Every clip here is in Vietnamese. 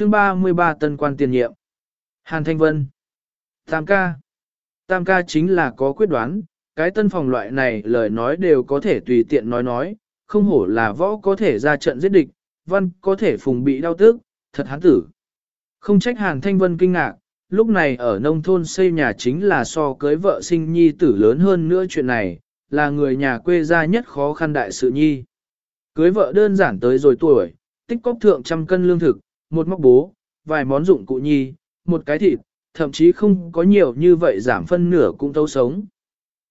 chương 33 tân quan tiền nhiệm. Hàn Thanh Vân. Tam ca. Tam ca chính là có quyết đoán, cái tân phòng loại này lời nói đều có thể tùy tiện nói nói, không hổ là võ có thể ra trận giết địch, văn có thể phùng bị đau tước, thật hán tử. Không trách Hàn Thanh Vân kinh ngạc, lúc này ở nông thôn xây nhà chính là so cưới vợ sinh nhi tử lớn hơn nữa chuyện này, là người nhà quê gia nhất khó khăn đại sự nhi. Cưới vợ đơn giản tới rồi tuổi, tích cóp thượng trăm cân lương thực, một móc bố, vài món dụng cụ nhi, một cái thịt, thậm chí không có nhiều như vậy giảm phân nửa cũng thấu sống.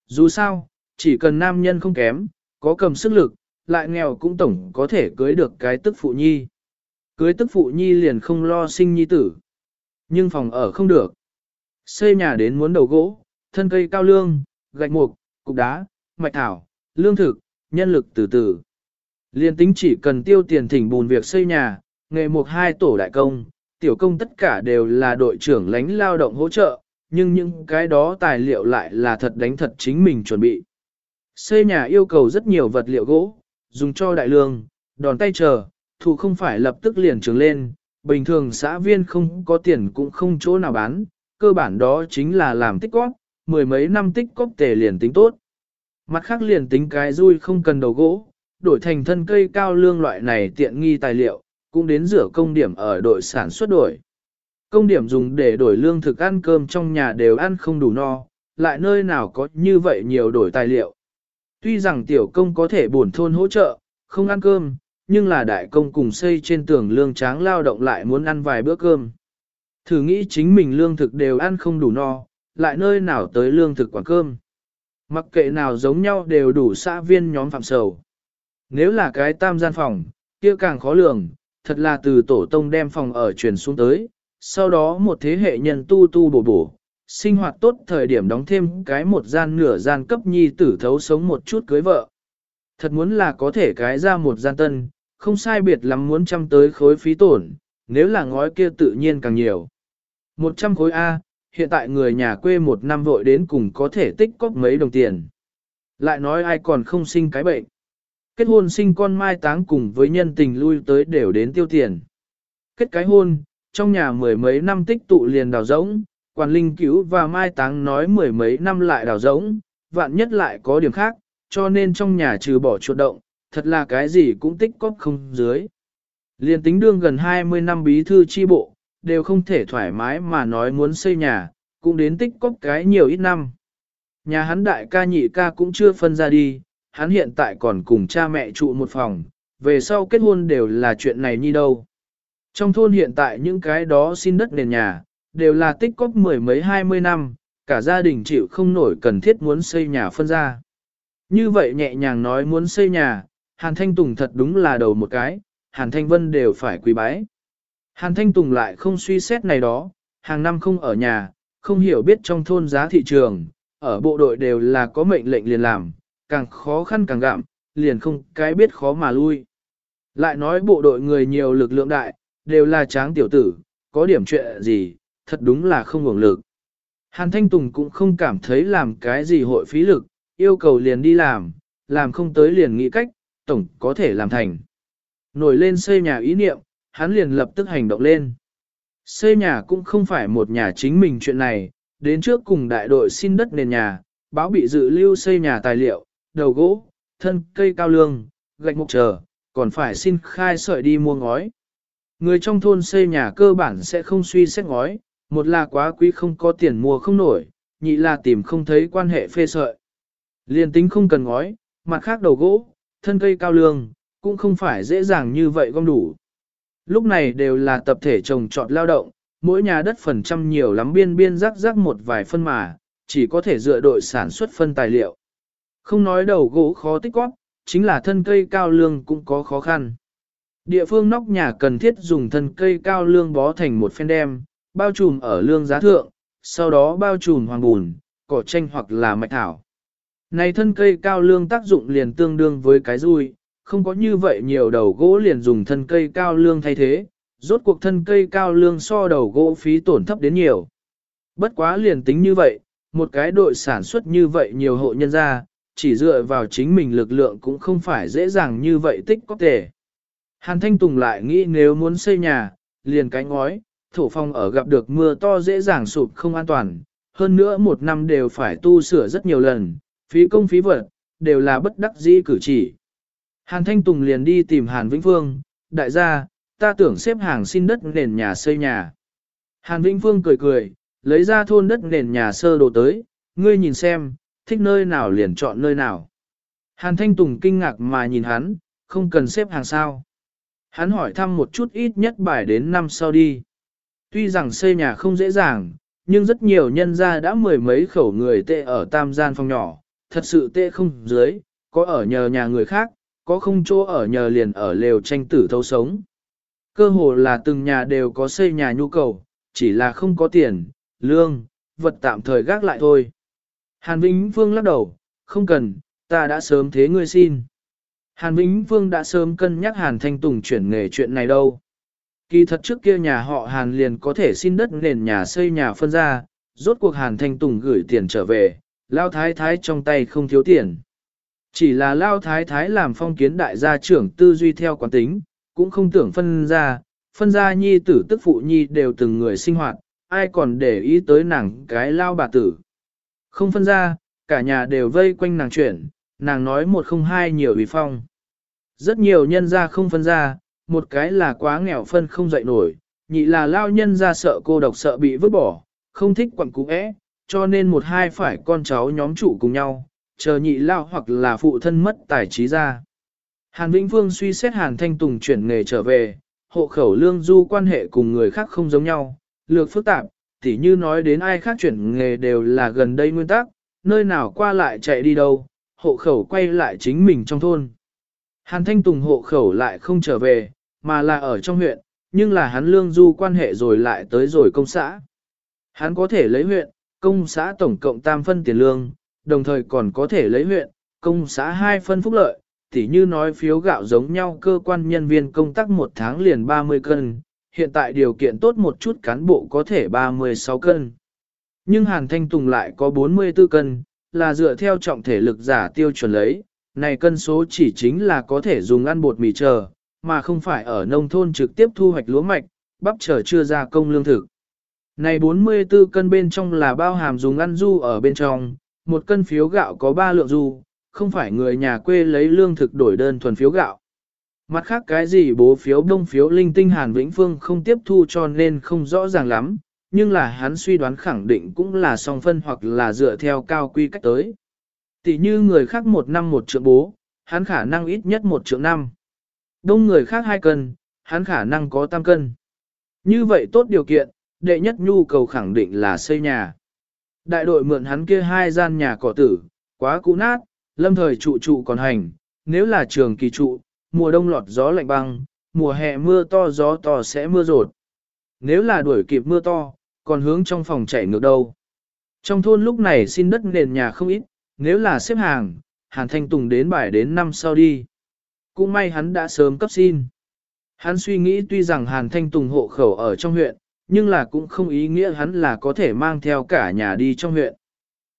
Dù sao, chỉ cần nam nhân không kém, có cầm sức lực, lại nghèo cũng tổng có thể cưới được cái tức phụ nhi. Cưới tức phụ nhi liền không lo sinh nhi tử. Nhưng phòng ở không được. Xây nhà đến muốn đầu gỗ, thân cây cao lương, gạch mục, cục đá, mạch thảo, lương thực, nhân lực từ từ. Liên tính chỉ cần tiêu tiền thỉnh bùn việc xây nhà, nghề mục hai tổ đại công, tiểu công tất cả đều là đội trưởng lãnh lao động hỗ trợ, nhưng những cái đó tài liệu lại là thật đánh thật chính mình chuẩn bị. Xây nhà yêu cầu rất nhiều vật liệu gỗ, dùng cho đại lương, đòn tay chờ, thủ không phải lập tức liền trường lên, bình thường xã viên không có tiền cũng không chỗ nào bán, cơ bản đó chính là làm tích cóp, mười mấy năm tích cóp tề liền tính tốt. Mặt khác liền tính cái rui không cần đầu gỗ, đổi thành thân cây cao lương loại này tiện nghi tài liệu, cũng đến rửa công điểm ở đội sản xuất đổi. Công điểm dùng để đổi lương thực ăn cơm trong nhà đều ăn không đủ no, lại nơi nào có như vậy nhiều đổi tài liệu. Tuy rằng tiểu công có thể buồn thôn hỗ trợ, không ăn cơm, nhưng là đại công cùng xây trên tường lương tráng lao động lại muốn ăn vài bữa cơm. Thử nghĩ chính mình lương thực đều ăn không đủ no, lại nơi nào tới lương thực quản cơm. Mặc kệ nào giống nhau đều đủ xã viên nhóm phạm sầu. Nếu là cái tam gian phòng, kia càng khó lường, thật là từ tổ tông đem phòng ở truyền xuống tới, sau đó một thế hệ nhân tu tu bổ bổ, sinh hoạt tốt thời điểm đóng thêm cái một gian nửa gian cấp nhi tử thấu sống một chút cưới vợ. Thật muốn là có thể cái ra một gian tân, không sai biệt lắm muốn chăm tới khối phí tổn, nếu là ngói kia tự nhiên càng nhiều. Một trăm khối A, hiện tại người nhà quê một năm vội đến cùng có thể tích cóp mấy đồng tiền. Lại nói ai còn không sinh cái bệnh. Kết hôn sinh con mai táng cùng với nhân tình lui tới đều đến tiêu tiền. Kết cái hôn, trong nhà mười mấy năm tích tụ liền đào rỗng, quản linh cứu và mai táng nói mười mấy năm lại đào rỗng, vạn nhất lại có điểm khác, cho nên trong nhà trừ bỏ chuột động, thật là cái gì cũng tích cóp không dưới. Liền tính đương gần 20 năm bí thư chi bộ, đều không thể thoải mái mà nói muốn xây nhà, cũng đến tích cóp cái nhiều ít năm. Nhà hắn đại ca nhị ca cũng chưa phân ra đi, hắn hiện tại còn cùng cha mẹ trụ một phòng, về sau kết hôn đều là chuyện này như đâu. Trong thôn hiện tại những cái đó xin đất nền nhà, đều là tích cóp mười mấy hai mươi năm, cả gia đình chịu không nổi cần thiết muốn xây nhà phân ra. Như vậy nhẹ nhàng nói muốn xây nhà, Hàn Thanh Tùng thật đúng là đầu một cái, Hàn Thanh Vân đều phải quý bái. Hàn Thanh Tùng lại không suy xét này đó, hàng năm không ở nhà, không hiểu biết trong thôn giá thị trường, ở bộ đội đều là có mệnh lệnh liền làm, càng khó khăn càng gạm, liền không cái biết khó mà lui. Lại nói bộ đội người nhiều lực lượng đại, đều là tráng tiểu tử, có điểm chuyện gì, thật đúng là không hưởng lực. Hàn Thanh Tùng cũng không cảm thấy làm cái gì hội phí lực, yêu cầu liền đi làm, làm không tới liền nghĩ cách, tổng có thể làm thành. Nổi lên xây nhà ý niệm, hắn liền lập tức hành động lên. Xây nhà cũng không phải một nhà chính mình chuyện này, đến trước cùng đại đội xin đất nền nhà, báo bị dự lưu xây nhà tài liệu, đầu gỗ, thân cây cao lương, gạch mục chờ, còn phải xin khai sợi đi mua ngói. Người trong thôn xây nhà cơ bản sẽ không suy xét ngói, một là quá quý không có tiền mua không nổi, nhị là tìm không thấy quan hệ phê sợi. Liên tính không cần ngói, mặt khác đầu gỗ, thân cây cao lương, cũng không phải dễ dàng như vậy gom đủ. Lúc này đều là tập thể trồng trọt lao động, mỗi nhà đất phần trăm nhiều lắm biên biên rắc rắc một vài phân mà, chỉ có thể dựa đội sản xuất phân tài liệu. Không nói đầu gỗ khó tích góp, chính là thân cây cao lương cũng có khó khăn. Địa phương nóc nhà cần thiết dùng thân cây cao lương bó thành một phen đem, bao trùm ở lương giá thượng, sau đó bao trùm hoàng bùn, cỏ tranh hoặc là mạch thảo. Này thân cây cao lương tác dụng liền tương đương với cái rui, không có như vậy nhiều đầu gỗ liền dùng thân cây cao lương thay thế, rốt cuộc thân cây cao lương so đầu gỗ phí tổn thấp đến nhiều. Bất quá liền tính như vậy, một cái đội sản xuất như vậy nhiều hộ nhân ra, chỉ dựa vào chính mình lực lượng cũng không phải dễ dàng như vậy tích có thể. Hàn Thanh Tùng lại nghĩ nếu muốn xây nhà, liền cái ngói, thổ phong ở gặp được mưa to dễ dàng sụp không an toàn, hơn nữa một năm đều phải tu sửa rất nhiều lần, phí công phí vật, đều là bất đắc dĩ cử chỉ. Hàn Thanh Tùng liền đi tìm Hàn Vĩnh Phương, đại gia, ta tưởng xếp hàng xin đất nền nhà xây nhà. Hàn Vĩnh Phương cười cười, lấy ra thôn đất nền nhà sơ đồ tới, ngươi nhìn xem, thích nơi nào liền chọn nơi nào. Hàn Thanh Tùng kinh ngạc mà nhìn hắn, không cần xếp hàng sao. Hắn hỏi thăm một chút ít nhất bài đến năm sau đi. Tuy rằng xây nhà không dễ dàng, nhưng rất nhiều nhân gia đã mười mấy khẩu người tệ ở tam gian phòng nhỏ, thật sự tệ không dưới, có ở nhờ nhà người khác, có không chỗ ở nhờ liền ở lều tranh tử thâu sống. Cơ hồ là từng nhà đều có xây nhà nhu cầu, chỉ là không có tiền, lương, vật tạm thời gác lại thôi. Hàn Vĩnh Phương lắc đầu, không cần, ta đã sớm thế ngươi xin. Hàn Vĩnh Phương đã sớm cân nhắc Hàn Thanh Tùng chuyển nghề chuyện này đâu. Kỳ thật trước kia nhà họ Hàn liền có thể xin đất nền nhà xây nhà phân ra, rốt cuộc Hàn Thanh Tùng gửi tiền trở về, Lao Thái Thái trong tay không thiếu tiền. Chỉ là Lao Thái Thái làm phong kiến đại gia trưởng tư duy theo quán tính, cũng không tưởng phân ra, phân ra nhi tử tức phụ nhi đều từng người sinh hoạt, ai còn để ý tới nàng cái Lao bà tử. Không phân ra, cả nhà đều vây quanh nàng chuyển, nàng nói một không hai nhiều ủy phong. Rất nhiều nhân gia không phân ra, một cái là quá nghèo phân không dậy nổi, nhị là lao nhân ra sợ cô độc sợ bị vứt bỏ, không thích quặng cú é, cho nên một hai phải con cháu nhóm trụ cùng nhau, chờ nhị lao hoặc là phụ thân mất tài trí ra. Hàn Vĩnh Phương suy xét Hàn Thanh Tùng chuyển nghề trở về, hộ khẩu lương du quan hệ cùng người khác không giống nhau, lược phức tạp, tỉ như nói đến ai khác chuyển nghề đều là gần đây nguyên tắc, nơi nào qua lại chạy đi đâu, hộ khẩu quay lại chính mình trong thôn. Hàn Thanh Tùng hộ khẩu lại không trở về, mà là ở trong huyện, nhưng là hắn lương du quan hệ rồi lại tới rồi công xã. Hắn có thể lấy huyện, công xã tổng cộng tam phân tiền lương, đồng thời còn có thể lấy huyện, công xã hai phân phúc lợi, tỉ như nói phiếu gạo giống nhau cơ quan nhân viên công tác một tháng liền 30 cân, hiện tại điều kiện tốt một chút cán bộ có thể 36 cân. Nhưng Hàn Thanh Tùng lại có 44 cân, là dựa theo trọng thể lực giả tiêu chuẩn lấy, này cân số chỉ chính là có thể dùng ăn bột mì chờ, mà không phải ở nông thôn trực tiếp thu hoạch lúa mạch, bắp chờ chưa ra công lương thực. Này 44 cân bên trong là bao hàm dùng ăn du ở bên trong, một cân phiếu gạo có 3 lượng du, không phải người nhà quê lấy lương thực đổi đơn thuần phiếu gạo. Mặt khác cái gì bố phiếu đông phiếu linh tinh Hàn Vĩnh Phương không tiếp thu cho nên không rõ ràng lắm, nhưng là hắn suy đoán khẳng định cũng là song phân hoặc là dựa theo cao quy cách tới. Tỷ như người khác một năm một trượng bố, hắn khả năng ít nhất một trượng năm. Đông người khác hai cân, hắn khả năng có tam cân. Như vậy tốt điều kiện, đệ nhất nhu cầu khẳng định là xây nhà. Đại đội mượn hắn kia hai gian nhà cỏ tử, quá cũ nát, lâm thời trụ trụ còn hành, nếu là trường kỳ trụ, mùa đông lọt gió lạnh băng, mùa hè mưa to gió to sẽ mưa rột. Nếu là đuổi kịp mưa to, còn hướng trong phòng chảy ngược đâu. Trong thôn lúc này xin đất nền nhà không ít, nếu là xếp hàng, Hàn Thanh Tùng đến bài đến năm sau đi. Cũng may hắn đã sớm cấp xin. Hắn suy nghĩ tuy rằng Hàn Thanh Tùng hộ khẩu ở trong huyện, nhưng là cũng không ý nghĩa hắn là có thể mang theo cả nhà đi trong huyện.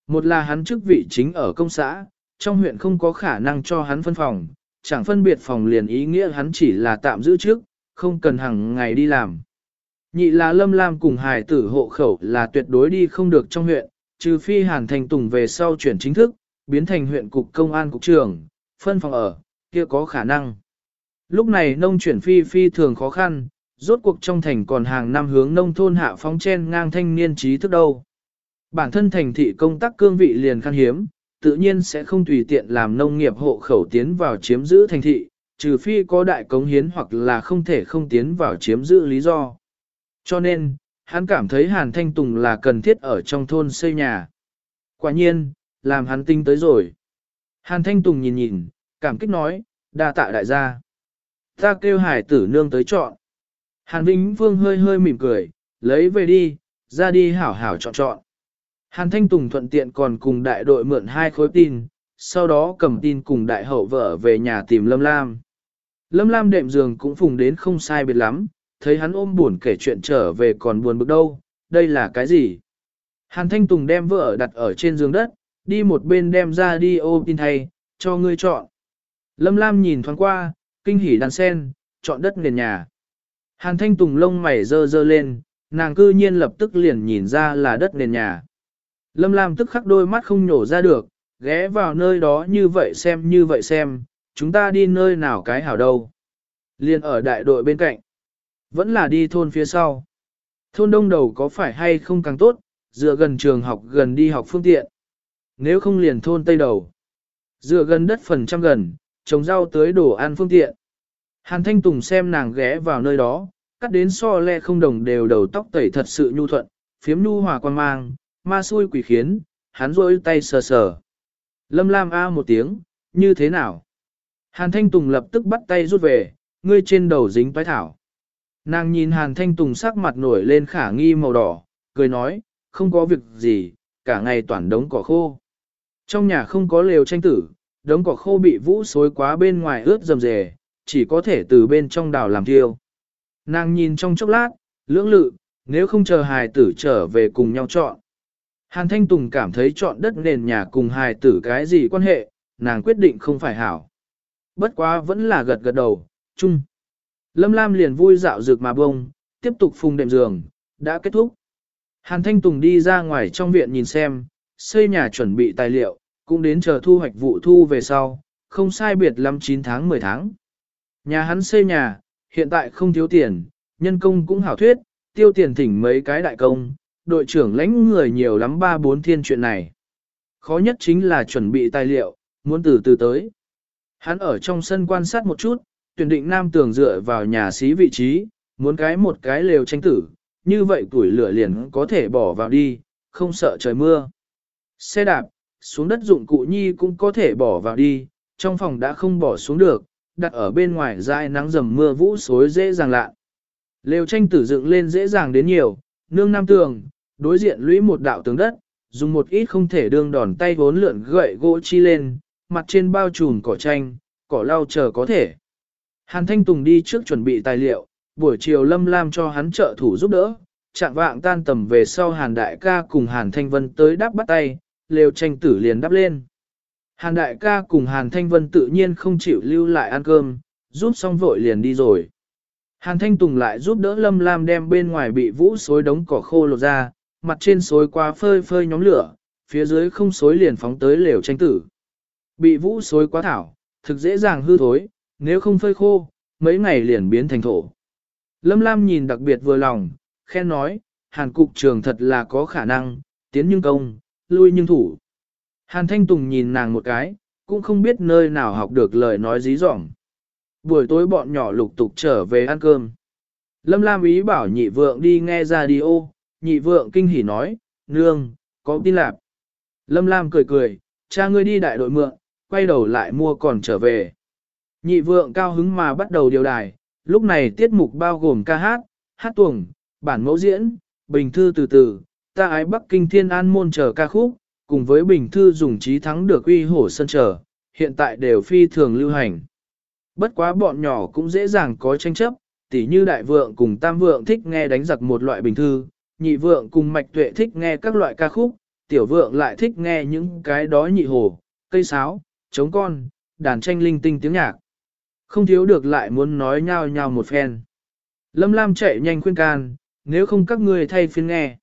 Một là hắn chức vị chính ở công xã, trong huyện không có khả năng cho hắn phân phòng, chẳng phân biệt phòng liền ý nghĩa hắn chỉ là tạm giữ trước, không cần hàng ngày đi làm. Nhị là Lâm Lam cùng hài tử hộ khẩu là tuyệt đối đi không được trong huyện, trừ phi Hàn Thành Tùng về sau chuyển chính thức, biến thành huyện cục công an cục trưởng, phân phòng ở, kia có khả năng. Lúc này nông chuyển phi phi thường khó khăn, rốt cuộc trong thành còn hàng năm hướng nông thôn hạ phóng chen ngang thanh niên trí thức đâu. Bản thân thành thị công tác cương vị liền khan hiếm, tự nhiên sẽ không tùy tiện làm nông nghiệp hộ khẩu tiến vào chiếm giữ thành thị, trừ phi có đại cống hiến hoặc là không thể không tiến vào chiếm giữ lý do. Cho nên, hắn cảm thấy Hàn Thanh Tùng là cần thiết ở trong thôn xây nhà. Quả nhiên, làm hắn tinh tới rồi. Hàn Thanh Tùng nhìn nhìn, cảm kích nói, đa tạ đại gia. Ta kêu hải tử nương tới chọn. Hàn Vĩnh Vương hơi hơi mỉm cười, lấy về đi, ra đi hảo hảo chọn chọn. Hàn Thanh Tùng thuận tiện còn cùng đại đội mượn hai khối tin, sau đó cầm tin cùng đại hậu vợ về nhà tìm Lâm Lam. Lâm Lam đệm giường cũng phùng đến không sai biệt lắm, thấy hắn ôm buồn kể chuyện trở về còn buồn bực đâu, đây là cái gì? Hàn Thanh Tùng đem vợ đặt ở trên giường đất, đi một bên đem ra đi ôm tin thay, cho ngươi chọn. Lâm Lam nhìn thoáng qua, kinh hỉ đàn sen, chọn đất nền nhà. Hàn thanh tùng lông mày dơ dơ lên, nàng cư nhiên lập tức liền nhìn ra là đất nền nhà. Lâm Lam tức khắc đôi mắt không nhổ ra được, ghé vào nơi đó như vậy xem như vậy xem, chúng ta đi nơi nào cái hảo đâu. Liên ở đại đội bên cạnh. Vẫn là đi thôn phía sau. Thôn đông đầu có phải hay không càng tốt, dựa gần trường học gần đi học phương tiện. Nếu không liền thôn tây đầu. Dựa gần đất phần trăm gần, trồng rau tới đồ ăn phương tiện. Hàn Thanh Tùng xem nàng ghé vào nơi đó, cắt đến so le không đồng đều đầu tóc tẩy thật sự nhu thuận, phiếm nhu hòa quan mang, ma xui quỷ khiến, hắn rôi tay sờ sờ. Lâm Lam A một tiếng, như thế nào? Hàn Thanh Tùng lập tức bắt tay rút về, ngươi trên đầu dính toái thảo. Nàng nhìn Hàn Thanh Tùng sắc mặt nổi lên khả nghi màu đỏ, cười nói, không có việc gì, cả ngày toàn đống cỏ khô. Trong nhà không có lều tranh tử, đống cỏ khô bị vũ xối quá bên ngoài ướt rầm rề, chỉ có thể từ bên trong đào làm thiêu. Nàng nhìn trong chốc lát, lưỡng lự, nếu không chờ hài tử trở về cùng nhau chọn. Hàn Thanh Tùng cảm thấy chọn đất nền nhà cùng hài tử cái gì quan hệ, nàng quyết định không phải hảo. Bất quá vẫn là gật gật đầu, chung. Lâm Lam liền vui dạo dược mà bông, tiếp tục phùng đệm giường, đã kết thúc. Hàn Thanh Tùng đi ra ngoài trong viện nhìn xem, xây nhà chuẩn bị tài liệu, cũng đến chờ thu hoạch vụ thu về sau, không sai biệt lắm 9 tháng 10 tháng. Nhà hắn xây nhà, hiện tại không thiếu tiền, nhân công cũng hảo thuyết, tiêu tiền thỉnh mấy cái đại công, đội trưởng lãnh người nhiều lắm ba bốn thiên chuyện này. Khó nhất chính là chuẩn bị tài liệu, muốn từ từ tới. Hắn ở trong sân quan sát một chút, tuyển định nam tường dựa vào nhà xí vị trí, muốn cái một cái lều tranh tử, như vậy tuổi lửa liền có thể bỏ vào đi, không sợ trời mưa. Xe đạp, xuống đất dụng cụ nhi cũng có thể bỏ vào đi, trong phòng đã không bỏ xuống được, đặt ở bên ngoài dai nắng dầm mưa vũ xối dễ dàng lạ. Lều tranh tử dựng lên dễ dàng đến nhiều, nương nam tường, đối diện lũy một đạo tường đất, dùng một ít không thể đương đòn tay vốn lượn gậy gỗ chi lên, mặt trên bao trùm cỏ tranh, cỏ lau chờ có thể. Hàn Thanh Tùng đi trước chuẩn bị tài liệu, buổi chiều Lâm Lam cho hắn trợ thủ giúp đỡ, chạm vạng tan tầm về sau Hàn Đại ca cùng Hàn Thanh Vân tới đáp bắt tay, lều tranh tử liền đáp lên. Hàn Đại ca cùng Hàn Thanh Vân tự nhiên không chịu lưu lại ăn cơm, giúp xong vội liền đi rồi. Hàn Thanh Tùng lại giúp đỡ Lâm Lam đem bên ngoài bị vũ xối đống cỏ khô lột ra, mặt trên xối quá phơi phơi nhóm lửa, phía dưới không xối liền phóng tới lều tranh tử. Bị vũ xối quá thảo, thực dễ dàng hư thối, nếu không phơi khô, mấy ngày liền biến thành thổ. Lâm Lam nhìn đặc biệt vừa lòng, khen nói, Hàn cục trường thật là có khả năng, tiến nhưng công, lui nhưng thủ. Hàn Thanh Tùng nhìn nàng một cái, cũng không biết nơi nào học được lời nói dí dỏng. Buổi tối bọn nhỏ lục tục trở về ăn cơm. Lâm Lam ý bảo nhị vượng đi nghe radio, nhị vượng kinh hỉ nói, nương, có tin lạc. Lâm Lam cười cười, cha ngươi đi đại đội mượn, quay đầu lại mua còn trở về. Nhị vượng cao hứng mà bắt đầu điều đài, lúc này tiết mục bao gồm ca hát, hát tuồng, bản mẫu diễn, bình thư từ từ, ta ái Bắc Kinh Thiên An môn chờ ca khúc, cùng với bình thư dùng trí thắng được uy hổ sân trở, hiện tại đều phi thường lưu hành. Bất quá bọn nhỏ cũng dễ dàng có tranh chấp, tỉ như đại vượng cùng tam vượng thích nghe đánh giặc một loại bình thư, nhị vượng cùng mạch tuệ thích nghe các loại ca khúc, tiểu vượng lại thích nghe những cái đó nhị hồ, cây sáo, trống con, đàn tranh linh tinh tiếng nhạc. Không thiếu được lại muốn nói nhau nhau một phen. Lâm Lam chạy nhanh khuyên can, nếu không các ngươi thay phiên nghe.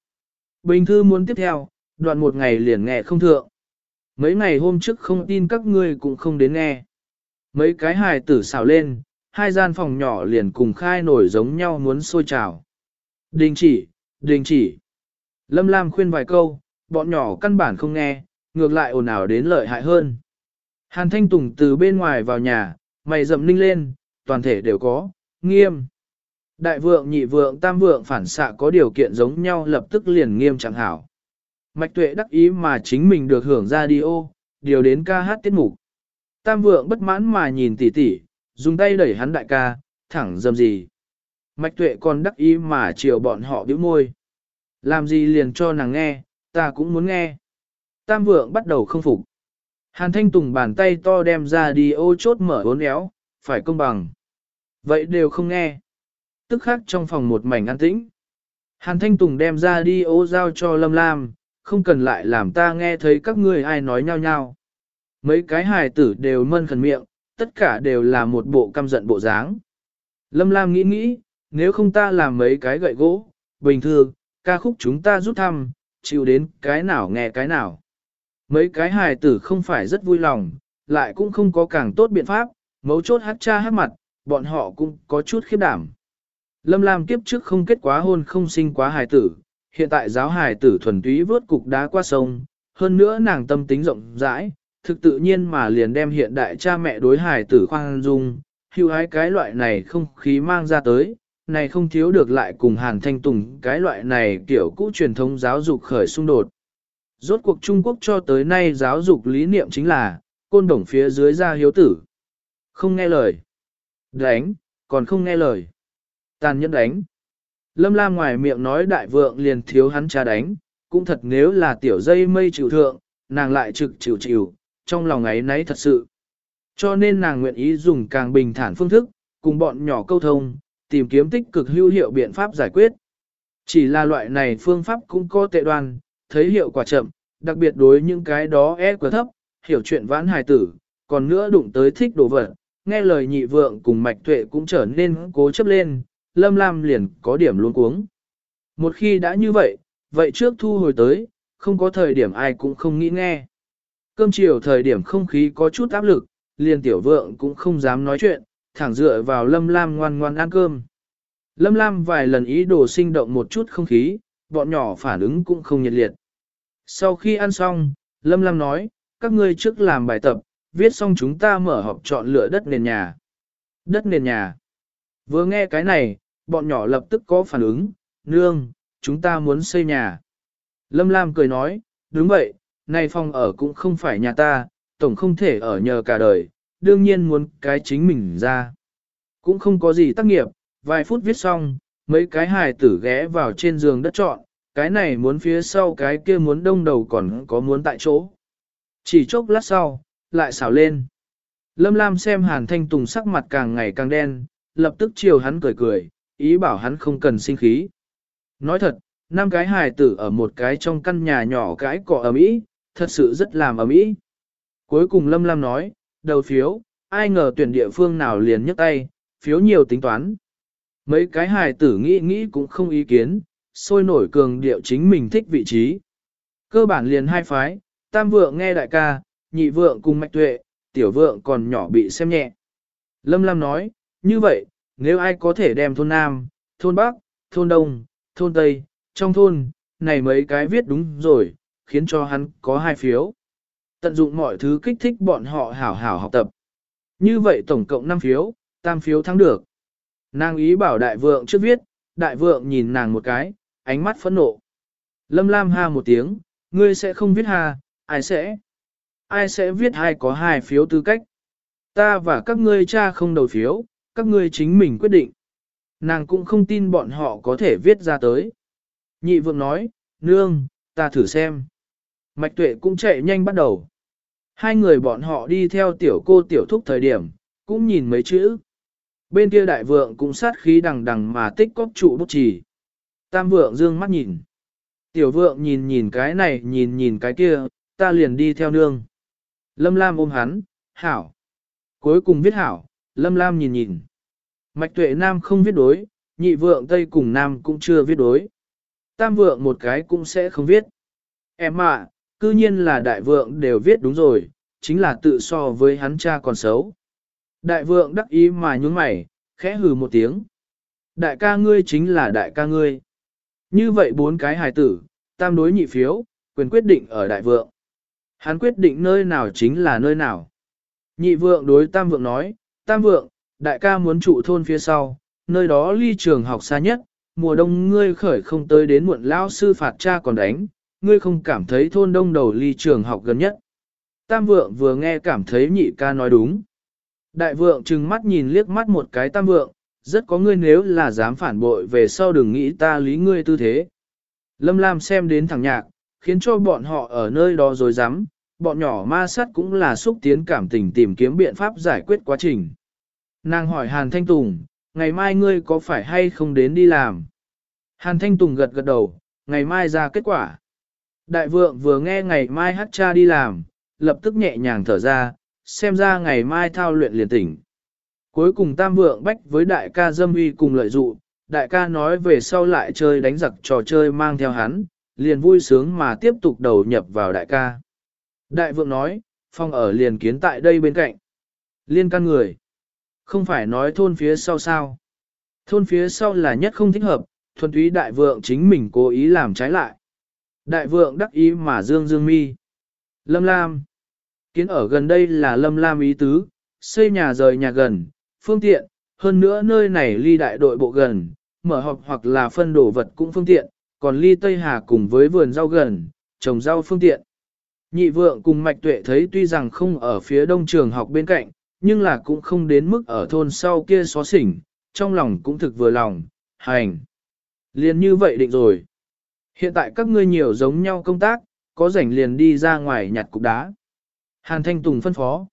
Bình thư muốn tiếp theo, đoạn một ngày liền nghe không thượng. Mấy ngày hôm trước không tin các ngươi cũng không đến nghe. Mấy cái hài tử xào lên, hai gian phòng nhỏ liền cùng khai nổi giống nhau muốn sôi trào. Đình chỉ, đình chỉ. Lâm Lam khuyên vài câu, bọn nhỏ căn bản không nghe, ngược lại ồn ào đến lợi hại hơn. Hàn Thanh Tùng từ bên ngoài vào nhà, mày rậm ninh lên, toàn thể đều có, nghiêm. Đại vượng nhị vượng tam vượng phản xạ có điều kiện giống nhau lập tức liền nghiêm chẳng hảo. Mạch tuệ đắc ý mà chính mình được hưởng ra đi ô, điều đến ca hát tiết mục. Tam vượng bất mãn mà nhìn tỉ tỉ, dùng tay đẩy hắn đại ca, thẳng dầm gì. Mạch tuệ còn đắc ý mà chiều bọn họ bĩu môi. Làm gì liền cho nàng nghe, ta cũng muốn nghe. Tam vượng bắt đầu không phục. Hàn Thanh Tùng bàn tay to đem ra đi ô chốt mở bốn éo, phải công bằng. Vậy đều không nghe. Tức khắc trong phòng một mảnh an tĩnh. Hàn Thanh Tùng đem ra đi ô giao cho Lâm Lam, không cần lại làm ta nghe thấy các ngươi ai nói nhau nhau. Mấy cái hài tử đều mân khẩn miệng, tất cả đều là một bộ căm giận bộ dáng. Lâm Lam nghĩ nghĩ, nếu không ta làm mấy cái gậy gỗ, bình thường, ca khúc chúng ta rút thăm, chịu đến cái nào nghe cái nào. Mấy cái hài tử không phải rất vui lòng, lại cũng không có càng tốt biện pháp, mấu chốt hát cha hát mặt, bọn họ cũng có chút khiếp đảm. Lâm Lam kiếp trước không kết quá hôn không sinh quá hài tử, hiện tại giáo hài tử thuần túy vớt cục đá qua sông, hơn nữa nàng tâm tính rộng rãi, thực tự nhiên mà liền đem hiện đại cha mẹ đối hài tử khoan dung, hưu ái cái loại này không khí mang ra tới, này không thiếu được lại cùng Hàn Thanh Tùng cái loại này kiểu cũ truyền thống giáo dục khởi xung đột. Rốt cuộc Trung Quốc cho tới nay giáo dục lý niệm chính là, côn đồng phía dưới ra hiếu tử. Không nghe lời. Đánh, còn không nghe lời. Tàn nhẫn đánh. Lâm Lam ngoài miệng nói đại vượng liền thiếu hắn cha đánh, cũng thật nếu là tiểu dây mây chịu thượng, nàng lại trực chịu chịu, trong lòng ấy nấy thật sự. Cho nên nàng nguyện ý dùng càng bình thản phương thức, cùng bọn nhỏ câu thông, tìm kiếm tích cực hữu hiệu biện pháp giải quyết. Chỉ là loại này phương pháp cũng có tệ đoan, thấy hiệu quả chậm, đặc biệt đối những cái đó e quá thấp, hiểu chuyện vãn hài tử, còn nữa đụng tới thích đồ vật, nghe lời nhị vượng cùng mạch tuệ cũng trở nên cố chấp lên, lâm lam liền có điểm luôn cuống. Một khi đã như vậy, vậy trước thu hồi tới, không có thời điểm ai cũng không nghĩ nghe. Cơm chiều thời điểm không khí có chút áp lực, liền tiểu vượng cũng không dám nói chuyện, thẳng dựa vào Lâm Lam ngoan ngoan ăn cơm. Lâm Lam vài lần ý đồ sinh động một chút không khí, bọn nhỏ phản ứng cũng không nhiệt liệt. Sau khi ăn xong, Lâm Lam nói, các ngươi trước làm bài tập, viết xong chúng ta mở họp chọn lựa đất nền nhà. Đất nền nhà. Vừa nghe cái này, bọn nhỏ lập tức có phản ứng, nương, chúng ta muốn xây nhà. Lâm Lam cười nói, đúng vậy, này phòng ở cũng không phải nhà ta, tổng không thể ở nhờ cả đời, đương nhiên muốn cái chính mình ra. Cũng không có gì tác nghiệp, vài phút viết xong, mấy cái hài tử ghé vào trên giường đất trọn, cái này muốn phía sau cái kia muốn đông đầu còn có muốn tại chỗ. Chỉ chốc lát sau, lại xảo lên. Lâm Lam xem Hàn Thanh Tùng sắc mặt càng ngày càng đen, lập tức chiều hắn cười cười, ý bảo hắn không cần sinh khí. Nói thật, năm cái hài tử ở một cái trong căn nhà nhỏ cái cỏ ở mỹ thật sự rất làm ấm ý. Cuối cùng Lâm Lam nói, đầu phiếu, ai ngờ tuyển địa phương nào liền nhấc tay, phiếu nhiều tính toán. Mấy cái hài tử nghĩ nghĩ cũng không ý kiến, sôi nổi cường điệu chính mình thích vị trí. Cơ bản liền hai phái, tam vượng nghe đại ca, nhị vượng cùng mạch tuệ, tiểu vượng còn nhỏ bị xem nhẹ. Lâm Lam nói, như vậy, nếu ai có thể đem thôn Nam, thôn Bắc, thôn Đông, thôn Tây, trong thôn, này mấy cái viết đúng rồi, khiến cho hắn có hai phiếu. Tận dụng mọi thứ kích thích bọn họ hảo hảo học tập. Như vậy tổng cộng 5 phiếu, tam phiếu thắng được. Nàng ý bảo đại vượng trước viết, đại vượng nhìn nàng một cái, ánh mắt phẫn nộ. Lâm Lam ha một tiếng, ngươi sẽ không viết ha, ai sẽ? Ai sẽ viết hai có hai phiếu tư cách? Ta và các ngươi cha không đầu phiếu, các ngươi chính mình quyết định. Nàng cũng không tin bọn họ có thể viết ra tới. Nhị vượng nói, nương, ta thử xem. Mạch tuệ cũng chạy nhanh bắt đầu. Hai người bọn họ đi theo tiểu cô tiểu thúc thời điểm, cũng nhìn mấy chữ. Bên kia đại vượng cũng sát khí đằng đằng mà tích cóp trụ bút chỉ. Tam vượng dương mắt nhìn. Tiểu vượng nhìn nhìn cái này nhìn nhìn cái kia, ta liền đi theo nương. Lâm Lam ôm hắn, hảo. Cuối cùng viết hảo, Lâm Lam nhìn nhìn. Mạch tuệ nam không viết đối, nhị vượng tây cùng nam cũng chưa viết đối. Tam vượng một cái cũng sẽ không viết. Em ạ, cư nhiên là đại vượng đều viết đúng rồi, chính là tự so với hắn cha còn xấu. Đại vượng đắc ý mà nhún mày, khẽ hừ một tiếng. Đại ca ngươi chính là đại ca ngươi. Như vậy bốn cái hài tử, tam đối nhị phiếu, quyền quyết định ở đại vượng. Hắn quyết định nơi nào chính là nơi nào. Nhị vượng đối tam vượng nói, tam vượng, đại ca muốn trụ thôn phía sau, nơi đó ly trường học xa nhất, mùa đông ngươi khởi không tới đến muộn lao sư phạt cha còn đánh, ngươi không cảm thấy thôn đông đầu ly trường học gần nhất. Tam vượng vừa nghe cảm thấy nhị ca nói đúng. Đại vượng trừng mắt nhìn liếc mắt một cái tam vượng, rất có ngươi nếu là dám phản bội về sau đừng nghĩ ta lý ngươi tư thế. Lâm Lam xem đến thằng nhạc, khiến cho bọn họ ở nơi đó rồi dám, bọn nhỏ ma sát cũng là xúc tiến cảm tình tìm kiếm biện pháp giải quyết quá trình. Nàng hỏi Hàn Thanh Tùng, ngày mai ngươi có phải hay không đến đi làm? Hàn Thanh Tùng gật gật đầu, ngày mai ra kết quả. Đại vượng vừa nghe ngày mai hát cha đi làm, lập tức nhẹ nhàng thở ra, xem ra ngày mai thao luyện liền tỉnh. Cuối cùng tam vượng bách với đại ca dâm uy cùng lợi dụ, đại ca nói về sau lại chơi đánh giặc trò chơi mang theo hắn, liền vui sướng mà tiếp tục đầu nhập vào đại ca. Đại vượng nói, phong ở liền kiến tại đây bên cạnh. Liên căn người. Không phải nói thôn phía sau sao. Thôn phía sau là nhất không thích hợp, thuần túy đại vượng chính mình cố ý làm trái lại. Đại vượng đắc ý mà dương dương mi. Lâm Lam. Kiến ở gần đây là Lâm Lam ý tứ, xây nhà rời nhà gần, phương tiện, hơn nữa nơi này ly đại đội bộ gần, mở họp hoặc là phân đổ vật cũng phương tiện, còn ly Tây Hà cùng với vườn rau gần, trồng rau phương tiện. Nhị vượng cùng mạch tuệ thấy tuy rằng không ở phía đông trường học bên cạnh, nhưng là cũng không đến mức ở thôn sau kia xó xỉnh, trong lòng cũng thực vừa lòng, hành. Liền như vậy định rồi. Hiện tại các ngươi nhiều giống nhau công tác, có rảnh liền đi ra ngoài nhặt cục đá. Hàn Thanh Tùng phân phó.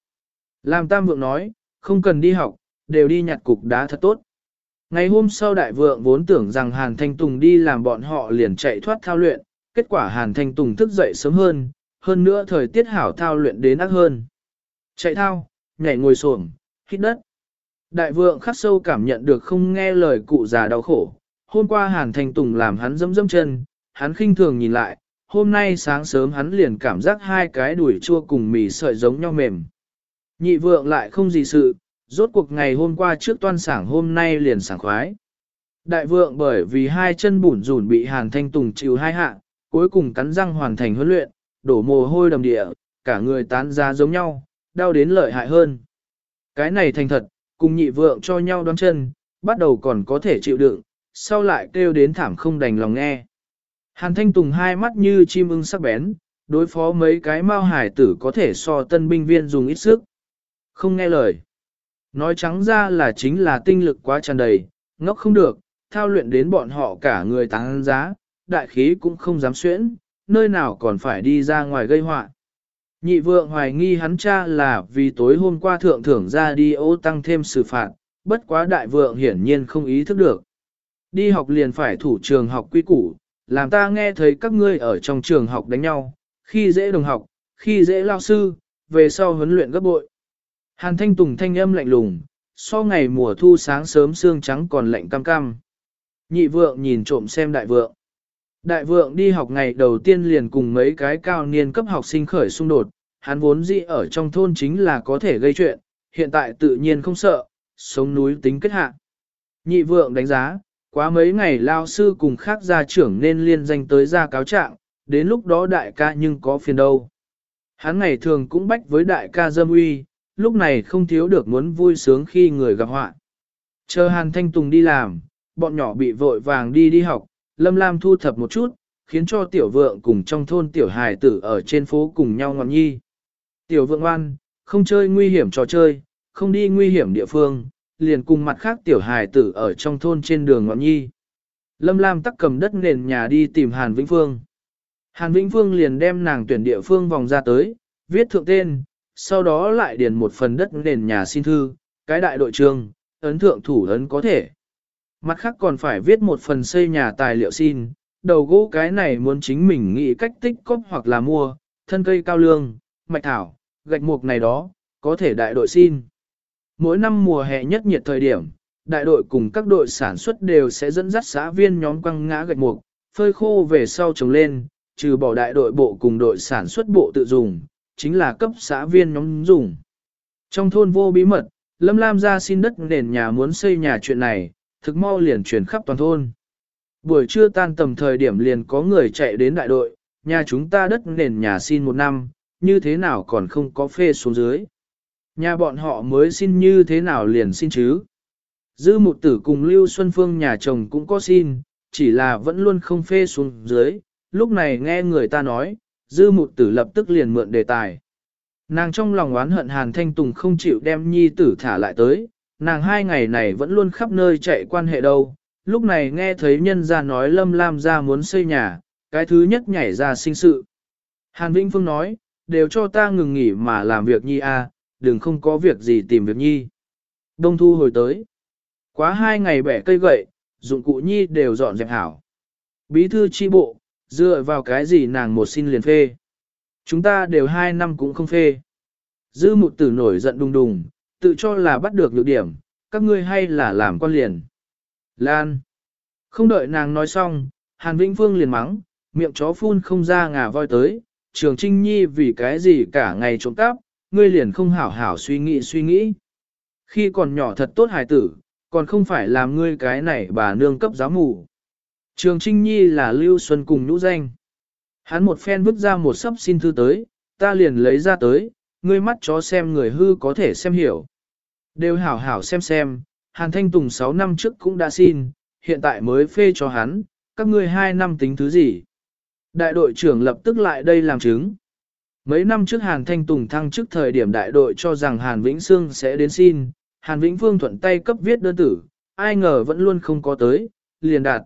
Làm tam vượng nói, không cần đi học, đều đi nhặt cục đá thật tốt. Ngày hôm sau đại vượng vốn tưởng rằng Hàn Thanh Tùng đi làm bọn họ liền chạy thoát thao luyện, kết quả Hàn Thanh Tùng thức dậy sớm hơn, hơn nữa thời tiết hảo thao luyện đến ác hơn. Chạy thao, nhảy ngồi xổm, hít đất. Đại vượng khắc sâu cảm nhận được không nghe lời cụ già đau khổ. Hôm qua Hàn Thanh Tùng làm hắn dâm dâm chân, hắn khinh thường nhìn lại, hôm nay sáng sớm hắn liền cảm giác hai cái đuổi chua cùng mì sợi giống nhau mềm. Nhị vượng lại không gì sự, rốt cuộc ngày hôm qua trước toan sảng hôm nay liền sảng khoái. Đại vượng bởi vì hai chân bủn rủn bị Hàn Thanh Tùng chịu hai hạ, cuối cùng cắn răng hoàn thành huấn luyện, đổ mồ hôi đầm địa, cả người tán ra giống nhau, đau đến lợi hại hơn. Cái này thành thật, cùng nhị vượng cho nhau đoán chân, bắt đầu còn có thể chịu đựng, sau lại kêu đến thảm không đành lòng nghe. Hàn Thanh Tùng hai mắt như chim ưng sắc bén, đối phó mấy cái mao hải tử có thể so tân binh viên dùng ít sức. Không nghe lời. Nói trắng ra là chính là tinh lực quá tràn đầy, ngốc không được, thao luyện đến bọn họ cả người tăng giá, đại khí cũng không dám xuyễn, nơi nào còn phải đi ra ngoài gây họa. Nhị vượng hoài nghi hắn cha là vì tối hôm qua thượng thưởng ra đi ô tăng thêm xử phạt, bất quá đại vượng hiển nhiên không ý thức được. Đi học liền phải thủ trường học quy củ, làm ta nghe thấy các ngươi ở trong trường học đánh nhau, khi dễ đồng học, khi dễ lao sư, về sau huấn luyện gấp bội. Hàn thanh tùng thanh âm lạnh lùng, so ngày mùa thu sáng sớm sương trắng còn lạnh cam cam. Nhị vượng nhìn trộm xem đại vượng. Đại vượng đi học ngày đầu tiên liền cùng mấy cái cao niên cấp học sinh khởi xung đột, hắn vốn dĩ ở trong thôn chính là có thể gây chuyện, hiện tại tự nhiên không sợ, sống núi tính kết hạ. Nhị vượng đánh giá, quá mấy ngày lao sư cùng khác gia trưởng nên liên danh tới ra cáo trạng, đến lúc đó đại ca nhưng có phiền đâu. Hắn ngày thường cũng bách với đại ca dâm uy, lúc này không thiếu được muốn vui sướng khi người gặp họa. Chờ Hàn Thanh Tùng đi làm, bọn nhỏ bị vội vàng đi đi học, Lâm Lam thu thập một chút, khiến cho tiểu vượng cùng trong thôn tiểu hài tử ở trên phố cùng nhau ngọn nhi. Tiểu vượng oan, không chơi nguy hiểm trò chơi, không đi nguy hiểm địa phương, liền cùng mặt khác tiểu hài tử ở trong thôn trên đường ngọn nhi. Lâm Lam tắc cầm đất nền nhà đi tìm Hàn Vĩnh Phương. Hàn Vĩnh Phương liền đem nàng tuyển địa phương vòng ra tới, viết thượng tên, sau đó lại điền một phần đất nền nhà xin thư, cái đại đội trường, ấn thượng thủ ấn có thể. Mặt khác còn phải viết một phần xây nhà tài liệu xin, đầu gỗ cái này muốn chính mình nghĩ cách tích cóp hoặc là mua, thân cây cao lương, mạch thảo, gạch mục này đó, có thể đại đội xin. Mỗi năm mùa hè nhất nhiệt thời điểm, đại đội cùng các đội sản xuất đều sẽ dẫn dắt xã viên nhóm quăng ngã gạch mục, phơi khô về sau trồng lên, trừ bỏ đại đội bộ cùng đội sản xuất bộ tự dùng, chính là cấp xã viên nhóm dùng. Trong thôn vô bí mật, Lâm Lam ra xin đất nền nhà muốn xây nhà chuyện này, thực mau liền truyền khắp toàn thôn. Buổi trưa tan tầm thời điểm liền có người chạy đến đại đội, nhà chúng ta đất nền nhà xin một năm, như thế nào còn không có phê xuống dưới. Nhà bọn họ mới xin như thế nào liền xin chứ. Dư mục tử cùng Lưu Xuân Phương nhà chồng cũng có xin, chỉ là vẫn luôn không phê xuống dưới, lúc này nghe người ta nói, dư mục tử lập tức liền mượn đề tài. Nàng trong lòng oán hận Hàn Thanh Tùng không chịu đem nhi tử thả lại tới, nàng hai ngày này vẫn luôn khắp nơi chạy quan hệ đâu, lúc này nghe thấy nhân ra nói Lâm Lam ra muốn xây nhà, cái thứ nhất nhảy ra sinh sự. Hàn Vĩnh Phương nói, đều cho ta ngừng nghỉ mà làm việc nhi a, đừng không có việc gì tìm việc nhi. Đông thu hồi tới. Quá hai ngày bẻ cây gậy, dụng cụ nhi đều dọn dẹp hảo. Bí thư chi bộ, dựa vào cái gì nàng một xin liền phê. Chúng ta đều hai năm cũng không phê. Dư một tử nổi giận đùng đùng, tự cho là bắt được lược điểm, các ngươi hay là làm con liền. Lan. Không đợi nàng nói xong, Hàn Vĩnh Phương liền mắng, miệng chó phun không ra ngà voi tới, Trường Trinh Nhi vì cái gì cả ngày trộm cắp, ngươi liền không hảo hảo suy nghĩ suy nghĩ. Khi còn nhỏ thật tốt hài tử, còn không phải làm ngươi cái này bà nương cấp giáo mù. Trường Trinh Nhi là Lưu Xuân cùng nhũ danh. Hắn một phen vứt ra một sấp xin thư tới, ta liền lấy ra tới, ngươi mắt chó xem người hư có thể xem hiểu. Đều hảo hảo xem xem, Hàn Thanh Tùng 6 năm trước cũng đã xin, hiện tại mới phê cho hắn, các ngươi 2 năm tính thứ gì. Đại đội trưởng lập tức lại đây làm chứng. Mấy năm trước Hàn Thanh Tùng thăng chức thời điểm đại đội cho rằng Hàn Vĩnh Sương sẽ đến xin, Hàn Vĩnh Phương thuận tay cấp viết đơn tử, ai ngờ vẫn luôn không có tới, liền đạt.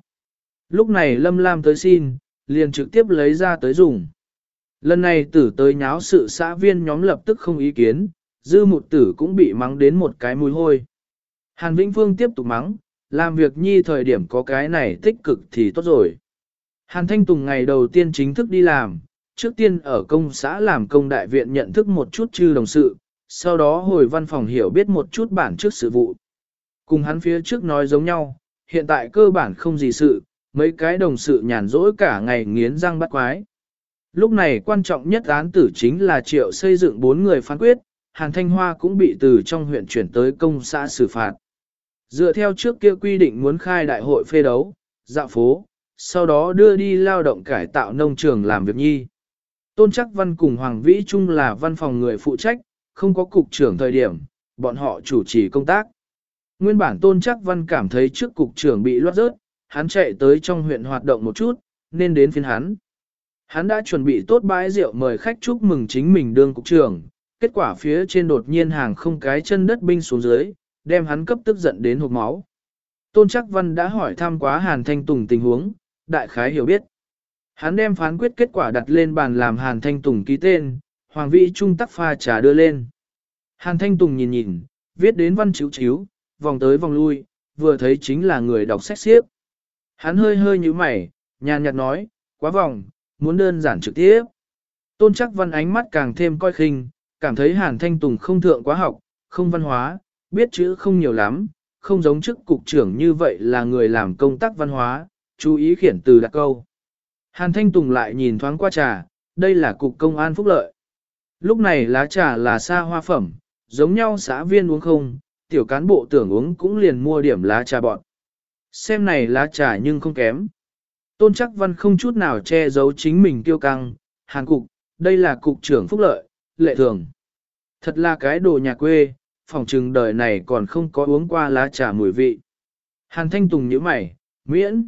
Lúc này Lâm Lam tới xin, liền trực tiếp lấy ra tới dùng. Lần này tử tới nháo sự xã viên nhóm lập tức không ý kiến, dư một tử cũng bị mắng đến một cái mùi hôi. Hàn Vĩnh Phương tiếp tục mắng, làm việc nhi thời điểm có cái này tích cực thì tốt rồi. Hàn Thanh Tùng ngày đầu tiên chính thức đi làm, trước tiên ở công xã làm công đại viện nhận thức một chút chư đồng sự, sau đó hồi văn phòng hiểu biết một chút bản trước sự vụ. Cùng hắn phía trước nói giống nhau, hiện tại cơ bản không gì sự, mấy cái đồng sự nhàn rỗi cả ngày nghiến răng bắt quái. Lúc này quan trọng nhất án tử chính là triệu xây dựng bốn người phán quyết, Hàn Thanh Hoa cũng bị từ trong huyện chuyển tới công xã xử phạt. Dựa theo trước kia quy định muốn khai đại hội phê đấu, dạo phố, sau đó đưa đi lao động cải tạo nông trường làm việc nhi. Tôn chắc văn cùng Hoàng Vĩ Trung là văn phòng người phụ trách, không có cục trưởng thời điểm, bọn họ chủ trì công tác. Nguyên bản tôn chắc văn cảm thấy trước cục trưởng bị loát rớt, hắn chạy tới trong huyện hoạt động một chút, nên đến phiên hắn. Hắn đã chuẩn bị tốt bãi rượu mời khách chúc mừng chính mình đương cục trưởng, kết quả phía trên đột nhiên hàng không cái chân đất binh xuống dưới, đem hắn cấp tức giận đến hộp máu. Tôn chắc văn đã hỏi thăm quá Hàn Thanh Tùng tình huống, đại khái hiểu biết. Hắn đem phán quyết kết quả đặt lên bàn làm Hàn Thanh Tùng ký tên, Hoàng Vĩ Trung tắc pha trà đưa lên. Hàn Thanh Tùng nhìn nhìn, viết đến văn chiếu chiếu, vòng tới vòng lui, vừa thấy chính là người đọc sách xiếc. Hắn hơi hơi như mày, nhàn nhạt nói, quá vòng, muốn đơn giản trực tiếp. Tôn chắc văn ánh mắt càng thêm coi khinh, cảm thấy Hàn Thanh Tùng không thượng quá học, không văn hóa, biết chữ không nhiều lắm, không giống chức cục trưởng như vậy là người làm công tác văn hóa, chú ý khiển từ đặt câu. Hàn Thanh Tùng lại nhìn thoáng qua trà, đây là cục công an phúc lợi. Lúc này lá trà là xa hoa phẩm, giống nhau xã viên uống không, tiểu cán bộ tưởng uống cũng liền mua điểm lá trà bọn. Xem này lá trà nhưng không kém. Tôn chắc văn không chút nào che giấu chính mình tiêu căng, hàn cục, đây là cục trưởng phúc lợi, lệ thường. Thật là cái đồ nhà quê, phòng trừng đời này còn không có uống qua lá trà mùi vị. Hàn thanh tùng nhíu mày, miễn.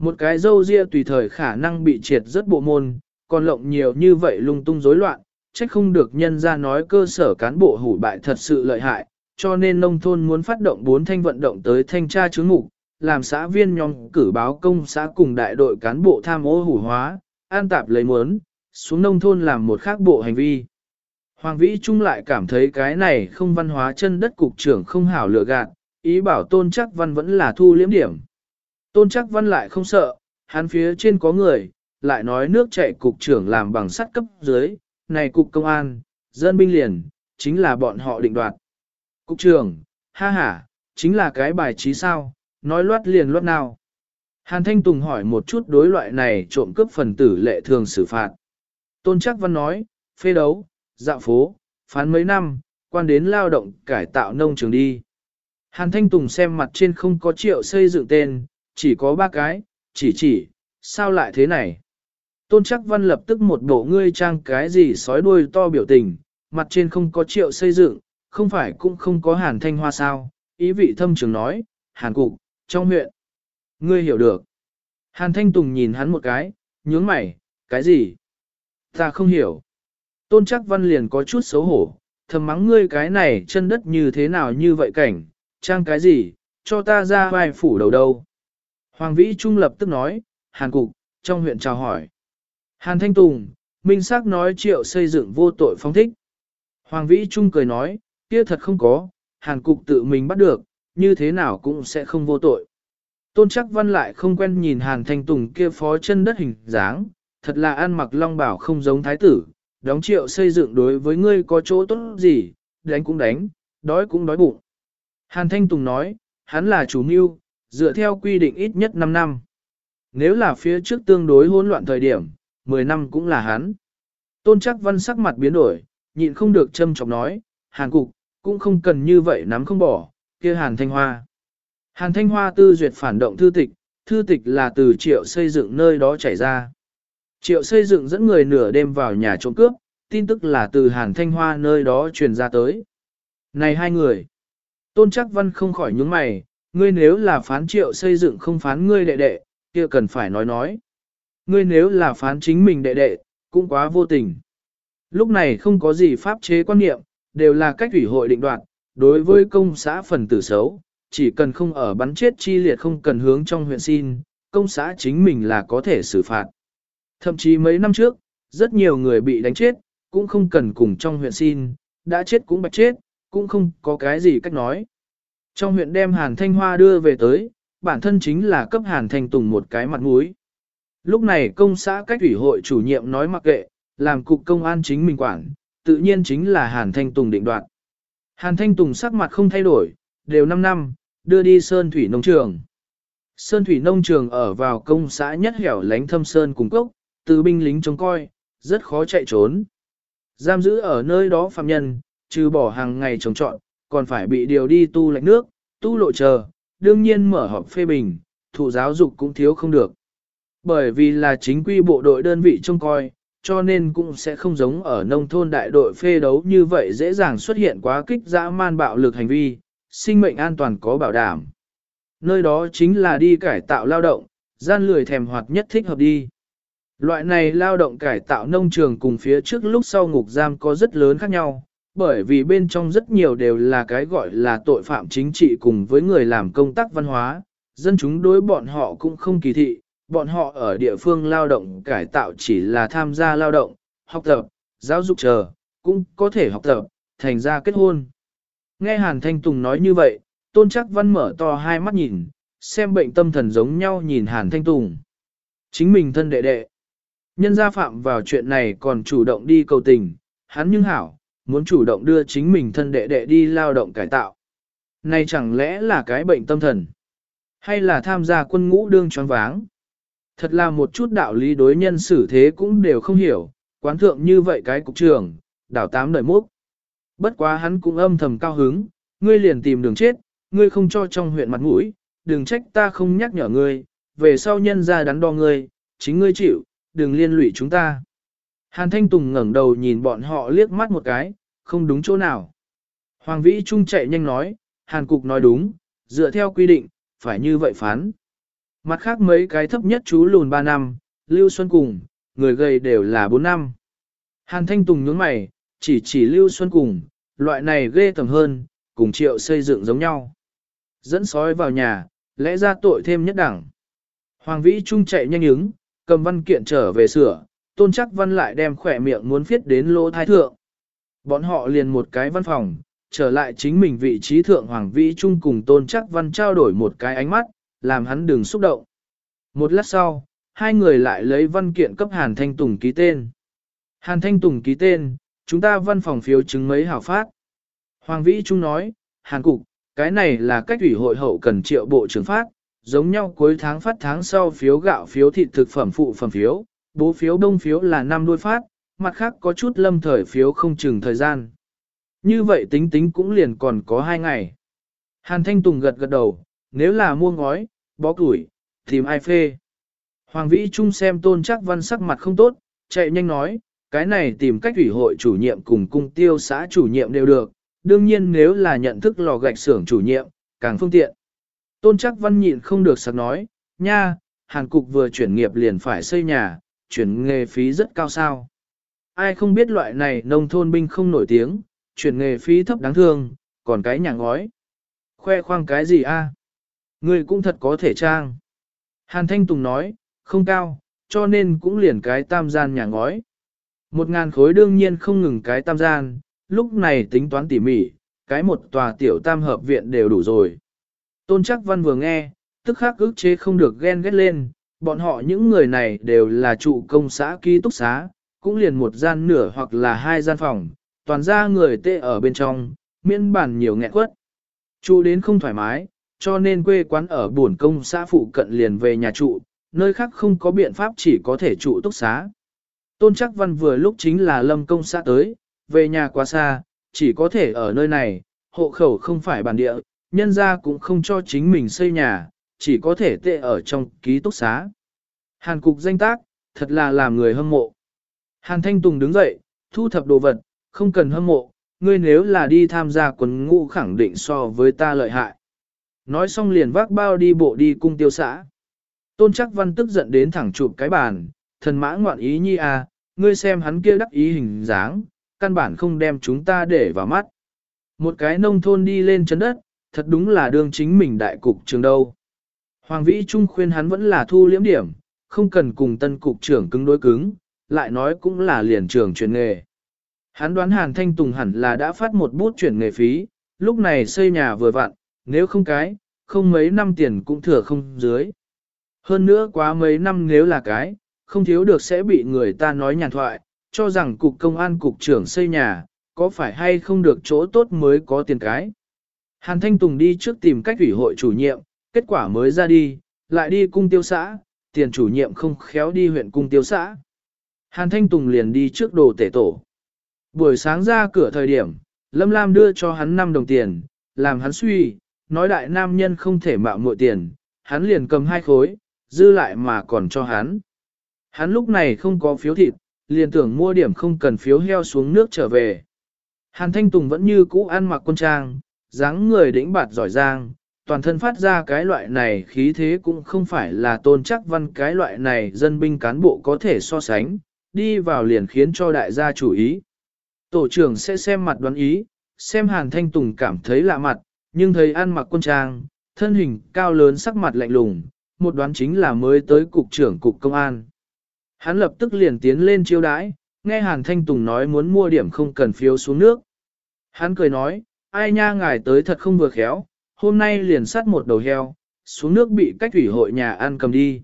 Một cái dâu ria tùy thời khả năng bị triệt rất bộ môn, còn lộng nhiều như vậy lung tung rối loạn, trách không được nhân ra nói cơ sở cán bộ hủ bại thật sự lợi hại, cho nên nông thôn muốn phát động bốn thanh vận động tới thanh tra chứng ngục, làm xã viên nhóm cử báo công xã cùng đại đội cán bộ tham ô hủ hóa, an tạp lấy muốn, xuống nông thôn làm một khác bộ hành vi. Hoàng Vĩ Trung lại cảm thấy cái này không văn hóa chân đất cục trưởng không hảo lựa gạt, ý bảo tôn chắc văn vẫn là thu liếm điểm. Tôn chắc văn lại không sợ, hắn phía trên có người, lại nói nước chạy cục trưởng làm bằng sắt cấp dưới, này cục công an, dân binh liền, chính là bọn họ định đoạt. Cục trưởng, ha ha, chính là cái bài trí sao, nói loát liền loát nào. Hàn Thanh Tùng hỏi một chút đối loại này trộm cướp phần tử lệ thường xử phạt. Tôn chắc văn nói, phê đấu, dạo phố, phán mấy năm, quan đến lao động cải tạo nông trường đi. Hàn Thanh Tùng xem mặt trên không có triệu xây dựng tên, chỉ có ba cái, chỉ chỉ, sao lại thế này? Tôn chắc văn lập tức một bộ ngươi trang cái gì sói đuôi to biểu tình, mặt trên không có triệu xây dựng, không phải cũng không có hàn thanh hoa sao, ý vị thâm trường nói, hàn cục, trong huyện. Ngươi hiểu được. Hàn thanh tùng nhìn hắn một cái, nhướng mày, cái gì? Ta không hiểu. Tôn chắc văn liền có chút xấu hổ, thầm mắng ngươi cái này chân đất như thế nào như vậy cảnh, trang cái gì, cho ta ra vai phủ đầu đâu. Hoàng Vĩ Trung lập tức nói, Hàn Cục, trong huyện chào hỏi. Hàn Thanh Tùng, Minh Sắc nói triệu xây dựng vô tội phong thích. Hoàng Vĩ Trung cười nói, kia thật không có, Hàn Cục tự mình bắt được, như thế nào cũng sẽ không vô tội. Tôn chắc văn lại không quen nhìn Hàn Thanh Tùng kia phó chân đất hình dáng, thật là ăn mặc long bảo không giống thái tử, đóng triệu xây dựng đối với ngươi có chỗ tốt gì, đánh cũng đánh, đói cũng đói bụng. Hàn Thanh Tùng nói, hắn là chủ mưu, dựa theo quy định ít nhất 5 năm. Nếu là phía trước tương đối hỗn loạn thời điểm, 10 năm cũng là hắn. Tôn chắc văn sắc mặt biến đổi, nhịn không được châm chọc nói, hàn cục, cũng không cần như vậy nắm không bỏ, kia hàn thanh hoa. Hàn thanh hoa tư duyệt phản động thư tịch, thư tịch là từ triệu xây dựng nơi đó chảy ra. Triệu xây dựng dẫn người nửa đêm vào nhà trộm cướp, tin tức là từ hàn thanh hoa nơi đó truyền ra tới. Này hai người, tôn chắc văn không khỏi nhướng mày, ngươi nếu là phán triệu xây dựng không phán ngươi đệ đệ, kia cần phải nói nói. Ngươi nếu là phán chính mình đệ đệ, cũng quá vô tình. Lúc này không có gì pháp chế quan niệm, đều là cách ủy hội định đoạt, đối với công xã phần tử xấu, chỉ cần không ở bắn chết chi liệt không cần hướng trong huyện xin, công xã chính mình là có thể xử phạt. Thậm chí mấy năm trước, rất nhiều người bị đánh chết, cũng không cần cùng trong huyện xin, đã chết cũng bạch chết, cũng không có cái gì cách nói. Trong huyện đem Hàn Thanh Hoa đưa về tới, bản thân chính là cấp Hàn Thanh Tùng một cái mặt mũi. Lúc này công xã cách ủy hội chủ nhiệm nói mặc kệ, làm cục công an chính mình quản, tự nhiên chính là Hàn Thanh Tùng định đoạt. Hàn Thanh Tùng sắc mặt không thay đổi, đều 5 năm, đưa đi Sơn Thủy Nông Trường. Sơn Thủy Nông Trường ở vào công xã nhất hẻo lánh thâm Sơn cùng cốc, từ binh lính trông coi, rất khó chạy trốn. Giam giữ ở nơi đó phạm nhân, trừ bỏ hàng ngày trồng trọn, còn phải bị điều đi tu lạnh nước, tu lộ chờ, đương nhiên mở họp phê bình, thụ giáo dục cũng thiếu không được. Bởi vì là chính quy bộ đội đơn vị trông coi, cho nên cũng sẽ không giống ở nông thôn đại đội phê đấu như vậy dễ dàng xuất hiện quá kích dã man bạo lực hành vi, sinh mệnh an toàn có bảo đảm. Nơi đó chính là đi cải tạo lao động, gian lười thèm hoạt nhất thích hợp đi. Loại này lao động cải tạo nông trường cùng phía trước lúc sau ngục giam có rất lớn khác nhau, bởi vì bên trong rất nhiều đều là cái gọi là tội phạm chính trị cùng với người làm công tác văn hóa, dân chúng đối bọn họ cũng không kỳ thị, bọn họ ở địa phương lao động cải tạo chỉ là tham gia lao động, học tập, giáo dục chờ, cũng có thể học tập, thành ra kết hôn. Nghe Hàn Thanh Tùng nói như vậy, Tôn Chắc Văn mở to hai mắt nhìn, xem bệnh tâm thần giống nhau nhìn Hàn Thanh Tùng. Chính mình thân đệ đệ. Nhân gia phạm vào chuyện này còn chủ động đi cầu tình, hắn nhưng hảo, muốn chủ động đưa chính mình thân đệ đệ đi lao động cải tạo. Này chẳng lẽ là cái bệnh tâm thần? Hay là tham gia quân ngũ đương choáng váng? Thật là một chút đạo lý đối nhân xử thế cũng đều không hiểu, quán thượng như vậy cái cục trưởng, đảo tám đời mốc. Bất quá hắn cũng âm thầm cao hứng, ngươi liền tìm đường chết, ngươi không cho trong huyện mặt mũi, đừng trách ta không nhắc nhở ngươi, về sau nhân ra đắn đo ngươi, chính ngươi chịu, đừng liên lụy chúng ta. Hàn Thanh Tùng ngẩng đầu nhìn bọn họ liếc mắt một cái, không đúng chỗ nào. Hoàng Vĩ Trung chạy nhanh nói, Hàn Cục nói đúng, dựa theo quy định, phải như vậy phán. Mặt khác mấy cái thấp nhất chú lùn 3 năm, Lưu Xuân cùng, người gầy đều là 4 năm. Hàn Thanh Tùng nhướng mày, chỉ chỉ Lưu Xuân cùng, loại này ghê tầm hơn, cùng triệu xây dựng giống nhau. Dẫn sói vào nhà, lẽ ra tội thêm nhất đẳng. Hoàng Vĩ Trung chạy nhanh ứng, cầm văn kiện trở về sửa, tôn chắc văn lại đem khỏe miệng muốn phiết đến lỗ thái thượng. Bọn họ liền một cái văn phòng, trở lại chính mình vị trí thượng Hoàng Vĩ Trung cùng tôn chắc văn trao đổi một cái ánh mắt, làm hắn đừng xúc động. Một lát sau, hai người lại lấy văn kiện cấp Hàn Thanh Tùng ký tên. Hàn Thanh Tùng ký tên, chúng ta văn phòng phiếu chứng mấy hảo phát. Hoàng Vĩ Trung nói, Hàn Cục, cái này là cách ủy hội hậu cần triệu bộ trưởng phát, giống nhau cuối tháng phát tháng sau phiếu gạo phiếu thịt thực phẩm phụ phẩm phiếu, bố phiếu đông phiếu là năm đôi phát, mặt khác có chút lâm thời phiếu không chừng thời gian. Như vậy tính tính cũng liền còn có hai ngày. Hàn Thanh Tùng gật gật đầu, nếu là mua ngói, bó củi, tìm ai phê. Hoàng Vĩ Trung xem tôn chắc văn sắc mặt không tốt, chạy nhanh nói, cái này tìm cách ủy hội chủ nhiệm cùng cung tiêu xã chủ nhiệm đều được, đương nhiên nếu là nhận thức lò gạch xưởng chủ nhiệm, càng phương tiện. Tôn chắc văn nhịn không được sặc nói, nha, Hàn Cục vừa chuyển nghiệp liền phải xây nhà, chuyển nghề phí rất cao sao. Ai không biết loại này nông thôn binh không nổi tiếng, chuyển nghề phí thấp đáng thương, còn cái nhà ngói. Khoe khoang cái gì a? Ngươi cũng thật có thể trang. Hàn Thanh Tùng nói, không cao, cho nên cũng liền cái tam gian nhà ngói. Một ngàn khối đương nhiên không ngừng cái tam gian, lúc này tính toán tỉ mỉ, cái một tòa tiểu tam hợp viện đều đủ rồi. Tôn chắc văn vừa nghe, tức khắc ức chế không được ghen ghét lên, bọn họ những người này đều là trụ công xã ký túc xá, cũng liền một gian nửa hoặc là hai gian phòng, toàn ra người tê ở bên trong, miễn bản nhiều nghẹn quất. Trụ đến không thoải mái, cho nên quê quán ở buồn công xã phụ cận liền về nhà trụ, nơi khác không có biện pháp chỉ có thể trụ túc xá. Tôn chắc văn vừa lúc chính là lâm công xã tới, về nhà quá xa, chỉ có thể ở nơi này, hộ khẩu không phải bản địa, nhân ra cũng không cho chính mình xây nhà, chỉ có thể tệ ở trong ký túc xá. Hàn cục danh tác, thật là làm người hâm mộ. Hàn Thanh Tùng đứng dậy, thu thập đồ vật, không cần hâm mộ, ngươi nếu là đi tham gia quần ngũ khẳng định so với ta lợi hại. Nói xong liền vác bao đi bộ đi cung tiêu xã. Tôn chắc văn tức giận đến thẳng chụp cái bàn, thần mã ngoạn ý nhi à, ngươi xem hắn kia đắc ý hình dáng, căn bản không đem chúng ta để vào mắt. Một cái nông thôn đi lên chấn đất, thật đúng là đương chính mình đại cục trường đâu. Hoàng Vĩ Trung khuyên hắn vẫn là thu liễm điểm, không cần cùng tân cục trưởng cứng đối cứng, lại nói cũng là liền trưởng chuyển nghề. Hắn đoán Hàn Thanh Tùng hẳn là đã phát một bút chuyển nghề phí, lúc này xây nhà vừa vặn, nếu không cái, không mấy năm tiền cũng thừa không dưới. Hơn nữa quá mấy năm nếu là cái, không thiếu được sẽ bị người ta nói nhàn thoại, cho rằng cục công an cục trưởng xây nhà, có phải hay không được chỗ tốt mới có tiền cái. Hàn Thanh Tùng đi trước tìm cách ủy hội chủ nhiệm, kết quả mới ra đi, lại đi cung tiêu xã, tiền chủ nhiệm không khéo đi huyện cung tiêu xã. Hàn Thanh Tùng liền đi trước đồ tể tổ. Buổi sáng ra cửa thời điểm, Lâm Lam đưa cho hắn 5 đồng tiền, làm hắn suy, nói đại nam nhân không thể mạo muội tiền, hắn liền cầm hai khối, dư lại mà còn cho hắn. Hắn lúc này không có phiếu thịt, liền tưởng mua điểm không cần phiếu heo xuống nước trở về. Hàn Thanh Tùng vẫn như cũ ăn mặc quân trang, dáng người đĩnh bạt giỏi giang, toàn thân phát ra cái loại này khí thế cũng không phải là tôn chắc văn cái loại này dân binh cán bộ có thể so sánh, đi vào liền khiến cho đại gia chủ ý. Tổ trưởng sẽ xem mặt đoán ý, xem Hàn Thanh Tùng cảm thấy lạ mặt, nhưng thấy ăn mặc quân trang, thân hình cao lớn sắc mặt lạnh lùng, một đoán chính là mới tới cục trưởng cục công an. Hắn lập tức liền tiến lên chiêu đãi, nghe Hàn Thanh Tùng nói muốn mua điểm không cần phiếu xuống nước. Hắn cười nói, ai nha ngài tới thật không vừa khéo, hôm nay liền sắt một đầu heo, xuống nước bị cách thủy hội nhà ăn cầm đi.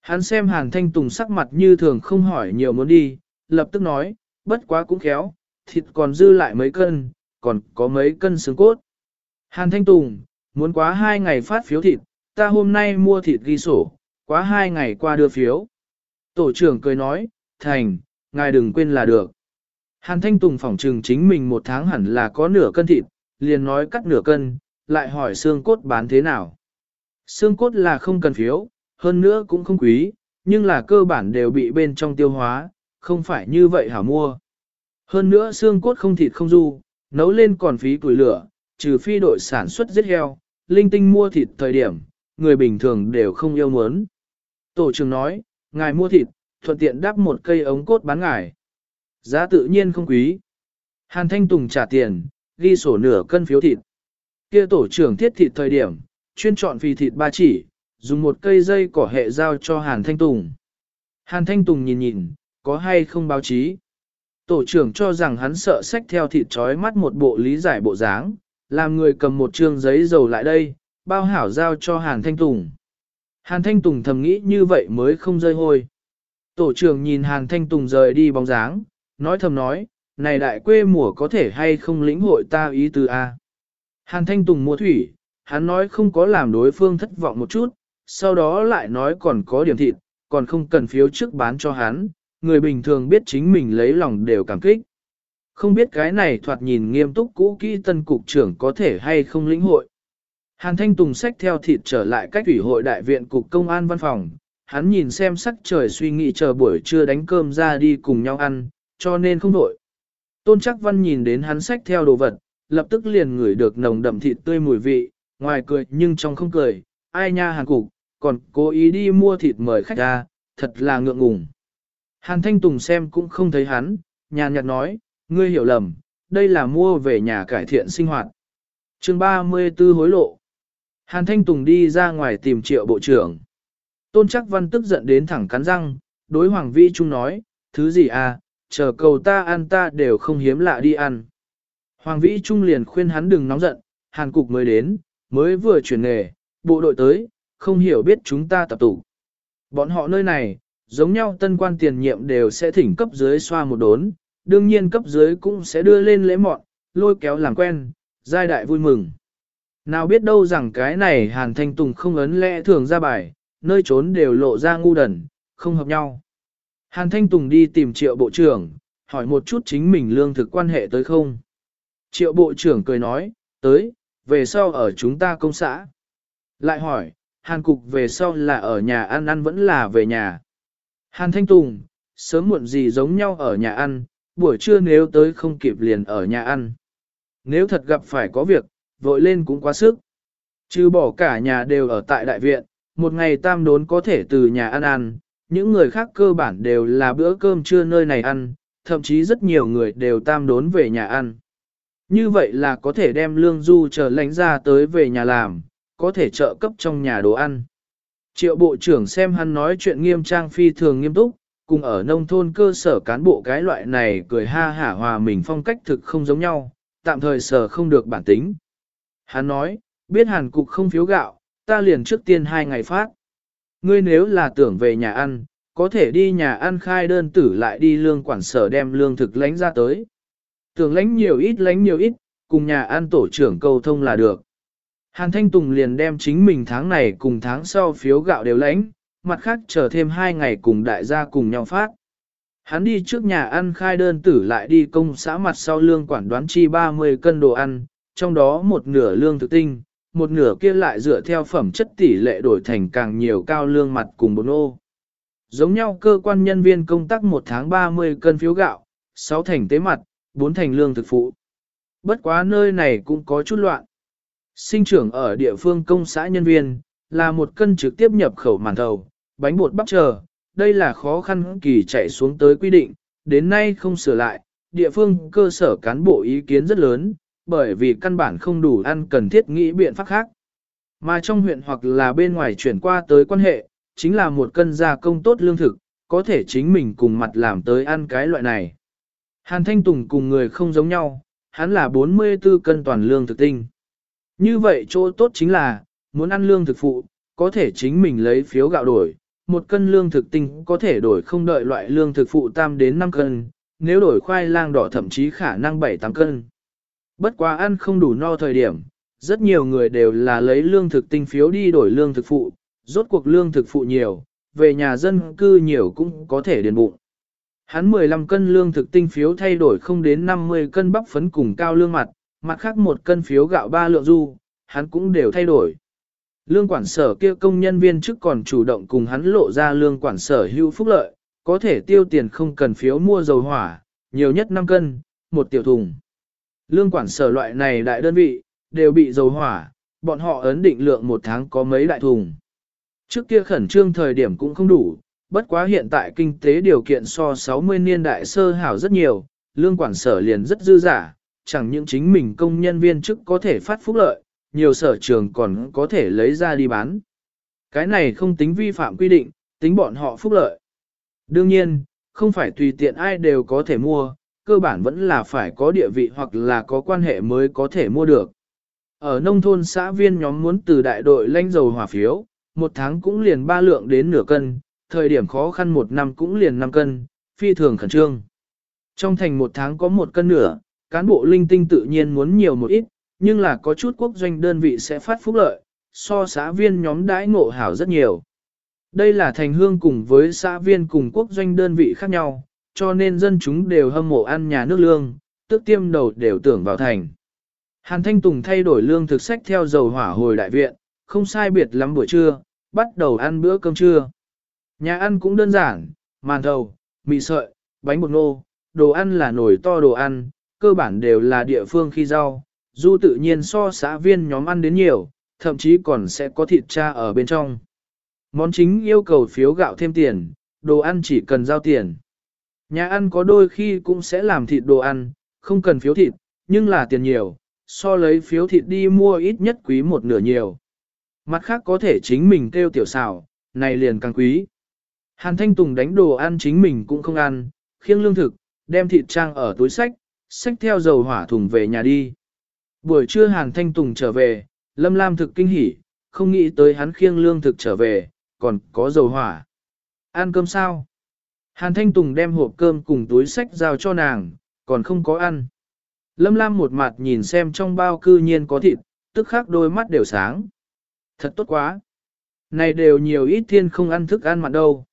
Hắn xem Hàn Thanh Tùng sắc mặt như thường không hỏi nhiều muốn đi, lập tức nói, bất quá cũng khéo, thịt còn dư lại mấy cân, còn có mấy cân xương cốt. Hàn Thanh Tùng, muốn quá hai ngày phát phiếu thịt, ta hôm nay mua thịt ghi sổ, quá hai ngày qua đưa phiếu. Tổ trưởng cười nói, thành, ngài đừng quên là được. Hàn Thanh Tùng phỏng trừng chính mình một tháng hẳn là có nửa cân thịt, liền nói cắt nửa cân, lại hỏi xương cốt bán thế nào. Xương cốt là không cần phiếu, hơn nữa cũng không quý, nhưng là cơ bản đều bị bên trong tiêu hóa, không phải như vậy hả mua. Hơn nữa xương cốt không thịt không du, nấu lên còn phí củi lửa, trừ phi đội sản xuất giết heo, linh tinh mua thịt thời điểm, người bình thường đều không yêu muốn. Tổ trưởng nói, ngài mua thịt, thuận tiện đắp một cây ống cốt bán ngài. Giá tự nhiên không quý. Hàn Thanh Tùng trả tiền, ghi sổ nửa cân phiếu thịt. Kia tổ trưởng thiết thịt thời điểm, chuyên chọn phi thịt ba chỉ, dùng một cây dây cỏ hệ giao cho Hàn Thanh Tùng. Hàn Thanh Tùng nhìn nhìn, có hay không báo chí. Tổ trưởng cho rằng hắn sợ sách theo thịt trói mắt một bộ lý giải bộ dáng, làm người cầm một trương giấy dầu lại đây, bao hảo giao cho Hàn Thanh Tùng. Hàn Thanh Tùng thầm nghĩ như vậy mới không rơi hôi. Tổ trưởng nhìn Hàn Thanh Tùng rời đi bóng dáng, nói thầm nói, này đại quê mùa có thể hay không lĩnh hội ta ý từ A. Hàn Thanh Tùng mua thủy, hắn nói không có làm đối phương thất vọng một chút, sau đó lại nói còn có điểm thịt, còn không cần phiếu trước bán cho hắn, người bình thường biết chính mình lấy lòng đều cảm kích. Không biết cái này thoạt nhìn nghiêm túc cũ kỹ tân cục trưởng có thể hay không lĩnh hội. Hàn Thanh Tùng xách theo thịt trở lại cách ủy hội đại viện cục công an văn phòng, hắn nhìn xem sắc trời suy nghĩ chờ buổi trưa đánh cơm ra đi cùng nhau ăn, cho nên không đổi. Tôn chắc văn nhìn đến hắn xách theo đồ vật, lập tức liền ngửi được nồng đậm thịt tươi mùi vị, ngoài cười nhưng trong không cười, ai nha hàn cục, còn cố ý đi mua thịt mời khách ra, thật là ngượng ngùng. Hàn Thanh Tùng xem cũng không thấy hắn, nhàn nhạt nói, ngươi hiểu lầm, đây là mua về nhà cải thiện sinh hoạt. chương 34 hối lộ. Hàn Thanh Tùng đi ra ngoài tìm triệu bộ trưởng. Tôn chắc văn tức giận đến thẳng cắn răng, đối Hoàng vĩ Trung nói, thứ gì à, chờ cầu ta ăn ta đều không hiếm lạ đi ăn. Hoàng Vĩ Trung liền khuyên hắn đừng nóng giận, Hàn Cục mới đến, mới vừa chuyển nghề, bộ đội tới, không hiểu biết chúng ta tập tụ. Bọn họ nơi này, giống nhau tân quan tiền nhiệm đều sẽ thỉnh cấp dưới xoa một đốn, đương nhiên cấp dưới cũng sẽ đưa lên lễ mọn, lôi kéo làm quen, giai đại vui mừng. Nào biết đâu rằng cái này Hàn Thanh Tùng không ấn lẽ thường ra bài, nơi trốn đều lộ ra ngu đần, không hợp nhau. Hàn Thanh Tùng đi tìm triệu bộ trưởng, hỏi một chút chính mình lương thực quan hệ tới không. Triệu bộ trưởng cười nói, tới, về sau ở chúng ta công xã. Lại hỏi, Hàn Cục về sau là ở nhà ăn ăn vẫn là về nhà. Hàn Thanh Tùng, sớm muộn gì giống nhau ở nhà ăn, buổi trưa nếu tới không kịp liền ở nhà ăn. Nếu thật gặp phải có việc, vội lên cũng quá sức. Chứ bỏ cả nhà đều ở tại đại viện, một ngày tam đốn có thể từ nhà ăn ăn, những người khác cơ bản đều là bữa cơm trưa nơi này ăn, thậm chí rất nhiều người đều tam đốn về nhà ăn. Như vậy là có thể đem lương du chờ lánh ra tới về nhà làm, có thể trợ cấp trong nhà đồ ăn. Triệu bộ trưởng xem hắn nói chuyện nghiêm trang phi thường nghiêm túc, cùng ở nông thôn cơ sở cán bộ cái loại này cười ha hả hòa mình phong cách thực không giống nhau, tạm thời sở không được bản tính. Hắn nói, biết hàn cục không phiếu gạo, ta liền trước tiên hai ngày phát. Ngươi nếu là tưởng về nhà ăn, có thể đi nhà ăn khai đơn tử lại đi lương quản sở đem lương thực lánh ra tới. Tưởng lánh nhiều ít lánh nhiều ít, cùng nhà ăn tổ trưởng cầu thông là được. Hàn Thanh Tùng liền đem chính mình tháng này cùng tháng sau phiếu gạo đều lãnh, mặt khác chờ thêm hai ngày cùng đại gia cùng nhau phát. Hắn đi trước nhà ăn khai đơn tử lại đi công xã mặt sau lương quản đoán chi 30 cân đồ ăn, trong đó một nửa lương thực tinh, một nửa kia lại dựa theo phẩm chất tỷ lệ đổi thành càng nhiều cao lương mặt cùng bốn ô. Giống nhau cơ quan nhân viên công tác một tháng 30 cân phiếu gạo, 6 thành tế mặt, bốn thành lương thực phụ. Bất quá nơi này cũng có chút loạn. Sinh trưởng ở địa phương công xã nhân viên, là một cân trực tiếp nhập khẩu màn thầu, bánh bột bắp chờ, đây là khó khăn kỳ chạy xuống tới quy định, đến nay không sửa lại, địa phương cơ sở cán bộ ý kiến rất lớn, bởi vì căn bản không đủ ăn cần thiết nghĩ biện pháp khác. Mà trong huyện hoặc là bên ngoài chuyển qua tới quan hệ, chính là một cân gia công tốt lương thực, có thể chính mình cùng mặt làm tới ăn cái loại này. Hàn Thanh Tùng cùng người không giống nhau, hắn là 44 cân toàn lương thực tinh. Như vậy chỗ tốt chính là, muốn ăn lương thực phụ, có thể chính mình lấy phiếu gạo đổi, một cân lương thực tinh có thể đổi không đợi loại lương thực phụ tam đến 5 cân, nếu đổi khoai lang đỏ thậm chí khả năng 7-8 cân. Bất quá ăn không đủ no thời điểm, rất nhiều người đều là lấy lương thực tinh phiếu đi đổi lương thực phụ, rốt cuộc lương thực phụ nhiều, về nhà dân cư nhiều cũng có thể điền bụng. Hắn 15 cân lương thực tinh phiếu thay đổi không đến 50 cân bắp phấn cùng cao lương mặt, mặt khác một cân phiếu gạo ba lượng du, hắn cũng đều thay đổi. Lương quản sở kia công nhân viên chức còn chủ động cùng hắn lộ ra lương quản sở hưu phúc lợi, có thể tiêu tiền không cần phiếu mua dầu hỏa, nhiều nhất 5 cân, một tiểu thùng. Lương quản sở loại này đại đơn vị, đều bị dầu hỏa, bọn họ ấn định lượng một tháng có mấy đại thùng. Trước kia khẩn trương thời điểm cũng không đủ, bất quá hiện tại kinh tế điều kiện so 60 niên đại sơ hảo rất nhiều, lương quản sở liền rất dư giả, chẳng những chính mình công nhân viên chức có thể phát phúc lợi, nhiều sở trường còn có thể lấy ra đi bán. Cái này không tính vi phạm quy định, tính bọn họ phúc lợi. Đương nhiên, không phải tùy tiện ai đều có thể mua, cơ bản vẫn là phải có địa vị hoặc là có quan hệ mới có thể mua được. Ở nông thôn xã viên nhóm muốn từ đại đội lãnh dầu hỏa phiếu, một tháng cũng liền ba lượng đến nửa cân, thời điểm khó khăn một năm cũng liền 5 cân, phi thường khẩn trương. Trong thành một tháng có một cân nửa, cán bộ linh tinh tự nhiên muốn nhiều một ít, nhưng là có chút quốc doanh đơn vị sẽ phát phúc lợi, so xã viên nhóm đãi ngộ hảo rất nhiều. Đây là thành hương cùng với xã viên cùng quốc doanh đơn vị khác nhau, cho nên dân chúng đều hâm mộ ăn nhà nước lương, tức tiêm đầu đều tưởng vào thành. Hàn Thanh Tùng thay đổi lương thực sách theo dầu hỏa hồi đại viện, không sai biệt lắm buổi trưa, bắt đầu ăn bữa cơm trưa. Nhà ăn cũng đơn giản, màn thầu, mì sợi, bánh bột ngô, đồ ăn là nồi to đồ ăn, cơ bản đều là địa phương khi rau, du tự nhiên so xã viên nhóm ăn đến nhiều, thậm chí còn sẽ có thịt cha ở bên trong. Món chính yêu cầu phiếu gạo thêm tiền, đồ ăn chỉ cần giao tiền. Nhà ăn có đôi khi cũng sẽ làm thịt đồ ăn, không cần phiếu thịt, nhưng là tiền nhiều, so lấy phiếu thịt đi mua ít nhất quý một nửa nhiều. Mặt khác có thể chính mình kêu tiểu xào, này liền càng quý. Hàn Thanh Tùng đánh đồ ăn chính mình cũng không ăn, khiêng lương thực, đem thịt trang ở túi sách, sách theo dầu hỏa thùng về nhà đi. Buổi trưa Hàn Thanh Tùng trở về, Lâm Lam thực kinh hỉ, không nghĩ tới hắn khiêng lương thực trở về, còn có dầu hỏa. Ăn cơm sao? Hàn Thanh Tùng đem hộp cơm cùng túi sách giao cho nàng, còn không có ăn. Lâm Lam một mặt nhìn xem trong bao cư nhiên có thịt, tức khắc đôi mắt đều sáng. Thật tốt quá. Này đều nhiều ít thiên không ăn thức ăn mặn đâu.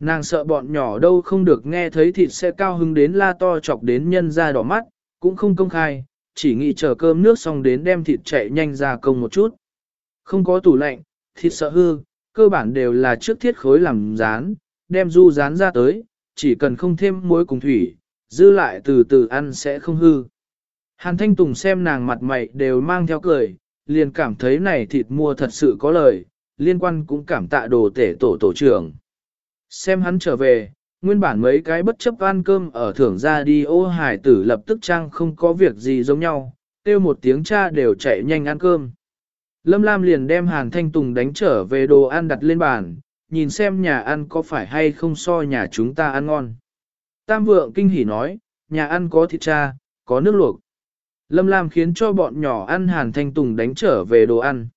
Nàng sợ bọn nhỏ đâu không được nghe thấy thịt sẽ cao hứng đến la to chọc đến nhân ra đỏ mắt, cũng không công khai, chỉ nghĩ chờ cơm nước xong đến đem thịt chạy nhanh ra công một chút. Không có tủ lạnh, thịt sợ hư, cơ bản đều là trước thiết khối làm rán, đem du rán ra tới, chỉ cần không thêm muối cùng thủy, dư lại từ từ ăn sẽ không hư. Hàn Thanh Tùng xem nàng mặt mày đều mang theo cười, liền cảm thấy này thịt mua thật sự có lời, liên quan cũng cảm tạ đồ tể tổ tổ trưởng. Xem hắn trở về, nguyên bản mấy cái bất chấp ăn cơm ở thưởng ra đi ô hải tử lập tức trang không có việc gì giống nhau, kêu một tiếng cha đều chạy nhanh ăn cơm. Lâm Lam liền đem Hàn Thanh Tùng đánh trở về đồ ăn đặt lên bàn, nhìn xem nhà ăn có phải hay không so nhà chúng ta ăn ngon. Tam vượng kinh hỉ nói, nhà ăn có thịt cha, có nước luộc. Lâm Lam khiến cho bọn nhỏ ăn Hàn Thanh Tùng đánh trở về đồ ăn.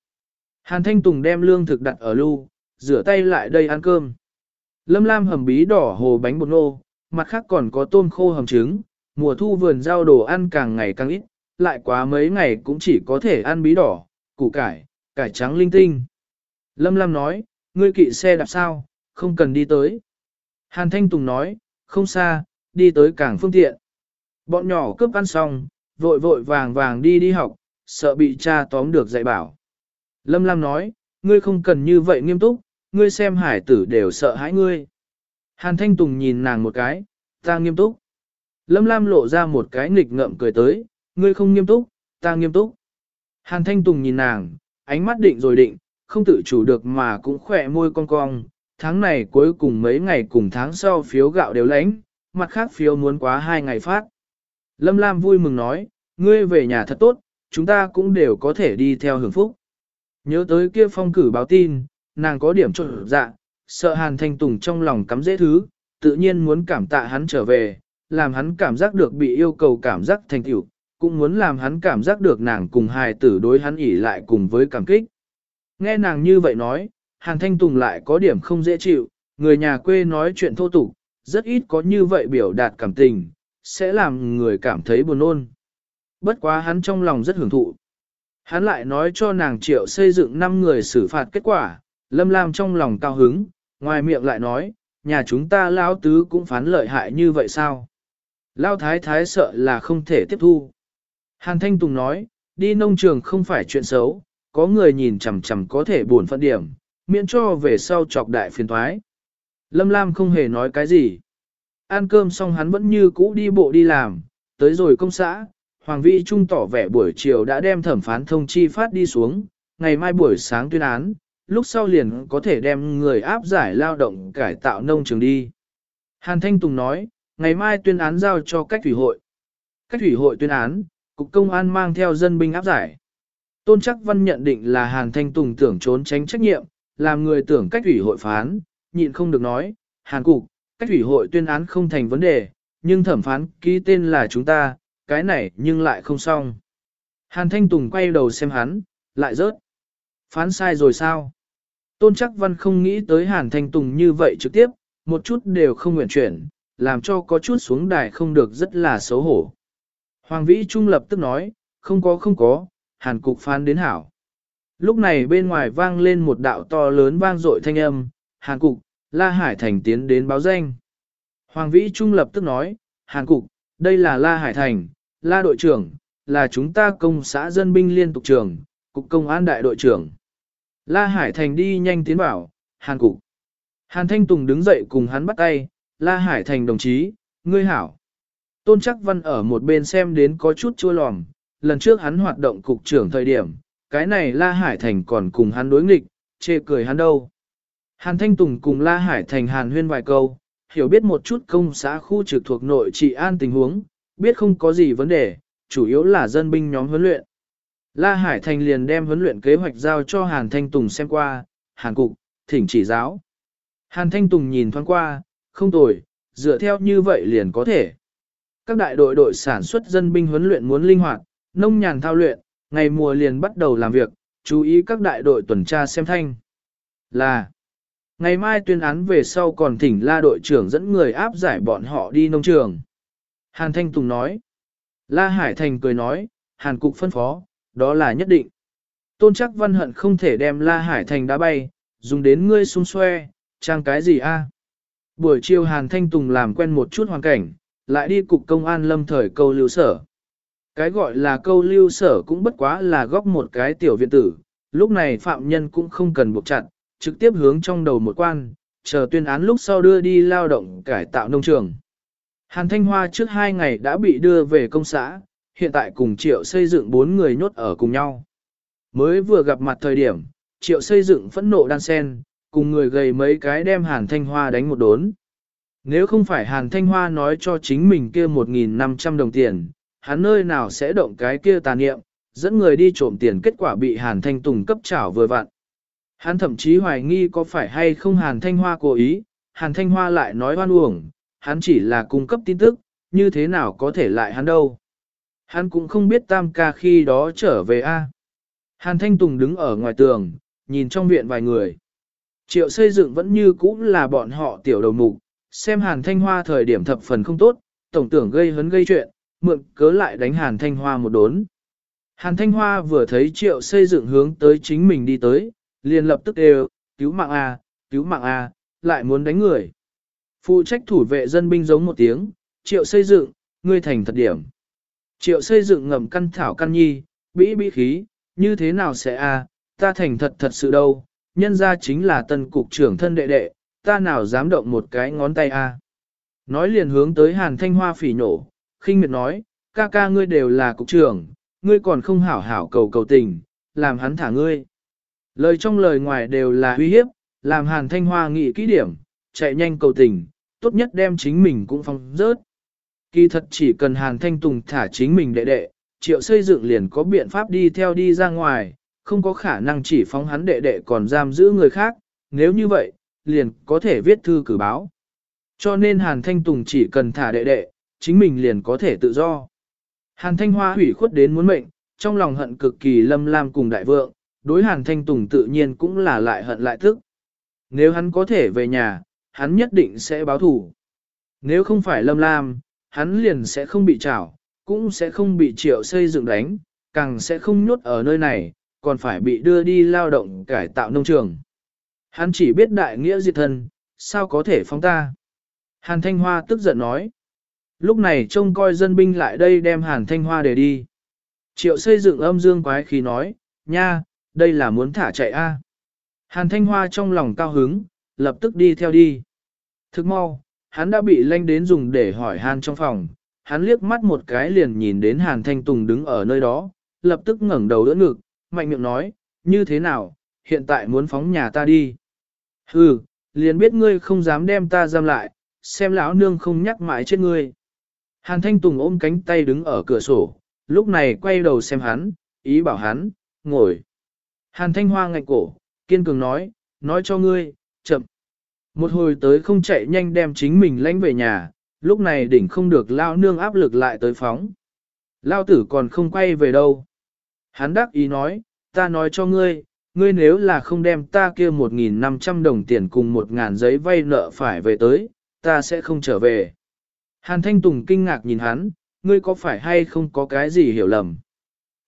Hàn Thanh Tùng đem lương thực đặt ở lưu, rửa tay lại đây ăn cơm. Lâm Lam hầm bí đỏ hồ bánh bột nô, mặt khác còn có tôm khô hầm trứng, mùa thu vườn rau đồ ăn càng ngày càng ít, lại quá mấy ngày cũng chỉ có thể ăn bí đỏ, củ cải, cải trắng linh tinh. Lâm Lam nói, ngươi kỵ xe đạp sao, không cần đi tới. Hàn Thanh Tùng nói, không xa, đi tới càng phương tiện. Bọn nhỏ cướp ăn xong, vội vội vàng vàng đi đi học, sợ bị cha tóm được dạy bảo. Lâm Lam nói, ngươi không cần như vậy nghiêm túc, ngươi xem hải tử đều sợ hãi ngươi. Hàn Thanh Tùng nhìn nàng một cái, ta nghiêm túc. Lâm Lam lộ ra một cái nghịch ngợm cười tới, ngươi không nghiêm túc, ta nghiêm túc. Hàn Thanh Tùng nhìn nàng, ánh mắt định rồi định, không tự chủ được mà cũng khỏe môi cong cong. Tháng này cuối cùng mấy ngày cùng tháng sau phiếu gạo đều lãnh, mặt khác phiếu muốn quá hai ngày phát. Lâm Lam vui mừng nói, ngươi về nhà thật tốt, chúng ta cũng đều có thể đi theo hưởng phúc. Nhớ tới kia phong cử báo tin, nàng có điểm trộn dạ, sợ Hàn Thanh Tùng trong lòng cắm dễ thứ, tự nhiên muốn cảm tạ hắn trở về, làm hắn cảm giác được bị yêu cầu cảm giác thành tựu, cũng muốn làm hắn cảm giác được nàng cùng hài tử đối hắn ỉ lại cùng với cảm kích. Nghe nàng như vậy nói, Hàn Thanh Tùng lại có điểm không dễ chịu, người nhà quê nói chuyện thô tục, rất ít có như vậy biểu đạt cảm tình, sẽ làm người cảm thấy buồn ôn. Bất quá hắn trong lòng rất hưởng thụ. Hắn lại nói cho nàng triệu xây dựng 5 người xử phạt kết quả, Lâm Lam trong lòng cao hứng, ngoài miệng lại nói, nhà chúng ta lão tứ cũng phán lợi hại như vậy sao? Lão thái thái sợ là không thể tiếp thu. Hàn Thanh Tùng nói, đi nông trường không phải chuyện xấu, có người nhìn chằm chằm có thể buồn phận điểm, miễn cho về sau chọc đại phiền thoái. Lâm Lam không hề nói cái gì. Ăn cơm xong hắn vẫn như cũ đi bộ đi làm, tới rồi công xã, Hoàng Vi Trung tỏ vẻ buổi chiều đã đem thẩm phán thông chi phát đi xuống, ngày mai buổi sáng tuyên án, lúc sau liền có thể đem người áp giải lao động cải tạo nông trường đi. Hàn Thanh Tùng nói, ngày mai tuyên án giao cho cách thủy hội. Cách thủy hội tuyên án, cục công an mang theo dân binh áp giải. Tôn chắc văn nhận định là Hàn Thanh Tùng tưởng trốn tránh trách nhiệm, làm người tưởng cách thủy hội phán, nhịn không được nói, Hàn cục, cách thủy hội tuyên án không thành vấn đề, nhưng thẩm phán ký tên là chúng ta, cái này nhưng lại không xong. Hàn Thanh Tùng quay đầu xem hắn, lại rớt. Phán sai rồi sao? Tôn chắc văn không nghĩ tới Hàn Thanh Tùng như vậy trực tiếp, một chút đều không nguyện chuyển, làm cho có chút xuống đài không được rất là xấu hổ. Hoàng Vĩ Trung lập tức nói, không có không có, Hàn Cục phán đến hảo. Lúc này bên ngoài vang lên một đạo to lớn vang dội thanh âm, Hàn Cục, La Hải Thành tiến đến báo danh. Hoàng Vĩ Trung lập tức nói, Hàn Cục, đây là La Hải Thành, La đội trưởng, là chúng ta công xã dân binh liên tục trưởng, Cục Công an đại đội trưởng. La Hải Thành đi nhanh tiến bảo, Hàn Cục. Hàn Thanh Tùng đứng dậy cùng hắn bắt tay, La Hải Thành đồng chí, ngươi hảo. Tôn chắc văn ở một bên xem đến có chút chua lòm, lần trước hắn hoạt động cục trưởng thời điểm, cái này La Hải Thành còn cùng hắn đối nghịch, chê cười hắn đâu. Hàn Thanh Tùng cùng La Hải Thành hàn huyên vài câu, hiểu biết một chút công xã khu trực thuộc nội trị an tình huống, biết không có gì vấn đề, chủ yếu là dân binh nhóm huấn luyện. La Hải Thành liền đem huấn luyện kế hoạch giao cho Hàn Thanh Tùng xem qua, Hàn Cục, thỉnh chỉ giáo. Hàn Thanh Tùng nhìn thoáng qua, không tồi, dựa theo như vậy liền có thể. Các đại đội đội sản xuất dân binh huấn luyện muốn linh hoạt, nông nhàn thao luyện, ngày mùa liền bắt đầu làm việc, chú ý các đại đội tuần tra xem thanh. Là, ngày mai tuyên án về sau còn thỉnh la đội trưởng dẫn người áp giải bọn họ đi nông trường. Hàn Thanh Tùng nói, La Hải Thành cười nói, Hàn Cục phân phó, đó là nhất định. tôn chắc văn hận không thể đem La Hải Thành đá bay, dùng đến ngươi xung xoe, trang cái gì a? Buổi chiều Hàn Thanh Tùng làm quen một chút hoàn cảnh, lại đi cục công an lâm thời câu lưu sở. Cái gọi là câu lưu sở cũng bất quá là góc một cái tiểu viện tử, lúc này phạm nhân cũng không cần buộc chặt, trực tiếp hướng trong đầu một quan, chờ tuyên án lúc sau đưa đi lao động cải tạo nông trường. Hàn Thanh Hoa trước hai ngày đã bị đưa về công xã, hiện tại cùng triệu xây dựng bốn người nhốt ở cùng nhau. Mới vừa gặp mặt thời điểm, triệu xây dựng phẫn nộ đan sen, cùng người gầy mấy cái đem Hàn Thanh Hoa đánh một đốn. Nếu không phải Hàn Thanh Hoa nói cho chính mình kia 1.500 đồng tiền, hắn nơi nào sẽ động cái kia tà niệm, dẫn người đi trộm tiền kết quả bị Hàn Thanh Tùng cấp trảo vừa vặn. Hắn thậm chí hoài nghi có phải hay không Hàn Thanh Hoa cố ý, Hàn Thanh Hoa lại nói hoan uổng, hắn chỉ là cung cấp tin tức, như thế nào có thể lại hắn đâu. Hắn cũng không biết tam ca khi đó trở về a. Hàn Thanh Tùng đứng ở ngoài tường, nhìn trong viện vài người. Triệu xây dựng vẫn như cũ là bọn họ tiểu đầu mục, xem Hàn Thanh Hoa thời điểm thập phần không tốt, tổng tưởng gây hấn gây chuyện, mượn cớ lại đánh Hàn Thanh Hoa một đốn. Hàn Thanh Hoa vừa thấy triệu xây dựng hướng tới chính mình đi tới, liền lập tức đều, cứu mạng A, cứu mạng A, lại muốn đánh người. Phụ trách thủ vệ dân binh giống một tiếng, triệu xây dựng, ngươi thành thật điểm. Triệu xây dựng ngầm căn thảo căn nhi, bĩ bĩ khí, như thế nào sẽ A, ta thành thật thật sự đâu, nhân ra chính là tân cục trưởng thân đệ đệ, ta nào dám động một cái ngón tay A. Nói liền hướng tới hàn thanh hoa phỉ nổ, khinh miệt nói, ca ca ngươi đều là cục trưởng, ngươi còn không hảo hảo cầu cầu tình, làm hắn thả ngươi. Lời trong lời ngoài đều là uy hiếp, làm hàn thanh hoa nghị kỹ điểm, chạy nhanh cầu tình, tốt nhất đem chính mình cũng phong rớt. Kỳ thật chỉ cần hàn thanh tùng thả chính mình đệ đệ, triệu xây dựng liền có biện pháp đi theo đi ra ngoài, không có khả năng chỉ phóng hắn đệ đệ còn giam giữ người khác, nếu như vậy, liền có thể viết thư cử báo. Cho nên hàn thanh tùng chỉ cần thả đệ đệ, chính mình liền có thể tự do. Hàn thanh hoa hủy khuất đến muốn mệnh, trong lòng hận cực kỳ lâm lam cùng đại vượng, đối hàn thanh tùng tự nhiên cũng là lại hận lại thức. Nếu hắn có thể về nhà, hắn nhất định sẽ báo thủ. Nếu không phải lâm lam, hắn liền sẽ không bị trảo, cũng sẽ không bị triệu xây dựng đánh, càng sẽ không nhốt ở nơi này, còn phải bị đưa đi lao động cải tạo nông trường. Hắn chỉ biết đại nghĩa diệt thân, sao có thể phóng ta. Hàn Thanh Hoa tức giận nói. Lúc này trông coi dân binh lại đây đem Hàn Thanh Hoa để đi. Triệu xây dựng âm dương quái khí nói, nha, đây là muốn thả chạy a. Hàn Thanh Hoa trong lòng cao hứng, lập tức đi theo đi. Thức mau, hắn đã bị lanh đến dùng để hỏi Hàn trong phòng, hắn liếc mắt một cái liền nhìn đến Hàn Thanh Tùng đứng ở nơi đó, lập tức ngẩng đầu đỡ ngực, mạnh miệng nói, như thế nào, hiện tại muốn phóng nhà ta đi. Hừ, liền biết ngươi không dám đem ta giam lại, xem lão nương không nhắc mãi chết ngươi. Hàn Thanh Tùng ôm cánh tay đứng ở cửa sổ, lúc này quay đầu xem hắn, ý bảo hắn, ngồi. Hàn Thanh Hoa ngạnh cổ, kiên cường nói, nói cho ngươi, chậm. Một hồi tới không chạy nhanh đem chính mình lánh về nhà, lúc này đỉnh không được lao nương áp lực lại tới phóng. Lao tử còn không quay về đâu. Hắn đắc ý nói, ta nói cho ngươi, ngươi nếu là không đem ta kia 1.500 đồng tiền cùng 1.000 giấy vay nợ phải về tới, ta sẽ không trở về. Hàn Thanh Tùng kinh ngạc nhìn hắn, ngươi có phải hay không có cái gì hiểu lầm.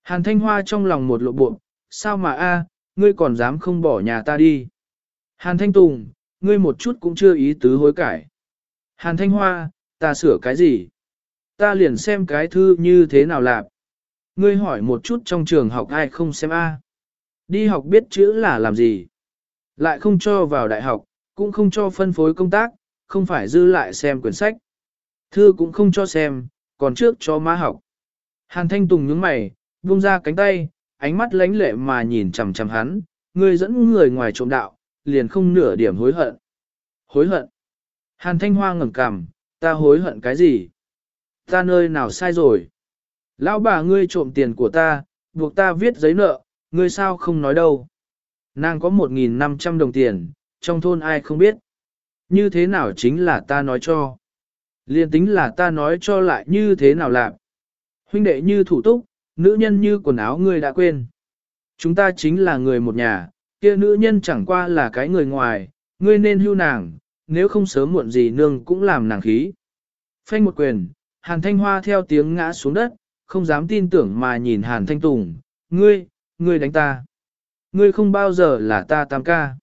Hàn Thanh Hoa trong lòng một lộ bộ, sao mà a, ngươi còn dám không bỏ nhà ta đi. Hàn Thanh Tùng, ngươi một chút cũng chưa ý tứ hối cải. Hàn Thanh Hoa, ta sửa cái gì? Ta liền xem cái thư như thế nào làm. Ngươi hỏi một chút trong trường học ai không xem a? Đi học biết chữ là làm gì? Lại không cho vào đại học, cũng không cho phân phối công tác, không phải dư lại xem quyển sách. Thư cũng không cho xem, còn trước cho má học. Hàn Thanh Tùng nhướng mày, buông ra cánh tay, ánh mắt lánh lệ mà nhìn chằm chằm hắn, ngươi dẫn người ngoài trộm đạo, liền không nửa điểm hối hận. Hối hận. Hàn Thanh Hoa ngẩng cằm, ta hối hận cái gì? Ta nơi nào sai rồi? Lão bà ngươi trộm tiền của ta, buộc ta viết giấy nợ, ngươi sao không nói đâu? Nàng có 1.500 đồng tiền, trong thôn ai không biết? Như thế nào chính là ta nói cho? Liên tính là ta nói cho lại như thế nào làm? Huynh đệ như thủ túc, nữ nhân như quần áo ngươi đã quên. Chúng ta chính là người một nhà, kia nữ nhân chẳng qua là cái người ngoài, ngươi nên hưu nàng, nếu không sớm muộn gì nương cũng làm nàng khí. Phanh một quyền, Hàn Thanh Hoa theo tiếng ngã xuống đất, không dám tin tưởng mà nhìn Hàn Thanh Tùng, ngươi, ngươi đánh ta. Ngươi không bao giờ là ta tam ca.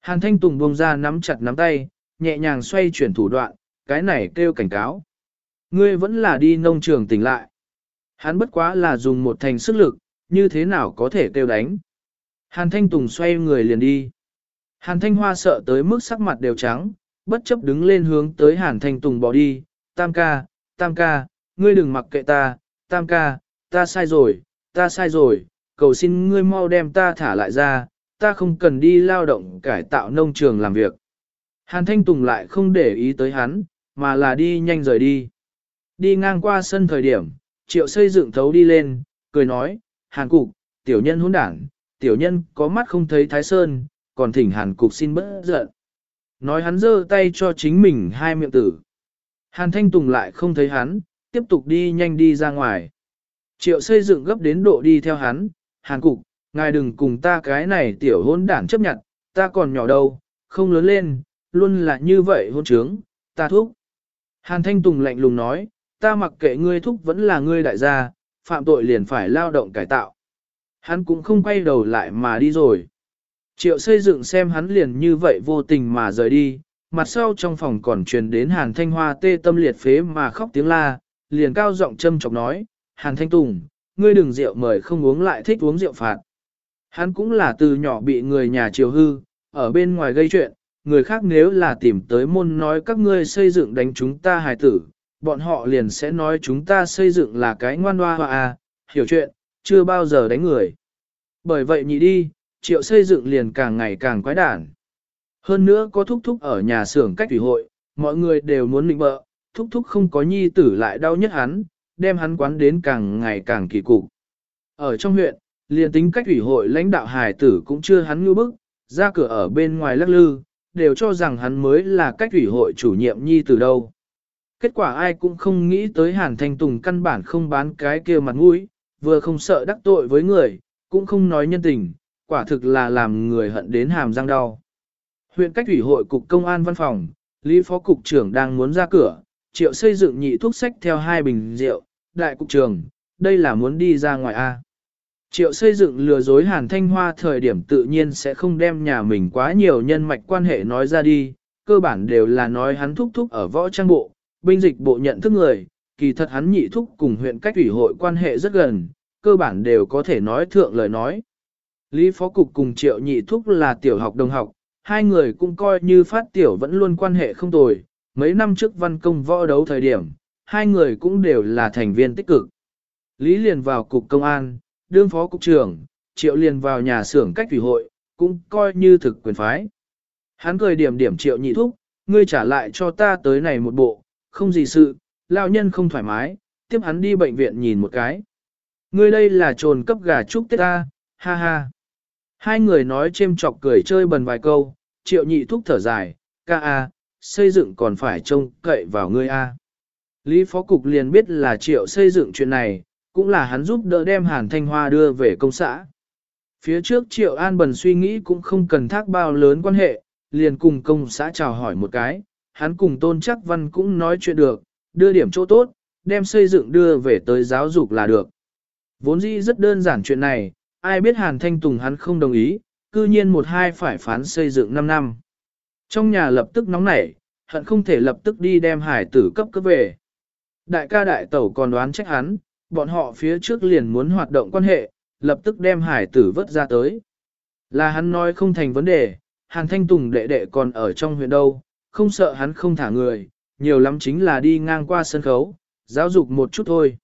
Hàn Thanh Tùng buông ra nắm chặt nắm tay, nhẹ nhàng xoay chuyển thủ đoạn, cái này kêu cảnh cáo. Ngươi vẫn là đi nông trường tỉnh lại. Hắn bất quá là dùng một thành sức lực, như thế nào có thể kêu đánh. Hàn Thanh Tùng xoay người liền đi. Hàn Thanh Hoa sợ tới mức sắc mặt đều trắng, bất chấp đứng lên hướng tới Hàn Thanh Tùng bỏ đi. Tam ca, tam ca, ngươi đừng mặc kệ ta, tam ca, ta sai rồi, ta sai rồi, cầu xin ngươi mau đem ta thả lại ra, ta không cần đi lao động cải tạo nông trường làm việc. Hàn Thanh Tùng lại không để ý tới hắn, mà là đi nhanh rời đi. Đi ngang qua sân thời điểm, triệu xây dựng thấu đi lên, cười nói, Hàn Cục, tiểu nhân hỗn đảng, tiểu nhân có mắt không thấy Thái Sơn, còn thỉnh Hàn Cục xin bớt giận. Nói hắn giơ tay cho chính mình hai miệng tử. Hàn Thanh Tùng lại không thấy hắn, tiếp tục đi nhanh đi ra ngoài. Triệu xây dựng gấp đến độ đi theo hắn, Hàn Cục, ngài đừng cùng ta cái này tiểu hôn đản chấp nhận, ta còn nhỏ đâu, không lớn lên, luôn là như vậy hôn trướng, ta thúc. Hàn Thanh Tùng lạnh lùng nói, ta mặc kệ ngươi thúc vẫn là ngươi đại gia, phạm tội liền phải lao động cải tạo. Hắn cũng không quay đầu lại mà đi rồi. Triệu xây dựng xem hắn liền như vậy vô tình mà rời đi, mặt sau trong phòng còn truyền đến Hàn Thanh Hoa tê tâm liệt phế mà khóc tiếng la, liền cao giọng châm chọc nói, Hàn Thanh Tùng, ngươi đừng rượu mời không uống lại thích uống rượu phạt. Hắn cũng là từ nhỏ bị người nhà chiều hư, ở bên ngoài gây chuyện, người khác nếu là tìm tới môn nói các ngươi xây dựng đánh chúng ta hài tử, bọn họ liền sẽ nói chúng ta xây dựng là cái ngoan hoa hoa à, hiểu chuyện, chưa bao giờ đánh người. Bởi vậy nhị đi, triệu xây dựng liền càng ngày càng quái đản. Hơn nữa có thúc thúc ở nhà xưởng cách thủy hội, mọi người đều muốn định bợ, thúc thúc không có nhi tử lại đau nhất hắn, đem hắn quán đến càng ngày càng kỳ cục. Ở trong huyện, liền tính cách ủy hội lãnh đạo hài tử cũng chưa hắn ngư bức, ra cửa ở bên ngoài lắc lư, đều cho rằng hắn mới là cách ủy hội chủ nhiệm nhi từ đâu. Kết quả ai cũng không nghĩ tới Hàn Thanh Tùng căn bản không bán cái kia mặt mũi, vừa không sợ đắc tội với người, cũng không nói nhân tình, quả thực là làm người hận đến hàm răng đau. Huyện cách ủy hội cục công an văn phòng, Lý Phó Cục trưởng đang muốn ra cửa, triệu xây dựng nhị thuốc sách theo hai bình rượu, đại cục trưởng, đây là muốn đi ra ngoài A. Triệu xây dựng lừa dối Hàn Thanh Hoa thời điểm tự nhiên sẽ không đem nhà mình quá nhiều nhân mạch quan hệ nói ra đi, cơ bản đều là nói hắn thúc thúc ở võ trang bộ, binh dịch bộ nhận thức người, kỳ thật hắn nhị thúc cùng huyện cách ủy hội quan hệ rất gần, cơ bản đều có thể nói thượng lời nói. Lý Phó Cục cùng Triệu nhị thúc là tiểu học đồng học, hai người cũng coi như phát tiểu vẫn luôn quan hệ không tồi, mấy năm trước văn công võ đấu thời điểm, hai người cũng đều là thành viên tích cực. Lý liền vào cục công an, đương phó cục trưởng, triệu liền vào nhà xưởng cách thủy hội, cũng coi như thực quyền phái. Hắn cười điểm điểm triệu nhị thúc, ngươi trả lại cho ta tới này một bộ, không gì sự, lao nhân không thoải mái, tiếp hắn đi bệnh viện nhìn một cái. Ngươi đây là trồn cấp gà chúc tết ta, ha ha. Hai người nói chêm chọc cười chơi bần vài câu, triệu nhị thúc thở dài, ca a, xây dựng còn phải trông cậy vào ngươi a. Lý Phó Cục liền biết là triệu xây dựng chuyện này, cũng là hắn giúp đỡ đem Hàn Thanh Hoa đưa về công xã. Phía trước Triệu An Bần suy nghĩ cũng không cần thác bao lớn quan hệ, liền cùng công xã chào hỏi một cái, hắn cùng Tôn Chắc Văn cũng nói chuyện được, đưa điểm chỗ tốt, đem xây dựng đưa về tới giáo dục là được. Vốn dĩ rất đơn giản chuyện này, ai biết Hàn Thanh Tùng hắn không đồng ý, cư nhiên một hai phải phán xây dựng 5 năm. Trong nhà lập tức nóng nảy, hận không thể lập tức đi đem hải tử cấp cấp về. Đại ca đại tẩu còn đoán trách hắn, bọn họ phía trước liền muốn hoạt động quan hệ, lập tức đem hải tử vớt ra tới. Là hắn nói không thành vấn đề, Hàn Thanh Tùng đệ đệ còn ở trong huyện đâu, không sợ hắn không thả người, nhiều lắm chính là đi ngang qua sân khấu, giáo dục một chút thôi.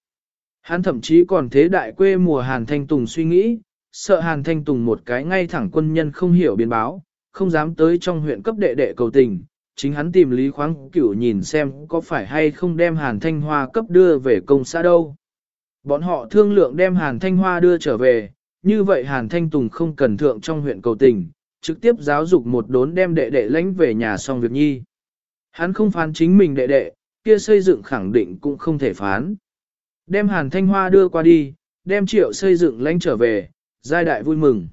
Hắn thậm chí còn thế đại quê mùa Hàn Thanh Tùng suy nghĩ, sợ Hàn Thanh Tùng một cái ngay thẳng quân nhân không hiểu biến báo, không dám tới trong huyện cấp đệ đệ cầu tình, chính hắn tìm Lý Khoáng Cửu nhìn xem có phải hay không đem Hàn Thanh Hoa cấp đưa về công xã đâu. Bọn họ thương lượng đem Hàn Thanh Hoa đưa trở về, như vậy Hàn Thanh Tùng không cần thượng trong huyện cầu tình, trực tiếp giáo dục một đốn đem đệ đệ lãnh về nhà xong việc nhi. Hắn không phán chính mình đệ đệ, kia xây dựng khẳng định cũng không thể phán. Đem Hàn Thanh Hoa đưa qua đi, đem triệu xây dựng lãnh trở về, giai đại vui mừng.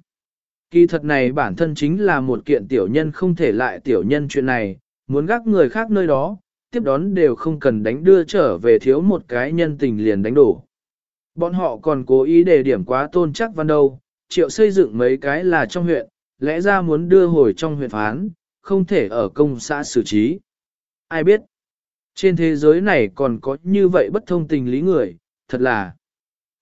Kỳ thật này bản thân chính là một kiện tiểu nhân không thể lại tiểu nhân chuyện này, muốn gác người khác nơi đó, tiếp đón đều không cần đánh đưa trở về thiếu một cái nhân tình liền đánh đổ. Bọn họ còn cố ý đề điểm quá tôn chắc văn đâu, triệu xây dựng mấy cái là trong huyện, lẽ ra muốn đưa hồi trong huyện phán, không thể ở công xã xử trí. Ai biết, trên thế giới này còn có như vậy bất thông tình lý người, thật là.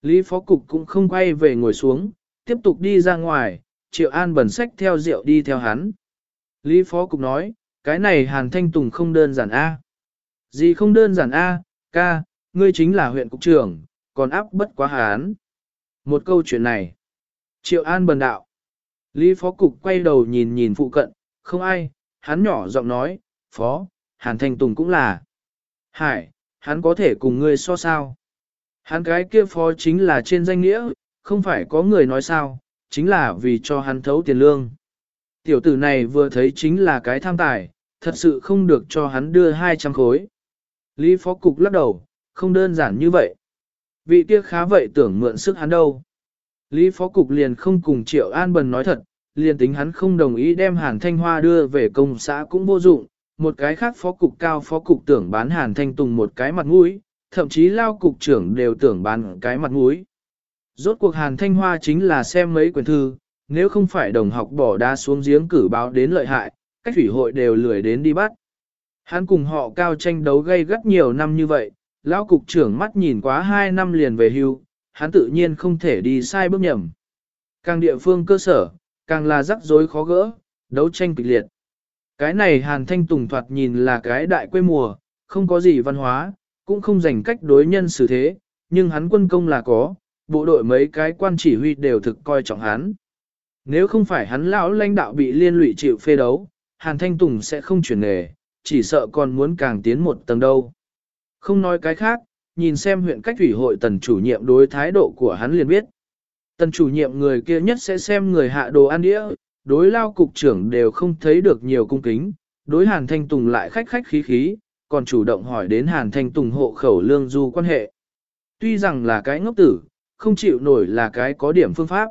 Lý phó cục cũng không quay về ngồi xuống, tiếp tục đi ra ngoài, triệu an bẩn sách theo rượu đi theo hắn. Lý phó cục nói, cái này hàn thanh tùng không đơn giản A. Gì không đơn giản A, ca, ngươi chính là huyện cục trưởng, còn áp bất quá hán. Một câu chuyện này. Triệu An bần đạo. Lý phó cục quay đầu nhìn nhìn phụ cận, không ai, hắn nhỏ giọng nói, phó, hàn thanh tùng cũng là. Hải, hắn có thể cùng ngươi so sao. Hắn cái kia phó chính là trên danh nghĩa, không phải có người nói sao, chính là vì cho hắn thấu tiền lương. Tiểu tử này vừa thấy chính là cái tham tài, thật sự không được cho hắn đưa 200 khối. Lý phó cục lắc đầu, không đơn giản như vậy. Vị kia khá vậy tưởng mượn sức hắn đâu. Lý phó cục liền không cùng Triệu An Bần nói thật, liền tính hắn không đồng ý đem Hàn Thanh Hoa đưa về công xã cũng vô dụng, một cái khác phó cục cao phó cục tưởng bán Hàn Thanh Tùng một cái mặt mũi, thậm chí lao cục trưởng đều tưởng bán cái mặt mũi. Rốt cuộc Hàn Thanh Hoa chính là xem mấy quyển thư, nếu không phải đồng học bỏ đá xuống giếng cử báo đến lợi hại, cách thủy hội đều lười đến đi bắt. Hắn cùng họ cao tranh đấu gây gắt nhiều năm như vậy, lão cục trưởng mắt nhìn quá hai năm liền về hưu, hắn tự nhiên không thể đi sai bước nhầm. Càng địa phương cơ sở, càng là rắc rối khó gỡ, đấu tranh kịch liệt. Cái này Hàn Thanh Tùng thoạt nhìn là cái đại quê mùa, không có gì văn hóa, cũng không dành cách đối nhân xử thế, nhưng hắn quân công là có, bộ đội mấy cái quan chỉ huy đều thực coi trọng hắn. Nếu không phải hắn lão lãnh đạo bị liên lụy chịu phê đấu, Hàn Thanh Tùng sẽ không chuyển nghề, chỉ sợ còn muốn càng tiến một tầng đâu. Không nói cái khác, nhìn xem huyện cách thủy hội tần chủ nhiệm đối thái độ của hắn liền biết. Tần chủ nhiệm người kia nhất sẽ xem người hạ đồ ăn đĩa, đối lao cục trưởng đều không thấy được nhiều cung kính, đối Hàn Thanh Tùng lại khách khách khí khí, còn chủ động hỏi đến Hàn Thanh Tùng hộ khẩu lương du quan hệ. Tuy rằng là cái ngốc tử, không chịu nổi là cái có điểm phương pháp.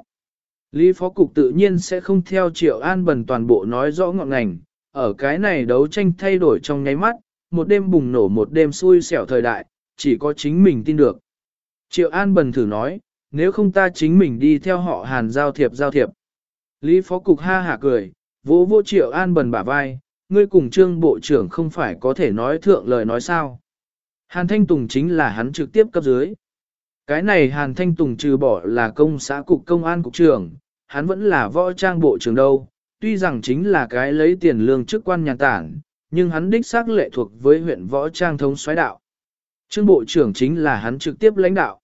Lý Phó Cục tự nhiên sẽ không theo Triệu An Bần toàn bộ nói rõ ngọn ngành, ở cái này đấu tranh thay đổi trong nháy mắt, một đêm bùng nổ một đêm xui xẻo thời đại, chỉ có chính mình tin được. Triệu An Bần thử nói, nếu không ta chính mình đi theo họ hàn giao thiệp giao thiệp. Lý Phó Cục ha hả cười, vỗ vô Triệu An Bần bả vai, ngươi cùng trương bộ trưởng không phải có thể nói thượng lời nói sao. Hàn Thanh Tùng chính là hắn trực tiếp cấp dưới. Cái này Hàn Thanh Tùng trừ bỏ là công xã cục công an cục trưởng, hắn vẫn là võ trang bộ trưởng đâu, tuy rằng chính là cái lấy tiền lương chức quan nhà tản, nhưng hắn đích xác lệ thuộc với huyện võ trang thống soái đạo. Trương bộ trưởng chính là hắn trực tiếp lãnh đạo.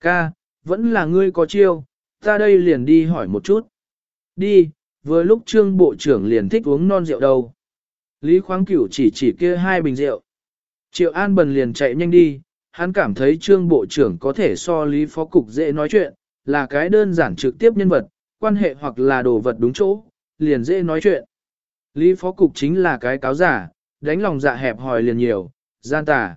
Ca, vẫn là ngươi có chiêu, ta đây liền đi hỏi một chút. Đi, vừa lúc trương bộ trưởng liền thích uống non rượu đâu. Lý khoáng cửu chỉ chỉ kia hai bình rượu. Triệu An Bần liền chạy nhanh đi, hắn cảm thấy trương bộ trưởng có thể so lý phó cục dễ nói chuyện, là cái đơn giản trực tiếp nhân vật, quan hệ hoặc là đồ vật đúng chỗ, liền dễ nói chuyện. Lý phó cục chính là cái cáo giả, đánh lòng dạ hẹp hòi liền nhiều, gian tà.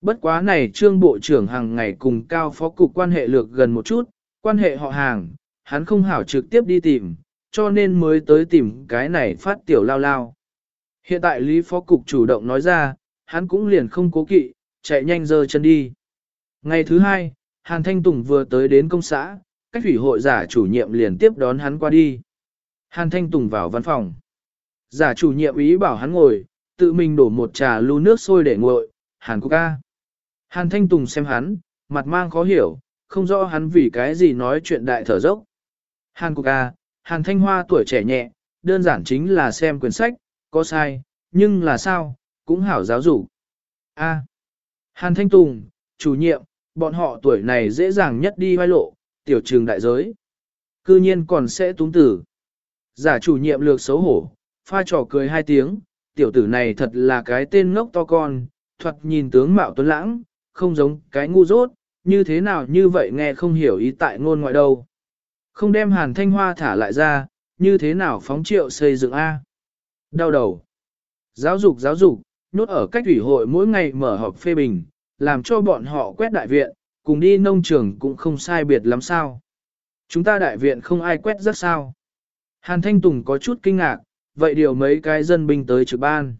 Bất quá này trương bộ trưởng hàng ngày cùng cao phó cục quan hệ lược gần một chút, quan hệ họ hàng, hắn không hảo trực tiếp đi tìm, cho nên mới tới tìm cái này phát tiểu lao lao. Hiện tại Lý phó cục chủ động nói ra, hắn cũng liền không cố kỵ, chạy nhanh dơ chân đi. Ngày thứ hai, Hàn Thanh Tùng vừa tới đến công xã, cách thủy hội giả chủ nhiệm liền tiếp đón hắn qua đi. Hàn Thanh Tùng vào văn phòng. Giả chủ nhiệm ý bảo hắn ngồi, tự mình đổ một trà lưu nước sôi để nguội, Hàn Quốc ca. Hàn Thanh Tùng xem hắn, mặt mang khó hiểu, không rõ hắn vì cái gì nói chuyện đại thở dốc. Hàn Quốc ca, Hàn Thanh Hoa tuổi trẻ nhẹ, đơn giản chính là xem quyển sách, có sai, nhưng là sao, cũng hảo giáo dục. A. Hàn Thanh Tùng, chủ nhiệm, bọn họ tuổi này dễ dàng nhất đi vai lộ, tiểu trường đại giới. Cư nhiên còn sẽ túng tử. Giả chủ nhiệm lược xấu hổ, pha trò cười hai tiếng, tiểu tử này thật là cái tên ngốc to con, thuật nhìn tướng mạo tuấn lãng, không giống cái ngu dốt, như thế nào như vậy nghe không hiểu ý tại ngôn ngoại đâu. Không đem hàn thanh hoa thả lại ra, như thế nào phóng triệu xây dựng A. Đau đầu. Giáo dục giáo dục, nốt ở cách ủy hội mỗi ngày mở họp phê bình, làm cho bọn họ quét đại viện, cùng đi nông trường cũng không sai biệt lắm sao. Chúng ta đại viện không ai quét rất sao. Hàn Thanh Tùng có chút kinh ngạc, vậy điều mấy cái dân binh tới trực ban.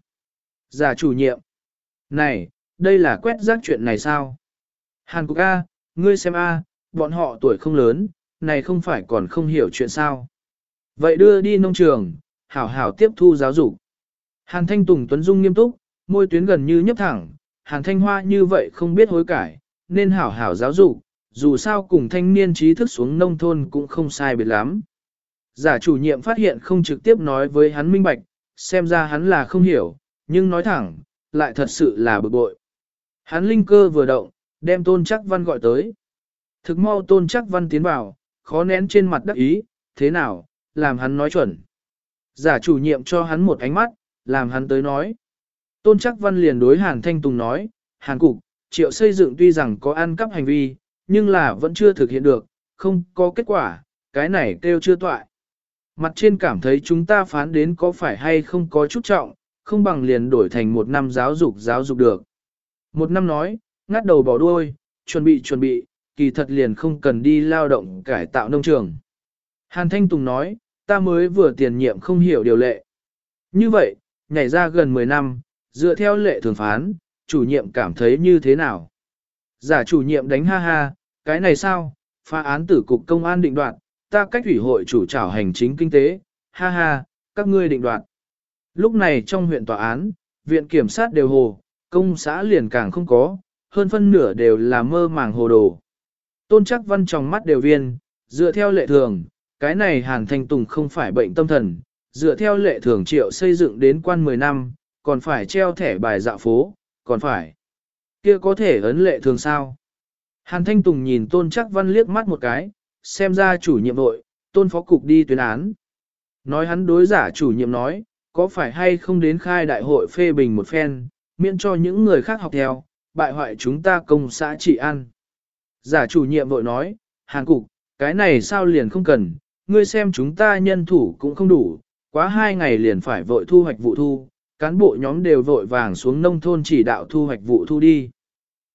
Giả chủ nhiệm. Này, đây là quét rác chuyện này sao? Hàn Cục A, ngươi xem A, bọn họ tuổi không lớn, này không phải còn không hiểu chuyện sao. Vậy đưa đi nông trường, hảo hảo tiếp thu giáo dục. Hàn Thanh Tùng Tuấn Dung nghiêm túc, môi tuyến gần như nhấp thẳng, Hàn Thanh Hoa như vậy không biết hối cải, nên hảo hảo giáo dục, dù sao cùng thanh niên trí thức xuống nông thôn cũng không sai biệt lắm. Giả chủ nhiệm phát hiện không trực tiếp nói với hắn minh bạch, xem ra hắn là không hiểu, nhưng nói thẳng, lại thật sự là bực bội. Hắn linh cơ vừa động, đem tôn chắc văn gọi tới. Thực mau tôn chắc văn tiến vào, khó nén trên mặt đắc ý, thế nào, làm hắn nói chuẩn. Giả chủ nhiệm cho hắn một ánh mắt, làm hắn tới nói. Tôn chắc văn liền đối Hàn Thanh Tùng nói, Hàn Cục, triệu xây dựng tuy rằng có ăn cắp hành vi, nhưng là vẫn chưa thực hiện được, không có kết quả, cái này kêu chưa toại. Mặt trên cảm thấy chúng ta phán đến có phải hay không có chút trọng, không bằng liền đổi thành một năm giáo dục giáo dục được. Một năm nói, ngắt đầu bỏ đuôi, chuẩn bị chuẩn bị, kỳ thật liền không cần đi lao động cải tạo nông trường. Hàn Thanh Tùng nói, ta mới vừa tiền nhiệm không hiểu điều lệ. Như vậy, nhảy ra gần 10 năm, dựa theo lệ thường phán, chủ nhiệm cảm thấy như thế nào? Giả chủ nhiệm đánh ha ha, cái này sao, phá án tử cục công an định đoạt, ta cách ủy hội chủ trảo hành chính kinh tế, ha ha, các ngươi định đoạt. Lúc này trong huyện tòa án, viện kiểm sát đều hồ, công xã liền càng không có, hơn phân nửa đều là mơ màng hồ đồ. Tôn chắc văn trong mắt đều viên, dựa theo lệ thường, cái này Hàn Thanh Tùng không phải bệnh tâm thần, dựa theo lệ thường triệu xây dựng đến quan 10 năm, còn phải treo thẻ bài dạo phố, còn phải. kia có thể ấn lệ thường sao? Hàn Thanh Tùng nhìn Tôn Chắc Văn liếc mắt một cái, xem ra chủ nhiệm nội, Tôn Phó Cục đi tuyên án. Nói hắn đối giả chủ nhiệm nói, có phải hay không đến khai đại hội phê bình một phen, miễn cho những người khác học theo, bại hoại chúng ta công xã trị ăn. Giả chủ nhiệm vội nói, Hàn Cục, cái này sao liền không cần, ngươi xem chúng ta nhân thủ cũng không đủ, quá hai ngày liền phải vội thu hoạch vụ thu, cán bộ nhóm đều vội vàng xuống nông thôn chỉ đạo thu hoạch vụ thu đi.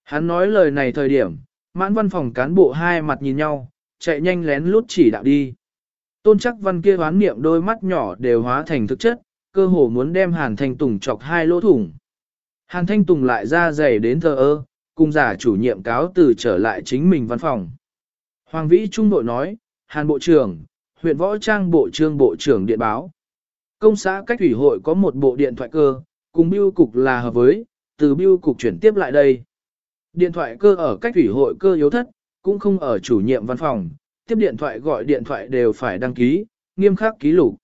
Hắn nói lời này thời điểm, mãn văn phòng cán bộ hai mặt nhìn nhau, chạy nhanh lén lút chỉ đạo đi. Tôn chắc văn kia hoán niệm đôi mắt nhỏ đều hóa thành thực chất, cơ hồ muốn đem Hàn Thanh Tùng chọc hai lỗ thủng. Hàn Thanh Tùng lại ra dày đến thờ ơ, cùng giả chủ nhiệm cáo từ trở lại chính mình văn phòng. Hoàng Vĩ Trung đội nói, Hàn Bộ trưởng, huyện Võ Trang Bộ trưởng Bộ trưởng Điện báo. Công xã cách ủy hội có một bộ điện thoại cơ, cùng biêu cục là hợp với, từ biêu cục chuyển tiếp lại đây. Điện thoại cơ ở cách ủy hội cơ yếu thất, cũng không ở chủ nhiệm văn phòng, tiếp điện thoại gọi điện thoại đều phải đăng ký, nghiêm khắc ký lục.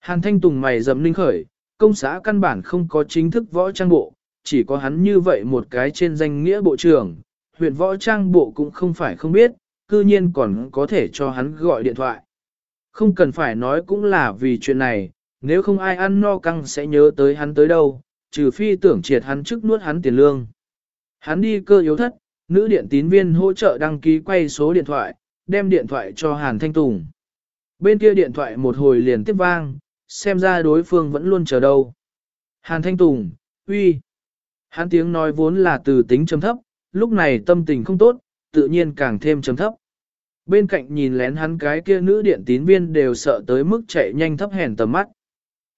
Hàn Thanh Tùng mày dầm linh khởi, công xã căn bản không có chính thức võ trang bộ, chỉ có hắn như vậy một cái trên danh nghĩa bộ trưởng, huyện võ trang bộ cũng không phải không biết, cư nhiên còn có thể cho hắn gọi điện thoại. Không cần phải nói cũng là vì chuyện này, nếu không ai ăn no căng sẽ nhớ tới hắn tới đâu, trừ phi tưởng triệt hắn trước nuốt hắn tiền lương. Hắn đi cơ yếu thất, nữ điện tín viên hỗ trợ đăng ký quay số điện thoại, đem điện thoại cho Hàn Thanh Tùng. Bên kia điện thoại một hồi liền tiếp vang, xem ra đối phương vẫn luôn chờ đâu. Hàn Thanh Tùng, uy. Hắn tiếng nói vốn là từ tính chấm thấp, lúc này tâm tình không tốt, tự nhiên càng thêm chấm thấp. Bên cạnh nhìn lén hắn cái kia nữ điện tín viên đều sợ tới mức chạy nhanh thấp hèn tầm mắt.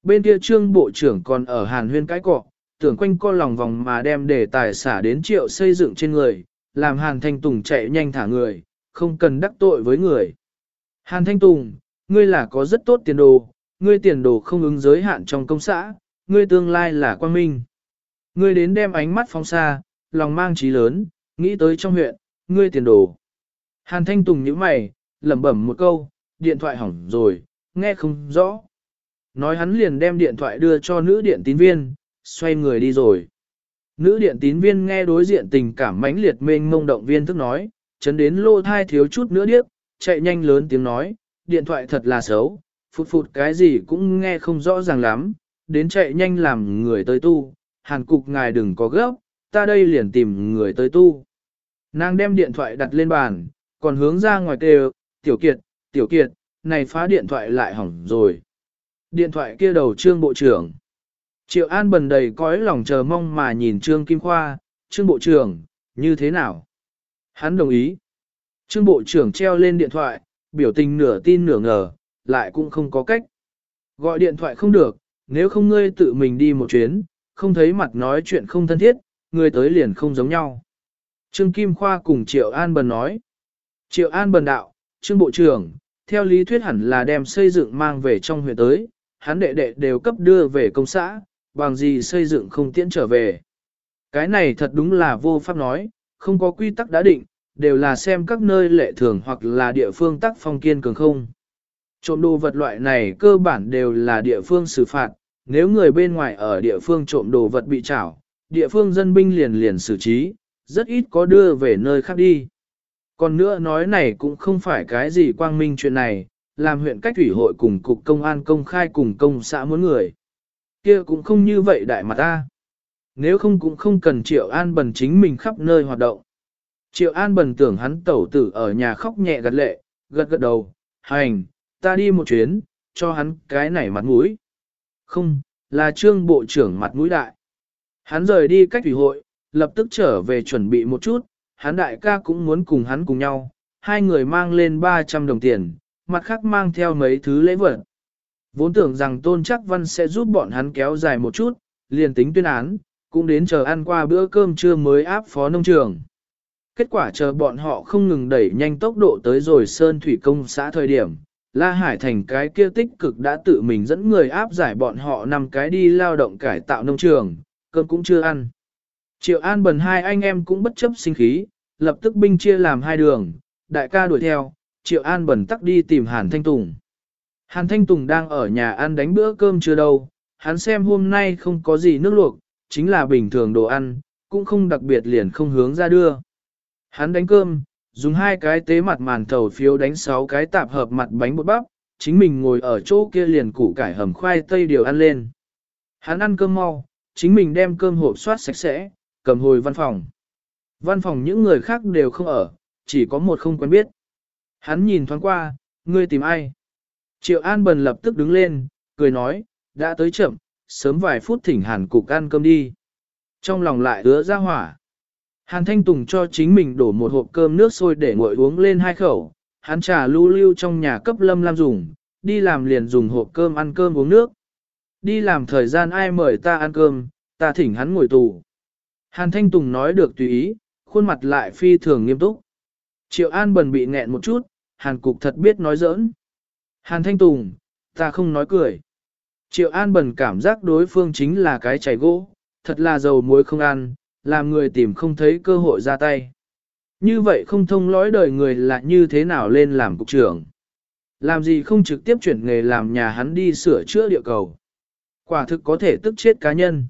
Bên kia trương bộ trưởng còn ở hàn huyên cái cọ, tưởng quanh co lòng vòng mà đem để tài xả đến triệu xây dựng trên người, làm hàn thanh tùng chạy nhanh thả người, không cần đắc tội với người. Hàn thanh tùng, ngươi là có rất tốt tiền đồ, ngươi tiền đồ không ứng giới hạn trong công xã, ngươi tương lai là quang minh. Ngươi đến đem ánh mắt phóng xa, lòng mang trí lớn, nghĩ tới trong huyện, ngươi tiền đồ. Hàn Thanh Tùng nhíu mày, lẩm bẩm một câu, điện thoại hỏng rồi, nghe không rõ. Nói hắn liền đem điện thoại đưa cho nữ điện tín viên, xoay người đi rồi. Nữ điện tín viên nghe đối diện tình cảm mãnh liệt mênh mông động viên thức nói, chấn đến lô thai thiếu chút nữa điếc, chạy nhanh lớn tiếng nói, điện thoại thật là xấu, phụt phụt cái gì cũng nghe không rõ ràng lắm, đến chạy nhanh làm người tới tu, hàn cục ngài đừng có gấp, ta đây liền tìm người tới tu. Nàng đem điện thoại đặt lên bàn, còn hướng ra ngoài kêu, tiểu kiệt, tiểu kiệt, này phá điện thoại lại hỏng rồi. Điện thoại kia đầu trương bộ trưởng. Triệu An bần đầy cõi lòng chờ mong mà nhìn trương Kim Khoa, trương bộ trưởng, như thế nào? Hắn đồng ý. Trương bộ trưởng treo lên điện thoại, biểu tình nửa tin nửa ngờ, lại cũng không có cách. Gọi điện thoại không được, nếu không ngươi tự mình đi một chuyến, không thấy mặt nói chuyện không thân thiết, người tới liền không giống nhau. Trương Kim Khoa cùng Triệu An Bần nói. Triệu An Bần đạo, Trương Bộ trưởng, theo lý thuyết hẳn là đem xây dựng mang về trong huyện tới, hắn đệ đệ đều cấp đưa về công xã, bằng gì xây dựng không tiễn trở về. Cái này thật đúng là vô pháp nói, không có quy tắc đã định, đều là xem các nơi lệ thường hoặc là địa phương tác phong kiên cường không. Trộm đồ vật loại này cơ bản đều là địa phương xử phạt, nếu người bên ngoài ở địa phương trộm đồ vật bị trảo, địa phương dân binh liền liền xử trí, rất ít có đưa về nơi khác đi. Còn nữa nói này cũng không phải cái gì quang minh chuyện này, làm huyện cách thủy hội cùng cục công an công khai cùng công xã muốn người. kia cũng không như vậy đại mặt ta. Nếu không cũng không cần Triệu An Bần chính mình khắp nơi hoạt động. Triệu An Bần tưởng hắn tẩu tử ở nhà khóc nhẹ gật lệ, gật gật đầu, hành, ta đi một chuyến, cho hắn cái này mặt mũi. Không, là trương bộ trưởng mặt mũi đại. Hắn rời đi cách thủy hội, lập tức trở về chuẩn bị một chút, hắn đại ca cũng muốn cùng hắn cùng nhau, hai người mang lên 300 đồng tiền, mặt khác mang theo mấy thứ lễ vật. Vốn tưởng rằng Tôn Chắc Văn sẽ giúp bọn hắn kéo dài một chút, liền tính tuyên án, cũng đến chờ ăn qua bữa cơm trưa mới áp phó nông trường. Kết quả chờ bọn họ không ngừng đẩy nhanh tốc độ tới rồi Sơn Thủy Công xã thời điểm, La Hải Thành cái kia tích cực đã tự mình dẫn người áp giải bọn họ năm cái đi lao động cải tạo nông trường, cơm cũng chưa ăn. Triệu An bần hai anh em cũng bất chấp sinh khí, lập tức binh chia làm hai đường, đại ca đuổi theo, Triệu An bần tắc đi tìm Hàn Thanh Tùng. Hàn Thanh Tùng đang ở nhà ăn đánh bữa cơm chưa đâu, hắn xem hôm nay không có gì nước luộc, chính là bình thường đồ ăn, cũng không đặc biệt liền không hướng ra đưa. Hắn đánh cơm, dùng hai cái tế mặt màn thầu phiếu đánh sáu cái tạp hợp mặt bánh bột bắp, chính mình ngồi ở chỗ kia liền củ cải hầm khoai tây điều ăn lên. Hắn ăn cơm mau, chính mình đem cơm hộp soát sạch sẽ, cầm hồi văn phòng. Văn phòng những người khác đều không ở, chỉ có một không quen biết. Hắn nhìn thoáng qua, ngươi tìm ai? Triệu An Bần lập tức đứng lên, cười nói, đã tới chậm, sớm vài phút thỉnh hàn cục ăn cơm đi. Trong lòng lại ứa ra hỏa. Hàn Thanh Tùng cho chính mình đổ một hộp cơm nước sôi để nguội uống lên hai khẩu, hắn trà lưu lưu trong nhà cấp lâm lam dùng, đi làm liền dùng hộp cơm ăn cơm uống nước. Đi làm thời gian ai mời ta ăn cơm, ta thỉnh hắn ngồi tù. Hàn Thanh Tùng nói được tùy ý, khuôn mặt lại phi thường nghiêm túc. Triệu An bần bị nghẹn một chút, Hàn Cục thật biết nói giỡn. Hàn Thanh Tùng, ta không nói cười. Triệu An bần cảm giác đối phương chính là cái chảy gỗ, thật là dầu muối không ăn, làm người tìm không thấy cơ hội ra tay. Như vậy không thông lõi đời người là như thế nào lên làm cục trưởng. Làm gì không trực tiếp chuyển nghề làm nhà hắn đi sửa chữa địa cầu. Quả thực có thể tức chết cá nhân.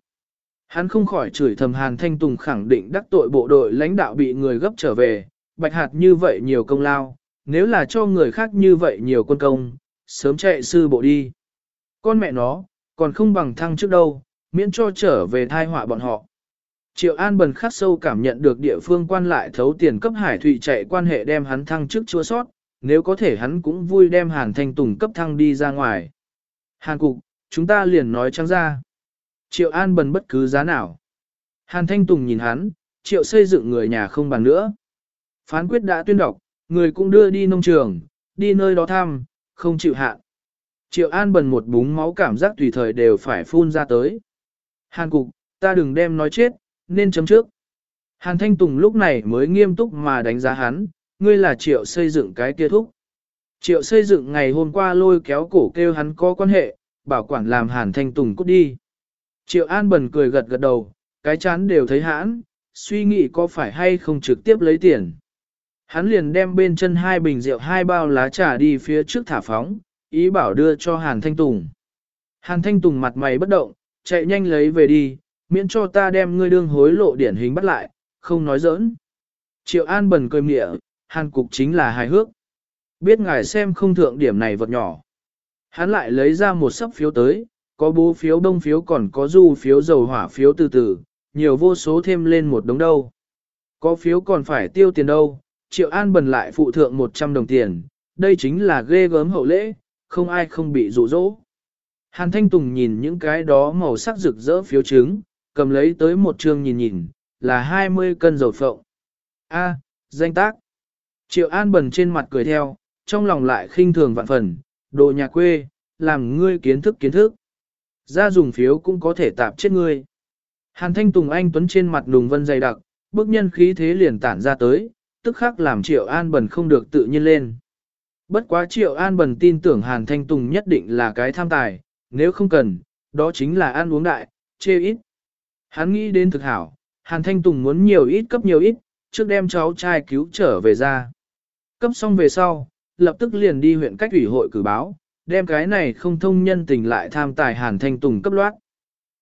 Hắn không khỏi chửi thầm Hàn Thanh Tùng khẳng định đắc tội bộ đội lãnh đạo bị người gấp trở về, bạch hạt như vậy nhiều công lao, nếu là cho người khác như vậy nhiều quân công, sớm chạy sư bộ đi. Con mẹ nó, còn không bằng thăng trước đâu, miễn cho trở về thai họa bọn họ. Triệu An bần khắc sâu cảm nhận được địa phương quan lại thấu tiền cấp hải thụy chạy quan hệ đem hắn thăng chức chua sót, nếu có thể hắn cũng vui đem Hàn Thanh Tùng cấp thăng đi ra ngoài. Hàn Cục, chúng ta liền nói trắng ra. Triệu An bần bất cứ giá nào. Hàn Thanh Tùng nhìn hắn, triệu xây dựng người nhà không bằng nữa. Phán quyết đã tuyên đọc, người cũng đưa đi nông trường, đi nơi đó thăm, không chịu hạn. Triệu An bần một búng máu cảm giác tùy thời đều phải phun ra tới. Hàn Cục, ta đừng đem nói chết, nên chấm trước. Hàn Thanh Tùng lúc này mới nghiêm túc mà đánh giá hắn, ngươi là triệu xây dựng cái kia thúc. Triệu xây dựng ngày hôm qua lôi kéo cổ kêu hắn có quan hệ, bảo quản làm Hàn Thanh Tùng cút đi. Triệu An Bần cười gật gật đầu, cái chán đều thấy hãn, suy nghĩ có phải hay không trực tiếp lấy tiền. Hắn liền đem bên chân hai bình rượu hai bao lá trà đi phía trước thả phóng, ý bảo đưa cho Hàn Thanh Tùng. Hàn Thanh Tùng mặt mày bất động, chạy nhanh lấy về đi, miễn cho ta đem ngươi đương hối lộ điển hình bắt lại, không nói giỡn. Triệu An Bần cười mịa, Hàn Cục chính là hài hước. Biết ngài xem không thượng điểm này vật nhỏ. Hắn lại lấy ra một sấp phiếu tới, có bố phiếu đông phiếu còn có du phiếu dầu hỏa phiếu từ từ, nhiều vô số thêm lên một đống đâu. Có phiếu còn phải tiêu tiền đâu, Triệu An bần lại phụ thượng 100 đồng tiền, đây chính là ghê gớm hậu lễ, không ai không bị dụ dỗ. Hàn Thanh Tùng nhìn những cái đó màu sắc rực rỡ phiếu trứng, cầm lấy tới một chương nhìn nhìn, là 20 cân dầu phộng. A, danh tác. Triệu An bần trên mặt cười theo, trong lòng lại khinh thường vạn phần, đồ nhà quê, làm ngươi kiến thức kiến thức. Ra dùng phiếu cũng có thể tạp chết ngươi. Hàn Thanh Tùng Anh Tuấn trên mặt đùng vân dày đặc, bước nhân khí thế liền tản ra tới, tức khắc làm Triệu An Bần không được tự nhiên lên. Bất quá Triệu An Bần tin tưởng Hàn Thanh Tùng nhất định là cái tham tài, nếu không cần, đó chính là ăn uống đại, chê ít. Hắn nghĩ đến thực hảo, Hàn Thanh Tùng muốn nhiều ít cấp nhiều ít, trước đem cháu trai cứu trở về ra. Cấp xong về sau, lập tức liền đi huyện cách ủy hội cử báo, đem cái này không thông nhân tình lại tham tài Hàn Thanh Tùng cấp loát.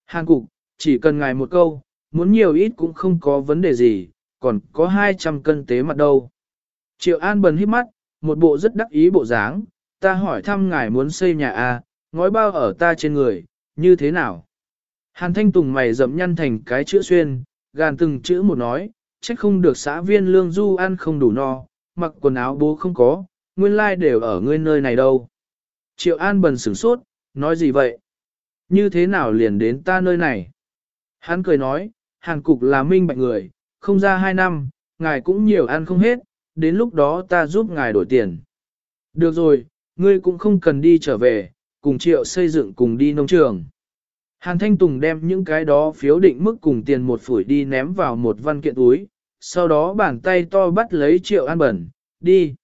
Hàn Cục, chỉ cần ngài một câu, muốn nhiều ít cũng không có vấn đề gì, còn có 200 cân tế mặt đâu. Triệu An bần hít mắt, một bộ rất đắc ý bộ dáng, ta hỏi thăm ngài muốn xây nhà A, ngói bao ở ta trên người, như thế nào? Hàn Thanh Tùng mày dậm nhăn thành cái chữ xuyên, gàn từng chữ một nói, trách không được xã viên lương du ăn không đủ no, mặc quần áo bố không có, nguyên lai like đều ở ngươi nơi này đâu. Triệu An bần sửng sốt, nói gì vậy? Như thế nào liền đến ta nơi này? Hắn cười nói, Hàn Cục là minh bạch người, không ra hai năm, ngài cũng nhiều ăn không hết, đến lúc đó ta giúp ngài đổi tiền. Được rồi, ngươi cũng không cần đi trở về, cùng triệu xây dựng cùng đi nông trường. Hàn Thanh Tùng đem những cái đó phiếu định mức cùng tiền một phủi đi ném vào một văn kiện túi, sau đó bàn tay to bắt lấy Triệu An Bẩn, đi.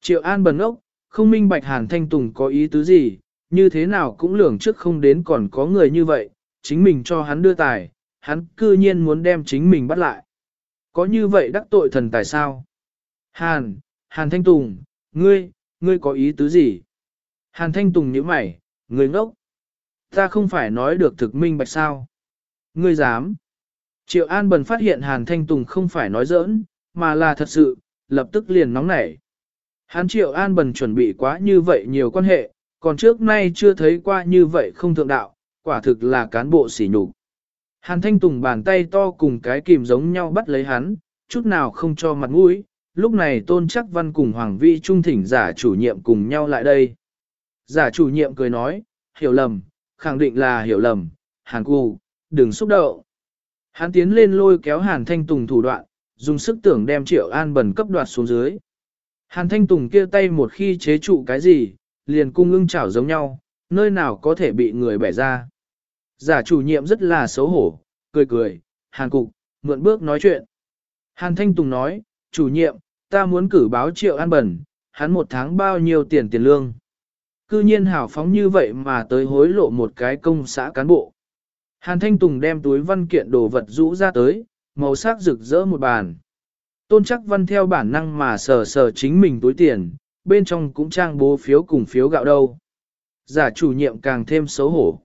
Triệu An Bẩn ốc, không minh bạch Hàn Thanh Tùng có ý tứ gì, như thế nào cũng lường trước không đến còn có người như vậy, chính mình cho hắn đưa tài, hắn cư nhiên muốn đem chính mình bắt lại. Có như vậy đắc tội thần tài sao? Hàn, Hàn Thanh Tùng, ngươi, ngươi có ý tứ gì? Hàn Thanh Tùng nhíu mày, ngươi ngốc. Ta không phải nói được thực minh bạch sao? Ngươi dám? Triệu An Bần phát hiện Hàn Thanh Tùng không phải nói giỡn, mà là thật sự, lập tức liền nóng nảy. Hán Triệu An Bần chuẩn bị quá như vậy nhiều quan hệ, còn trước nay chưa thấy qua như vậy không thượng đạo, quả thực là cán bộ sỉ nhục. Hàn Thanh Tùng bàn tay to cùng cái kìm giống nhau bắt lấy hắn, chút nào không cho mặt mũi. Lúc này Tôn Chắc Văn cùng Hoàng Vi Trung thỉnh giả chủ nhiệm cùng nhau lại đây. Giả chủ nhiệm cười nói, hiểu lầm, khẳng định là hiểu lầm, Hàn Cù, đừng xúc động. Hắn tiến lên lôi kéo Hàn Thanh Tùng thủ đoạn, dùng sức tưởng đem Triệu An Bần cấp đoạt xuống dưới. Hàn Thanh Tùng kia tay một khi chế trụ cái gì, liền cung ưng chảo giống nhau, nơi nào có thể bị người bẻ ra. Giả chủ nhiệm rất là xấu hổ, cười cười, Hàn Cục, mượn bước nói chuyện. Hàn Thanh Tùng nói, chủ nhiệm, ta muốn cử báo Triệu An Bẩn, hắn một tháng bao nhiêu tiền tiền lương. Cư nhiên hảo phóng như vậy mà tới hối lộ một cái công xã cán bộ. Hàn Thanh Tùng đem túi văn kiện đồ vật rũ ra tới, màu sắc rực rỡ một bàn. Tôn chắc văn theo bản năng mà sờ sờ chính mình túi tiền, bên trong cũng trang bố phiếu cùng phiếu gạo đâu. Giả chủ nhiệm càng thêm xấu hổ.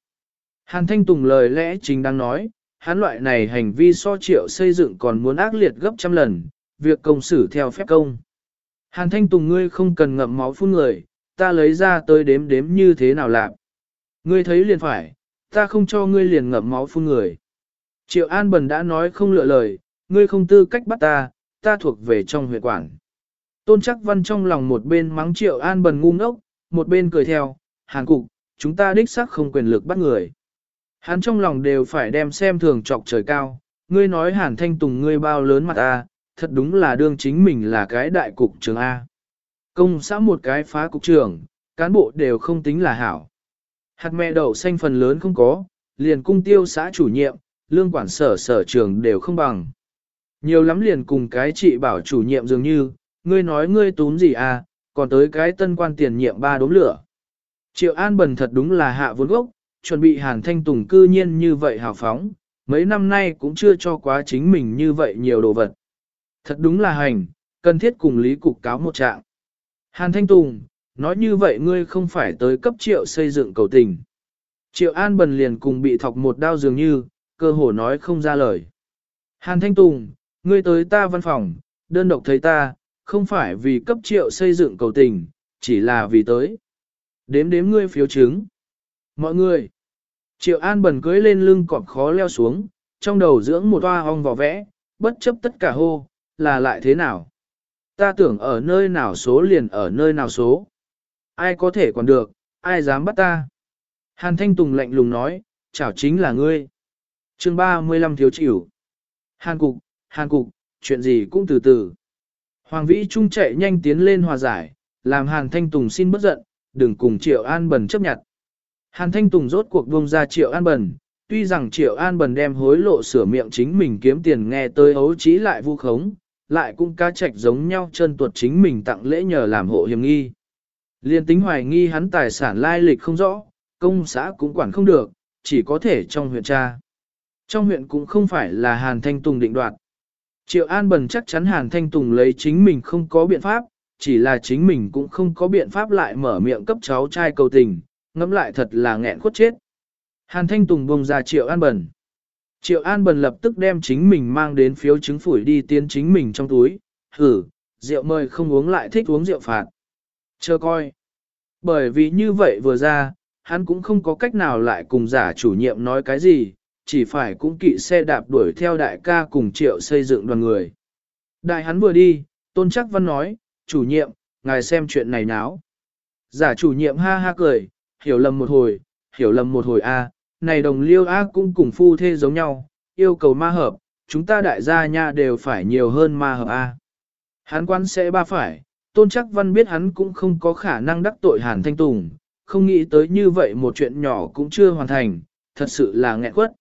Hàn Thanh Tùng lời lẽ chính đang nói, hắn loại này hành vi so triệu xây dựng còn muốn ác liệt gấp trăm lần, việc công xử theo phép công. Hàn Thanh Tùng ngươi không cần ngậm máu phun người, ta lấy ra tới đếm đếm như thế nào làm. Ngươi thấy liền phải, ta không cho ngươi liền ngậm máu phun người. Triệu An Bần đã nói không lựa lời, ngươi không tư cách bắt ta, ta thuộc về trong huyện quản. Tôn chắc văn trong lòng một bên mắng Triệu An Bần ngu ngốc, một bên cười theo, hàng Cục, chúng ta đích xác không quyền lực bắt người. Hắn trong lòng đều phải đem xem thường trọc trời cao, ngươi nói Hàn Thanh Tùng ngươi bao lớn mặt ta, thật đúng là đương chính mình là cái đại cục trưởng A. Công xã một cái phá cục trưởng, cán bộ đều không tính là hảo. Hạt mẹ đậu xanh phần lớn không có, liền cung tiêu xã chủ nhiệm, lương quản sở sở trường đều không bằng. Nhiều lắm liền cùng cái chị bảo chủ nhiệm dường như, ngươi nói ngươi tún gì à, còn tới cái tân quan tiền nhiệm ba đốm lửa. Triệu An Bần thật đúng là hạ vốn gốc, chuẩn bị Hàn Thanh Tùng cư nhiên như vậy hào phóng, mấy năm nay cũng chưa cho quá chính mình như vậy nhiều đồ vật. Thật đúng là hành, cần thiết cùng Lý Cục cáo một trạng. Hàn Thanh Tùng, nói như vậy ngươi không phải tới cấp triệu xây dựng cầu tình. Triệu An Bần liền cùng bị thọc một đao dường như, cơ hồ nói không ra lời. Hàn Thanh Tùng, ngươi tới ta văn phòng, đơn độc thấy ta, không phải vì cấp triệu xây dựng cầu tình, chỉ là vì tới. Đếm đếm ngươi phiếu chứng. Mọi người, Triệu An bần cưới lên lưng cọp khó leo xuống, trong đầu dưỡng một toa ong vỏ vẽ, bất chấp tất cả hô, là lại thế nào? Ta tưởng ở nơi nào số liền ở nơi nào số. Ai có thể còn được, ai dám bắt ta? Hàn Thanh Tùng lạnh lùng nói, chảo chính là ngươi. chương 35 thiếu chịu. Hàn Cục, Hàn Cục, chuyện gì cũng từ từ. Hoàng Vĩ Trung chạy nhanh tiến lên hòa giải, làm Hàn Thanh Tùng xin bất giận, đừng cùng Triệu An Bần chấp nhận. Hàn Thanh Tùng rốt cuộc buông ra Triệu An Bần, tuy rằng Triệu An Bần đem hối lộ sửa miệng chính mình kiếm tiền nghe tới ấu trí lại vu khống, lại cũng ca trạch giống nhau chân tuột chính mình tặng lễ nhờ làm hộ hiểm nghi. Liên tính hoài nghi hắn tài sản lai lịch không rõ, công xã cũng quản không được, chỉ có thể trong huyện tra. Trong huyện cũng không phải là Hàn Thanh Tùng định đoạt. Triệu An Bần chắc chắn Hàn Thanh Tùng lấy chính mình không có biện pháp, chỉ là chính mình cũng không có biện pháp lại mở miệng cấp cháu trai cầu tình, ngẫm lại thật là nghẹn khuất chết. Hàn Thanh Tùng bông ra Triệu An Bần. Triệu An Bần lập tức đem chính mình mang đến phiếu chứng phủi đi tiến chính mình trong túi, hử, rượu mời không uống lại thích uống rượu phạt. Chờ coi. Bởi vì như vậy vừa ra, hắn cũng không có cách nào lại cùng giả chủ nhiệm nói cái gì, chỉ phải cũng kỵ xe đạp đuổi theo đại ca cùng triệu xây dựng đoàn người. Đại hắn vừa đi, tôn chắc văn nói, chủ nhiệm, ngài xem chuyện này náo. Giả chủ nhiệm ha ha cười, hiểu lầm một hồi, hiểu lầm một hồi a, này đồng liêu á cũng cùng phu thê giống nhau, yêu cầu ma hợp, chúng ta đại gia nha đều phải nhiều hơn ma hợp a. Hắn quan sẽ ba phải, tôn chắc văn biết hắn cũng không có khả năng đắc tội hàn thanh tùng, không nghĩ tới như vậy một chuyện nhỏ cũng chưa hoàn thành, thật sự là nghẹn quất.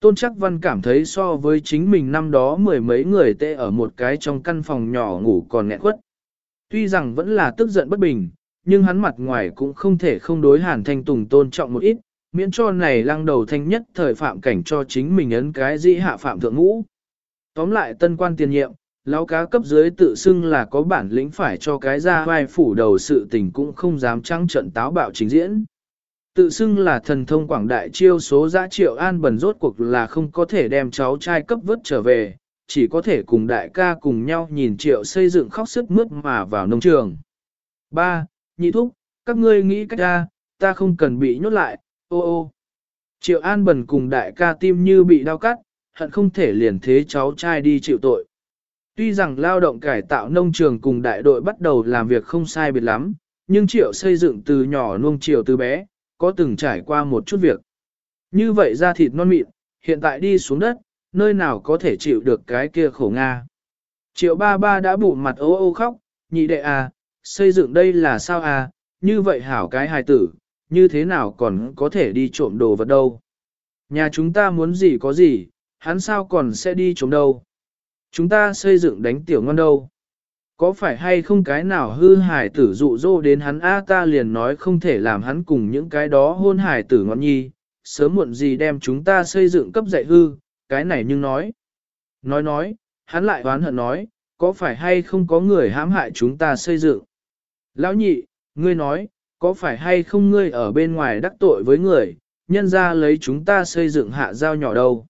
Tôn chắc văn cảm thấy so với chính mình năm đó mười mấy người tệ ở một cái trong căn phòng nhỏ ngủ còn nghẹn quất. Tuy rằng vẫn là tức giận bất bình, nhưng hắn mặt ngoài cũng không thể không đối hàn thanh tùng tôn trọng một ít, miễn cho này lăng đầu thanh nhất thời phạm cảnh cho chính mình ấn cái dĩ hạ phạm thượng ngũ. Tóm lại tân quan tiền nhiệm, lão cá cấp dưới tự xưng là có bản lĩnh phải cho cái ra vai phủ đầu sự tình cũng không dám trăng trận táo bạo trình diễn. Tự xưng là thần thông quảng đại chiêu số giã triệu an bần rốt cuộc là không có thể đem cháu trai cấp vớt trở về, chỉ có thể cùng đại ca cùng nhau nhìn triệu xây dựng khóc sức mướt mà vào nông trường. 3. Nhị thúc, các ngươi nghĩ cách ra, ta không cần bị nhốt lại, ô ô. Triệu an bần cùng đại ca tim như bị đau cắt, hận không thể liền thế cháu trai đi chịu tội. Tuy rằng lao động cải tạo nông trường cùng đại đội bắt đầu làm việc không sai biệt lắm, nhưng triệu xây dựng từ nhỏ nuông chiều từ bé, có từng trải qua một chút việc. Như vậy ra thịt non mịn, hiện tại đi xuống đất, nơi nào có thể chịu được cái kia khổ Nga. Triệu ba ba đã bụng mặt ô ô khóc, nhị đệ à, xây dựng đây là sao à, như vậy hảo cái hài tử, như thế nào còn có thể đi trộm đồ vật đâu. Nhà chúng ta muốn gì có gì, hắn sao còn sẽ đi trộm đâu. Chúng ta xây dựng đánh tiểu ngon đâu. Có phải hay không cái nào hư hải tử dụ dỗ đến hắn A ta liền nói không thể làm hắn cùng những cái đó hôn hải tử ngọn nhi, sớm muộn gì đem chúng ta xây dựng cấp dạy hư, cái này nhưng nói. Nói nói, hắn lại oán hận nói, có phải hay không có người hãm hại chúng ta xây dựng. Lão nhị, ngươi nói, có phải hay không ngươi ở bên ngoài đắc tội với người, nhân ra lấy chúng ta xây dựng hạ giao nhỏ đâu.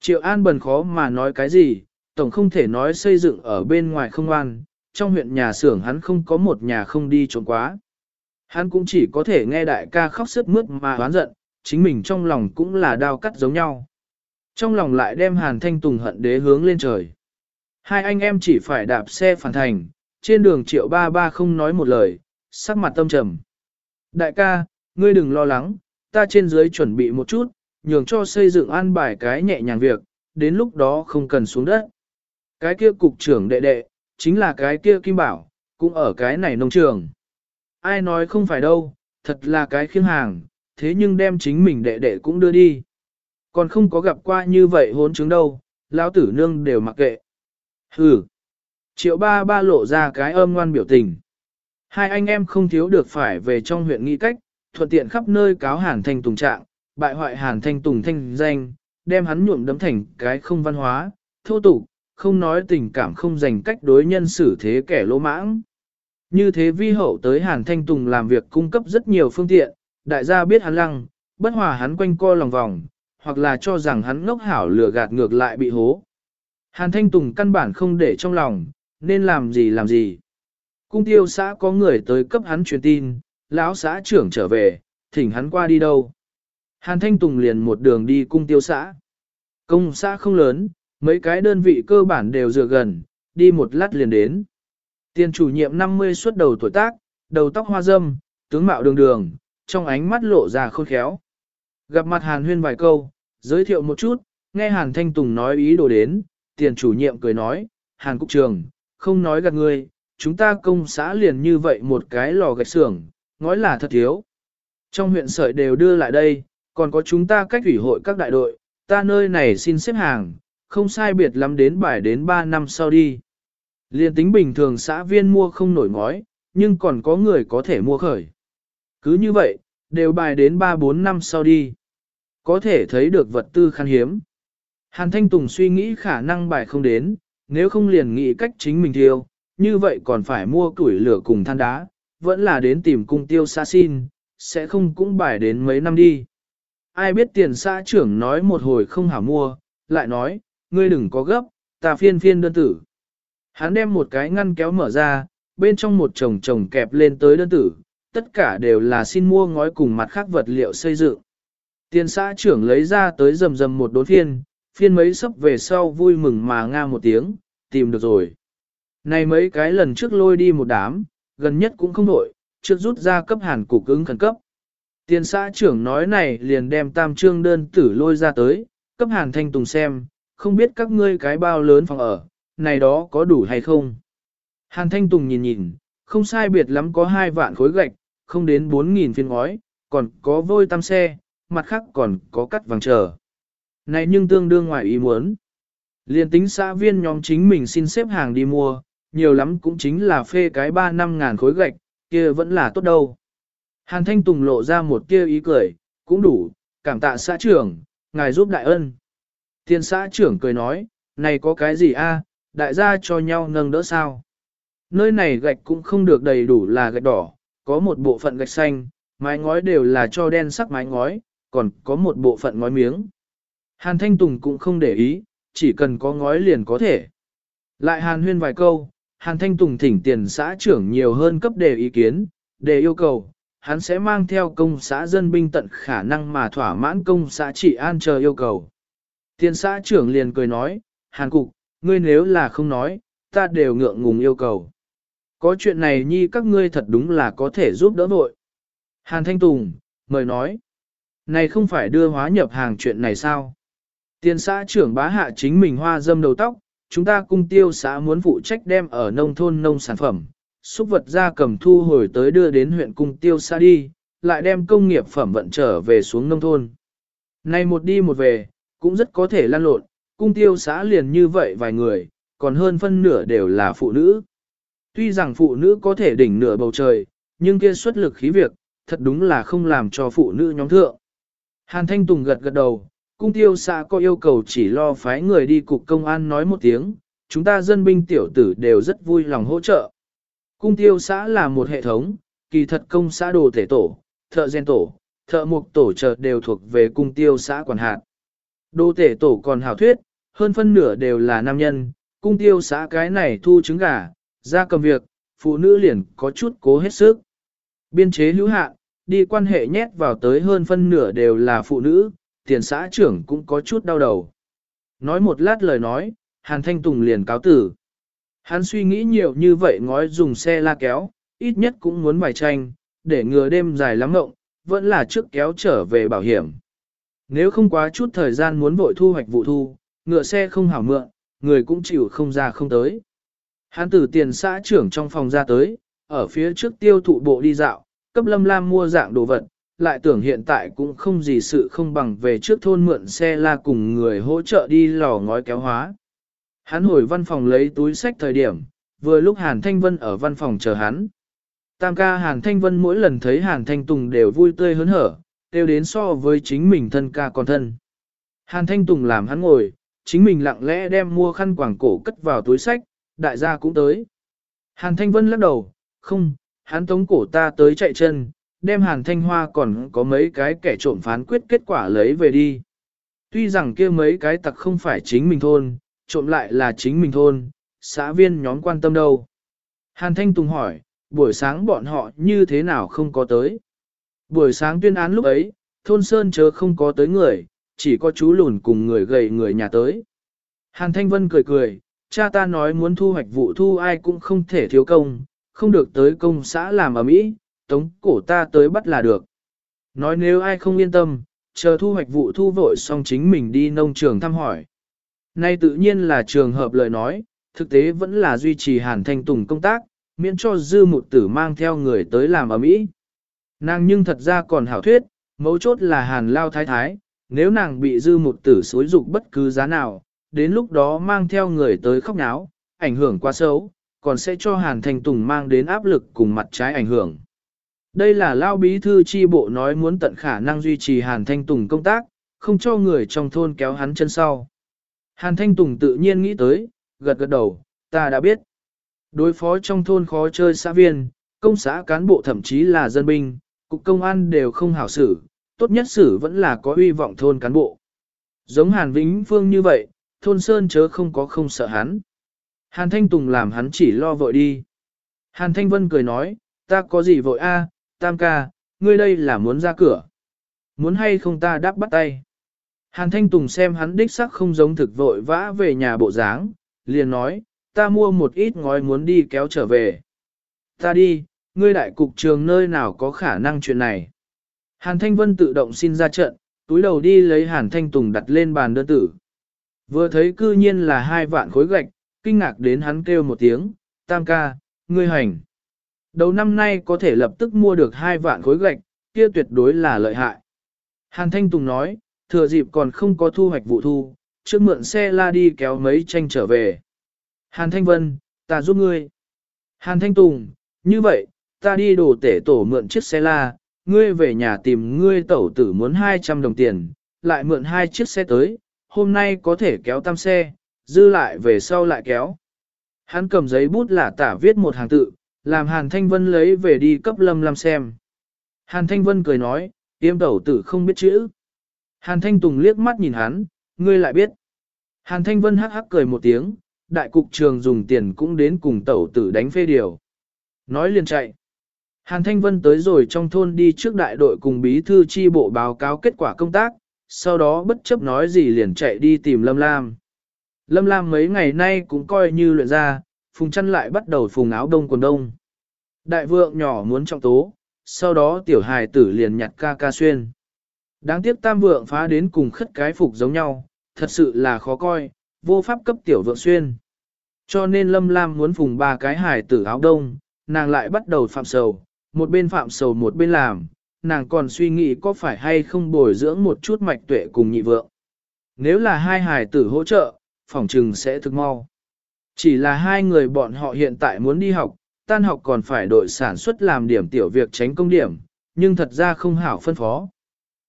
Triệu An bần khó mà nói cái gì, tổng không thể nói xây dựng ở bên ngoài không an, trong huyện nhà xưởng hắn không có một nhà không đi trốn quá. Hắn cũng chỉ có thể nghe đại ca khóc sức mướt mà oán giận, chính mình trong lòng cũng là đau cắt giống nhau. Trong lòng lại đem hàn thanh tùng hận đế hướng lên trời. Hai anh em chỉ phải đạp xe phản thành, trên đường triệu ba ba không nói một lời, sắc mặt tâm trầm. Đại ca, ngươi đừng lo lắng, ta trên dưới chuẩn bị một chút, nhường cho xây dựng an bài cái nhẹ nhàng việc, đến lúc đó không cần xuống đất. Cái kia cục trưởng đệ đệ, chính là cái kia Kim Bảo, cũng ở cái này nông trường. Ai nói không phải đâu, thật là cái khiêng hàng, thế nhưng đem chính mình đệ đệ cũng đưa đi. Còn không có gặp qua như vậy hốn chứng đâu, lão tử nương đều mặc kệ. Hừ. Triệu ba ba lộ ra cái âm ngoan biểu tình. Hai anh em không thiếu được phải về trong huyện nghĩ cách, thuận tiện khắp nơi cáo hàn thanh tùng trạng, bại hoại hàn thanh tùng thanh danh, đem hắn nhuộm đấm thành cái không văn hóa, thô tục, không nói tình cảm không dành cách đối nhân xử thế kẻ lỗ mãng. Như thế vi hậu tới Hàn Thanh Tùng làm việc cung cấp rất nhiều phương tiện, đại gia biết hắn lăng, bất hòa hắn quanh co lòng vòng, hoặc là cho rằng hắn ngốc hảo lừa gạt ngược lại bị hố. Hàn Thanh Tùng căn bản không để trong lòng, nên làm gì làm gì. Cung tiêu xã có người tới cấp hắn truyền tin, lão xã trưởng trở về, thỉnh hắn qua đi đâu. Hàn Thanh Tùng liền một đường đi cung tiêu xã. Công xã không lớn, mấy cái đơn vị cơ bản đều dựa gần, đi một lát liền đến. Tiền chủ nhiệm 50 xuất đầu tuổi tác, đầu tóc hoa dâm, tướng mạo đường đường, trong ánh mắt lộ ra khôn khéo. Gặp mặt Hàn Huyên vài câu, giới thiệu một chút, nghe Hàn Thanh Tùng nói ý đồ đến, tiền chủ nhiệm cười nói, Hàn Cục Trường, không nói gạt người, chúng ta công xã liền như vậy một cái lò gạch xưởng, nói là thật thiếu. Trong huyện sợi đều đưa lại đây, còn có chúng ta cách ủy hội các đại đội, ta nơi này xin xếp hàng, không sai biệt lắm đến bài đến 3 năm sau đi. Liên tính bình thường xã viên mua không nổi ngói, nhưng còn có người có thể mua khởi. Cứ như vậy, đều bài đến 3-4 năm sau đi. Có thể thấy được vật tư khan hiếm. Hàn Thanh Tùng suy nghĩ khả năng bài không đến, nếu không liền nghĩ cách chính mình tiêu, như vậy còn phải mua củi lửa cùng than đá, vẫn là đến tìm cung tiêu xa xin, sẽ không cũng bài đến mấy năm đi. Ai biết tiền xã trưởng nói một hồi không hảo mua, lại nói, ngươi đừng có gấp, ta phiên phiên đơn tử. Hắn đem một cái ngăn kéo mở ra, bên trong một chồng chồng kẹp lên tới đơn tử, tất cả đều là xin mua ngói cùng mặt khác vật liệu xây dựng. Tiền xã trưởng lấy ra tới rầm rầm một đốn phiên, phiên mấy sấp về sau vui mừng mà nga một tiếng, tìm được rồi. Này mấy cái lần trước lôi đi một đám, gần nhất cũng không đổi, trước rút ra cấp hàn cục ứng khẩn cấp. Tiền xã trưởng nói này liền đem tam trương đơn tử lôi ra tới, cấp hàn thanh tùng xem, không biết các ngươi cái bao lớn phòng ở, này đó có đủ hay không. Hàn thanh tùng nhìn nhìn, không sai biệt lắm có hai vạn khối gạch, không đến bốn nghìn phiên ngói, còn có vôi tam xe, mặt khác còn có cắt vàng chờ. Này nhưng tương đương ngoài ý muốn. Liên tính xã viên nhóm chính mình xin xếp hàng đi mua, nhiều lắm cũng chính là phê cái 3 năm ngàn khối gạch, kia vẫn là tốt đâu. Hàn Thanh Tùng lộ ra một kia ý cười, cũng đủ, cảm tạ xã trưởng, ngài giúp đại ân. Tiên xã trưởng cười nói, này có cái gì a, đại gia cho nhau nâng đỡ sao. Nơi này gạch cũng không được đầy đủ là gạch đỏ, có một bộ phận gạch xanh, mái ngói đều là cho đen sắc mái ngói, còn có một bộ phận ngói miếng. Hàn Thanh Tùng cũng không để ý, chỉ cần có ngói liền có thể. Lại hàn huyên vài câu, hàn thanh tùng thỉnh tiền xã trưởng nhiều hơn cấp đề ý kiến, đề yêu cầu, hắn sẽ mang theo công xã dân binh tận khả năng mà thỏa mãn công xã trị an chờ yêu cầu. Tiền xã trưởng liền cười nói, hàn cục, ngươi nếu là không nói, ta đều ngượng ngùng yêu cầu. Có chuyện này nhi các ngươi thật đúng là có thể giúp đỡ vội. Hàn Thanh Tùng, mời nói. Này không phải đưa hóa nhập hàng chuyện này sao? Tiền xã trưởng bá hạ chính mình hoa dâm đầu tóc, chúng ta cung tiêu xã muốn phụ trách đem ở nông thôn nông sản phẩm, xúc vật ra cầm thu hồi tới đưa đến huyện cung tiêu xã đi, lại đem công nghiệp phẩm vận trở về xuống nông thôn. nay một đi một về, cũng rất có thể lan lộn, cung tiêu xã liền như vậy vài người, còn hơn phân nửa đều là phụ nữ. Tuy rằng phụ nữ có thể đỉnh nửa bầu trời, nhưng kia xuất lực khí việc, thật đúng là không làm cho phụ nữ nhóm thượng. Hàn Thanh Tùng gật gật đầu, cung tiêu xã có yêu cầu chỉ lo phái người đi cục công an nói một tiếng, chúng ta dân binh tiểu tử đều rất vui lòng hỗ trợ. Cung tiêu xã là một hệ thống, kỳ thật công xã đồ thể tổ, thợ gen tổ, thợ mục tổ trợ đều thuộc về cung tiêu xã quản hạt. Đồ thể tổ còn hảo thuyết, hơn phân nửa đều là nam nhân, cung tiêu xã cái này thu trứng gà, ra cầm việc, phụ nữ liền có chút cố hết sức. Biên chế hữu hạn, đi quan hệ nhét vào tới hơn phân nửa đều là phụ nữ, tiền xã trưởng cũng có chút đau đầu. Nói một lát lời nói, Hàn Thanh Tùng liền cáo tử. Hắn suy nghĩ nhiều như vậy ngói dùng xe la kéo, ít nhất cũng muốn bài tranh, để ngừa đêm dài lắm ngộng, vẫn là trước kéo trở về bảo hiểm. Nếu không quá chút thời gian muốn vội thu hoạch vụ thu, ngựa xe không hảo mượn, người cũng chịu không ra không tới. Hắn từ tiền xã trưởng trong phòng ra tới, ở phía trước tiêu thụ bộ đi dạo, cấp lâm lam mua dạng đồ vật, lại tưởng hiện tại cũng không gì sự không bằng về trước thôn mượn xe la cùng người hỗ trợ đi lò ngói kéo hóa. Hắn hồi văn phòng lấy túi sách thời điểm, vừa lúc Hàn Thanh Vân ở văn phòng chờ hắn. Tam ca Hàn Thanh Vân mỗi lần thấy Hàn Thanh Tùng đều vui tươi hớn hở, đều đến so với chính mình thân ca còn thân. Hàn Thanh Tùng làm hắn ngồi, chính mình lặng lẽ đem mua khăn quảng cổ cất vào túi sách, đại gia cũng tới. Hàn Thanh Vân lắc đầu, không, hắn tống cổ ta tới chạy chân, đem hàn thanh hoa còn có mấy cái kẻ trộm phán quyết kết quả lấy về đi. Tuy rằng kia mấy cái tặc không phải chính mình thôn, trộm lại là chính mình thôn, xã viên nhóm quan tâm đâu. Hàn Thanh Tùng hỏi, buổi sáng bọn họ như thế nào không có tới. Buổi sáng tuyên án lúc ấy, thôn Sơn chớ không có tới người, chỉ có chú lùn cùng người gầy người nhà tới. Hàn Thanh Vân cười cười, cha ta nói muốn thu hoạch vụ thu ai cũng không thể thiếu công, không được tới công xã làm ở mỹ, tống cổ ta tới bắt là được. Nói nếu ai không yên tâm, chờ thu hoạch vụ thu vội xong chính mình đi nông trường thăm hỏi. Nay tự nhiên là trường hợp lời nói, thực tế vẫn là duy trì hàn thanh tùng công tác, miễn cho dư một tử mang theo người tới làm ở mỹ. Nàng nhưng thật ra còn hảo thuyết, mấu chốt là hàn lao thái thái, nếu nàng bị dư một tử xối dục bất cứ giá nào, đến lúc đó mang theo người tới khóc náo, ảnh hưởng quá xấu, còn sẽ cho Hàn Thanh Tùng mang đến áp lực cùng mặt trái ảnh hưởng. Đây là Lao Bí Thư chi bộ nói muốn tận khả năng duy trì Hàn Thanh Tùng công tác, không cho người trong thôn kéo hắn chân sau. Hàn Thanh Tùng tự nhiên nghĩ tới, gật gật đầu, ta đã biết. Đối phó trong thôn khó chơi xã viên, công xã cán bộ thậm chí là dân binh, cục công an đều không hảo xử, tốt nhất xử vẫn là có uy vọng thôn cán bộ. Giống Hàn Vĩnh Phương như vậy, thôn Sơn chớ không có không sợ hắn. Hàn Thanh Tùng làm hắn chỉ lo vội đi. Hàn Thanh Vân cười nói, ta có gì vội a, tam ca, ngươi đây là muốn ra cửa. Muốn hay không ta đáp bắt tay. Hàn Thanh Tùng xem hắn đích sắc không giống thực vội vã về nhà bộ dáng, liền nói, ta mua một ít ngói muốn đi kéo trở về. Ta đi, ngươi đại cục trường nơi nào có khả năng chuyện này. Hàn Thanh Vân tự động xin ra trận, túi đầu đi lấy Hàn Thanh Tùng đặt lên bàn đơn tử. Vừa thấy cư nhiên là hai vạn khối gạch, kinh ngạc đến hắn kêu một tiếng, tam ca, ngươi hành. Đầu năm nay có thể lập tức mua được hai vạn khối gạch, kia tuyệt đối là lợi hại. Hàn Thanh Tùng nói, thừa dịp còn không có thu hoạch vụ thu, trước mượn xe la đi kéo mấy tranh trở về. Hàn Thanh Vân, ta giúp ngươi. Hàn Thanh Tùng, như vậy, ta đi đổ tể tổ mượn chiếc xe la, ngươi về nhà tìm ngươi tẩu tử muốn 200 đồng tiền, lại mượn hai chiếc xe tới, hôm nay có thể kéo tam xe, dư lại về sau lại kéo. Hắn cầm giấy bút là tả viết một hàng tự, làm Hàn Thanh Vân lấy về đi cấp Lâm Lam xem. Hàn Thanh Vân cười nói, tiêm tẩu tử không biết chữ. Hàn Thanh Tùng liếc mắt nhìn hắn, ngươi lại biết. Hàn Thanh Vân hắc hắc cười một tiếng, đại cục trường dùng tiền cũng đến cùng tẩu tử đánh phê điều. Nói liền chạy. Hàn Thanh Vân tới rồi trong thôn đi trước đại đội cùng bí thư chi bộ báo cáo kết quả công tác, sau đó bất chấp nói gì liền chạy đi tìm Lâm Lam. Lâm Lam mấy ngày nay cũng coi như luyện ra, phùng chăn lại bắt đầu phùng áo đông quần đông. Đại vượng nhỏ muốn trọng tố, sau đó tiểu hài tử liền nhặt ca ca xuyên. Đáng tiếc tam vượng phá đến cùng khất cái phục giống nhau, thật sự là khó coi, vô pháp cấp tiểu vượng xuyên. Cho nên Lâm Lam muốn phùng ba cái hài tử áo đông, nàng lại bắt đầu phạm sầu, một bên phạm sầu một bên làm, nàng còn suy nghĩ có phải hay không bồi dưỡng một chút mạch tuệ cùng nhị vượng. Nếu là hai hài tử hỗ trợ, phòng trừng sẽ thực mau. Chỉ là hai người bọn họ hiện tại muốn đi học, tan học còn phải đội sản xuất làm điểm tiểu việc tránh công điểm, nhưng thật ra không hảo phân phó.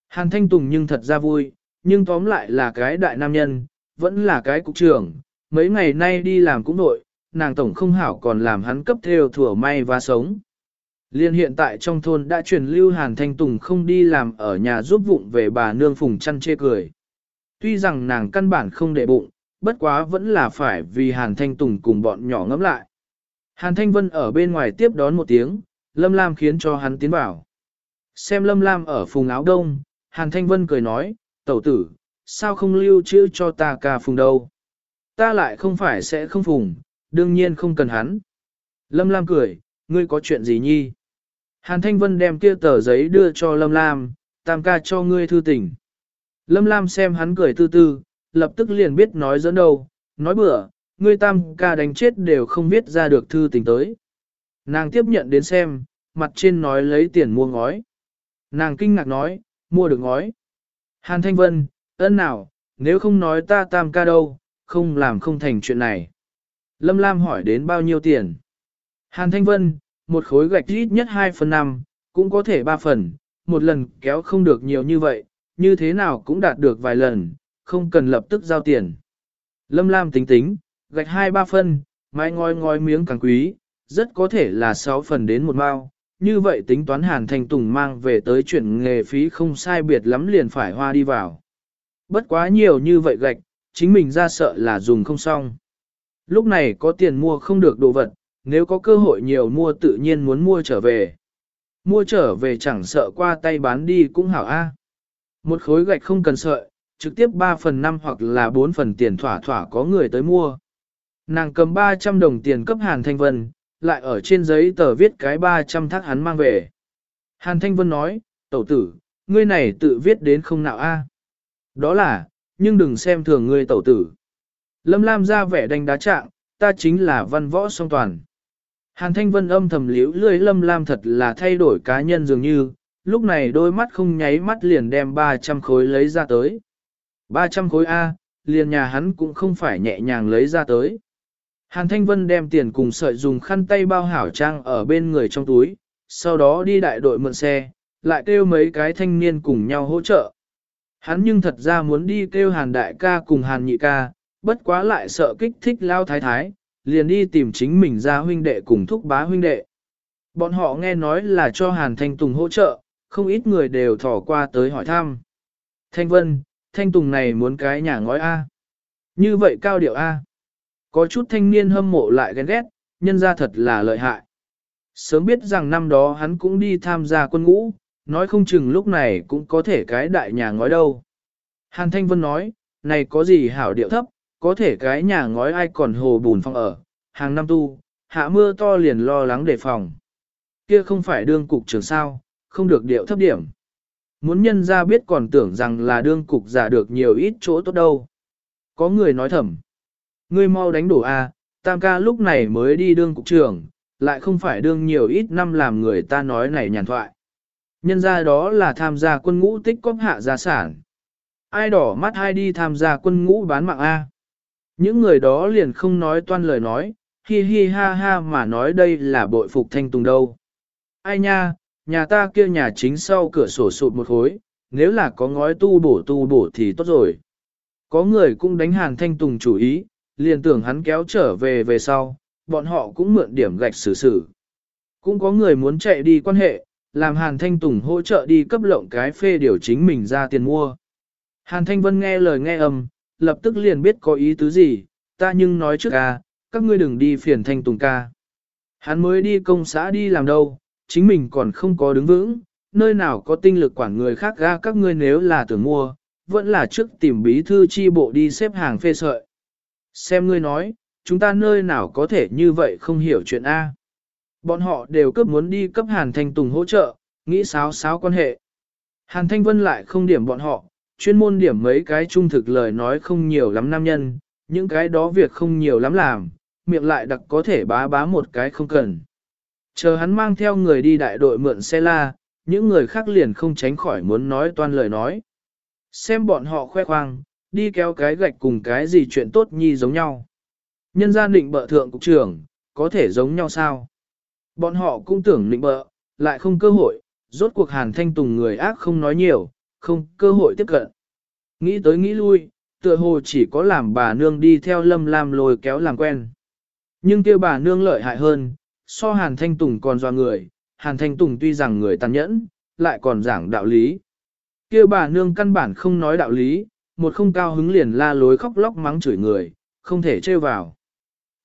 Hàn Thanh Tùng nhưng thật ra vui, nhưng tóm lại là cái đại nam nhân, vẫn là cái cục trưởng, mấy ngày nay đi làm cũng nội, nàng tổng không hảo còn làm hắn cấp theo thừa may và sống. Liên hiện tại trong thôn đã truyền lưu Hàn Thanh Tùng không đi làm ở nhà giúp vụng về bà nương phùng chăn chê cười. Tuy rằng nàng căn bản không để bụng, bất quá vẫn là phải vì Hàn Thanh Tùng cùng bọn nhỏ ngẫm lại. Hàn Thanh Vân ở bên ngoài tiếp đón một tiếng, Lâm Lam khiến cho hắn tiến vào. Xem Lâm Lam ở phùng áo đông, Hàn Thanh Vân cười nói, tẩu tử, sao không lưu trữ cho ta ca phùng đâu. Ta lại không phải sẽ không phùng, đương nhiên không cần hắn. Lâm Lam cười, ngươi có chuyện gì nhi? Hàn Thanh Vân đem kia tờ giấy đưa cho Lâm Lam, tam ca cho ngươi thư tình. Lâm Lam xem hắn cười tư tư, lập tức liền biết nói dẫn đâu, nói bữa, ngươi tam ca đánh chết đều không viết ra được thư tình tới. Nàng tiếp nhận đến xem, mặt trên nói lấy tiền mua ngói. Nàng kinh ngạc nói, mua được ngói. Hàn Thanh Vân, ân nào, nếu không nói ta tam ca đâu, không làm không thành chuyện này. Lâm Lam hỏi đến bao nhiêu tiền. Hàn Thanh Vân, một khối gạch ít nhất 2 phần 5, cũng có thể 3 phần, một lần kéo không được nhiều như vậy, như thế nào cũng đạt được vài lần, không cần lập tức giao tiền. Lâm Lam tính tính, gạch 2-3 phân, mái ngói ngói miếng càng quý, rất có thể là 6 phần đến một mao. Như vậy tính toán Hàn Thanh Tùng mang về tới chuyển nghề phí không sai biệt lắm liền phải hoa đi vào. Bất quá nhiều như vậy gạch, chính mình ra sợ là dùng không xong. Lúc này có tiền mua không được đồ vật, nếu có cơ hội nhiều mua tự nhiên muốn mua trở về. Mua trở về chẳng sợ qua tay bán đi cũng hảo a. Một khối gạch không cần sợi, trực tiếp 3 phần 5 hoặc là 4 phần tiền thỏa thỏa có người tới mua. Nàng cầm 300 đồng tiền cấp Hàn Thanh Vân, lại ở trên giấy tờ viết cái 300 thác hắn mang về. Hàn Thanh Vân nói, tẩu tử, ngươi này tự viết đến không nào a? Đó là, nhưng đừng xem thường ngươi tẩu tử. Lâm Lam ra vẻ đánh đá trạng, ta chính là văn võ song toàn. Hàn Thanh Vân âm thầm liễu lưỡi Lâm Lam thật là thay đổi cá nhân dường như, lúc này đôi mắt không nháy mắt liền đem 300 khối lấy ra tới. 300 khối A, liền nhà hắn cũng không phải nhẹ nhàng lấy ra tới. Hàn Thanh Vân đem tiền cùng sợi dùng khăn tay bao hảo trang ở bên người trong túi, sau đó đi đại đội mượn xe, lại kêu mấy cái thanh niên cùng nhau hỗ trợ. Hắn nhưng thật ra muốn đi kêu Hàn Đại ca cùng Hàn Nhị ca, bất quá lại sợ kích thích lao thái thái, liền đi tìm chính mình ra huynh đệ cùng thúc bá huynh đệ. Bọn họ nghe nói là cho Hàn Thanh Tùng hỗ trợ, không ít người đều thỏ qua tới hỏi thăm. Thanh Vân, Thanh Tùng này muốn cái nhà ngói A. Như vậy cao điệu A. Có chút thanh niên hâm mộ lại ghen ghét, nhân ra thật là lợi hại. Sớm biết rằng năm đó hắn cũng đi tham gia quân ngũ, nói không chừng lúc này cũng có thể cái đại nhà ngói đâu. Hàn Thanh Vân nói, này có gì hảo điệu thấp, có thể cái nhà ngói ai còn hồ bùn phong ở, hàng năm tu, hạ mưa to liền lo lắng đề phòng. Kia không phải đương cục trưởng sao, không được điệu thấp điểm. Muốn nhân ra biết còn tưởng rằng là đương cục giả được nhiều ít chỗ tốt đâu. Có người nói thầm. Ngươi mau đánh đổ A, tam ca lúc này mới đi đương cục trưởng, lại không phải đương nhiều ít năm làm người ta nói này nhàn thoại. Nhân ra đó là tham gia quân ngũ tích cóp hạ gia sản. Ai đỏ mắt ai đi tham gia quân ngũ bán mạng A. Những người đó liền không nói toan lời nói, hi hi ha ha mà nói đây là bội phục thanh tùng đâu. Ai nha, nhà ta kia nhà chính sau cửa sổ sụt một khối, nếu là có ngói tu bổ tu bổ thì tốt rồi. Có người cũng đánh hàn thanh tùng chủ ý, liền tưởng hắn kéo trở về về sau, bọn họ cũng mượn điểm gạch xử xử. Cũng có người muốn chạy đi quan hệ, làm Hàn Thanh Tùng hỗ trợ đi cấp lộng cái phê điều chính mình ra tiền mua. Hàn Thanh Vân nghe lời nghe âm, lập tức liền biết có ý tứ gì, ta nhưng nói trước ca, các ngươi đừng đi phiền Thanh Tùng ca. Hắn mới đi công xã đi làm đâu, chính mình còn không có đứng vững, nơi nào có tinh lực quản người khác ga các ngươi nếu là tưởng mua, vẫn là trước tìm bí thư chi bộ đi xếp hàng phê sợi. Xem ngươi nói, chúng ta nơi nào có thể như vậy không hiểu chuyện A. Bọn họ đều cấp muốn đi cấp Hàn Thanh Tùng hỗ trợ, nghĩ sáo sáo quan hệ. Hàn Thanh Vân lại không điểm bọn họ, chuyên môn điểm mấy cái trung thực lời nói không nhiều lắm nam nhân, những cái đó việc không nhiều lắm làm, miệng lại đặc có thể bá bá một cái không cần. Chờ hắn mang theo người đi đại đội mượn xe la, những người khác liền không tránh khỏi muốn nói toan lời nói. Xem bọn họ khoe khoang, đi kéo cái gạch cùng cái gì chuyện tốt nhi giống nhau. Nhân gia định bợ thượng cục trưởng, có thể giống nhau sao? Bọn họ cũng tưởng định bợ, lại không cơ hội, rốt cuộc hàn thanh tùng người ác không nói nhiều, không cơ hội tiếp cận. Nghĩ tới nghĩ lui, tựa hồ chỉ có làm bà nương đi theo lâm lam lôi kéo làm quen. Nhưng kia bà nương lợi hại hơn, so hàn thanh tùng còn doa người, hàn thanh tùng tuy rằng người tàn nhẫn, lại còn giảng đạo lý. Kia bà nương căn bản không nói đạo lý, một không cao hứng liền la lối khóc lóc mắng chửi người, không thể trêu vào.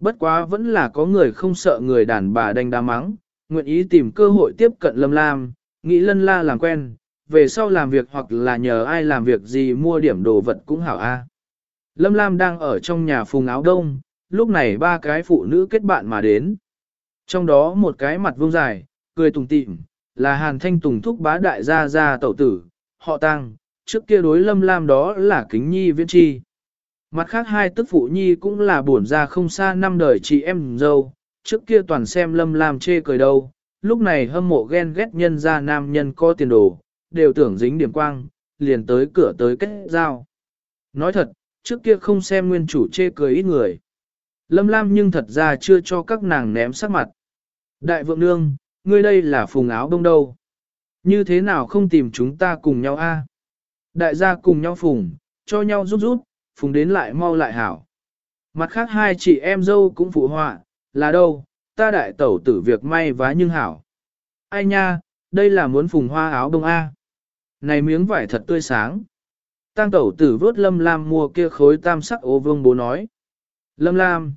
Bất quá vẫn là có người không sợ người đàn bà đánh đá mắng, nguyện ý tìm cơ hội tiếp cận Lâm Lam, nghĩ lân la làm quen, về sau làm việc hoặc là nhờ ai làm việc gì mua điểm đồ vật cũng hảo a. Lâm Lam đang ở trong nhà phùng áo đông, lúc này ba cái phụ nữ kết bạn mà đến. Trong đó một cái mặt vuông dài, cười tùng tịm, là Hàn Thanh Tùng thúc bá đại gia gia tẩu tử, họ tăng, trước kia đối Lâm Lam đó là kính nhi viễn chi. Mặt khác hai tức phụ nhi cũng là buồn ra không xa năm đời chị em dâu, trước kia toàn xem lâm lam chê cười đâu, lúc này hâm mộ ghen ghét nhân ra nam nhân có tiền đồ, đều tưởng dính điểm quang, liền tới cửa tới kết giao. Nói thật, trước kia không xem nguyên chủ chê cười ít người. Lâm lam nhưng thật ra chưa cho các nàng ném sắc mặt. Đại vượng nương, ngươi đây là phùng áo đông đâu. Như thế nào không tìm chúng ta cùng nhau a? Đại gia cùng nhau phùng, cho nhau rút rút, phùng đến lại mau lại hảo. Mặt khác hai chị em dâu cũng phụ họa, là đâu, ta đại tẩu tử việc may vá nhưng hảo. Ai nha, đây là muốn phùng hoa áo đông A. Này miếng vải thật tươi sáng. Tăng tẩu tử vớt lâm lam mua kia khối tam sắc ô vương bố nói. Lâm lam,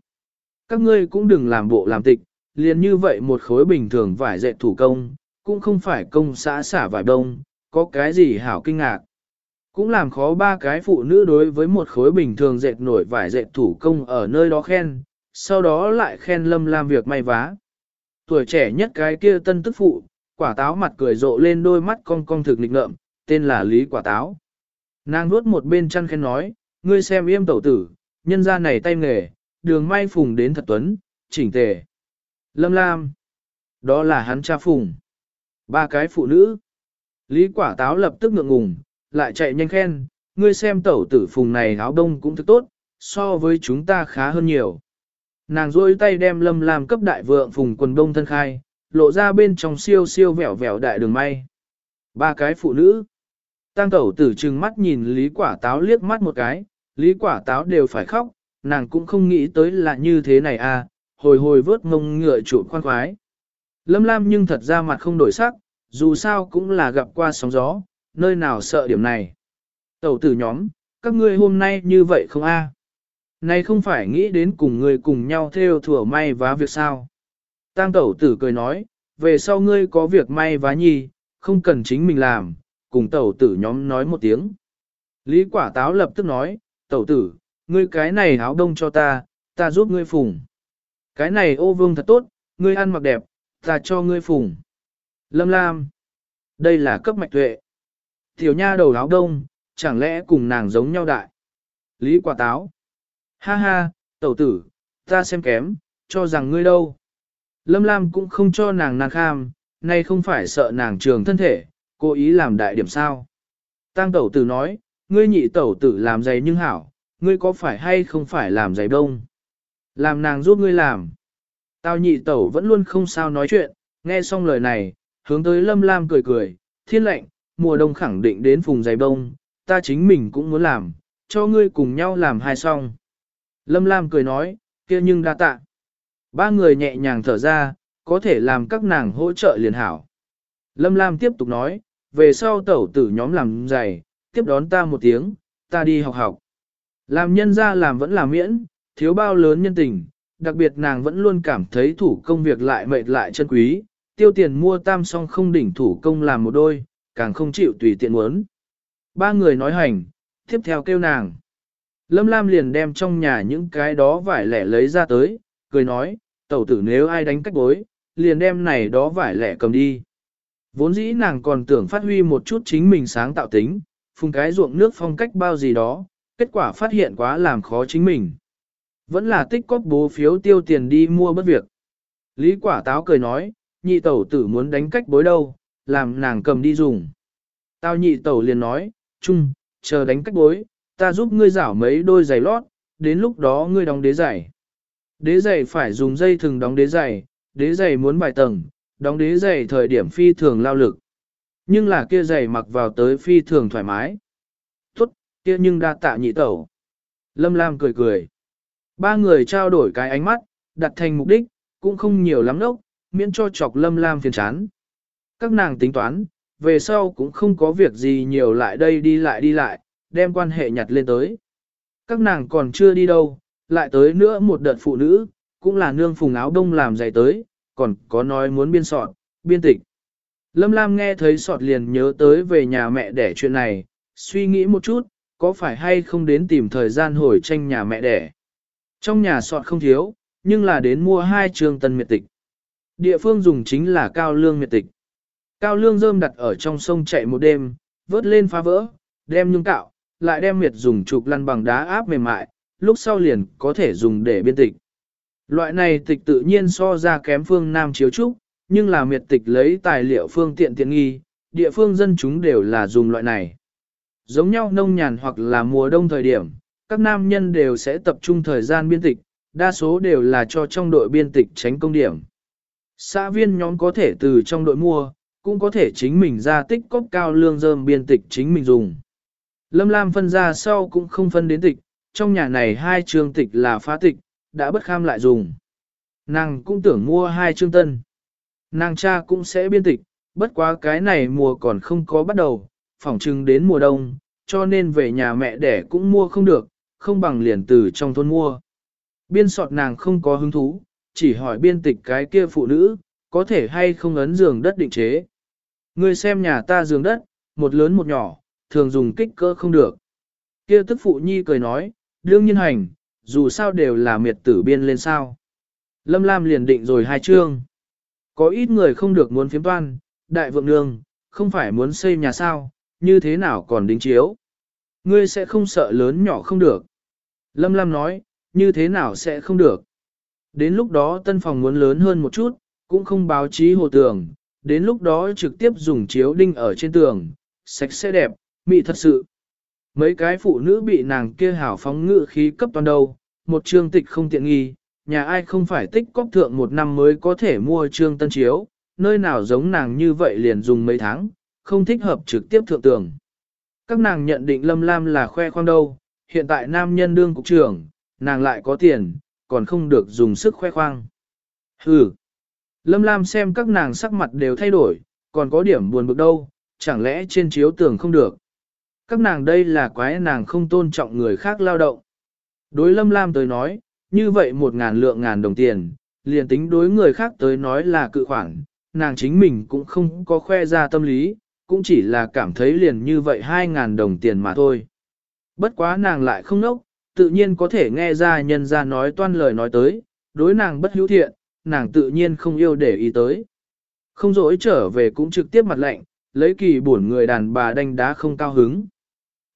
các ngươi cũng đừng làm bộ làm tịch, liền như vậy một khối bình thường vải dệt thủ công, cũng không phải công xã xả vải đông, có cái gì hảo kinh ngạc. Cũng làm khó ba cái phụ nữ đối với một khối bình thường dệt nổi vải dệt thủ công ở nơi đó khen, sau đó lại khen lâm làm việc may vá. Tuổi trẻ nhất cái kia tân tức phụ, quả táo mặt cười rộ lên đôi mắt cong cong thực nghịch ngợm, tên là Lý Quả Táo. Nàng nuốt một bên chăn khen nói, ngươi xem yêm tẩu tử, nhân gia này tay nghề, đường may phùng đến thật tuấn, chỉnh tề. Lâm Lam, đó là hắn cha phùng. Ba cái phụ nữ. Lý Quả Táo lập tức ngượng ngùng, lại chạy nhanh khen, ngươi xem tẩu tử phùng này áo đông cũng thức tốt, so với chúng ta khá hơn nhiều. Nàng rôi tay đem lâm lam cấp đại vượng phùng quần đông thân khai, lộ ra bên trong siêu siêu vẻo vẻo đại đường may. Ba cái phụ nữ. Tăng tẩu tử trừng mắt nhìn lý quả táo liếc mắt một cái, lý quả táo đều phải khóc, nàng cũng không nghĩ tới là như thế này à, hồi hồi vớt mông ngựa trụ khoan khoái. Lâm Lam nhưng thật ra mặt không đổi sắc, dù sao cũng là gặp qua sóng gió, nơi nào sợ điểm này. Tẩu tử nhóm, các ngươi hôm nay như vậy không a? Này không phải nghĩ đến cùng người cùng nhau theo thừa may vá việc sao? Tang tẩu tử cười nói, về sau ngươi có việc may vá nhi, không cần chính mình làm, cùng tẩu tử nhóm nói một tiếng. Lý quả táo lập tức nói, tẩu tử, ngươi cái này áo đông cho ta, ta giúp ngươi phùng. Cái này ô vương thật tốt, ngươi ăn mặc đẹp, ta cho ngươi phùng. Lâm Lam, đây là cấp mạch tuệ. Tiểu nha đầu áo đông, chẳng lẽ cùng nàng giống nhau đại. Lý quả táo. Ha ha, tẩu tử, ta xem kém, cho rằng ngươi đâu. Lâm Lam cũng không cho nàng nàng kham, nay không phải sợ nàng trường thân thể, cố ý làm đại điểm sao. Tăng tẩu tử nói, ngươi nhị tẩu tử làm giày nhưng hảo, ngươi có phải hay không phải làm giày đông? Làm nàng giúp ngươi làm. Tao nhị tẩu vẫn luôn không sao nói chuyện, nghe xong lời này, hướng tới Lâm Lam cười cười, thiên lệnh, mùa đông khẳng định đến phùng giày bông, ta chính mình cũng muốn làm, cho ngươi cùng nhau làm hai xong. Lâm Lam cười nói, kia nhưng đa tạ. Ba người nhẹ nhàng thở ra, có thể làm các nàng hỗ trợ liền hảo. Lâm Lam tiếp tục nói, về sau tẩu tử nhóm làm giày, tiếp đón ta một tiếng, ta đi học học. Làm nhân ra làm vẫn là miễn, thiếu bao lớn nhân tình, đặc biệt nàng vẫn luôn cảm thấy thủ công việc lại mệt lại chân quý, tiêu tiền mua tam song không đỉnh thủ công làm một đôi, càng không chịu tùy tiện muốn. Ba người nói hành, tiếp theo kêu nàng. Lâm Lam liền đem trong nhà những cái đó vải lẻ lấy ra tới, cười nói, tẩu tử nếu ai đánh cách bối, liền đem này đó vải lẻ cầm đi. Vốn dĩ nàng còn tưởng phát huy một chút chính mình sáng tạo tính, phùng cái ruộng nước phong cách bao gì đó, kết quả phát hiện quá làm khó chính mình. Vẫn là tích cóp bố phiếu tiêu tiền đi mua bất việc. Lý quả táo cười nói, nhị tẩu tử muốn đánh cách bối đâu, làm nàng cầm đi dùng. Tao nhị tẩu liền nói, chung, chờ đánh cách bối, ta giúp ngươi rảo mấy đôi giày lót, đến lúc đó ngươi đóng đế giày. Đế giày phải dùng dây thừng đóng đế giày, đế giày muốn bài tầng, đóng đế giày thời điểm phi thường lao lực. Nhưng là kia giày mặc vào tới phi thường thoải mái. Tốt, kia nhưng đa tạ nhị tẩu. Lâm Lam cười cười. Ba người trao đổi cái ánh mắt, đặt thành mục đích, cũng không nhiều lắm đâu, miễn cho chọc Lâm Lam phiền chán. Các nàng tính toán, về sau cũng không có việc gì nhiều lại đây đi lại đi lại, đem quan hệ nhặt lên tới. Các nàng còn chưa đi đâu, lại tới nữa một đợt phụ nữ, cũng là nương phùng áo đông làm dày tới, còn có nói muốn biên sọt, biên tịch. Lâm Lam nghe thấy sọt liền nhớ tới về nhà mẹ đẻ chuyện này, suy nghĩ một chút, có phải hay không đến tìm thời gian hồi tranh nhà mẹ đẻ. Trong nhà sọt không thiếu, nhưng là đến mua hai trường tân miệt tịch. Địa phương dùng chính là cao lương miệt tịch. Cao lương rơm đặt ở trong sông chạy một đêm, vớt lên phá vỡ, đem nhung cạo, lại đem miệt dùng trục lăn bằng đá áp mềm mại, lúc sau liền có thể dùng để biên tịch. Loại này tịch tự nhiên so ra kém phương Nam chiếu trúc, nhưng là miệt tịch lấy tài liệu phương tiện tiện nghi, địa phương dân chúng đều là dùng loại này. Giống nhau nông nhàn hoặc là mùa đông thời điểm, các nam nhân đều sẽ tập trung thời gian biên tịch, đa số đều là cho trong đội biên tịch tránh công điểm. Xã viên nhóm có thể từ trong đội mua, cũng có thể chính mình ra tích cốc cao lương dơm biên tịch chính mình dùng. Lâm Lam phân ra sau cũng không phân đến tịch, trong nhà này hai trường tịch là phá tịch, đã bất kham lại dùng. Nàng cũng tưởng mua hai chương tân. Nàng cha cũng sẽ biên tịch, bất quá cái này mùa còn không có bắt đầu, phỏng chừng đến mùa đông, cho nên về nhà mẹ đẻ cũng mua không được, không bằng liền từ trong thôn mua. Biên sọt nàng không có hứng thú, chỉ hỏi biên tịch cái kia phụ nữ, có thể hay không ấn giường đất định chế. Ngươi xem nhà ta giường đất, một lớn một nhỏ, thường dùng kích cỡ không được. Kia tức phụ nhi cười nói, đương nhiên hành, dù sao đều là miệt tử biên lên sao. Lâm Lam liền định rồi hai chương. Có ít người không được muốn phiếm toan, đại vượng nương, không phải muốn xây nhà sao, như thế nào còn đính chiếu. Ngươi sẽ không sợ lớn nhỏ không được. Lâm Lam nói, như thế nào sẽ không được. Đến lúc đó tân phòng muốn lớn hơn một chút, cũng không báo chí hồ tường, đến lúc đó trực tiếp dùng chiếu đinh ở trên tường, sạch sẽ đẹp, mị thật sự. Mấy cái phụ nữ bị nàng kia hảo phóng ngự khí cấp toàn đầu, một trương tịch không tiện nghi, nhà ai không phải tích cóp thượng một năm mới có thể mua trương tân chiếu, nơi nào giống nàng như vậy liền dùng mấy tháng, không thích hợp trực tiếp thượng tường. Các nàng nhận định Lâm Lam là khoe khoang đâu, hiện tại nam nhân đương cục trưởng, nàng lại có tiền, còn không được dùng sức khoe khoang. Hừ. Lâm Lam xem các nàng sắc mặt đều thay đổi, còn có điểm buồn bực đâu, chẳng lẽ trên chiếu tường không được. Các nàng đây là quái nàng không tôn trọng người khác lao động. Đối Lâm Lam tới nói, như vậy một ngàn lượng ngàn đồng tiền, liền tính đối người khác tới nói là cự khoản, nàng chính mình cũng không có khoe ra tâm lý, cũng chỉ là cảm thấy liền như vậy hai ngàn đồng tiền mà thôi. Bất quá nàng lại không nốc, tự nhiên có thể nghe ra nhân ra nói toan lời nói tới, đối nàng bất hữu thiện, nàng tự nhiên không yêu để ý tới. Không dỗi trở về cũng trực tiếp mặt lạnh, lấy kỳ buồn người đàn bà đánh đá không cao hứng.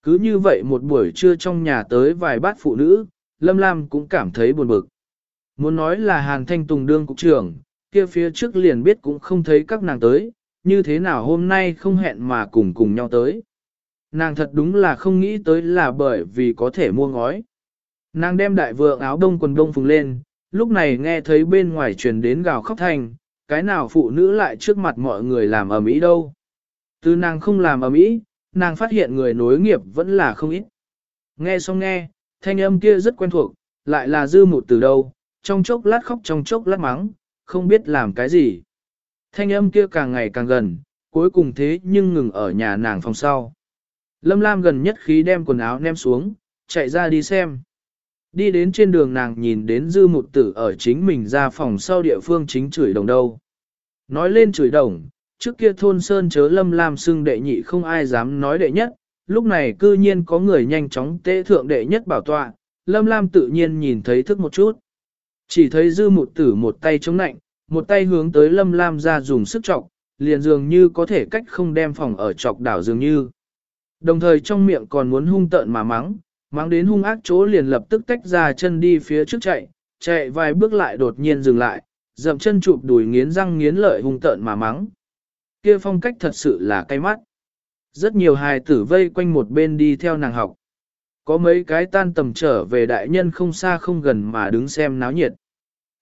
Cứ như vậy một buổi trưa trong nhà tới vài bát phụ nữ, Lâm Lam cũng cảm thấy buồn bực. Muốn nói là Hàn Thanh Tùng đương cục trưởng, kia phía trước liền biết cũng không thấy các nàng tới, như thế nào hôm nay không hẹn mà cùng cùng nhau tới. Nàng thật đúng là không nghĩ tới là bởi vì có thể mua ngói. Nàng đem đại vượng áo đông quần đông phùng lên, lúc này nghe thấy bên ngoài truyền đến gào khóc thành, cái nào phụ nữ lại trước mặt mọi người làm ở mỹ đâu. Từ nàng không làm ở mỹ, nàng phát hiện người nối nghiệp vẫn là không ít. Nghe xong nghe, thanh âm kia rất quen thuộc, lại là dư một từ đâu, trong chốc lát khóc trong chốc lát mắng, không biết làm cái gì. Thanh âm kia càng ngày càng gần, cuối cùng thế nhưng ngừng ở nhà nàng phòng sau. Lâm Lam gần nhất khí đem quần áo ném xuống, chạy ra đi xem. Đi đến trên đường nàng nhìn đến dư một tử ở chính mình ra phòng sau địa phương chính chửi đồng đâu. Nói lên chửi đồng, trước kia thôn sơn chớ lâm lam xưng đệ nhị không ai dám nói đệ nhất, lúc này cư nhiên có người nhanh chóng tế thượng đệ nhất bảo tọa, lâm lam tự nhiên nhìn thấy thức một chút. Chỉ thấy dư một tử một tay chống nạnh, một tay hướng tới lâm lam ra dùng sức trọng liền dường như có thể cách không đem phòng ở chọc đảo dường như. Đồng thời trong miệng còn muốn hung tợn mà mắng, Mang đến hung ác chỗ liền lập tức tách ra chân đi phía trước chạy, chạy vài bước lại đột nhiên dừng lại, dậm chân chụp đùi nghiến răng nghiến lợi hung tợn mà mắng. Kia phong cách thật sự là cay mắt. Rất nhiều hài tử vây quanh một bên đi theo nàng học. Có mấy cái tan tầm trở về đại nhân không xa không gần mà đứng xem náo nhiệt.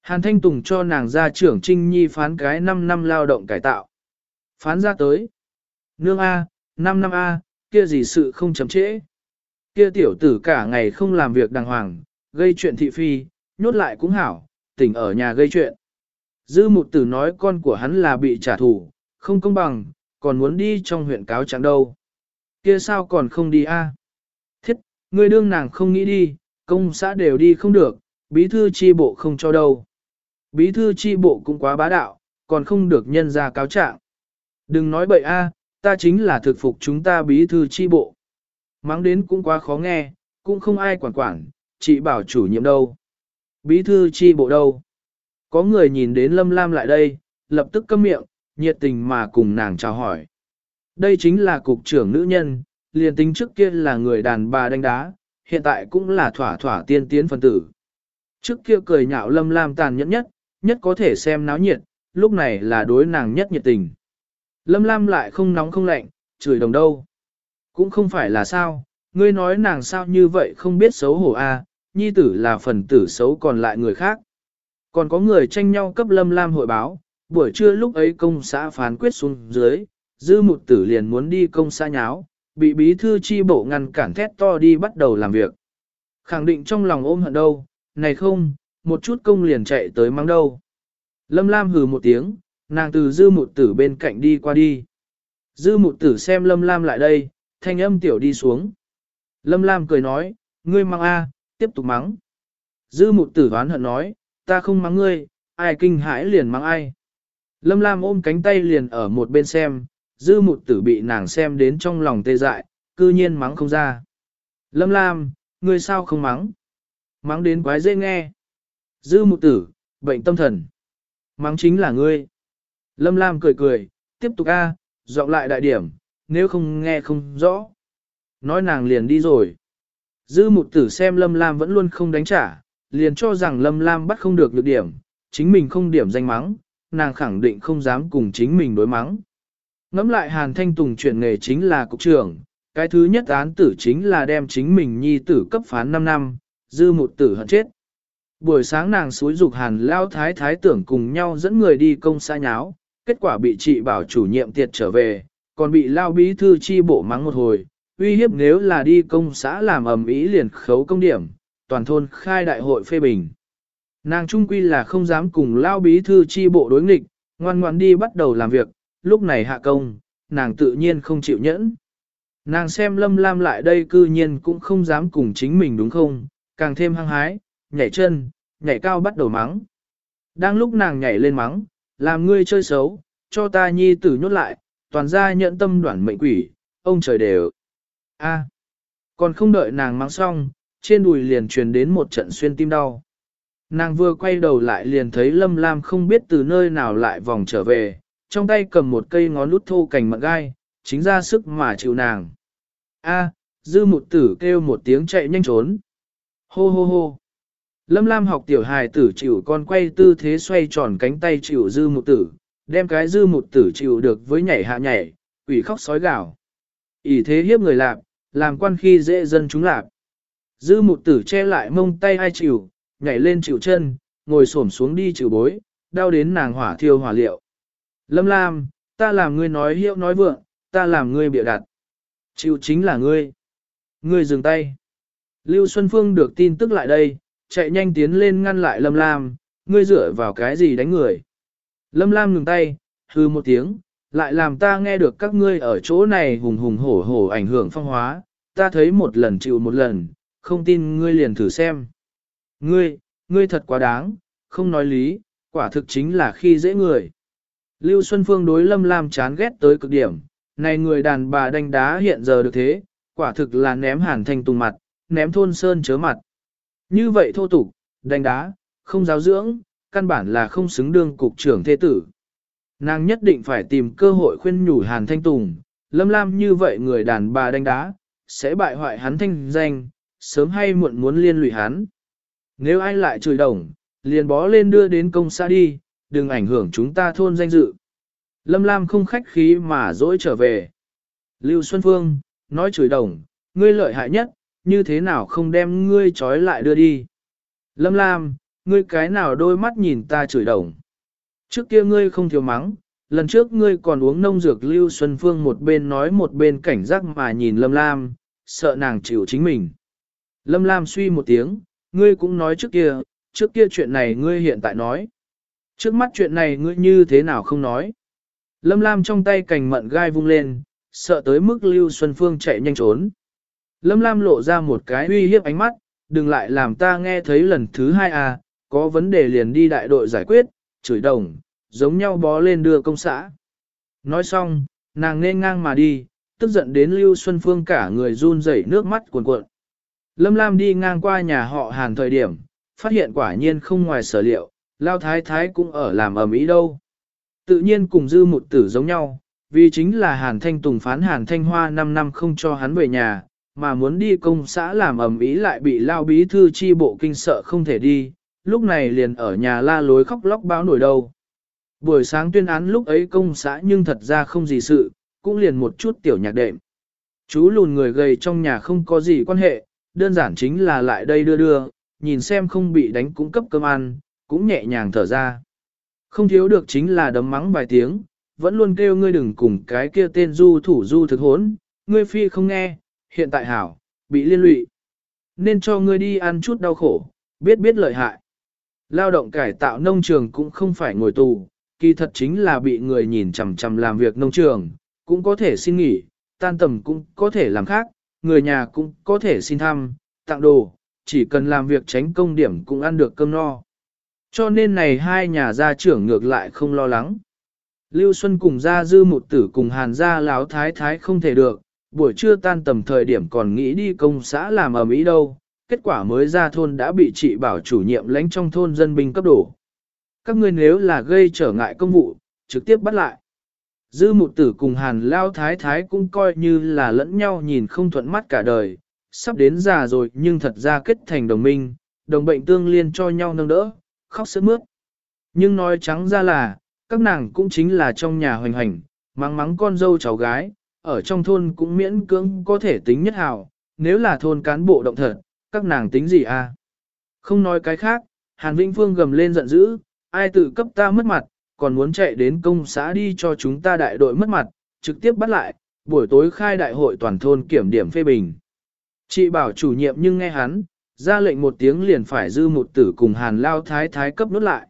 Hàn Thanh Tùng cho nàng ra trưởng Trinh Nhi phán cái 5 năm lao động cải tạo. Phán ra tới. Nương A, 5 năm A, kia gì sự không chấm trễ. Kia tiểu tử cả ngày không làm việc đàng hoàng, gây chuyện thị phi, nhốt lại cũng hảo, tỉnh ở nhà gây chuyện. Dư một tử nói con của hắn là bị trả thù, không công bằng, còn muốn đi trong huyện cáo trạng đâu. Kia sao còn không đi a? Thiết, người đương nàng không nghĩ đi, công xã đều đi không được, bí thư chi bộ không cho đâu. Bí thư chi bộ cũng quá bá đạo, còn không được nhân ra cáo trạng. Đừng nói bậy a, ta chính là thực phục chúng ta bí thư chi bộ. Mắng đến cũng quá khó nghe, cũng không ai quản quản, chị bảo chủ nhiệm đâu. Bí thư chi bộ đâu. Có người nhìn đến Lâm Lam lại đây, lập tức câm miệng, nhiệt tình mà cùng nàng chào hỏi. Đây chính là cục trưởng nữ nhân, liền tính trước kia là người đàn bà đánh đá, hiện tại cũng là thỏa thỏa tiên tiến phân tử. Trước kia cười nhạo Lâm Lam tàn nhẫn nhất, nhất có thể xem náo nhiệt, lúc này là đối nàng nhất nhiệt tình. Lâm Lam lại không nóng không lạnh, chửi đồng đâu. Cũng không phải là sao, ngươi nói nàng sao như vậy không biết xấu hổ a, à, nhi tử là phần tử xấu còn lại người khác. Còn có người tranh nhau cấp Lâm Lam hội báo, buổi trưa lúc ấy công xã phán quyết xuống dưới, dư một tử liền muốn đi công xã nháo, bị bí thư chi bộ ngăn cản thét to đi bắt đầu làm việc. Khẳng định trong lòng ôm hận đâu, này không, một chút công liền chạy tới mang đâu. Lâm Lam hừ một tiếng, nàng từ dư một tử bên cạnh đi qua đi. Dư một tử xem Lâm Lam lại đây, thanh âm tiểu đi xuống. Lâm Lam cười nói, ngươi mang A, tiếp tục mắng. Dư mục tử hoán hận nói, ta không mắng ngươi, ai kinh hãi liền mắng ai. Lâm Lam ôm cánh tay liền ở một bên xem, dư mục tử bị nàng xem đến trong lòng tê dại, cư nhiên mắng không ra. Lâm Lam, ngươi sao không mắng? Mắng đến quái dễ nghe. Dư mục tử, bệnh tâm thần. Mắng chính là ngươi. Lâm Lam cười cười, tiếp tục a, dọn lại đại điểm, nếu không nghe không rõ. Nói nàng liền đi rồi. Dư một tử xem Lâm Lam vẫn luôn không đánh trả, liền cho rằng Lâm Lam bắt không được nhược điểm, chính mình không điểm danh mắng, nàng khẳng định không dám cùng chính mình đối mắng. Ngắm lại Hàn Thanh Tùng chuyển nghề chính là cục trưởng, cái thứ nhất án tử chính là đem chính mình nhi tử cấp phán 5 năm, dư một tử hận chết. Buổi sáng nàng suối dục hàn lao thái thái tưởng cùng nhau dẫn người đi công xa nháo, kết quả bị chị bảo chủ nhiệm tiệt trở về, còn bị lao bí thư chi bộ mắng một hồi, uy hiếp nếu là đi công xã làm ầm ĩ liền khấu công điểm, toàn thôn khai đại hội phê bình. Nàng trung quy là không dám cùng lao bí thư chi bộ đối nghịch, ngoan ngoan đi bắt đầu làm việc, lúc này hạ công, nàng tự nhiên không chịu nhẫn. Nàng xem lâm lam lại đây cư nhiên cũng không dám cùng chính mình đúng không, càng thêm hăng hái, nhảy chân, nhảy cao bắt đầu mắng. Đang lúc nàng nhảy lên mắng, làm ngươi chơi xấu, cho ta nhi tử nhốt lại, toàn ra nhận tâm đoạn mệnh quỷ, ông trời đều. a còn không đợi nàng mang xong, trên đùi liền truyền đến một trận xuyên tim đau. Nàng vừa quay đầu lại liền thấy Lâm Lam không biết từ nơi nào lại vòng trở về, trong tay cầm một cây ngón lút thô cành mận gai, chính ra sức mà chịu nàng. A, dư một tử kêu một tiếng chạy nhanh trốn. Hô hô hô. Lâm Lam học tiểu hài tử chịu con quay tư thế xoay tròn cánh tay chịu dư một tử, đem cái dư một tử chịu được với nhảy hạ nhảy, quỷ khóc sói gào. ỷ thế hiếp người lạp, làm quan khi dễ dân chúng lạp. Dư một tử che lại mông tay ai chịu, nhảy lên chịu chân, ngồi xổm xuống đi chịu bối, đau đến nàng hỏa thiêu hỏa liệu. Lâm Lam, ta làm ngươi nói hiệu nói vượng, ta làm ngươi bịa đặt. Chịu chính là ngươi. Ngươi dừng tay. Lưu Xuân Phương được tin tức lại đây, chạy nhanh tiến lên ngăn lại Lâm Lam, ngươi dựa vào cái gì đánh người. Lâm Lam ngừng tay, hư một tiếng, lại làm ta nghe được các ngươi ở chỗ này hùng hùng hổ hổ ảnh hưởng phong hóa, ta thấy một lần chịu một lần, không tin ngươi liền thử xem. Ngươi, ngươi thật quá đáng, không nói lý, quả thực chính là khi dễ người. Lưu Xuân Phương đối Lâm Lam chán ghét tới cực điểm, này người đàn bà đánh đá hiện giờ được thế, quả thực là ném hàn thành tùng mặt, ném thôn sơn chớ mặt. Như vậy thô tục, đánh đá, không giáo dưỡng, căn bản là không xứng đương cục trưởng thế tử. Nàng nhất định phải tìm cơ hội khuyên nhủ Hàn Thanh Tùng, Lâm Lam như vậy người đàn bà đánh đá, sẽ bại hoại hắn thanh danh, sớm hay muộn muốn liên lụy hắn. Nếu ai lại chửi đồng, liền bó lên đưa đến công xã đi, đừng ảnh hưởng chúng ta thôn danh dự. Lâm Lam không khách khí mà dỗi trở về. Lưu Xuân Phương, nói chửi đồng, ngươi lợi hại nhất, như thế nào không đem ngươi trói lại đưa đi. Lâm Lam, ngươi cái nào đôi mắt nhìn ta chửi đồng. Trước kia ngươi không thiếu mắng, lần trước ngươi còn uống nông dược Lưu Xuân Phương một bên nói một bên cảnh giác mà nhìn Lâm Lam, sợ nàng chịu chính mình. Lâm Lam suy một tiếng, ngươi cũng nói trước kia, trước kia chuyện này ngươi hiện tại nói. Trước mắt chuyện này ngươi như thế nào không nói. Lâm Lam trong tay cành mận gai vung lên, sợ tới mức Lưu Xuân Phương chạy nhanh trốn. Lâm Lam lộ ra một cái uy hiếp ánh mắt, đừng lại làm ta nghe thấy lần thứ hai à, có vấn đề liền đi đại đội giải quyết, chửi đồng, giống nhau bó lên đưa công xã. Nói xong, nàng nên ngang mà đi, tức giận đến Lưu Xuân Phương cả người run rẩy nước mắt cuồn cuộn. Lâm Lam đi ngang qua nhà họ Hàn thời điểm, phát hiện quả nhiên không ngoài sở liệu, Lao Thái Thái cũng ở làm ở Mỹ đâu. Tự nhiên cùng dư một tử giống nhau, vì chính là Hàn Thanh Tùng phán Hàn Thanh Hoa 5 năm không cho hắn về nhà, mà muốn đi công xã làm ầm ĩ lại bị Lao Bí Thư chi bộ kinh sợ không thể đi, lúc này liền ở nhà la lối khóc lóc báo nổi đâu. Buổi sáng tuyên án lúc ấy công xã nhưng thật ra không gì sự, cũng liền một chút tiểu nhạc đệm. Chú lùn người gầy trong nhà không có gì quan hệ, đơn giản chính là lại đây đưa đưa, nhìn xem không bị đánh cũng cấp cơm ăn, cũng nhẹ nhàng thở ra. Không thiếu được chính là đấm mắng vài tiếng, vẫn luôn kêu ngươi đừng cùng cái kia tên du thủ du thực hốn, ngươi phi không nghe, hiện tại hảo, bị liên lụy. Nên cho ngươi đi ăn chút đau khổ, biết biết lợi hại. Lao động cải tạo nông trường cũng không phải ngồi tù, kỳ thật chính là bị người nhìn chằm chằm làm việc nông trường, cũng có thể xin nghỉ, tan tầm cũng có thể làm khác, người nhà cũng có thể xin thăm, tặng đồ, chỉ cần làm việc tránh công điểm cũng ăn được cơm no. Cho nên này hai nhà gia trưởng ngược lại không lo lắng. Lưu Xuân cùng gia dư một tử cùng hàn gia láo thái thái không thể được, buổi trưa tan tầm thời điểm còn nghĩ đi công xã làm ở Mỹ đâu, kết quả mới ra thôn đã bị chị bảo chủ nhiệm lãnh trong thôn dân binh cấp đổ. Các ngươi nếu là gây trở ngại công vụ, trực tiếp bắt lại. Dư mụ tử cùng hàn lao thái thái cũng coi như là lẫn nhau nhìn không thuận mắt cả đời, sắp đến già rồi nhưng thật ra kết thành đồng minh, đồng bệnh tương liên cho nhau nâng đỡ, khóc sướt mướt. Nhưng nói trắng ra là, các nàng cũng chính là trong nhà hoành hành, mắng mắng con dâu cháu gái, ở trong thôn cũng miễn cưỡng có thể tính nhất hào, nếu là thôn cán bộ động thật, các nàng tính gì à? Không nói cái khác, Hàn Vĩnh Phương gầm lên giận dữ, ai tự cấp ta mất mặt, còn muốn chạy đến công xã đi cho chúng ta đại đội mất mặt, trực tiếp bắt lại, buổi tối khai đại hội toàn thôn kiểm điểm phê bình. Chị bảo chủ nhiệm nhưng nghe hắn, ra lệnh một tiếng liền phải dư một tử cùng hàn lao thái thái cấp nốt lại.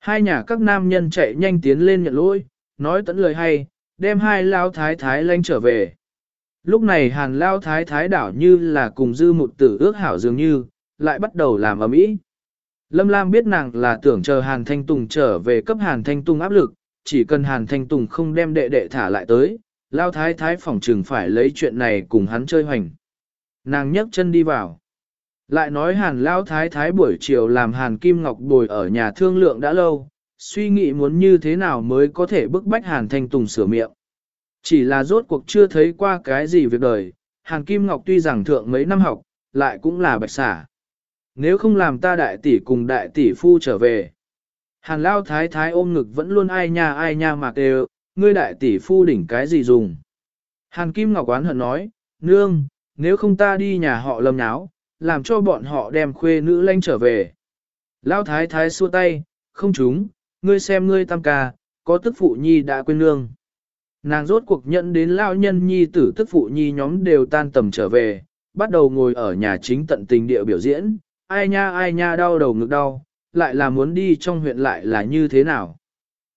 Hai nhà các nam nhân chạy nhanh tiến lên nhận lỗi, nói tận lời hay, đem hai lao thái thái lanh trở về. Lúc này hàn lao thái thái đảo như là cùng dư một tử ước hảo dường như, lại bắt đầu làm ở mỹ. Lâm Lam biết nàng là tưởng chờ Hàn Thanh Tùng trở về cấp Hàn Thanh Tùng áp lực, chỉ cần Hàn Thanh Tùng không đem đệ đệ thả lại tới, Lao Thái Thái phỏng trừng phải lấy chuyện này cùng hắn chơi hoành. Nàng nhấc chân đi vào. Lại nói Hàn Lao Thái Thái buổi chiều làm Hàn Kim Ngọc bồi ở nhà thương lượng đã lâu, suy nghĩ muốn như thế nào mới có thể bức bách Hàn Thanh Tùng sửa miệng. Chỉ là rốt cuộc chưa thấy qua cái gì việc đời, Hàn Kim Ngọc tuy rằng thượng mấy năm học, lại cũng là bạch xả. Nếu không làm ta đại tỷ cùng đại tỷ phu trở về. Hàn lao thái thái ôm ngực vẫn luôn ai nha ai nha mà kêu, ngươi đại tỷ phu đỉnh cái gì dùng. Hàn Kim Ngọc oán hận nói, nương, nếu không ta đi nhà họ lầm náo, làm cho bọn họ đem khuê nữ lanh trở về. Lao thái thái xua tay, không chúng, ngươi xem ngươi tam ca, có tức phụ nhi đã quên nương. Nàng rốt cuộc nhận đến lao nhân nhi tử tức phụ nhi nhóm đều tan tầm trở về, bắt đầu ngồi ở nhà chính tận tình địa biểu diễn, ai nha ai nha đau đầu ngực đau, lại là muốn đi trong huyện lại là như thế nào.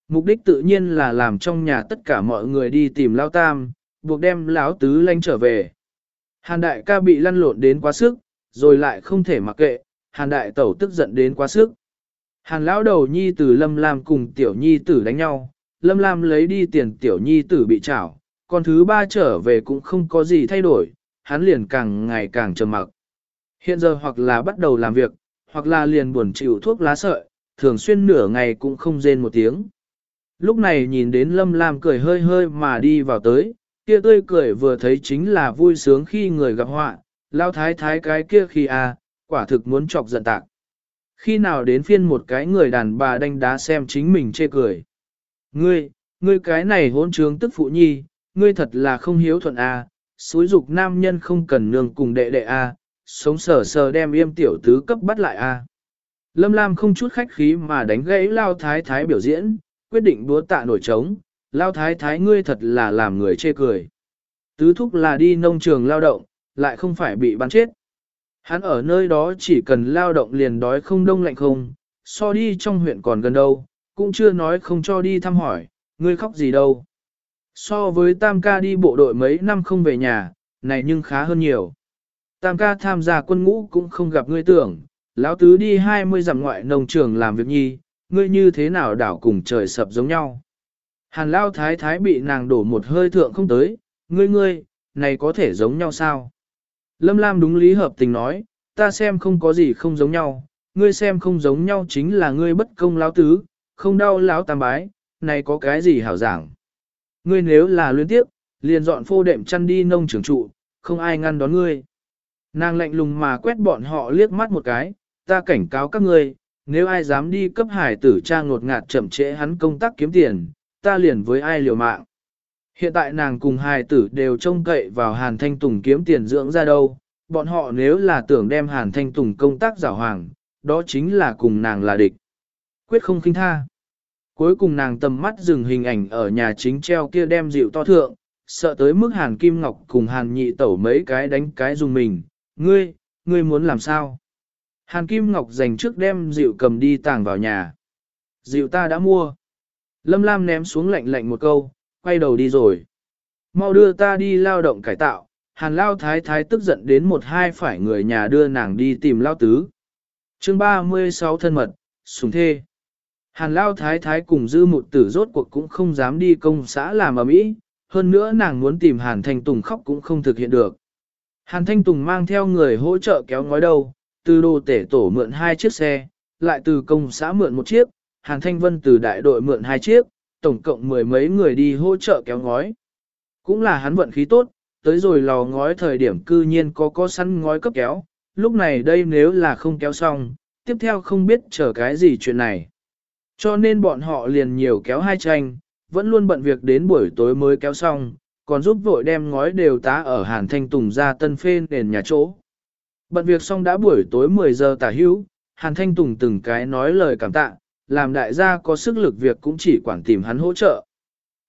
Mục đích tự nhiên là làm trong nhà tất cả mọi người đi tìm lao tam, buộc đem lão tứ lanh trở về. Hàn đại ca bị lăn lộn đến quá sức, rồi lại không thể mặc kệ, hàn đại tẩu tức giận đến quá sức. Hàn lão đầu nhi tử lâm làm cùng tiểu nhi tử đánh nhau, lâm lam lấy đi tiền tiểu nhi tử bị trảo, còn thứ ba trở về cũng không có gì thay đổi, hắn liền càng ngày càng trầm mặc. Hiện giờ hoặc là bắt đầu làm việc, hoặc là liền buồn chịu thuốc lá sợi, thường xuyên nửa ngày cũng không rên một tiếng. Lúc này nhìn đến Lâm Lam cười hơi hơi mà đi vào tới, kia tươi cười vừa thấy chính là vui sướng khi người gặp họa, lao thái thái cái kia khi à, quả thực muốn chọc giận tạc. Khi nào đến phiên một cái người đàn bà đánh đá xem chính mình chê cười. Ngươi, ngươi cái này hôn trướng tức phụ nhi, ngươi thật là không hiếu thuận à, xúi dục nam nhân không cần nương cùng đệ đệ à, sống sờ sờ đem yêm tiểu tứ cấp bắt lại a. Lâm Lam không chút khách khí mà đánh gãy Lao Thái Thái biểu diễn, quyết định đúa tạ nổi trống, Lao Thái Thái ngươi thật là làm người chê cười. Tứ thúc là đi nông trường lao động, lại không phải bị bắn chết. Hắn ở nơi đó chỉ cần lao động liền đói không đông lạnh không, so đi trong huyện còn gần đâu, cũng chưa nói không cho đi thăm hỏi, ngươi khóc gì đâu. So với tam ca đi bộ đội mấy năm không về nhà, này nhưng khá hơn nhiều. Tam ca tham gia quân ngũ cũng không gặp ngươi tưởng, lão tứ đi 20 dặm ngoại nông trường làm việc nhi, ngươi như thế nào đảo cùng trời sập giống nhau. Hàn lao thái thái bị nàng đổ một hơi thượng không tới, ngươi ngươi, này có thể giống nhau sao? Lâm Lam đúng lý hợp tình nói, ta xem không có gì không giống nhau, ngươi xem không giống nhau chính là ngươi bất công lão tứ, không đau láo tam bái, này có cái gì hảo giảng. Ngươi nếu là luyến tiếp, liền dọn phô đệm chăn đi nông trường trụ, không ai ngăn đón ngươi. Nàng lạnh lùng mà quét bọn họ liếc mắt một cái, ta cảnh cáo các ngươi, nếu ai dám đi cấp hải tử cha ngột ngạt chậm trễ hắn công tác kiếm tiền, ta liền với ai liều mạng. Hiện tại nàng cùng hải tử đều trông cậy vào Hàn Thanh Tùng kiếm tiền dưỡng ra đâu, bọn họ nếu là tưởng đem Hàn Thanh Tùng công tác giảo hoàng, đó chính là cùng nàng là địch. Quyết không khinh tha. Cuối cùng nàng tầm mắt dừng hình ảnh ở nhà chính treo kia đem dịu to thượng, sợ tới mức Hàn Kim Ngọc cùng Hàn Nhị Tẩu mấy cái đánh cái dùng mình, Ngươi, ngươi muốn làm sao? Hàn Kim Ngọc dành trước đem dịu cầm đi tàng vào nhà. Dịu ta đã mua. Lâm Lam ném xuống lạnh lạnh một câu, quay đầu đi rồi. Mau đưa ta đi lao động cải tạo. Hàn Lao Thái Thái tức giận đến một hai phải người nhà đưa nàng đi tìm Lao Tứ. chương 36 thân mật, sùng thê. Hàn Lao Thái Thái cùng dư một tử rốt cuộc cũng không dám đi công xã làm ở mỹ, hơn nữa nàng muốn tìm Hàn Thanh Tùng khóc cũng không thực hiện được. Hàn Thanh Tùng mang theo người hỗ trợ kéo ngói đầu, từ đồ tể tổ mượn hai chiếc xe, lại từ công xã mượn một chiếc, Hàn Thanh Vân từ đại đội mượn hai chiếc, tổng cộng mười mấy người đi hỗ trợ kéo ngói. Cũng là hắn vận khí tốt, tới rồi lò ngói thời điểm cư nhiên có có săn ngói cấp kéo, lúc này đây nếu là không kéo xong, tiếp theo không biết chờ cái gì chuyện này. Cho nên bọn họ liền nhiều kéo hai tranh, vẫn luôn bận việc đến buổi tối mới kéo xong, còn giúp vội đem ngói đều tá ở Hàn Thanh Tùng ra tân phê nền nhà chỗ. Bận việc xong đã buổi tối 10 giờ tả hữu, Hàn Thanh Tùng từng cái nói lời cảm tạ, làm đại gia có sức lực việc cũng chỉ quản tìm hắn hỗ trợ.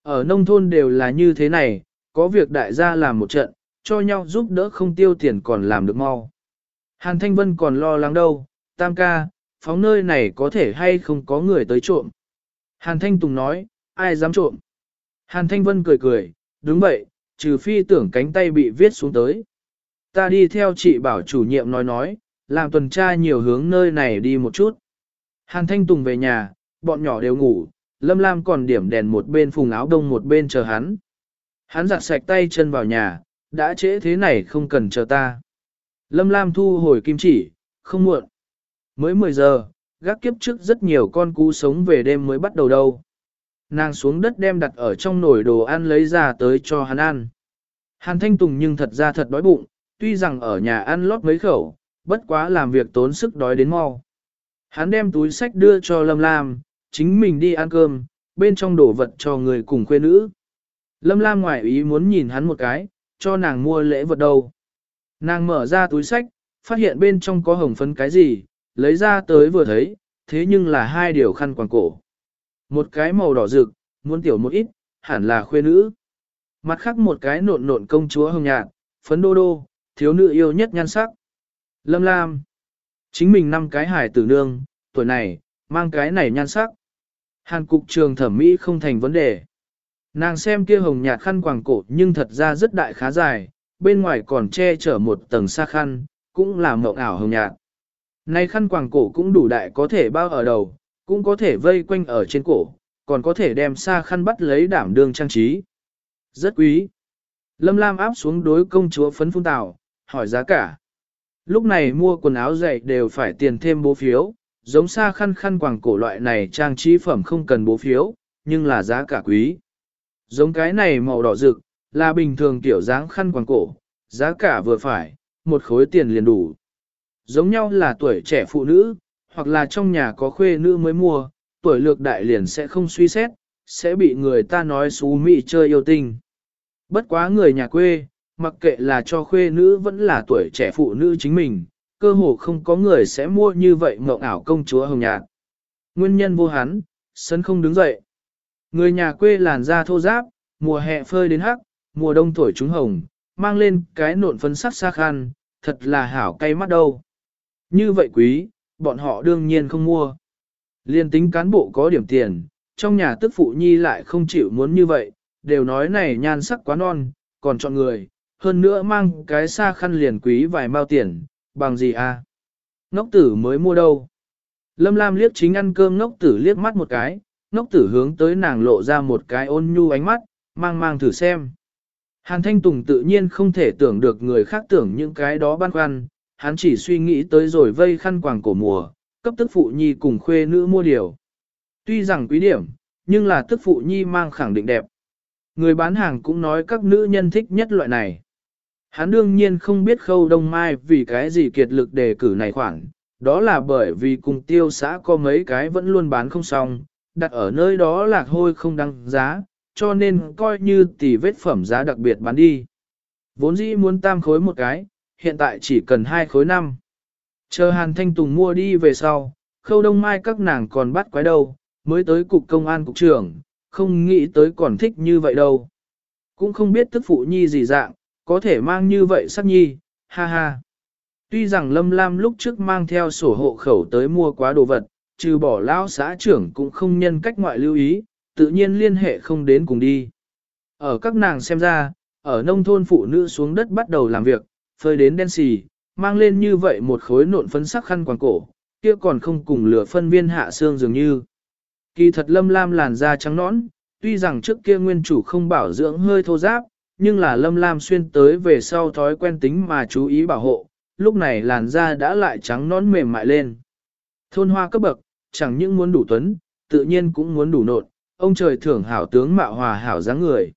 Ở nông thôn đều là như thế này, có việc đại gia làm một trận, cho nhau giúp đỡ không tiêu tiền còn làm được mau. Hàn Thanh Vân còn lo lắng đâu, tam ca, phóng nơi này có thể hay không có người tới trộm. Hàn Thanh Tùng nói, ai dám trộm. Hàn Thanh Vân cười cười, đúng vậy, trừ phi tưởng cánh tay bị viết xuống tới. Ta đi theo chị bảo chủ nhiệm nói nói, làm tuần tra nhiều hướng nơi này đi một chút. Hàn Thanh Tùng về nhà, bọn nhỏ đều ngủ, Lâm Lam còn điểm đèn một bên phùng áo đông một bên chờ hắn. Hắn giặt sạch tay chân vào nhà, đã trễ thế này không cần chờ ta. Lâm Lam thu hồi kim chỉ, không muộn. Mới 10 giờ, gác kiếp trước rất nhiều con cú sống về đêm mới bắt đầu đâu. Nàng xuống đất đem đặt ở trong nồi đồ ăn lấy ra tới cho hắn ăn. Hàn Thanh Tùng nhưng thật ra thật đói bụng, tuy rằng ở nhà ăn lót mấy khẩu, bất quá làm việc tốn sức đói đến mau. Hắn đem túi sách đưa cho Lâm Lam, chính mình đi ăn cơm, bên trong đổ vật cho người cùng khuê nữ. Lâm Lam ngoại ý muốn nhìn hắn một cái, cho nàng mua lễ vật đâu. Nàng mở ra túi sách, phát hiện bên trong có hồng phấn cái gì, lấy ra tới vừa thấy, thế nhưng là hai điều khăn quàng cổ. Một cái màu đỏ rực, muốn tiểu một ít, hẳn là khuê nữ. Mặt khác một cái nộn nộn công chúa hồng nhạt, phấn đô đô, thiếu nữ yêu nhất nhan sắc. Lâm Lam. Chính mình năm cái hải tử nương, tuổi này, mang cái này nhan sắc. Hàn cục trường thẩm mỹ không thành vấn đề. Nàng xem kia hồng nhạt khăn quàng cổ nhưng thật ra rất đại khá dài, bên ngoài còn che chở một tầng xa khăn, cũng là mộng ảo hồng nhạt. Này khăn quàng cổ cũng đủ đại có thể bao ở đầu, cũng có thể vây quanh ở trên cổ, còn có thể đem xa khăn bắt lấy đảm đương trang trí. Rất quý. Lâm Lam áp xuống đối công chúa phấn phun tào, hỏi giá cả. Lúc này mua quần áo dày đều phải tiền thêm bố phiếu, giống xa khăn khăn quàng cổ loại này trang trí phẩm không cần bố phiếu, nhưng là giá cả quý. Giống cái này màu đỏ rực, là bình thường tiểu dáng khăn quàng cổ, giá cả vừa phải, một khối tiền liền đủ. Giống nhau là tuổi trẻ phụ nữ, hoặc là trong nhà có khuê nữ mới mua, tuổi lược đại liền sẽ không suy xét, sẽ bị người ta nói xú mị chơi yêu tinh. Bất quá người nhà quê, mặc kệ là cho khuê nữ vẫn là tuổi trẻ phụ nữ chính mình, cơ hồ không có người sẽ mua như vậy mộng ảo công chúa hồng nhạt. Nguyên nhân vô hắn, sân không đứng dậy. Người nhà quê làn da thô giáp, mùa hè phơi đến hắc, mùa đông thổi trúng hồng, mang lên cái nộn phấn sắc xa khăn, thật là hảo cay mắt đâu. Như vậy quý, bọn họ đương nhiên không mua. Liên tính cán bộ có điểm tiền, trong nhà tức phụ nhi lại không chịu muốn như vậy, đều nói này nhan sắc quá non, còn chọn người, hơn nữa mang cái xa khăn liền quý vài mao tiền, bằng gì à? Ngốc tử mới mua đâu? Lâm Lam liếc chính ăn cơm ngốc tử liếc mắt một cái, ngốc tử hướng tới nàng lộ ra một cái ôn nhu ánh mắt, mang mang thử xem. Hàn Thanh Tùng tự nhiên không thể tưởng được người khác tưởng những cái đó băn khoăn, hắn chỉ suy nghĩ tới rồi vây khăn quàng cổ mùa, cấp tức phụ nhi cùng khuê nữ mua điều. Tuy rằng quý điểm, nhưng là tức phụ nhi mang khẳng định đẹp. Người bán hàng cũng nói các nữ nhân thích nhất loại này. Hắn đương nhiên không biết khâu đông mai vì cái gì kiệt lực đề cử này khoản, đó là bởi vì cùng tiêu xã có mấy cái vẫn luôn bán không xong, đặt ở nơi đó lạc hôi không đăng giá, cho nên coi như tỷ vết phẩm giá đặc biệt bán đi. Vốn dĩ muốn tam khối một cái, hiện tại chỉ cần hai khối năm. Chờ Hàn Thanh Tùng mua đi về sau, khâu đông mai các nàng còn bắt quái đâu, mới tới cục công an cục trưởng, không nghĩ tới còn thích như vậy đâu. Cũng không biết tức phụ nhi gì dạng, có thể mang như vậy sắc nhi, ha ha. Tuy rằng Lâm Lam lúc trước mang theo sổ hộ khẩu tới mua quá đồ vật, trừ bỏ lão xã trưởng cũng không nhân cách ngoại lưu ý, tự nhiên liên hệ không đến cùng đi. Ở các nàng xem ra, ở nông thôn phụ nữ xuống đất bắt đầu làm việc, phơi đến đen xì, mang lên như vậy một khối nộn phấn sắc khăn quàng cổ, kia còn không cùng lửa phân viên hạ xương dường như. Kỳ thật lâm lam làn da trắng nõn, tuy rằng trước kia nguyên chủ không bảo dưỡng hơi thô giáp, nhưng là lâm lam xuyên tới về sau thói quen tính mà chú ý bảo hộ, lúc này làn da đã lại trắng nõn mềm mại lên. Thôn hoa cấp bậc, chẳng những muốn đủ tuấn, tự nhiên cũng muốn đủ nộn, ông trời thưởng hảo tướng mạo hòa hảo dáng người.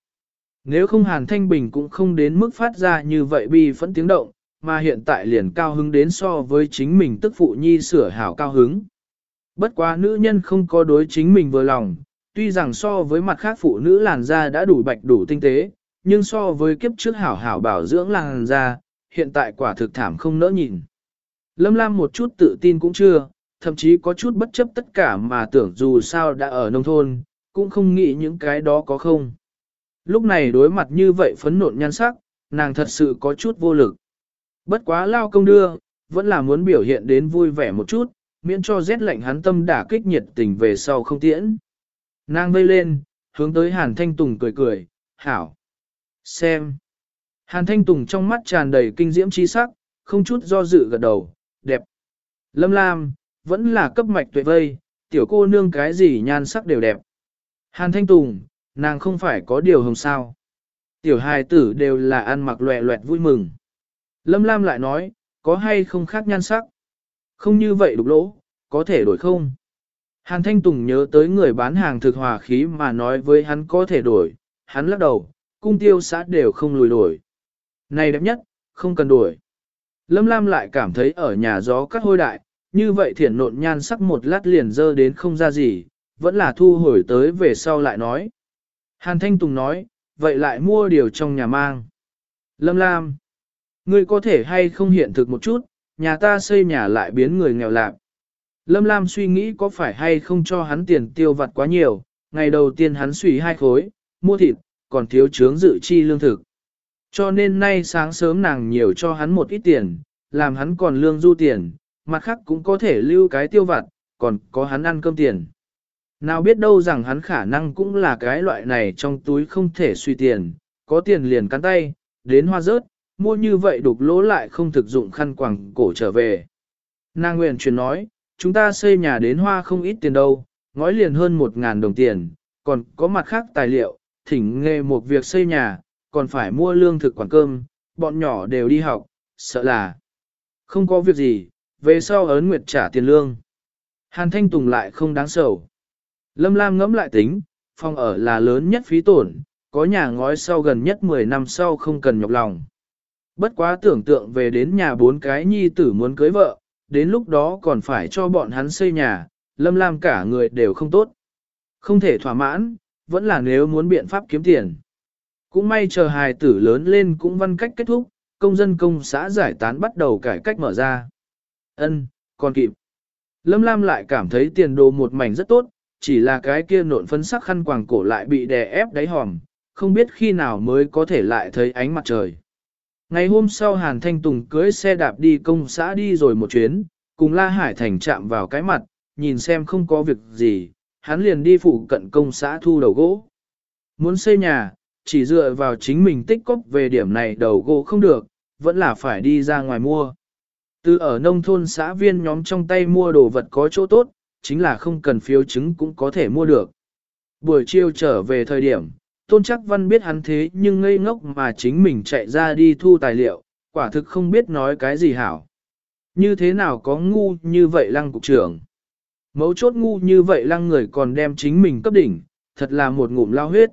Nếu không Hàn Thanh Bình cũng không đến mức phát ra như vậy bi phẫn tiếng động, mà hiện tại liền cao hứng đến so với chính mình tức phụ nhi sửa hảo cao hứng. Bất quá nữ nhân không có đối chính mình vừa lòng, tuy rằng so với mặt khác phụ nữ làn da đã đủ bạch đủ tinh tế, nhưng so với kiếp trước hảo hảo bảo dưỡng làn da, hiện tại quả thực thảm không nỡ nhìn. Lâm Lam một chút tự tin cũng chưa, thậm chí có chút bất chấp tất cả mà tưởng dù sao đã ở nông thôn, cũng không nghĩ những cái đó có không. Lúc này đối mặt như vậy phấn nộn nhan sắc, nàng thật sự có chút vô lực. Bất quá lao công đưa, vẫn là muốn biểu hiện đến vui vẻ một chút, miễn cho rét lạnh hắn tâm đả kích nhiệt tình về sau không tiễn. Nàng vây lên, hướng tới Hàn Thanh Tùng cười cười, hảo. Xem. Hàn Thanh Tùng trong mắt tràn đầy kinh diễm chi sắc, không chút do dự gật đầu, đẹp. Lâm Lam, vẫn là cấp mạch tuệ vây, tiểu cô nương cái gì nhan sắc đều đẹp. Hàn Thanh Tùng, nàng không phải có điều hồng sao. Tiểu hài tử đều là ăn mặc loẹ loẹt vui mừng. Lâm Lam lại nói, có hay không khác nhan sắc? Không như vậy đục lỗ, có thể đổi không? Hàn Thanh Tùng nhớ tới người bán hàng thực hòa khí mà nói với hắn có thể đổi, hắn lắc đầu, cung tiêu xã đều không lùi đổi. Này đẹp nhất, không cần đổi. Lâm Lam lại cảm thấy ở nhà gió cắt hôi đại, như vậy thiển nộn nhan sắc một lát liền dơ đến không ra gì, vẫn là thu hồi tới về sau lại nói. Hàn Thanh Tùng nói, vậy lại mua điều trong nhà mang. Lâm Lam, ngươi có thể hay không hiện thực một chút, nhà ta xây nhà lại biến người nghèo lạc. Lâm Lam suy nghĩ có phải hay không cho hắn tiền tiêu vặt quá nhiều, ngày đầu tiên hắn suy hai khối, mua thịt, còn thiếu chướng dự chi lương thực. Cho nên nay sáng sớm nàng nhiều cho hắn một ít tiền, làm hắn còn lương du tiền, mặt khác cũng có thể lưu cái tiêu vặt, còn có hắn ăn cơm tiền. Nào biết đâu rằng hắn khả năng cũng là cái loại này trong túi không thể suy tiền, có tiền liền cắn tay, đến hoa rớt, mua như vậy đục lỗ lại không thực dụng khăn quàng cổ trở về. Nàng nguyện truyền nói, chúng ta xây nhà đến hoa không ít tiền đâu, ngói liền hơn một ngàn đồng tiền, còn có mặt khác tài liệu, thỉnh nghề một việc xây nhà, còn phải mua lương thực quản cơm, bọn nhỏ đều đi học, sợ là không có việc gì, về sau ấn nguyệt trả tiền lương. Hàn Thanh Tùng lại không đáng sầu. Lâm Lam ngẫm lại tính, phòng ở là lớn nhất phí tổn, có nhà ngói sau gần nhất 10 năm sau không cần nhọc lòng. Bất quá tưởng tượng về đến nhà bốn cái nhi tử muốn cưới vợ, đến lúc đó còn phải cho bọn hắn xây nhà, Lâm Lam cả người đều không tốt. Không thể thỏa mãn, vẫn là nếu muốn biện pháp kiếm tiền. Cũng may chờ hài tử lớn lên cũng văn cách kết thúc, công dân công xã giải tán bắt đầu cải cách mở ra. Ân, còn kịp. Lâm Lam lại cảm thấy tiền đồ một mảnh rất tốt, chỉ là cái kia nộn phấn sắc khăn quàng cổ lại bị đè ép đáy hòm, không biết khi nào mới có thể lại thấy ánh mặt trời. Ngày hôm sau Hàn Thanh Tùng cưới xe đạp đi công xã đi rồi một chuyến, cùng La Hải Thành chạm vào cái mặt, nhìn xem không có việc gì, hắn liền đi phụ cận công xã thu đầu gỗ. Muốn xây nhà, chỉ dựa vào chính mình tích cóp về điểm này đầu gỗ không được, vẫn là phải đi ra ngoài mua. Từ ở nông thôn xã viên nhóm trong tay mua đồ vật có chỗ tốt, chính là không cần phiếu chứng cũng có thể mua được. Buổi chiều trở về thời điểm, Tôn chắc văn biết hắn thế nhưng ngây ngốc mà chính mình chạy ra đi thu tài liệu, quả thực không biết nói cái gì hảo. Như thế nào có ngu như vậy lăng cục trưởng. Mấu chốt ngu như vậy lăng người còn đem chính mình cấp đỉnh, thật là một ngụm lao huyết.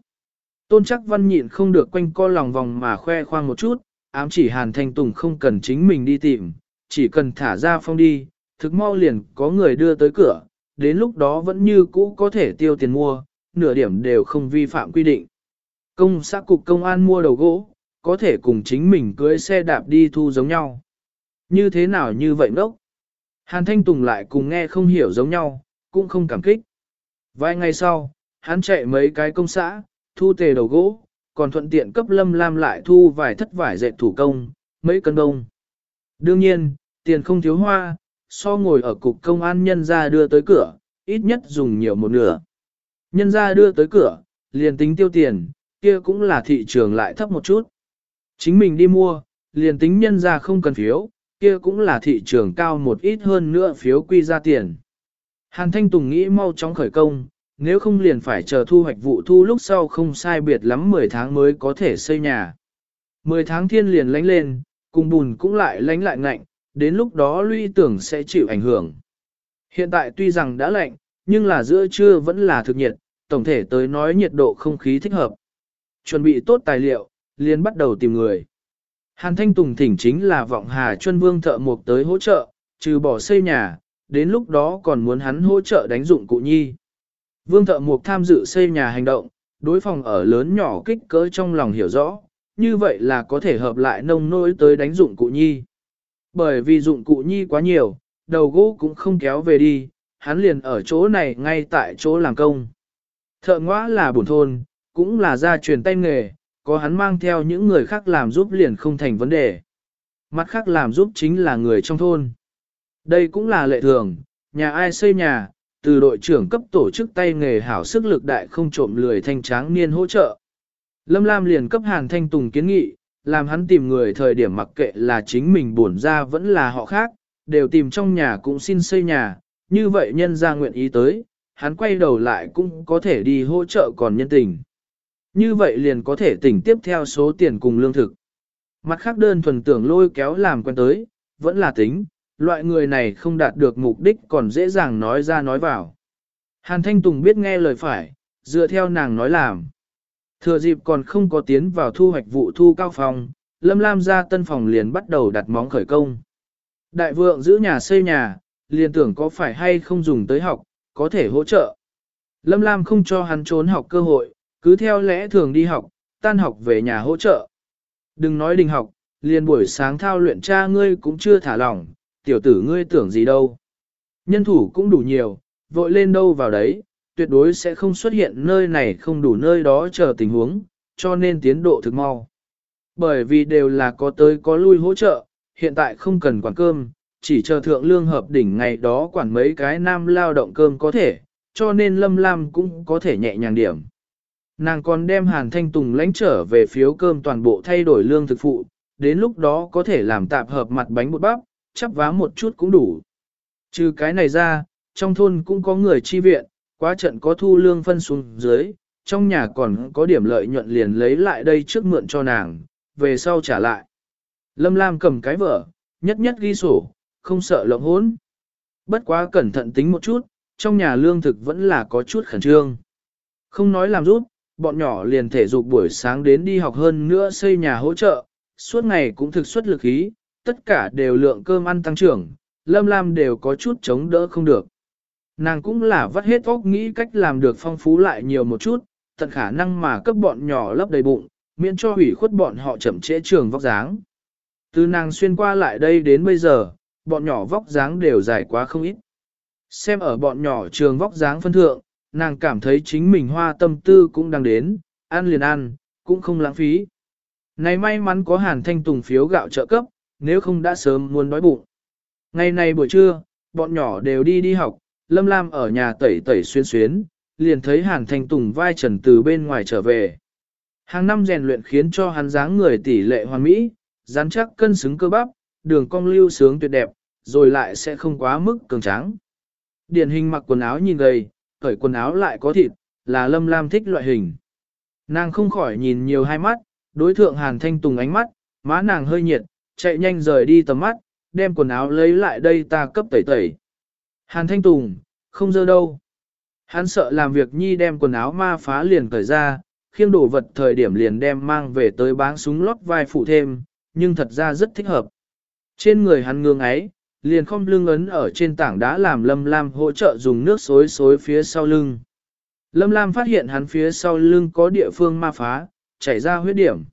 Tôn chắc văn nhịn không được quanh co lòng vòng mà khoe khoang một chút, ám chỉ Hàn Thanh Tùng không cần chính mình đi tìm, chỉ cần thả ra phong đi, thực mau liền có người đưa tới cửa, đến lúc đó vẫn như cũ có thể tiêu tiền mua, nửa điểm đều không vi phạm quy định. Công xã cục công an mua đầu gỗ, có thể cùng chính mình cưới xe đạp đi thu giống nhau. Như thế nào như vậy ngốc? Hàn Thanh Tùng lại cùng nghe không hiểu giống nhau, cũng không cảm kích. Vài ngày sau, hắn chạy mấy cái công xã, thu tề đầu gỗ, còn thuận tiện cấp lâm lam lại thu vài thất vải dệt thủ công, mấy cân đông. Đương nhiên, tiền không thiếu hoa, so ngồi ở cục công an nhân ra đưa tới cửa, ít nhất dùng nhiều một nửa. Nhân ra đưa tới cửa, liền tính tiêu tiền, kia cũng là thị trường lại thấp một chút. Chính mình đi mua, liền tính nhân ra không cần phiếu, kia cũng là thị trường cao một ít hơn nữa phiếu quy ra tiền. Hàn Thanh Tùng nghĩ mau chóng khởi công, nếu không liền phải chờ thu hoạch vụ thu lúc sau không sai biệt lắm 10 tháng mới có thể xây nhà. 10 tháng thiên liền lánh lên, cùng bùn cũng lại lánh lại ngạnh, đến lúc đó luy tưởng sẽ chịu ảnh hưởng. Hiện tại tuy rằng đã lạnh, nhưng là giữa trưa vẫn là thực nhiệt, tổng thể tới nói nhiệt độ không khí thích hợp. Chuẩn bị tốt tài liệu, liền bắt đầu tìm người. Hàn Thanh Tùng thỉnh chính là vọng Hà Chuân Vương thợ mộc tới hỗ trợ, trừ bỏ xây nhà, đến lúc đó còn muốn hắn hỗ trợ đánh dụng cụ nhi. Vương thợ mộc tham dự xây nhà hành động, đối phòng ở lớn nhỏ kích cỡ trong lòng hiểu rõ, như vậy là có thể hợp lại nông nỗi tới đánh dụng cụ nhi. Bởi vì dụng cụ nhi quá nhiều, đầu gỗ cũng không kéo về đi, hắn liền ở chỗ này ngay tại chỗ làm công. Thợ ngõa là bổn thôn, cũng là gia truyền tay nghề, có hắn mang theo những người khác làm giúp liền không thành vấn đề. Mặt khác làm giúp chính là người trong thôn. Đây cũng là lệ thường, nhà ai xây nhà, từ đội trưởng cấp tổ chức tay nghề hảo sức lực đại không trộm lười thanh tráng niên hỗ trợ. Lâm Lam liền cấp Hàn Thanh Tùng kiến nghị, làm hắn tìm người thời điểm mặc kệ là chính mình buồn ra vẫn là họ khác, đều tìm trong nhà cũng xin xây nhà, như vậy nhân ra nguyện ý tới, hắn quay đầu lại cũng có thể đi hỗ trợ còn nhân tình. Như vậy liền có thể tỉnh tiếp theo số tiền cùng lương thực. Mặt khác đơn thuần tưởng lôi kéo làm quen tới, vẫn là tính, loại người này không đạt được mục đích còn dễ dàng nói ra nói vào. Hàn Thanh Tùng biết nghe lời phải, dựa theo nàng nói làm. Thừa dịp còn không có tiến vào thu hoạch vụ thu cao phòng, Lâm Lam ra tân phòng liền bắt đầu đặt móng khởi công. Đại vượng giữ nhà xây nhà, liền tưởng có phải hay không dùng tới học, có thể hỗ trợ. Lâm Lam không cho hắn trốn học cơ hội, cứ theo lẽ thường đi học, tan học về nhà hỗ trợ. Đừng nói đình học, liền buổi sáng thao luyện cha ngươi cũng chưa thả lỏng, tiểu tử ngươi tưởng gì đâu. Nhân thủ cũng đủ nhiều, vội lên đâu vào đấy, tuyệt đối sẽ không xuất hiện nơi này không đủ nơi đó chờ tình huống, cho nên tiến độ thực mau. Bởi vì đều là có tới có lui hỗ trợ, hiện tại không cần quản cơm, chỉ chờ thượng lương hợp đỉnh ngày đó quản mấy cái nam lao động cơm có thể, cho nên Lâm Lam cũng có thể nhẹ nhàng điểm. Nàng còn đem Hàn Thanh Tùng lãnh trở về phiếu cơm toàn bộ thay đổi lương thực phụ, đến lúc đó có thể làm tạp hợp mặt bánh bột bắp, chắp vá một chút cũng đủ. Trừ cái này ra, trong thôn cũng có người chi viện, quá trận có thu lương phân xuống dưới, trong nhà còn có điểm lợi nhuận liền lấy lại đây trước mượn cho nàng, về sau trả lại. Lâm Lam cầm cái vở, nhất nhất ghi sổ, không sợ lộng hốn. Bất quá cẩn thận tính một chút, trong nhà lương thực vẫn là có chút khẩn trương. Không nói làm rút, bọn nhỏ liền thể dục buổi sáng đến đi học hơn nữa xây nhà hỗ trợ, suốt ngày cũng thực xuất lực ý, tất cả đều lượng cơm ăn tăng trưởng, Lâm Lam đều có chút chống đỡ không được. Nàng cũng là vắt hết óc nghĩ cách làm được phong phú lại nhiều một chút, tận khả năng mà cấp bọn nhỏ lấp đầy bụng, miễn cho hủy khuất bọn họ chậm trễ trường vóc dáng. Từ nàng xuyên qua lại đây đến bây giờ, bọn nhỏ vóc dáng đều dài quá không ít. Xem ở bọn nhỏ trường vóc dáng phân thượng, nàng cảm thấy chính mình hoa tâm tư cũng đang đến, ăn liền ăn, cũng không lãng phí. Này may mắn có hàn thanh tùng phiếu gạo trợ cấp, nếu không đã sớm muốn đói bụng. Ngày này buổi trưa, bọn nhỏ đều đi đi học, Lâm Lam ở nhà tẩy tẩy xuyên xuyến, liền thấy hàn thanh tùng vai trần từ bên ngoài trở về. Hàng năm rèn luyện khiến cho hắn dáng người tỷ lệ hoàn mỹ, rắn chắc cân xứng cơ bắp, đường cong lưu sướng tuyệt đẹp, rồi lại sẽ không quá mức cường tráng. Điển hình mặc quần áo nhìn gầy, cởi quần áo lại có thịt, là lâm lam thích loại hình. Nàng không khỏi nhìn nhiều hai mắt, đối thượng hàn thanh tùng ánh mắt, má nàng hơi nhiệt, chạy nhanh rời đi tầm mắt, đem quần áo lấy lại đây ta cấp tẩy tẩy. Hàn thanh tùng, không dơ đâu. Hắn sợ làm việc nhi đem quần áo ma phá liền cởi ra, khiêng đồ vật thời điểm liền đem mang về tới báng súng lót vai phụ thêm, nhưng thật ra rất thích hợp. Trên người hắn ngương ấy, liền không lưng ấn ở trên tảng đá làm Lâm Lam hỗ trợ dùng nước xối xối phía sau lưng. Lâm Lam phát hiện hắn phía sau lưng có địa phương ma phá, chảy ra huyết điểm.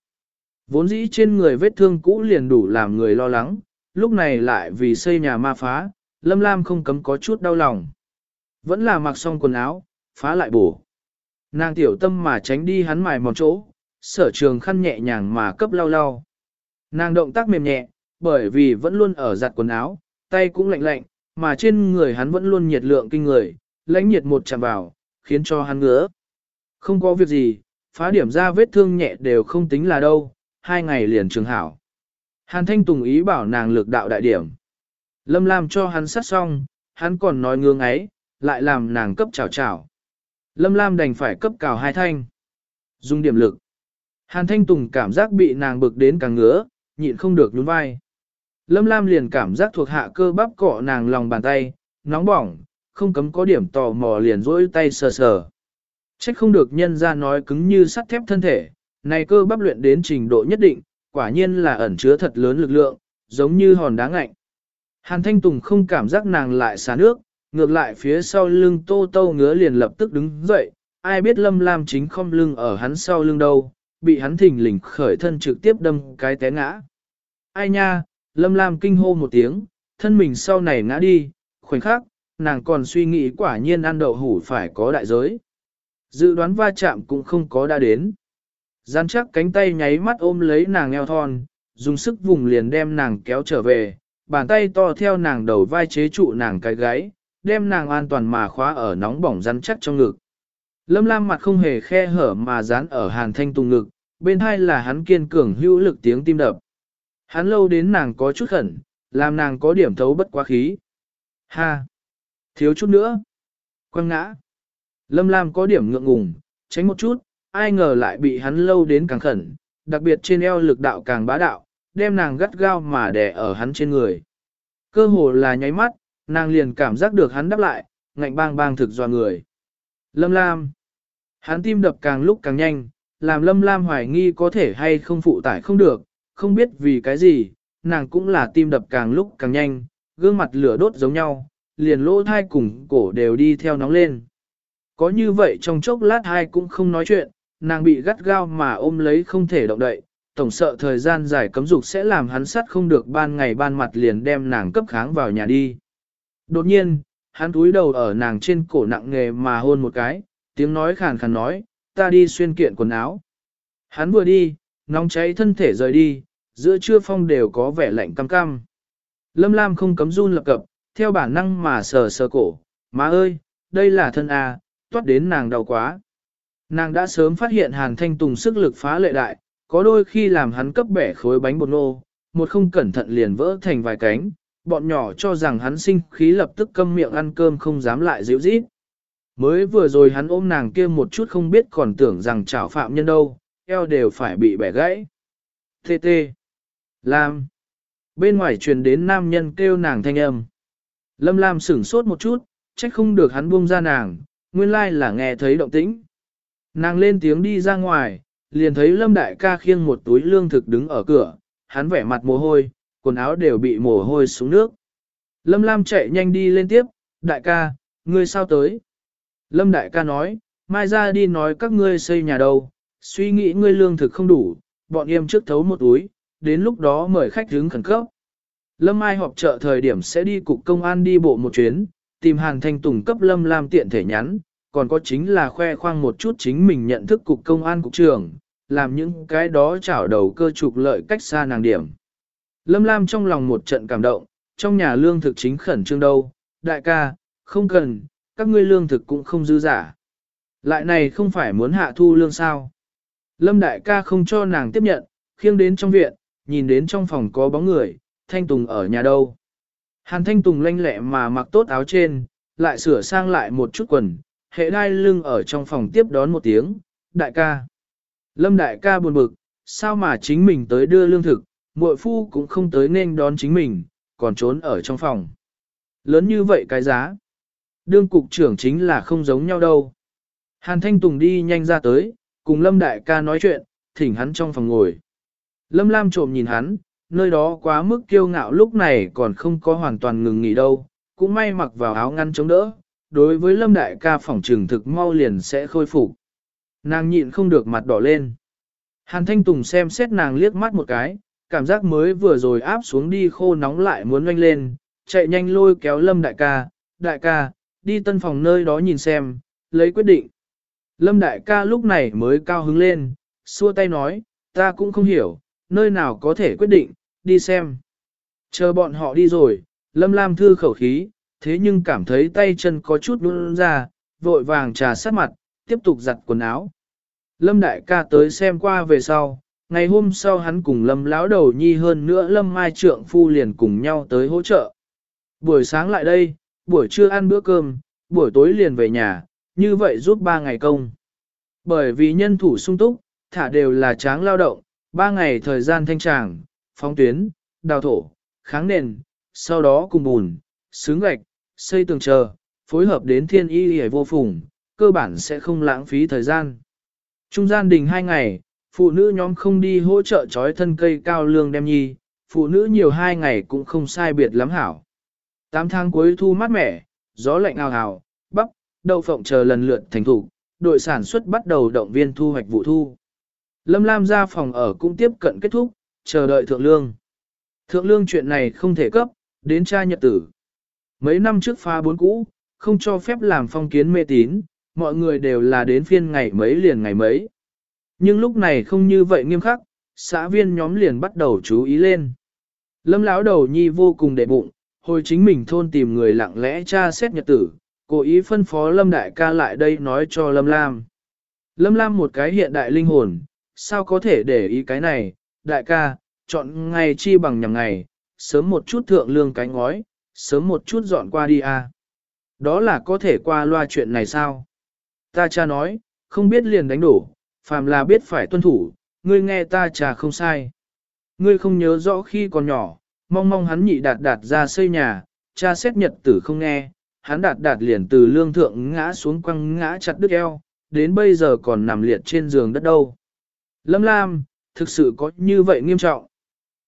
Vốn dĩ trên người vết thương cũ liền đủ làm người lo lắng, lúc này lại vì xây nhà ma phá, Lâm Lam không cấm có chút đau lòng. Vẫn là mặc xong quần áo, phá lại bổ. Nàng tiểu tâm mà tránh đi hắn mài một chỗ, sở trường khăn nhẹ nhàng mà cấp lau lau. Nàng động tác mềm nhẹ, bởi vì vẫn luôn ở giặt quần áo, tay cũng lạnh lạnh, mà trên người hắn vẫn luôn nhiệt lượng kinh người, lãnh nhiệt một chạm vào, khiến cho hắn ngứa. Không có việc gì, phá điểm ra vết thương nhẹ đều không tính là đâu, hai ngày liền trường hảo. Hàn Thanh Tùng ý bảo nàng lực đạo đại điểm. Lâm Lam cho hắn sát xong, hắn còn nói ngương ấy, lại làm nàng cấp chào chào. Lâm Lam đành phải cấp cào hai thanh. Dùng điểm lực. Hàn Thanh Tùng cảm giác bị nàng bực đến càng ngứa, nhịn không được nhún vai. Lâm Lam liền cảm giác thuộc hạ cơ bắp cọ nàng lòng bàn tay, nóng bỏng, không cấm có điểm tò mò liền rỗi tay sờ sờ. Trách không được nhân ra nói cứng như sắt thép thân thể, này cơ bắp luyện đến trình độ nhất định, quả nhiên là ẩn chứa thật lớn lực lượng, giống như hòn đá ngạnh. Hàn Thanh Tùng không cảm giác nàng lại xả nước, ngược lại phía sau lưng tô tô ngứa liền lập tức đứng dậy, ai biết Lâm Lam chính không lưng ở hắn sau lưng đâu, bị hắn thình lình khởi thân trực tiếp đâm cái té ngã. Ai nha, Lâm Lam kinh hô một tiếng, thân mình sau này ngã đi, khoảnh khắc, nàng còn suy nghĩ quả nhiên ăn đậu hủ phải có đại giới. Dự đoán va chạm cũng không có đã đến. Gian chắc cánh tay nháy mắt ôm lấy nàng eo thon, dùng sức vùng liền đem nàng kéo trở về, bàn tay to theo nàng đầu vai chế trụ nàng cái gáy, đem nàng an toàn mà khóa ở nóng bỏng rắn chắc trong ngực. Lâm Lam mặt không hề khe hở mà dán ở Hàn Thanh Tùng ngực, bên hai là hắn kiên cường hữu lực tiếng tim đập. Hắn lâu đến nàng có chút khẩn, làm nàng có điểm thấu bất quá khí. Ha! Thiếu chút nữa. Quăng ngã. Lâm Lam có điểm ngượng ngùng, tránh một chút, ai ngờ lại bị hắn lâu đến càng khẩn, đặc biệt trên eo lực đạo càng bá đạo, đem nàng gắt gao mà đè ở hắn trên người. Cơ hồ là nháy mắt, nàng liền cảm giác được hắn đáp lại, ngạnh bang bang thực dò người. Lâm Lam. Hắn tim đập càng lúc càng nhanh, làm Lâm Lam hoài nghi có thể hay không phụ tải không được, không biết vì cái gì, nàng cũng là tim đập càng lúc càng nhanh, gương mặt lửa đốt giống nhau, liền lỗ thai cùng cổ đều đi theo nóng lên. Có như vậy trong chốc lát hai cũng không nói chuyện, nàng bị gắt gao mà ôm lấy không thể động đậy, tổng sợ thời gian dài cấm dục sẽ làm hắn sắt không được ban ngày ban mặt liền đem nàng cấp kháng vào nhà đi. Đột nhiên, hắn túi đầu ở nàng trên cổ nặng nghề mà hôn một cái, tiếng nói khàn khàn nói, ta đi xuyên kiện quần áo. Hắn vừa đi, nóng cháy thân thể rời đi, giữa trưa phong đều có vẻ lạnh cam cam. Lâm Lam không cấm run lập cập, theo bản năng mà sờ sờ cổ, má ơi, đây là thân à, toát đến nàng đau quá. Nàng đã sớm phát hiện Hàn Thanh Tùng sức lực phá lệ đại, có đôi khi làm hắn cấp bẻ khối bánh bột nô, một không cẩn thận liền vỡ thành vài cánh, bọn nhỏ cho rằng hắn sinh khí lập tức câm miệng ăn cơm không dám lại dịu rít. Mới vừa rồi hắn ôm nàng kia một chút không biết còn tưởng rằng chảo phạm nhân đâu, eo đều phải bị bẻ gãy. Tê tê. Lam. Bên ngoài truyền đến nam nhân kêu nàng thanh âm. Lâm Lam sửng sốt một chút, trách không được hắn buông ra nàng, nguyên lai là nghe thấy động tĩnh. Nàng lên tiếng đi ra ngoài, liền thấy Lâm Đại ca khiêng một túi lương thực đứng ở cửa, hắn vẻ mặt mồ hôi, quần áo đều bị mồ hôi xuống nước. Lâm Lam chạy nhanh đi lên tiếp, đại ca, ngươi sao tới? Lâm Đại ca nói, mai ra đi nói các ngươi xây nhà đâu, suy nghĩ ngươi lương thực không đủ, bọn em trước thấu một túi, đến lúc đó mời khách đứng khẩn cấp. Lâm Mai họp chợ thời điểm sẽ đi cục công an đi bộ một chuyến, tìm Hàn Thanh Tùng cấp Lâm Lam tiện thể nhắn, còn có chính là khoe khoang một chút chính mình nhận thức cục công an cục trưởng, làm những cái đó chảo đầu cơ trục lợi cách xa nàng điểm. Lâm Lam trong lòng một trận cảm động, trong nhà lương thực chính khẩn trương đâu, đại ca, không cần, các ngươi lương thực cũng không dư giả. Lại này không phải muốn hạ thu lương sao. Lâm đại ca không cho nàng tiếp nhận, khiêng đến trong viện, nhìn đến trong phòng có bóng người, Thanh Tùng ở nhà đâu. Hàn Thanh Tùng lanh lẹ mà mặc tốt áo trên, lại sửa sang lại một chút quần, hệ đai lưng ở trong phòng tiếp đón một tiếng, đại ca. Lâm đại ca buồn bực, sao mà chính mình tới đưa lương thực, muội phu cũng không tới nên đón chính mình, còn trốn ở trong phòng. Lớn như vậy cái giá. Đương cục trưởng chính là không giống nhau đâu. Hàn Thanh Tùng đi nhanh ra tới, cùng Lâm đại ca nói chuyện, thỉnh hắn trong phòng ngồi. Lâm Lam trộm nhìn hắn, nơi đó quá mức kiêu ngạo lúc này còn không có hoàn toàn ngừng nghỉ đâu, cũng may mặc vào áo ngăn chống đỡ, đối với Lâm Đại ca phỏng trừng thực mau liền sẽ khôi phục. Nàng nhịn không được mặt đỏ lên. Hàn Thanh Tùng xem xét nàng liếc mắt một cái, cảm giác mới vừa rồi áp xuống đi khô nóng lại muốn oanh lên, chạy nhanh lôi kéo Lâm Đại ca, Đại ca, đi tân phòng nơi đó nhìn xem, lấy quyết định. Lâm Đại ca lúc này mới cao hứng lên, xua tay nói, ta cũng không hiểu, nơi nào có thể quyết định, đi xem. Chờ bọn họ đi rồi, Lâm Lam thư khẩu khí, thế nhưng cảm thấy tay chân có chút run ra, vội vàng trà sát mặt, tiếp tục giặt quần áo. Lâm đại ca tới xem qua về sau, ngày hôm sau hắn cùng Lâm lão đầu nhi hơn nữa Lâm Mai trượng phu liền cùng nhau tới hỗ trợ. Buổi sáng lại đây, buổi trưa ăn bữa cơm, buổi tối liền về nhà, như vậy giúp ba ngày công. Bởi vì nhân thủ sung túc, thả đều là tráng lao động, ba ngày thời gian thanh tràng, phóng tuyến, đào thổ, kháng nền, sau đó cùng bùn, xứng gạch, xây tường chờ, phối hợp đến thiên y hề vô phùng, cơ bản sẽ không lãng phí thời gian. Trung gian đình hai ngày, phụ nữ nhóm không đi hỗ trợ trói thân cây cao lương đem nhi, phụ nữ nhiều hai ngày cũng không sai biệt lắm hảo. Tám tháng cuối thu mát mẻ, gió lạnh ào ào, bắp, đậu phộng chờ lần lượt thành thủ, đội sản xuất bắt đầu động viên thu hoạch vụ thu. Lâm Lam ra phòng ở cũng tiếp cận kết thúc, chờ đợi thượng lương. Thượng lương chuyện này không thể cấp, Đến cha nhật tử. Mấy năm trước pha bốn cũ, không cho phép làm phong kiến mê tín, mọi người đều là đến phiên ngày mấy liền ngày mấy. Nhưng lúc này không như vậy nghiêm khắc, xã viên nhóm liền bắt đầu chú ý lên. Lâm lão đầu nhi vô cùng đệ bụng, hồi chính mình thôn tìm người lặng lẽ tra xét nhật tử, cố ý phân phó Lâm đại ca lại đây nói cho Lâm Lam. Lâm Lam một cái hiện đại linh hồn, sao có thể để ý cái này, đại ca, chọn ngày chi bằng nhằm ngày, sớm một chút thượng lương cái ngói, sớm một chút dọn qua đi à. Đó là có thể qua loa chuyện này sao? Ta cha nói, không biết liền đánh đổ, phàm là biết phải tuân thủ, ngươi nghe ta cha không sai. Ngươi không nhớ rõ khi còn nhỏ, mong mong hắn nhị đạt đạt ra xây nhà, cha xét nhật tử không nghe, hắn đạt đạt liền từ lương thượng ngã xuống quăng ngã chặt đứt eo, đến bây giờ còn nằm liệt trên giường đất đâu. Lâm Lam, thực sự có như vậy nghiêm trọng.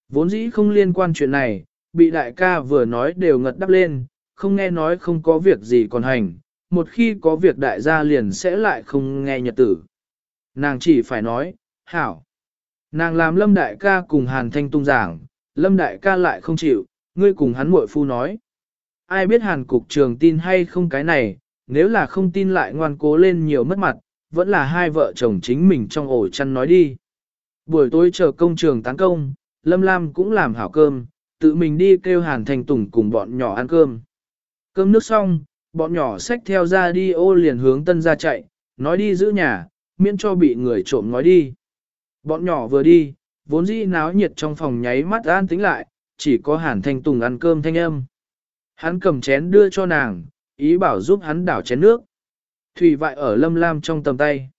Vốn dĩ không liên quan chuyện này, bị đại ca vừa nói đều ngật đắp lên, không nghe nói không có việc gì còn hành, một khi có việc đại gia liền sẽ lại không nghe nhật tử. Nàng chỉ phải nói, hảo. Nàng làm lâm đại ca cùng hàn thanh tung giảng, lâm đại ca lại không chịu, ngươi cùng hắn muội phu nói. Ai biết hàn cục trường tin hay không cái này, nếu là không tin lại ngoan cố lên nhiều mất mặt, vẫn là hai vợ chồng chính mình trong ổ chăn nói đi. Buổi tối chờ công trường tán công, Lâm Lam cũng làm hảo cơm, tự mình đi kêu Hàn Thành Tùng cùng bọn nhỏ ăn cơm. Cơm nước xong, bọn nhỏ xách theo ra đi ô liền hướng tân ra chạy, nói đi giữ nhà, miễn cho bị người trộm nói đi. Bọn nhỏ vừa đi, vốn dĩ náo nhiệt trong phòng nháy mắt an tính lại, chỉ có Hàn Thanh Tùng ăn cơm thanh âm. Hắn cầm chén đưa cho nàng, ý bảo giúp hắn đảo chén nước. Thủy vại ở Lâm Lam trong tầm tay.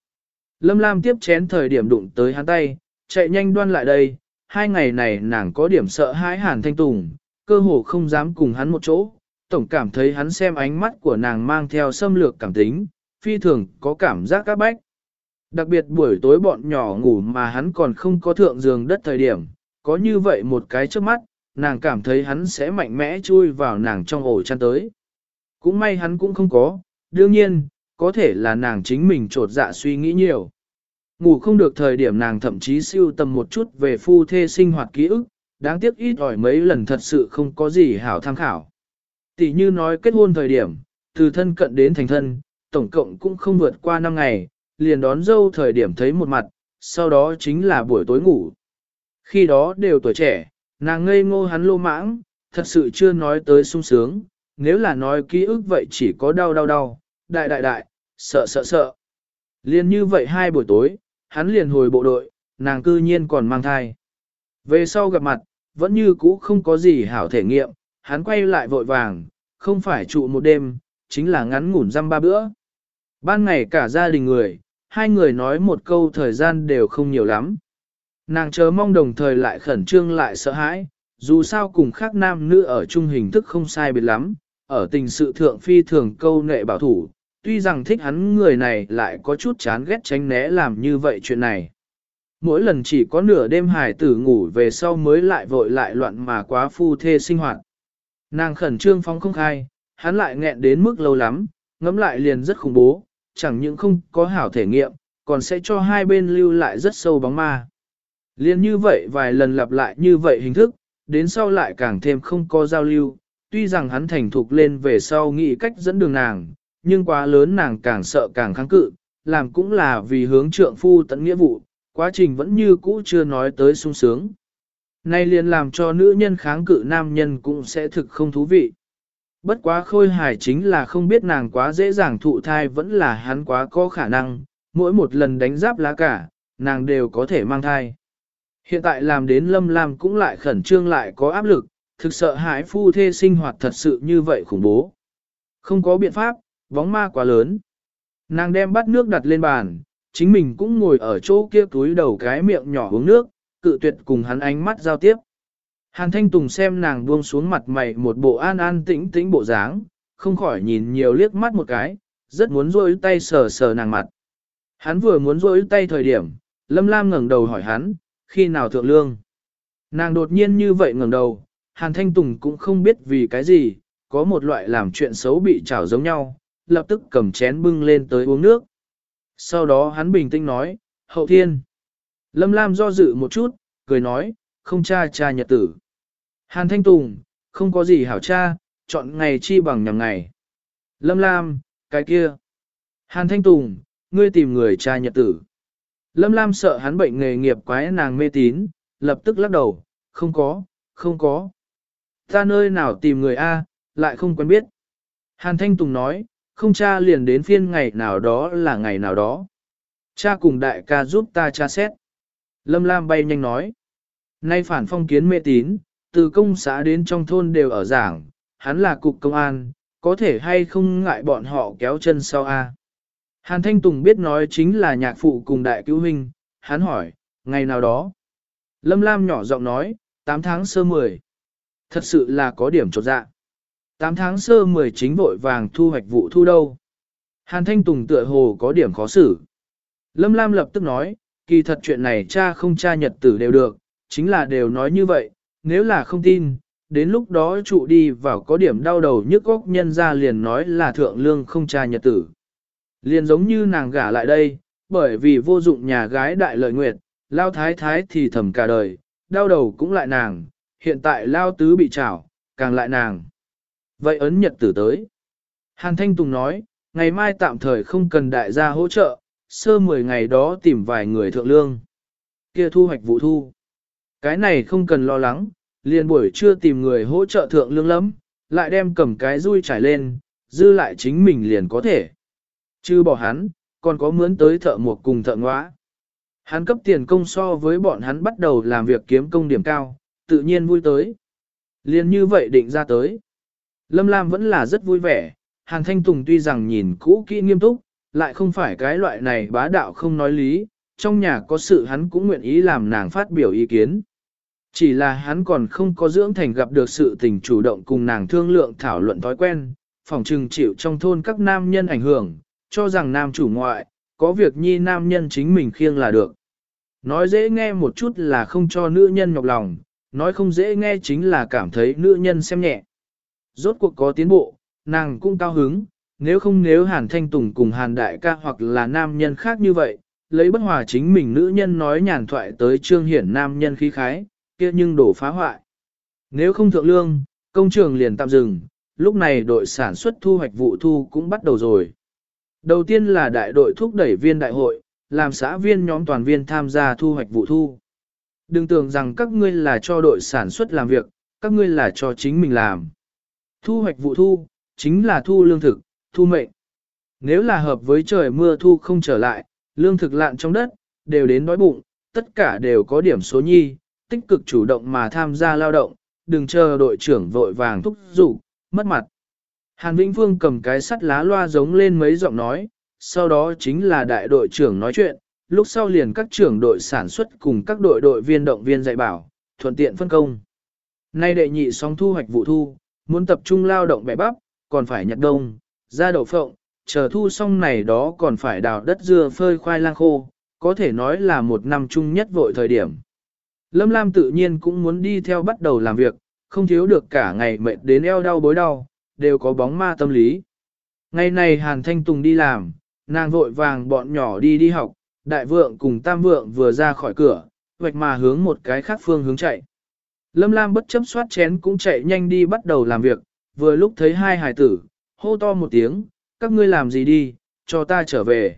Lâm Lam tiếp chén thời điểm đụng tới hắn tay, chạy nhanh đoan lại đây. Hai ngày này nàng có điểm sợ hãi Hàn Thanh Tùng, cơ hồ không dám cùng hắn một chỗ. Tổng cảm thấy hắn xem ánh mắt của nàng mang theo xâm lược cảm tính, phi thường có cảm giác các bách. Đặc biệt buổi tối bọn nhỏ ngủ mà hắn còn không có thượng giường đất thời điểm, có như vậy một cái trước mắt, nàng cảm thấy hắn sẽ mạnh mẽ chui vào nàng trong ổ chăn tới. Cũng may hắn cũng không có, đương nhiên, có thể là nàng chính mình trột dạ suy nghĩ nhiều. Ngủ không được thời điểm nàng thậm chí siêu tầm một chút về phu thê sinh hoạt ký ức, đáng tiếc ít ỏi mấy lần thật sự không có gì hảo tham khảo. Tỷ như nói kết hôn thời điểm, từ thân cận đến thành thân, tổng cộng cũng không vượt qua 5 ngày, liền đón dâu thời điểm thấy một mặt, sau đó chính là buổi tối ngủ. Khi đó đều tuổi trẻ, nàng ngây ngô hắn lô mãng, thật sự chưa nói tới sung sướng, nếu là nói ký ức vậy chỉ có đau đau đau, đại đại đại, sợ sợ sợ. Liên như vậy hai buổi tối, hắn liền hồi bộ đội, nàng cư nhiên còn mang thai. Về sau gặp mặt, vẫn như cũ không có gì hảo thể nghiệm, hắn quay lại vội vàng, không phải trụ một đêm, chính là ngắn ngủn răm ba bữa. Ban ngày cả gia đình người, hai người nói một câu thời gian đều không nhiều lắm. Nàng chờ mong đồng thời lại khẩn trương lại sợ hãi, dù sao cùng khác nam nữ ở chung hình thức không sai biệt lắm, ở tình sự thượng phi thường câu nệ bảo thủ, tuy rằng thích hắn người này lại có chút chán ghét tránh né làm như vậy chuyện này. Mỗi lần chỉ có nửa đêm hải tử ngủ về sau mới lại vội lại loạn mà quá phu thê sinh hoạt. Nàng khẩn trương phóng không khai, hắn lại nghẹn đến mức lâu lắm, ngẫm lại liền rất khủng bố, chẳng những không có hảo thể nghiệm, còn sẽ cho hai bên lưu lại rất sâu bóng ma. Liên như vậy vài lần lặp lại như vậy hình thức, đến sau lại càng thêm không có giao lưu, tuy rằng hắn thành thục lên về sau nghĩ cách dẫn đường nàng, nhưng quá lớn nàng càng sợ càng kháng cự, làm cũng là vì hướng trượng phu tận nghĩa vụ, quá trình vẫn như cũ chưa nói tới sung sướng. Nay liền làm cho nữ nhân kháng cự nam nhân cũng sẽ thực không thú vị. Bất quá khôi hài chính là không biết nàng quá dễ dàng thụ thai vẫn là hắn quá có khả năng, mỗi một lần đánh giáp lá cả, nàng đều có thể mang thai. Hiện tại làm đến lâm lam cũng lại khẩn trương lại có áp lực, thực sợ hãi phu thê sinh hoạt thật sự như vậy khủng bố. Không có biện pháp, bóng ma quá lớn. Nàng đem bát nước đặt lên bàn, chính mình cũng ngồi ở chỗ kia túi đầu cái miệng nhỏ uống nước, cự tuyệt cùng hắn ánh mắt giao tiếp. Hàn Thanh Tùng xem nàng buông xuống mặt mày một bộ an an tĩnh tĩnh bộ dáng, không khỏi nhìn nhiều liếc mắt một cái, rất muốn rôi tay sờ sờ nàng mặt. Hắn vừa muốn rôi tay thời điểm, Lâm Lam ngẩng đầu hỏi hắn, khi nào thượng lương. Nàng đột nhiên như vậy ngẩng đầu, Hàn Thanh Tùng cũng không biết vì cái gì, có một loại làm chuyện xấu bị trảo giống nhau, lập tức cầm chén bưng lên tới uống nước. Sau đó hắn bình tĩnh nói, hậu thiên. Lâm Lam do dự một chút, cười nói, không cha cha nhật tử. Hàn Thanh Tùng, không có gì hảo cha, chọn ngày chi bằng nhằm ngày. Lâm Lam, cái kia. Hàn Thanh Tùng, ngươi tìm người cha nhật tử. Lâm Lam sợ hắn bệnh nghề nghiệp quái nàng mê tín, lập tức lắc đầu, không có, không có. Ta nơi nào tìm người A, lại không quen biết. Hàn Thanh Tùng nói, không cha liền đến phiên ngày nào đó là ngày nào đó. Cha cùng đại ca giúp ta tra xét. Lâm Lam bay nhanh nói. Nay phản phong kiến mê tín, từ công xã đến trong thôn đều ở giảng, hắn là cục công an, có thể hay không ngại bọn họ kéo chân sau a. Hàn Thanh Tùng biết nói chính là nhạc phụ cùng đại cứu huynh, hắn hỏi, ngày nào đó. Lâm Lam nhỏ giọng nói, 8 tháng sơ 10. Thật sự là có điểm trột dạ. 8 tháng sơ 10 chính vội vàng thu hoạch vụ thu đâu. Hàn Thanh Tùng tựa hồ có điểm khó xử. Lâm Lam lập tức nói, kỳ thật chuyện này cha không cha nhật tử đều được, chính là đều nói như vậy, nếu là không tin, đến lúc đó trụ đi vào có điểm đau đầu nhức góc nhân ra liền nói là thượng lương không cha nhật tử. Liền giống như nàng gả lại đây, bởi vì vô dụng nhà gái đại lợi nguyệt, lao thái thái thì thầm cả đời, đau đầu cũng lại nàng, hiện tại lao tứ bị trảo, càng lại nàng. Vậy ấn nhật tử tới. Hàn Thanh Tùng nói, ngày mai tạm thời không cần đại gia hỗ trợ, sơ 10 ngày đó tìm vài người thượng lương. Kia thu hoạch vụ thu. Cái này không cần lo lắng, liền buổi trưa tìm người hỗ trợ thượng lương lắm, lại đem cầm cái rui trải lên, dư lại chính mình liền có thể. Chứ bỏ hắn, còn có mướn tới thợ một cùng thợ ngõa. Hắn cấp tiền công so với bọn hắn bắt đầu làm việc kiếm công điểm cao, tự nhiên vui tới. Liên như vậy định ra tới. Lâm Lam vẫn là rất vui vẻ, Hàn Thanh Tùng tuy rằng nhìn cũ kỹ nghiêm túc, lại không phải cái loại này bá đạo không nói lý, trong nhà có sự hắn cũng nguyện ý làm nàng phát biểu ý kiến. Chỉ là hắn còn không có dưỡng thành gặp được sự tình chủ động cùng nàng thương lượng thảo luận thói quen, phòng trừng chịu trong thôn các nam nhân ảnh hưởng, cho rằng nam chủ ngoại, có việc nhi nam nhân chính mình khiêng là được. Nói dễ nghe một chút là không cho nữ nhân nhọc lòng, nói không dễ nghe chính là cảm thấy nữ nhân xem nhẹ. Rốt cuộc có tiến bộ, nàng cũng cao hứng, nếu không nếu Hàn Thanh Tùng cùng Hàn Đại ca hoặc là nam nhân khác như vậy, lấy bất hòa chính mình nữ nhân nói nhàn thoại tới trương hiển nam nhân khí khái, kia nhưng đổ phá hoại. Nếu không thượng lương, công trường liền tạm dừng, lúc này đội sản xuất thu hoạch vụ thu cũng bắt đầu rồi. Đầu tiên là đại đội thúc đẩy viên đại hội, làm xã viên nhóm toàn viên tham gia thu hoạch vụ thu. Đừng tưởng rằng các ngươi là cho đội sản xuất làm việc, các ngươi là cho chính mình làm. Thu hoạch vụ thu, chính là thu lương thực, thu mệnh. Nếu là hợp với trời mưa thu không trở lại, lương thực lạn trong đất, đều đến đói bụng, tất cả đều có điểm số nhi, tích cực chủ động mà tham gia lao động, đừng chờ đội trưởng vội vàng thúc giục, mất mặt. Hàn Vĩnh Vương cầm cái sắt lá loa giống lên mấy giọng nói, sau đó chính là đại đội trưởng nói chuyện, lúc sau liền các trưởng đội sản xuất cùng các đội đội viên động viên dạy bảo, thuận tiện phân công. Nay đệ nhị song thu hoạch vụ thu, muốn tập trung lao động bẻ bắp, còn phải nhặt đông, ra đậu phộng, chờ thu xong này đó còn phải đào đất dưa phơi khoai lang khô, có thể nói là một năm chung nhất vội thời điểm. Lâm Lam tự nhiên cũng muốn đi theo bắt đầu làm việc, không thiếu được cả ngày mệt đến eo đau bối đau, đều có bóng ma tâm lý. Ngày này Hàn Thanh Tùng đi làm, nàng vội vàng bọn nhỏ đi đi học, đại vượng cùng tam vượng vừa ra khỏi cửa, vạch mà hướng một cái khác phương hướng chạy. Lâm Lam bất chấp soát chén cũng chạy nhanh đi bắt đầu làm việc, vừa lúc thấy hai hải tử, hô to một tiếng, các ngươi làm gì đi, cho ta trở về.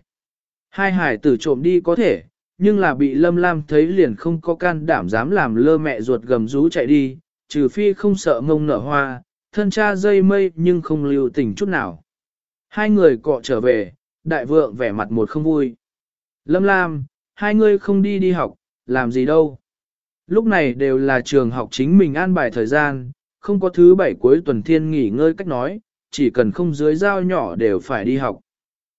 Hai hải tử trộm đi có thể, nhưng là bị Lâm Lam thấy liền không có can đảm dám làm lơ mẹ ruột gầm rú chạy đi, trừ phi không sợ ngông nở hoa, thân cha dây mây nhưng không lưu tình chút nào. Hai người cọ trở về, đại vượng vẻ mặt một không vui. Lâm Lam, hai ngươi không đi đi học, làm gì đâu. Lúc này đều là trường học chính mình an bài thời gian, không có thứ bảy cuối tuần thiên nghỉ ngơi cách nói, chỉ cần không dưới dao nhỏ đều phải đi học.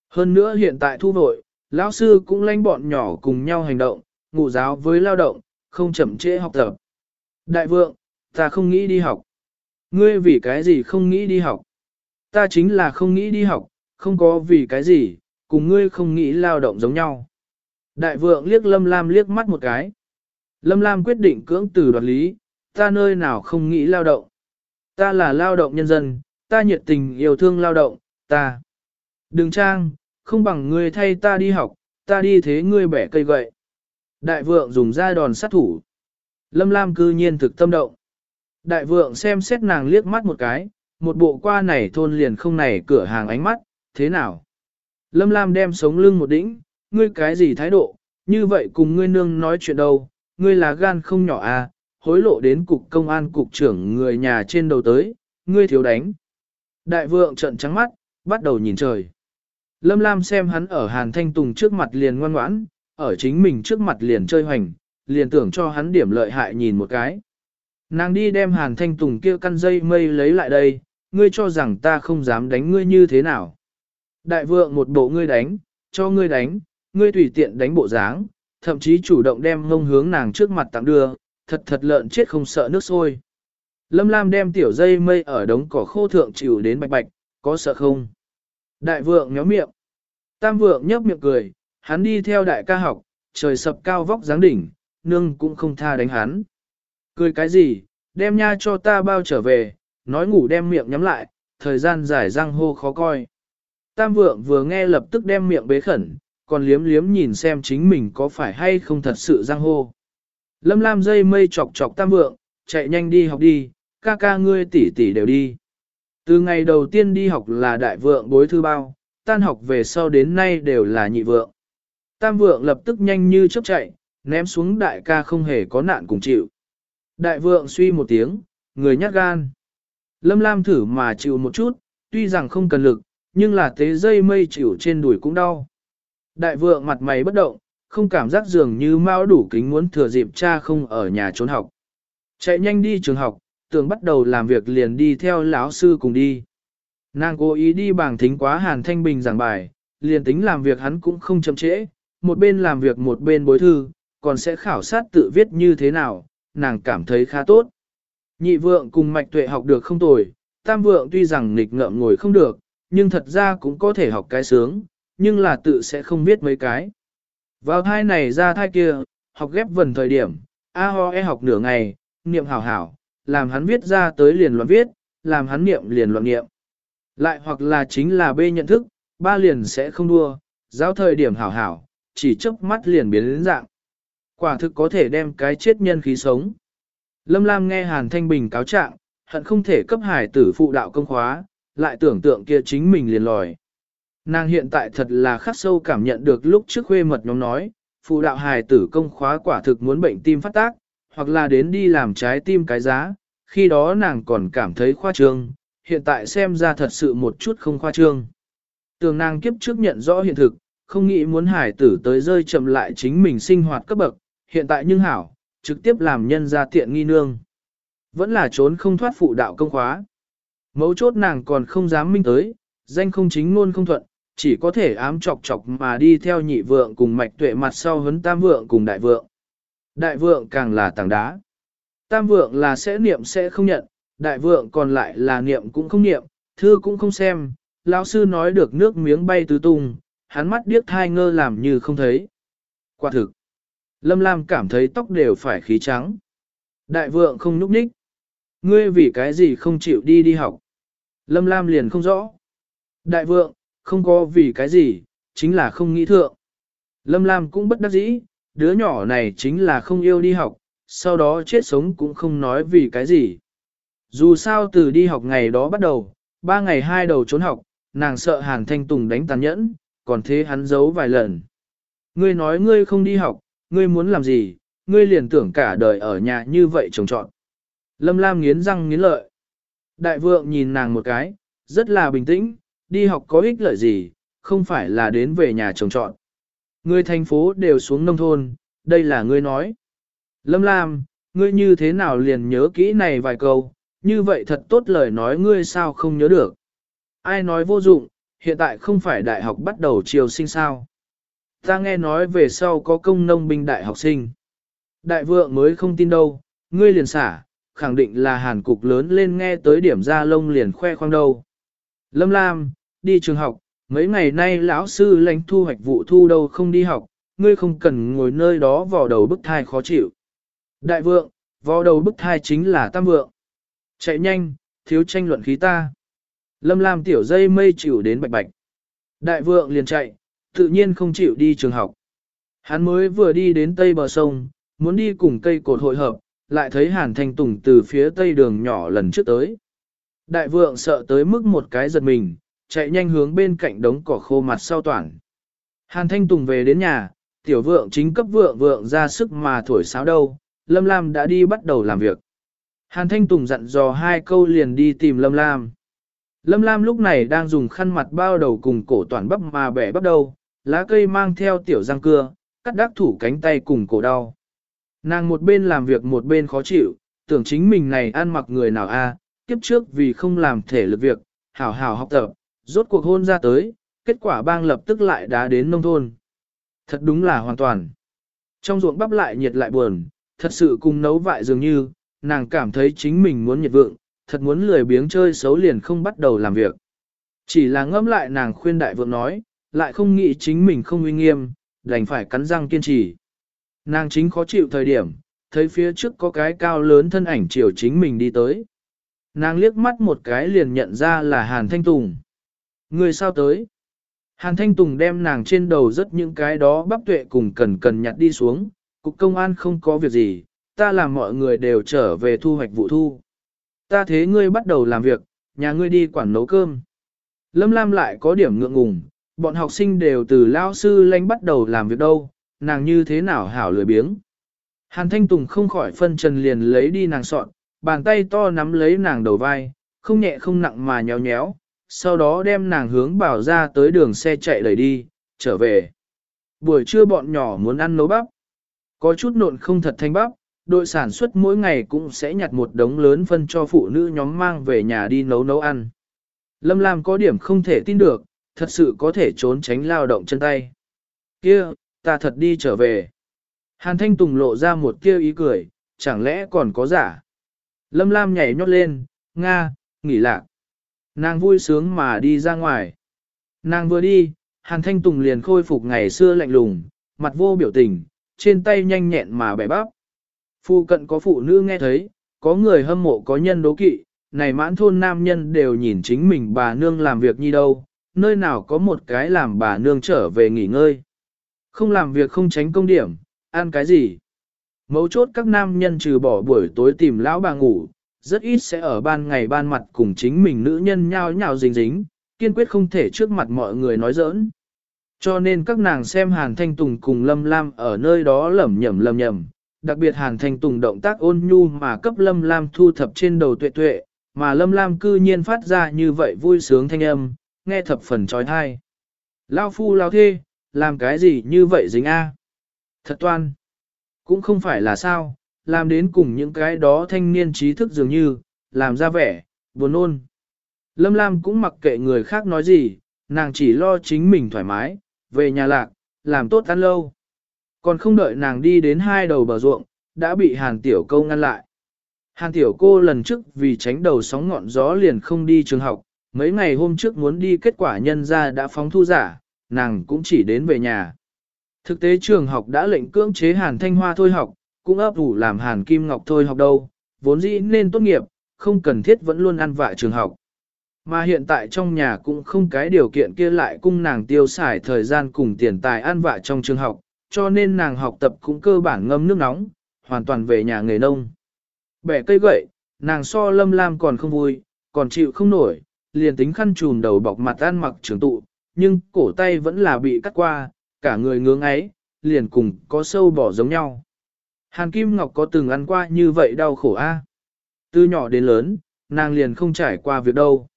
Hơn nữa hiện tại thu vội, lão sư cũng lãnh bọn nhỏ cùng nhau hành động, ngụ giáo với lao động, không chậm trễ học tập. Đại vượng, ta không nghĩ đi học. Ngươi vì cái gì không nghĩ đi học? Ta chính là không nghĩ đi học, không có vì cái gì, cùng ngươi không nghĩ lao động giống nhau. Đại vượng liếc Lâm Lam liếc mắt một cái. Lâm Lam quyết định cưỡng từ đoạt lý, ta nơi nào không nghĩ lao động. Ta là lao động nhân dân, ta nhiệt tình yêu thương lao động, ta. Đừng trang, không bằng ngươi thay ta đi học, ta đi thế ngươi bẻ cây gậy. Đại vượng dùng ra đòn sát thủ. Lâm Lam cư nhiên thực tâm động. Đại vượng xem xét nàng liếc mắt một cái, một bộ qua này thôn liền không này cửa hàng ánh mắt, thế nào? Lâm Lam đem sống lưng một đĩnh, ngươi cái gì thái độ, như vậy cùng ngươi nương nói chuyện đâu, ngươi là gan không nhỏ à, hối lộ đến cục công an cục trưởng người nhà trên đầu tới, ngươi thiếu đánh. Đại vượng trận trắng mắt, bắt đầu nhìn trời. Lâm Lam xem hắn ở Hàn Thanh Tùng trước mặt liền ngoan ngoãn, ở chính mình trước mặt liền chơi hoành, liền tưởng cho hắn điểm lợi hại nhìn một cái. Nàng đi đem Hàn Thanh Tùng kia căn dây mây lấy lại đây, ngươi cho rằng ta không dám đánh ngươi như thế nào. Đại vượng một bộ ngươi đánh, cho ngươi đánh, ngươi tùy tiện đánh bộ dáng, thậm chí chủ động đem ngông hướng nàng trước mặt tặng đưa, thật thật lợn chết không sợ nước sôi. Lâm Lam đem tiểu dây mây ở đống cỏ khô thượng chịu đến bạch bạch, có sợ không? Đại vượng nhó miệng. Tam vượng nhấp miệng cười, hắn đi theo đại ca học, trời sập cao vóc dáng đỉnh, nương cũng không tha đánh hắn. Cười cái gì, đem nha cho ta bao trở về, nói ngủ đem miệng nhắm lại, thời gian dài răng hô khó coi. Tam vượng vừa nghe lập tức đem miệng bế khẩn, còn liếm liếm nhìn xem chính mình có phải hay không thật sự răng hô. Lâm lam dây mây chọc chọc tam vượng, chạy nhanh đi học đi, ca ca ngươi tỷ tỷ đều đi. Từ ngày đầu tiên đi học là đại vượng bối thư bao, tan học về sau đến nay đều là nhị vượng. Tam vượng lập tức nhanh như chớp chạy, ném xuống đại ca không hề có nạn cùng chịu. Đại vượng suy một tiếng, người nhát gan. Lâm Lam thử mà chịu một chút, tuy rằng không cần lực, nhưng là tế dây mây chịu trên đùi cũng đau. Đại vượng mặt mày bất động, không cảm giác dường như mau đủ kính muốn thừa dịp cha không ở nhà trốn học. Chạy nhanh đi trường học, tưởng bắt đầu làm việc liền đi theo lão sư cùng đi. Nàng cố ý đi bảng thính quá Hàn Thanh Bình giảng bài, liền tính làm việc hắn cũng không chậm trễ, một bên làm việc một bên bối thư, còn sẽ khảo sát tự viết như thế nào, nàng cảm thấy khá tốt. Nhị vượng cùng mạch tuệ học được không tồi, tam vượng tuy rằng nghịch ngợm ngồi không được, nhưng thật ra cũng có thể học cái sướng, nhưng là tự sẽ không biết mấy cái. Vào thai này ra thai kia, học ghép vần thời điểm, A ho e học nửa ngày, niệm hảo hảo, làm hắn viết ra tới liền loạn viết, làm hắn niệm liền loạn niệm. Lại hoặc là chính là B nhận thức, ba liền sẽ không đua, giáo thời điểm hảo hảo, chỉ chớp mắt liền biến đến dạng. Quả thực có thể đem cái chết nhân khí sống. Lâm Lam nghe Hàn Thanh Bình cáo trạng, hận không thể cấp hải tử phụ đạo công khóa, lại tưởng tượng kia chính mình liền lòi. Nàng hiện tại thật là khắc sâu cảm nhận được lúc trước khuê mật nhóm nói, phụ đạo hài tử công khóa quả thực muốn bệnh tim phát tác, hoặc là đến đi làm trái tim cái giá, khi đó nàng còn cảm thấy khoa trương, hiện tại xem ra thật sự một chút không khoa trương. Tường nàng kiếp trước nhận rõ hiện thực, không nghĩ muốn hải tử tới rơi chậm lại chính mình sinh hoạt cấp bậc, hiện tại nhưng hảo, trực tiếp làm nhân ra tiện nghi nương. Vẫn là trốn không thoát phụ đạo công khóa. Mấu chốt nàng còn không dám minh tới, danh không chính ngôn không thuận, chỉ có thể ám chọc chọc mà đi theo nhị vượng cùng mạch tuệ mặt sau hấn tam vượng cùng đại vượng. Đại vượng càng là tảng đá. Tam vượng là sẽ niệm sẽ không nhận, đại vượng còn lại là niệm cũng không niệm, thư cũng không xem, lão sư nói được nước miếng bay tứ tung, hắn mắt điếc thai ngơ làm như không thấy. Quả thực, Lâm Lam cảm thấy tóc đều phải khí trắng. Đại vượng không núp ních. Ngươi vì cái gì không chịu đi đi học? Lâm Lam liền không rõ. Đại vượng, không có vì cái gì, chính là không nghĩ thượng. Lâm Lam cũng bất đắc dĩ, đứa nhỏ này chính là không yêu đi học, sau đó chết sống cũng không nói vì cái gì. Dù sao từ đi học ngày đó bắt đầu, ba ngày hai đầu trốn học, nàng sợ Hàn Thanh Tùng đánh tàn nhẫn, còn thế hắn giấu vài lần. Ngươi nói ngươi không đi học, ngươi muốn làm gì, ngươi liền tưởng cả đời ở nhà như vậy trồng trọn. Lâm Lam nghiến răng nghiến lợi. Đại vượng nhìn nàng một cái, rất là bình tĩnh, đi học có ích lợi gì, không phải là đến về nhà trồng trọn. Người thành phố đều xuống nông thôn, đây là ngươi nói. Lâm Lam, ngươi như thế nào liền nhớ kỹ này vài câu, như vậy thật tốt lời nói ngươi sao không nhớ được. Ai nói vô dụng, hiện tại không phải đại học bắt đầu chiều sinh sao. Ta nghe nói về sau có công nông binh đại học sinh. Đại vượng mới không tin đâu, ngươi liền xả, khẳng định là hàn cục lớn lên nghe tới điểm ra lông liền khoe khoang đâu. Lâm Lam, đi trường học, mấy ngày nay lão sư lãnh thu hoạch vụ thu đâu không đi học, ngươi không cần ngồi nơi đó vò đầu bức thai khó chịu. Đại vượng, vò đầu bức thai chính là tam vượng. Chạy nhanh, thiếu tranh luận khí ta. Lâm Lam tiểu dây mây chịu đến bạch bạch. Đại vượng liền chạy, tự nhiên không chịu đi trường học. Hắn mới vừa đi đến tây bờ sông, muốn đi cùng cây cột hội hợp, lại thấy Hàn Thanh Tùng từ phía tây đường nhỏ lần trước tới. Đại vượng sợ tới mức một cái giật mình, chạy nhanh hướng bên cạnh đống cỏ khô mặt sau toàn. Hàn Thanh Tùng về đến nhà, tiểu vượng chính cấp vượng vượng ra sức mà thổi sáo đâu, Lâm Lam đã đi bắt đầu làm việc. Hàn Thanh Tùng dặn dò hai câu liền đi tìm Lâm Lam. Lâm Lam lúc này đang dùng khăn mặt bao đầu cùng cổ toàn bắp mà bẻ bắp đầu, lá cây mang theo tiểu răng cưa, cắt đắc thủ cánh tay cùng cổ đau. Nàng một bên làm việc một bên khó chịu, tưởng chính mình này ăn mặc người nào a, kiếp trước vì không làm thể lực việc, hảo hảo học tập, rốt cuộc hôn ra tới, kết quả bang lập tức lại đá đến nông thôn. Thật đúng là hoàn toàn. Trong ruộng bắp lại nhiệt lại buồn, thật sự cùng nấu vại dường như, nàng cảm thấy chính mình muốn nhiệt vượng, thật muốn lười biếng chơi xấu liền không bắt đầu làm việc. Chỉ là ngẫm lại nàng khuyên đại vượng nói, lại không nghĩ chính mình không uy nghiêm, đành phải cắn răng kiên trì. Nàng chính khó chịu thời điểm, thấy phía trước có cái cao lớn thân ảnh chiều chính mình đi tới. Nàng liếc mắt một cái liền nhận ra là Hàn Thanh Tùng. Người sao tới? Hàn Thanh Tùng đem nàng trên đầu rất những cái đó bắp tuệ cùng cần cần nhặt đi xuống, cục công an không có việc gì, ta làm mọi người đều trở về thu hoạch vụ thu. Ta thế ngươi bắt đầu làm việc, nhà ngươi đi quản nấu cơm. Lâm Lam lại có điểm ngượng ngùng, bọn học sinh đều từ lao sư lanh bắt đầu làm việc đâu, nàng như thế nào hảo lười biếng. Hàn Thanh Tùng không khỏi phân trần liền lấy đi nàng sọn, bàn tay to nắm lấy nàng đầu vai, không nhẹ không nặng mà nhéo nhéo, sau đó đem nàng hướng bảo ra tới đường xe chạy đẩy đi, trở về. Buổi trưa bọn nhỏ muốn ăn nấu bắp. Có chút nộn không thật thanh bắp, đội sản xuất mỗi ngày cũng sẽ nhặt một đống lớn phân cho phụ nữ nhóm mang về nhà đi nấu nấu ăn. Lâm Lam có điểm không thể tin được, thật sự có thể trốn tránh lao động chân tay. Kia, ta thật đi trở về. Hàn Thanh Tùng lộ ra một kia ý cười, chẳng lẽ còn có giả. Lâm Lam nhảy nhót lên, Nga, nghỉ lạc. Nàng vui sướng mà đi ra ngoài. Nàng vừa đi, Hàn Thanh Tùng liền khôi phục ngày xưa lạnh lùng, mặt vô biểu tình, trên tay nhanh nhẹn mà bẻ bắp. Phu cận có phụ nữ nghe thấy, có người hâm mộ có nhân đố kỵ, này mãn thôn nam nhân đều nhìn chính mình bà nương làm việc như đâu, nơi nào có một cái làm bà nương trở về nghỉ ngơi. Không làm việc không tránh công điểm, ăn cái gì. Mấu chốt các nam nhân trừ bỏ buổi tối tìm lão bà ngủ, rất ít sẽ ở ban ngày ban mặt cùng chính mình nữ nhân nhao nhao dính dính, kiên quyết không thể trước mặt mọi người nói giỡn. Cho nên các nàng xem Hàn Thanh Tùng cùng Lâm Lam ở nơi đó lẩm nhẩm lẩm nhẩm, đặc biệt Hàn Thanh Tùng động tác ôn nhu mà cấp Lâm Lam thu thập trên đầu tuệ tuệ, mà Lâm Lam cư nhiên phát ra như vậy vui sướng thanh âm, nghe thập phần trói thai. Lao phu lao thê, làm cái gì như vậy dính a? Thật toan. Cũng không phải là sao, làm đến cùng những cái đó thanh niên trí thức dường như, làm ra vẻ, buồn ôn. Lâm Lam cũng mặc kệ người khác nói gì, nàng chỉ lo chính mình thoải mái, về nhà lạc, làm tốt ăn lâu. Còn không đợi nàng đi đến hai đầu bờ ruộng, đã bị Hàn Tiểu Câu ngăn lại. Hàn Tiểu Cô lần trước vì tránh đầu sóng ngọn gió liền không đi trường học, mấy ngày hôm trước muốn đi kết quả nhân ra đã phóng thu giả, nàng cũng chỉ đến về nhà. Thực tế trường học đã lệnh cưỡng chế Hàn Thanh Hoa thôi học, cũng ấp ủ làm Hàn Kim Ngọc thôi học đâu, vốn dĩ nên tốt nghiệp, không cần thiết vẫn luôn ăn vạ trường học. Mà hiện tại trong nhà cũng không cái điều kiện kia lại cung nàng tiêu xài thời gian cùng tiền tài ăn vạ trong trường học, cho nên nàng học tập cũng cơ bản ngâm nước nóng, hoàn toàn về nhà nghề nông. Bẻ cây gậy, nàng so lâm lam còn không vui, còn chịu không nổi, liền tính khăn trùm đầu bọc mặt ăn mặc trường tụ, nhưng cổ tay vẫn là bị cắt qua, cả người ngưỡng ấy, liền cùng có sâu bỏ giống nhau. Hàn Kim Ngọc có từng ăn qua như vậy đau khổ a? Từ nhỏ đến lớn, nàng liền không trải qua việc đâu.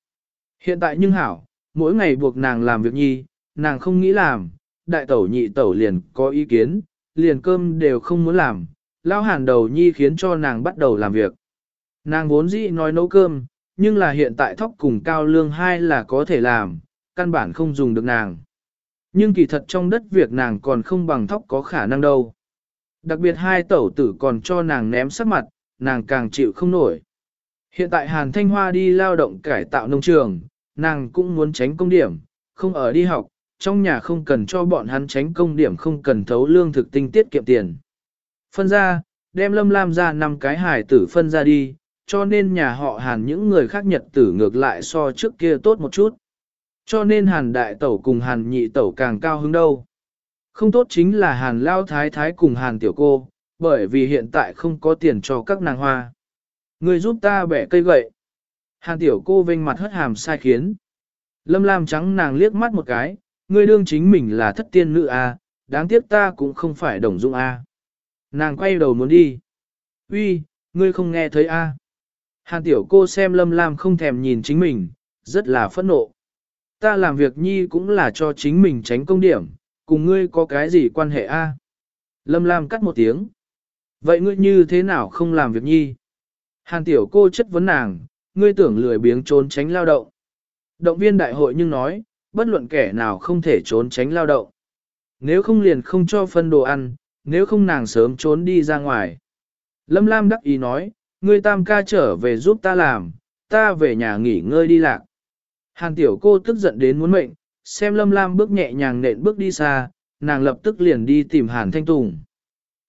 Hiện tại nhưng hảo, mỗi ngày buộc nàng làm việc nhi, nàng không nghĩ làm, đại tẩu nhị tẩu liền có ý kiến, liền cơm đều không muốn làm, lao hàn đầu nhi khiến cho nàng bắt đầu làm việc. Nàng vốn dĩ nói nấu cơm, nhưng là hiện tại thóc cùng cao lương hai là có thể làm, căn bản không dùng được nàng. Nhưng kỳ thật trong đất việc nàng còn không bằng thóc có khả năng đâu. Đặc biệt hai tẩu tử còn cho nàng ném sắc mặt, nàng càng chịu không nổi. Hiện tại Hàn Thanh Hoa đi lao động cải tạo nông trường, nàng cũng muốn tránh công điểm, không ở đi học, trong nhà không cần cho bọn hắn tránh công điểm không cần thấu lương thực tinh tiết kiệm tiền. Phân ra, đem lâm lam ra năm cái hải tử phân ra đi, cho nên nhà họ hàn những người khác nhật tử ngược lại so trước kia tốt một chút. Cho nên hàn đại tẩu cùng hàn nhị tẩu càng cao hứng đâu. Không tốt chính là hàn lao thái thái cùng hàn tiểu cô, bởi vì hiện tại không có tiền cho các nàng hoa. Người giúp ta bẻ cây gậy. Hàn tiểu cô vênh mặt hất hàm sai khiến. Lâm Lam trắng nàng liếc mắt một cái, ngươi đương chính mình là thất tiên nữ a, à, đáng tiếc ta cũng không phải đồng dung a. À. Nàng quay đầu muốn đi. Uy, ngươi không nghe thấy a? À. Hàn tiểu cô xem Lâm Lam không thèm nhìn chính mình, rất là phẫn nộ. Ta làm việc nhi cũng là cho chính mình tránh công điểm, cùng ngươi có cái gì quan hệ a? Lâm Lam cắt một tiếng. Vậy ngươi như thế nào không làm việc nhi? Hàn tiểu cô chất vấn nàng, ngươi tưởng lười biếng trốn tránh lao động. Động viên đại hội nhưng nói, bất luận kẻ nào không thể trốn tránh lao động. Nếu không liền không cho phân đồ ăn, nếu không nàng sớm trốn đi ra ngoài. Lâm Lam đắc ý nói, ngươi tam ca trở về giúp ta làm, ta về nhà nghỉ ngơi đi lạc. Hàn tiểu cô tức giận đến muốn mệnh, xem Lâm Lam bước nhẹ nhàng nện bước đi xa, nàng lập tức liền đi tìm Hàn Thanh Tùng.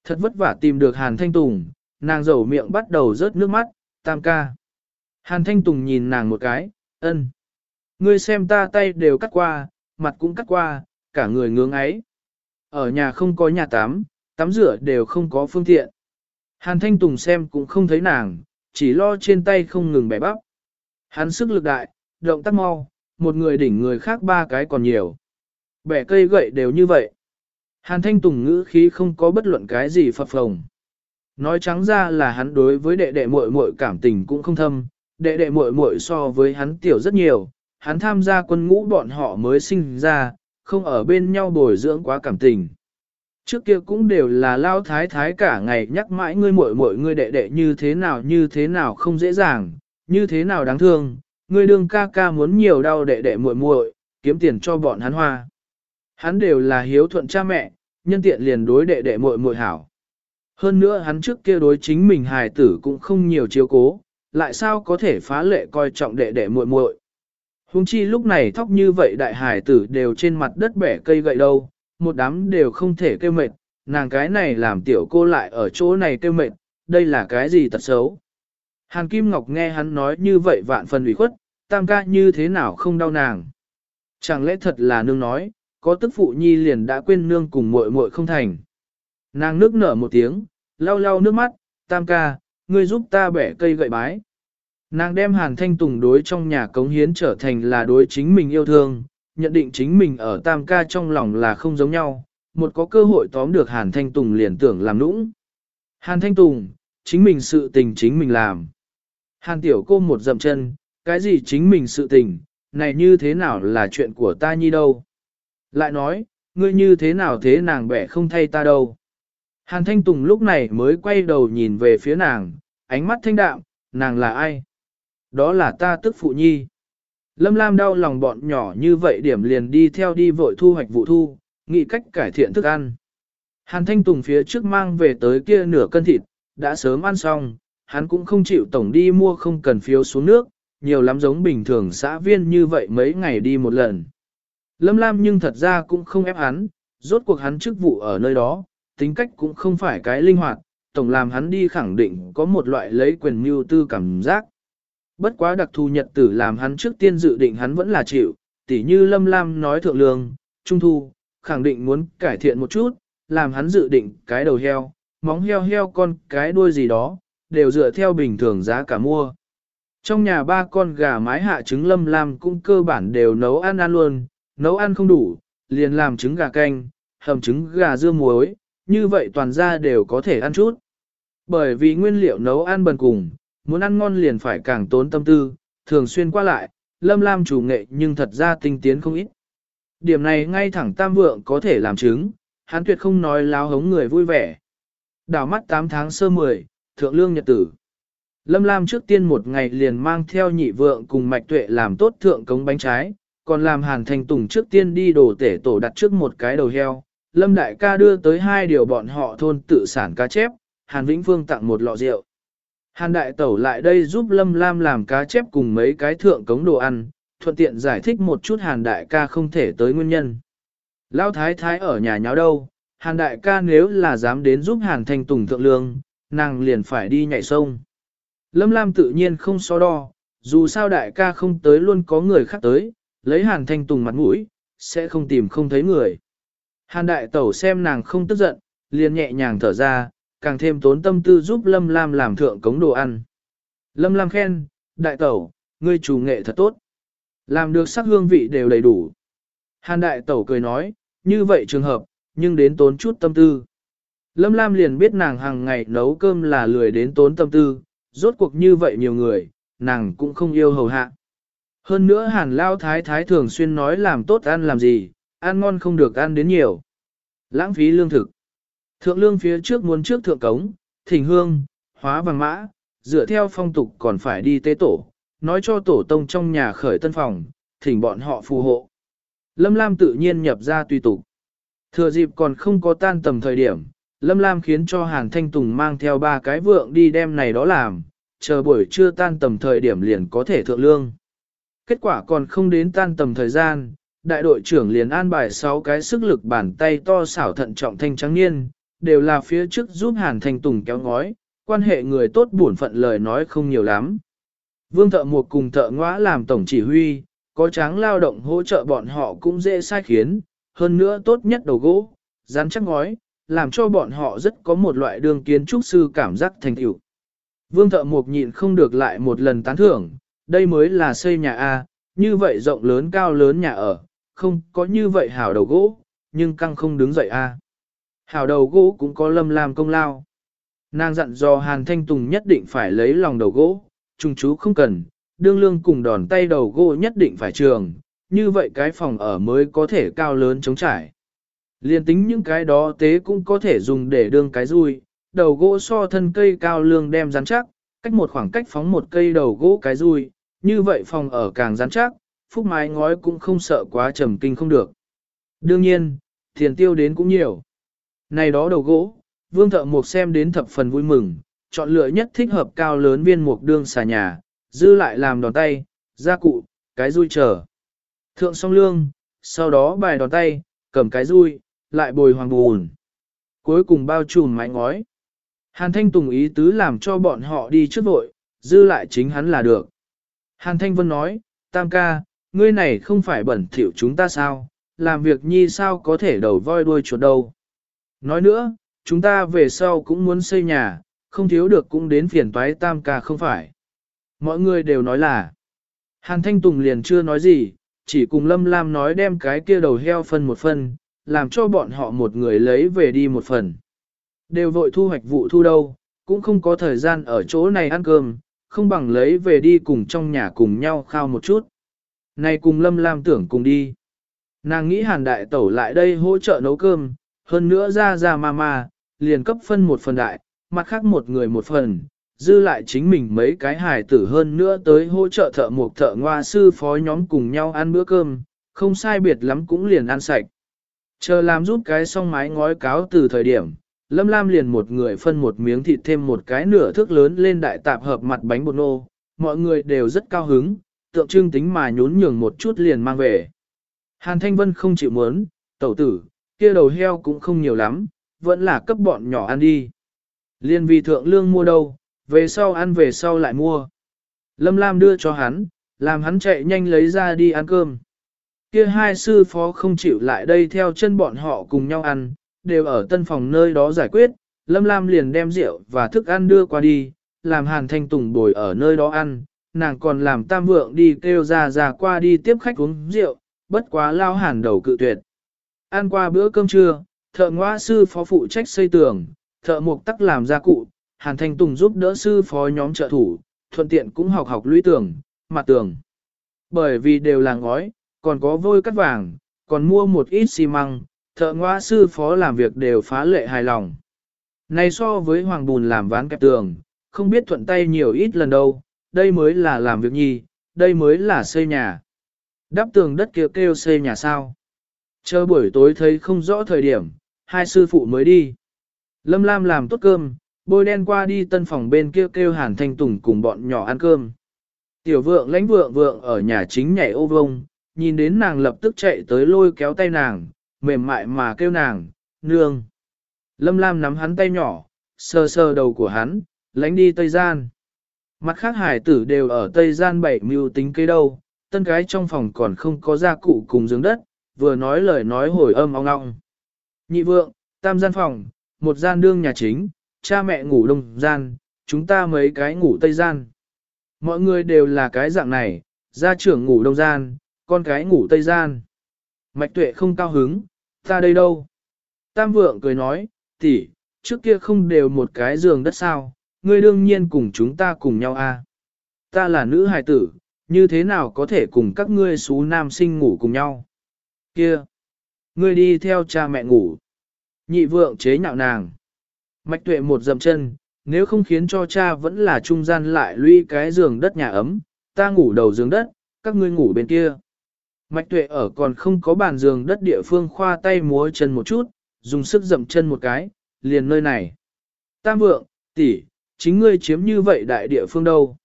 Thật vất vả tìm được Hàn Thanh Tùng, nàng dầu miệng bắt đầu rớt nước mắt, tam ca. Hàn Thanh Tùng nhìn nàng một cái, ân. Ngươi xem ta tay đều cắt qua, mặt cũng cắt qua, cả người ngưỡng ấy. Ở nhà không có nhà tắm, tắm rửa đều không có phương tiện. Hàn Thanh Tùng xem cũng không thấy nàng, chỉ lo trên tay không ngừng bẻ bắp. Hắn sức lực đại, động tác mau, một người đỉnh người khác ba cái còn nhiều. Bẻ cây gậy đều như vậy. Hàn Thanh Tùng ngữ khí không có bất luận cái gì phập phồng. Nói trắng ra là hắn đối với đệ đệ muội muội cảm tình cũng không thâm, đệ đệ muội muội so với hắn tiểu rất nhiều, hắn tham gia quân ngũ bọn họ mới sinh ra, không ở bên nhau bồi dưỡng quá cảm tình. Trước kia cũng đều là lao thái thái cả ngày nhắc mãi ngươi muội muội ngươi đệ đệ như thế nào như thế nào không dễ dàng, như thế nào đáng thương, ngươi đương ca ca muốn nhiều đau đệ đệ muội muội, kiếm tiền cho bọn hắn hoa. Hắn đều là hiếu thuận cha mẹ, nhân tiện liền đối đệ đệ muội muội hảo. Hơn nữa hắn trước kia đối chính mình hài tử cũng không nhiều chiếu cố, lại sao có thể phá lệ coi trọng đệ đệ muội muội. Hùng chi lúc này thóc như vậy đại hài tử đều trên mặt đất bẻ cây gậy đâu, một đám đều không thể kêu mệt, nàng cái này làm tiểu cô lại ở chỗ này kêu mệt, đây là cái gì tật xấu. Hàn Kim Ngọc nghe hắn nói như vậy vạn phần ủy khuất, tam ca như thế nào không đau nàng. Chẳng lẽ thật là nương nói, có tức phụ nhi liền đã quên nương cùng muội muội không thành. Nàng nước nở một tiếng, lau lau nước mắt, tam ca, ngươi giúp ta bẻ cây gậy bái. Nàng đem Hàn Thanh Tùng đối trong nhà cống hiến trở thành là đối chính mình yêu thương, nhận định chính mình ở tam ca trong lòng là không giống nhau, một có cơ hội tóm được Hàn Thanh Tùng liền tưởng làm nũng. Hàn Thanh Tùng, chính mình sự tình chính mình làm. Hàn Tiểu cô một dậm chân, cái gì chính mình sự tình, này như thế nào là chuyện của ta nhi đâu. Lại nói, ngươi như thế nào thế nàng bẻ không thay ta đâu. Hàn Thanh Tùng lúc này mới quay đầu nhìn về phía nàng, ánh mắt thanh đạm, nàng là ai? Đó là ta tức phụ nhi. Lâm Lam đau lòng bọn nhỏ như vậy điểm liền đi theo đi vội thu hoạch vụ thu, nghĩ cách cải thiện thức ăn. Hàn Thanh Tùng phía trước mang về tới kia nửa cân thịt, đã sớm ăn xong, hắn cũng không chịu tổng đi mua không cần phiếu xuống nước, nhiều lắm giống bình thường xã viên như vậy mấy ngày đi một lần. Lâm Lam nhưng thật ra cũng không ép hắn, rốt cuộc hắn chức vụ ở nơi đó, tính cách cũng không phải cái linh hoạt, tổng làm hắn đi khẳng định có một loại lấy quyền mưu tư cảm giác. Bất quá đặc thù nhật tử làm hắn trước tiên dự định hắn vẫn là chịu, tỉ như Lâm Lam nói thượng lương, trung thu, khẳng định muốn cải thiện một chút, làm hắn dự định cái đầu heo, móng heo heo con cái đuôi gì đó, đều dựa theo bình thường giá cả mua. Trong nhà ba con gà mái hạ trứng Lâm Lam cũng cơ bản đều nấu ăn ăn luôn, nấu ăn không đủ, liền làm trứng gà canh, hầm trứng gà dưa muối, như vậy toàn ra đều có thể ăn chút. Bởi vì nguyên liệu nấu ăn bần cùng, muốn ăn ngon liền phải càng tốn tâm tư, thường xuyên qua lại, lâm lam chủ nghệ nhưng thật ra tinh tiến không ít. Điểm này ngay thẳng tam vượng có thể làm chứng, hắn tuyệt không nói láo hống người vui vẻ. Đảo mắt 8 tháng sơ 10, thượng lương nhật tử. Lâm Lam trước tiên một ngày liền mang theo nhị vượng cùng mạch tuệ làm tốt thượng cống bánh trái, còn làm hàn thành tùng trước tiên đi đổ tể tổ đặt trước một cái đầu heo. Lâm đại ca đưa tới hai điều bọn họ thôn tự sản cá chép, hàn vĩnh phương tặng một lọ rượu. Hàn đại tẩu lại đây giúp Lâm Lam làm cá chép cùng mấy cái thượng cống đồ ăn, thuận tiện giải thích một chút Hàn đại ca không thể tới nguyên nhân. Lão thái thái ở nhà nháo đâu, Hàn đại ca nếu là dám đến giúp Hàn thanh tùng thượng lương, nàng liền phải đi nhảy sông. Lâm Lam tự nhiên không so đo, dù sao đại ca không tới luôn có người khác tới, lấy Hàn thanh tùng mặt mũi, sẽ không tìm không thấy người. Hàn đại tẩu xem nàng không tức giận, liền nhẹ nhàng thở ra, càng thêm tốn tâm tư giúp Lâm Lam làm thượng cống đồ ăn. Lâm Lam khen, đại tẩu, ngươi chủ nghệ thật tốt. Làm được sắc hương vị đều đầy đủ. Hàn đại tẩu cười nói, như vậy trường hợp, nhưng đến tốn chút tâm tư. Lâm Lam liền biết nàng hàng ngày nấu cơm là lười đến tốn tâm tư, rốt cuộc như vậy nhiều người, nàng cũng không yêu hầu hạ. Hơn nữa hàn lao thái thái thường xuyên nói làm tốt ăn làm gì, ăn ngon không được ăn đến nhiều. Lãng phí lương thực. Thượng lương phía trước muốn trước thượng cống, thỉnh hương, hóa vàng mã, dựa theo phong tục còn phải đi tế tổ, nói cho tổ tông trong nhà khởi tân phòng, thỉnh bọn họ phù hộ. Lâm Lam tự nhiên nhập ra tùy tục. Thừa dịp còn không có tan tầm thời điểm, Lâm Lam khiến cho Hàn Thanh Tùng mang theo ba cái vượng đi đem này đó làm, chờ buổi trưa tan tầm thời điểm liền có thể thượng lương. Kết quả còn không đến tan tầm thời gian, đại đội trưởng liền an bài 6 cái sức lực bàn tay to xảo thận trọng thanh trắng niên, đều là phía trước giúp Hàn Thanh Tùng kéo ngói, quan hệ người tốt bổn phận lời nói không nhiều lắm. Vương thợ một cùng thợ ngõa làm tổng chỉ huy, có tráng lao động hỗ trợ bọn họ cũng dễ sai khiến, hơn nữa tốt nhất đầu gỗ, dán chắc ngói, làm cho bọn họ rất có một loại đường kiến trúc sư cảm giác thành tựu. Vương thợ mộc nhịn không được lại một lần tán thưởng, đây mới là xây nhà A, như vậy rộng lớn cao lớn nhà ở, không có như vậy hảo đầu gỗ, nhưng căng không đứng dậy A. Hảo đầu gỗ cũng có lâm làm công lao. Nàng dặn dò Hàn Thanh Tùng nhất định phải lấy lòng đầu gỗ, trung chú không cần, đương lương cùng đòn tay đầu gỗ nhất định phải trường, như vậy cái phòng ở mới có thể cao lớn chống trải. Liên tính những cái đó tế cũng có thể dùng để đương cái rui, đầu gỗ so thân cây cao lương đem rắn chắc, cách một khoảng cách phóng một cây đầu gỗ cái rui, như vậy phòng ở càng rắn chắc, phúc mái ngói cũng không sợ quá trầm kinh không được. Đương nhiên, tiền tiêu đến cũng nhiều. Này đó đầu gỗ, vương thợ mục xem đến thập phần vui mừng, chọn lựa nhất thích hợp cao lớn viên mục đương xà nhà, dư lại làm đòn tay, gia cụ, cái rui trở. Thượng song lương, sau đó bài đòn tay, cầm cái rui, lại bồi hoàng bùn. Cuối cùng bao trùm mái ngói. Hàn Thanh Tùng ý tứ làm cho bọn họ đi trước vội, dư lại chính hắn là được. Hàn Thanh Vân nói, Tam ca, ngươi này không phải bẩn thỉu chúng ta sao, làm việc nhi sao có thể đầu voi đuôi chuột đâu. Nói nữa, chúng ta về sau cũng muốn xây nhà, không thiếu được cũng đến phiền toái Tam ca không phải. Mọi người đều nói là, Hàn Thanh Tùng liền chưa nói gì, chỉ cùng Lâm Lam nói đem cái kia đầu heo phân một phân, làm cho bọn họ một người lấy về đi một phần. Đều vội thu hoạch vụ thu đâu, cũng không có thời gian ở chỗ này ăn cơm, không bằng lấy về đi cùng trong nhà cùng nhau khao một chút. Này cùng Lâm Lam tưởng cùng đi. Nàng nghĩ hàn đại tẩu lại đây hỗ trợ nấu cơm, hơn nữa ra ra ma ma, liền cấp phân một phần đại, mặt khác một người một phần, dư lại chính mình mấy cái hài tử hơn nữa tới hỗ trợ thợ một thợ ngoa sư phó nhóm cùng nhau ăn bữa cơm, không sai biệt lắm cũng liền ăn sạch. Chờ làm giúp cái xong mái ngói cáo từ thời điểm, Lâm Lam liền một người phân một miếng thịt thêm một cái nửa thước lớn lên đại tạp hợp mặt bánh bột nô, mọi người đều rất cao hứng, tượng trưng tính mà nhún nhường một chút liền mang về. Hàn Thanh Vân không chịu muốn, tẩu tử, kia đầu heo cũng không nhiều lắm, vẫn là cấp bọn nhỏ ăn đi. Liên vì thượng lương mua đâu, về sau ăn về sau lại mua. Lâm Lam đưa cho hắn, làm hắn chạy nhanh lấy ra đi ăn cơm. Kia hai sư phó không chịu lại đây theo chân bọn họ cùng nhau ăn, đều ở tân phòng nơi đó giải quyết, Lâm Lam liền đem rượu và thức ăn đưa qua đi, làm Hàn Thanh Tùng bồi ở nơi đó ăn, nàng còn làm tam vượng đi kêu ra ra qua đi tiếp khách uống rượu, bất quá lao hàn đầu cự tuyệt. Ăn qua bữa cơm trưa, thợ ngoa sư phó phụ trách xây tường, thợ mục tắc làm gia cụ, Hàn Thanh Tùng giúp đỡ sư phó nhóm trợ thủ, thuận tiện cũng học học lũy tường, mặt tường. Bởi vì đều là ngói, còn có vôi cắt vàng, còn mua một ít xi măng, thợ ngoa sư phó làm việc đều phá lệ hài lòng. Này so với hoàng bùn làm ván kẹp tường, không biết thuận tay nhiều ít lần đâu, đây mới là làm việc nhi, đây mới là xây nhà. Đắp tường đất kia kêu, kêu xây nhà sao. Chờ buổi tối thấy không rõ thời điểm, hai sư phụ mới đi. Lâm Lam làm tốt cơm, bôi đen qua đi tân phòng bên kia kêu, kêu hàn thanh tùng cùng bọn nhỏ ăn cơm. Tiểu vượng lãnh vượng vượng ở nhà chính nhảy ô vông, nhìn đến nàng lập tức chạy tới lôi kéo tay nàng, mềm mại mà kêu nàng, nương. Lâm Lam nắm hắn tay nhỏ, sờ sờ đầu của hắn, lánh đi Tây Gian. Mặt khác hải tử đều ở Tây Gian bảy mưu tính cây đâu, tân cái trong phòng còn không có gia cụ cùng giường đất, vừa nói lời nói hồi âm ong ong. Nhị vượng, tam gian phòng, một gian đương nhà chính, cha mẹ ngủ đông gian, chúng ta mấy cái ngủ tây gian. Mọi người đều là cái dạng này, gia trưởng ngủ đông gian, con cái ngủ tây gian. Mạch tuệ không cao hứng, ta đây đâu? Tam vượng cười nói, tỷ, trước kia không đều một cái giường đất sao, ngươi đương nhiên cùng chúng ta cùng nhau a. À? Ta là nữ hài tử, như thế nào có thể cùng các ngươi xú nam sinh ngủ cùng nhau? Kia! Ngươi đi theo cha mẹ ngủ. Nhị vượng chế nhạo nàng. Mạch tuệ một dậm chân, nếu không khiến cho cha vẫn là trung gian lại lũy cái giường đất nhà ấm, ta ngủ đầu giường đất, các ngươi ngủ bên kia. Mạch tuệ ở còn không có bàn giường đất địa phương khoa tay múa chân một chút, dùng sức dậm chân một cái, liền nơi này. Tam vượng, tỷ, chính ngươi chiếm như vậy đại địa phương đâu?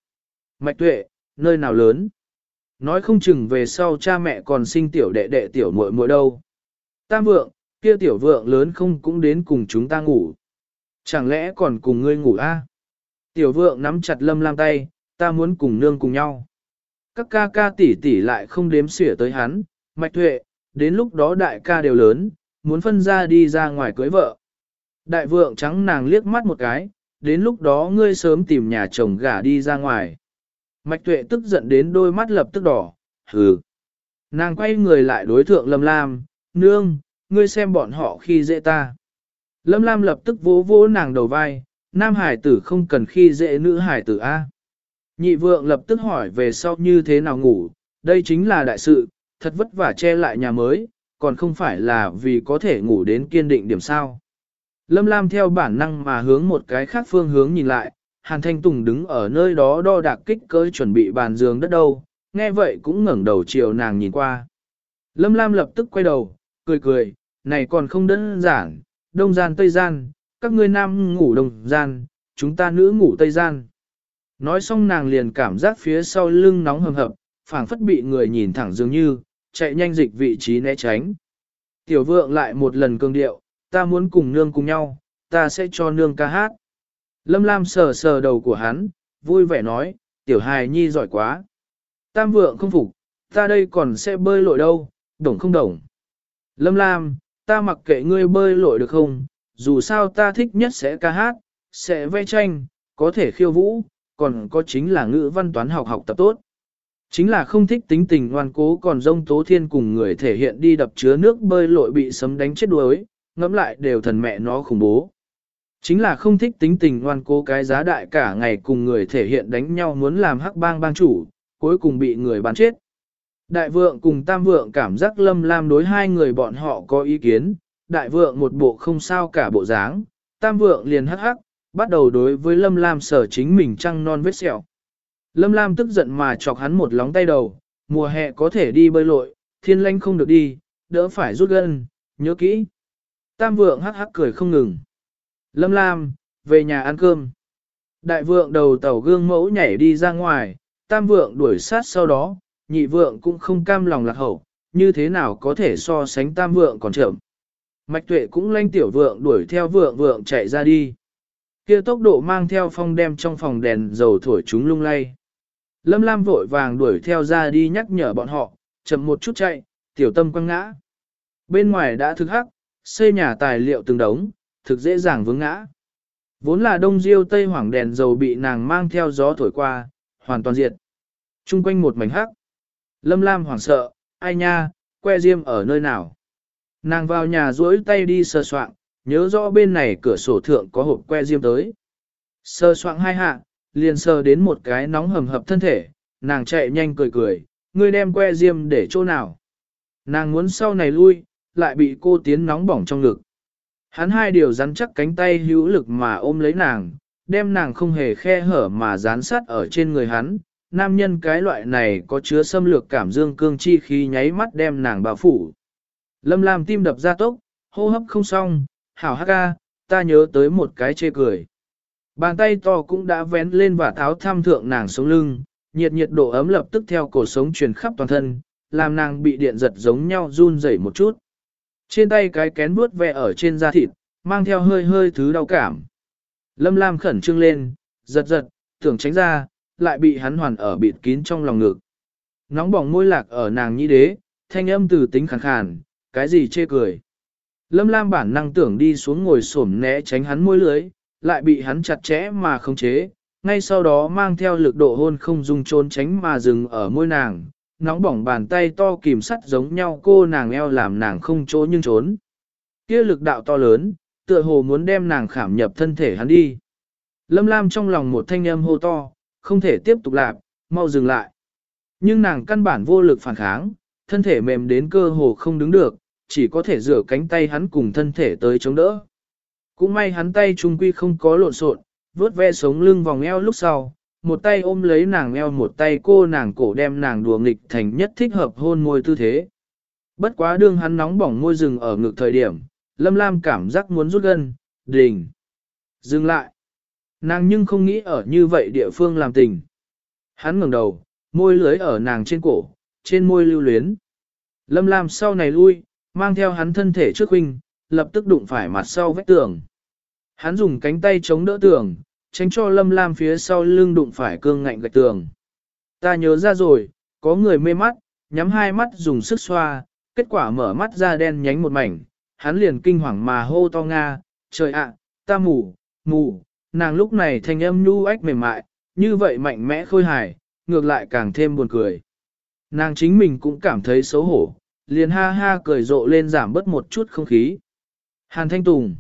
Mạch tuệ, nơi nào lớn? Nói không chừng về sau cha mẹ còn sinh tiểu đệ đệ tiểu muội muội đâu. Tam vượng, kia tiểu vượng lớn không cũng đến cùng chúng ta ngủ. Chẳng lẽ còn cùng ngươi ngủ a? À? Tiểu vượng nắm chặt lâm lam tay, ta muốn cùng nương cùng nhau. Các ca ca tỷ tỷ lại không đếm xỉa tới hắn, mạch tuệ, đến lúc đó đại ca đều lớn, muốn phân ra đi ra ngoài cưới vợ. Đại vượng trắng nàng liếc mắt một cái, đến lúc đó ngươi sớm tìm nhà chồng gả đi ra ngoài. Mạch tuệ tức giận đến đôi mắt lập tức đỏ, hừ. Nàng quay người lại đối thượng Lâm Lam, nương, ngươi xem bọn họ khi dễ ta. Lâm Lam lập tức vỗ vỗ nàng đầu vai, nam hải tử không cần khi dễ nữ hải tử A. Nhị vượng lập tức hỏi về sau như thế nào ngủ, đây chính là đại sự, thật vất vả che lại nhà mới, còn không phải là vì có thể ngủ đến kiên định điểm sao. Lâm Lam theo bản năng mà hướng một cái khác phương hướng nhìn lại, Hàn Thanh Tùng đứng ở nơi đó đo đạc kích cỡ chuẩn bị bàn giường đất đâu, nghe vậy cũng ngẩng đầu chiều nàng nhìn qua. Lâm Lam lập tức quay đầu, cười cười, này còn không đơn giản, đông gian tây gian, các ngươi nam ngủ đông gian, chúng ta nữ ngủ tây gian. Nói xong nàng liền cảm giác phía sau lưng nóng hầm hập, phảng phất bị người nhìn thẳng dường như, chạy nhanh dịch vị trí né tránh. Tiểu vượng lại một lần cương điệu, ta muốn cùng nương cùng nhau, ta sẽ cho nương ca hát. Lâm Lam sờ sờ đầu của hắn, vui vẻ nói, tiểu hài nhi giỏi quá. Tam vượng không phục, ta đây còn sẽ bơi lội đâu, đồng không đồng. Lâm Lam, ta mặc kệ ngươi bơi lội được không, dù sao ta thích nhất sẽ ca hát, sẽ vẽ tranh, có thể khiêu vũ, còn có chính là ngữ văn toán học học tập tốt. Chính là không thích tính tình ngoan cố còn dông tố thiên cùng người thể hiện đi đập chứa nước bơi lội bị sấm đánh chết đuối, ngẫm lại đều thần mẹ nó khủng bố. Chính là không thích tính tình ngoan cố cái giá đại cả ngày cùng người thể hiện đánh nhau muốn làm hắc bang bang chủ, cuối cùng bị người bán chết. Đại vượng cùng tam vượng cảm giác lâm lam đối hai người bọn họ có ý kiến, đại vượng một bộ không sao cả bộ dáng, tam vượng liền hắc hắc, bắt đầu đối với lâm lam sở chính mình trăng non vết sẹo. Lâm lam tức giận mà chọc hắn một lóng tay đầu, mùa hè có thể đi bơi lội, thiên lanh không được đi, đỡ phải rút gân, nhớ kỹ. Tam vượng hắc hắc cười không ngừng. Lâm lam, về nhà ăn cơm. Đại vượng đầu tàu gương mẫu nhảy đi ra ngoài, tam vượng đuổi sát sau đó, nhị vượng cũng không cam lòng lạc hậu, như thế nào có thể so sánh tam vượng còn chậm. Mạch tuệ cũng lanh tiểu vượng đuổi theo vượng vượng chạy ra đi kia tốc độ mang theo phong đem trong phòng đèn dầu thổi chúng lung lay. Lâm Lam vội vàng đuổi theo ra đi nhắc nhở bọn họ, chậm một chút chạy, tiểu tâm quăng ngã. Bên ngoài đã thực hắc, xây nhà tài liệu từng đống, thực dễ dàng vướng ngã. Vốn là đông diêu tây hoảng đèn dầu bị nàng mang theo gió thổi qua, hoàn toàn diệt. Trung quanh một mảnh hắc. Lâm Lam hoảng sợ, ai nha, que diêm ở nơi nào. Nàng vào nhà duỗi tay đi sờ soạn, nhớ rõ bên này cửa sổ thượng có hộp que diêm tới. Sơ soạn hai hạ, liền sơ đến một cái nóng hầm hập thân thể, nàng chạy nhanh cười cười, ngươi đem que diêm để chỗ nào. Nàng muốn sau này lui, lại bị cô tiến nóng bỏng trong ngực. Hắn hai điều rắn chắc cánh tay hữu lực mà ôm lấy nàng, đem nàng không hề khe hở mà dán sát ở trên người hắn. Nam nhân cái loại này có chứa xâm lược cảm dương cương chi khi nháy mắt đem nàng bao phủ. Lâm Lam tim đập ra tốc, hô hấp không xong, hảo hắc ca, ta nhớ tới một cái chê cười. Bàn tay to cũng đã vén lên và tháo tham thượng nàng sống lưng, nhiệt nhiệt độ ấm lập tức theo cổ sống truyền khắp toàn thân, làm nàng bị điện giật giống nhau run rẩy một chút. Trên tay cái kén vuốt vẽ ở trên da thịt, mang theo hơi hơi thứ đau cảm. Lâm Lam khẩn trương lên, giật giật, tưởng tránh ra, lại bị hắn hoàn ở bịt kín trong lòng ngực. Nóng bỏng môi lạc ở nàng nhĩ đế, thanh âm từ tính khàn khàn, cái gì chê cười. Lâm Lam bản năng tưởng đi xuống ngồi xổm né tránh hắn môi lưới, lại bị hắn chặt chẽ mà không chế, ngay sau đó mang theo lực độ hôn không dung trốn tránh mà dừng ở môi nàng, nóng bỏng bàn tay to kìm sắt giống nhau cô nàng eo làm nàng không chỗ nhưng trốn. Kia lực đạo to lớn, tựa hồ muốn đem nàng khảm nhập thân thể hắn đi. Lâm Lam trong lòng một thanh âm hô to, không thể tiếp tục làm, mau dừng lại. Nhưng nàng căn bản vô lực phản kháng, thân thể mềm đến cơ hồ không đứng được, chỉ có thể rửa cánh tay hắn cùng thân thể tới chống đỡ. Cũng may hắn tay trung quy không có lộn xộn, vớt ve sống lưng vòng eo lúc sau, một tay ôm lấy nàng eo một tay cô nàng cổ đem nàng đùa nghịch thành nhất thích hợp hôn môi tư thế. Bất quá đương hắn nóng bỏng môi rừng ở ngực thời điểm, Lâm Lam cảm giác muốn rút gân, đình. Dừng lại. Nàng nhưng không nghĩ ở như vậy địa phương làm tình. Hắn ngẩng đầu, môi lưới ở nàng trên cổ, trên môi lưu luyến. Lâm Lam sau này lui, mang theo hắn thân thể trước huynh, lập tức đụng phải mặt sau vách tường. Hắn dùng cánh tay chống đỡ tường, tránh cho Lâm Lam phía sau lưng đụng phải cương ngạnh gạch tường. Ta nhớ ra rồi, có người mê mắt, nhắm hai mắt dùng sức xoa, kết quả mở mắt ra đen nhánh một mảnh, hắn liền kinh hoàng mà hô to Nga, trời ạ, ta mù, mù, nàng lúc này thanh âm nhu ách mềm mại, như vậy mạnh mẽ khôi hài, ngược lại càng thêm buồn cười. Nàng chính mình cũng cảm thấy xấu hổ, liền ha ha cười rộ lên giảm bớt một chút không khí. Hàn Thanh Tùng.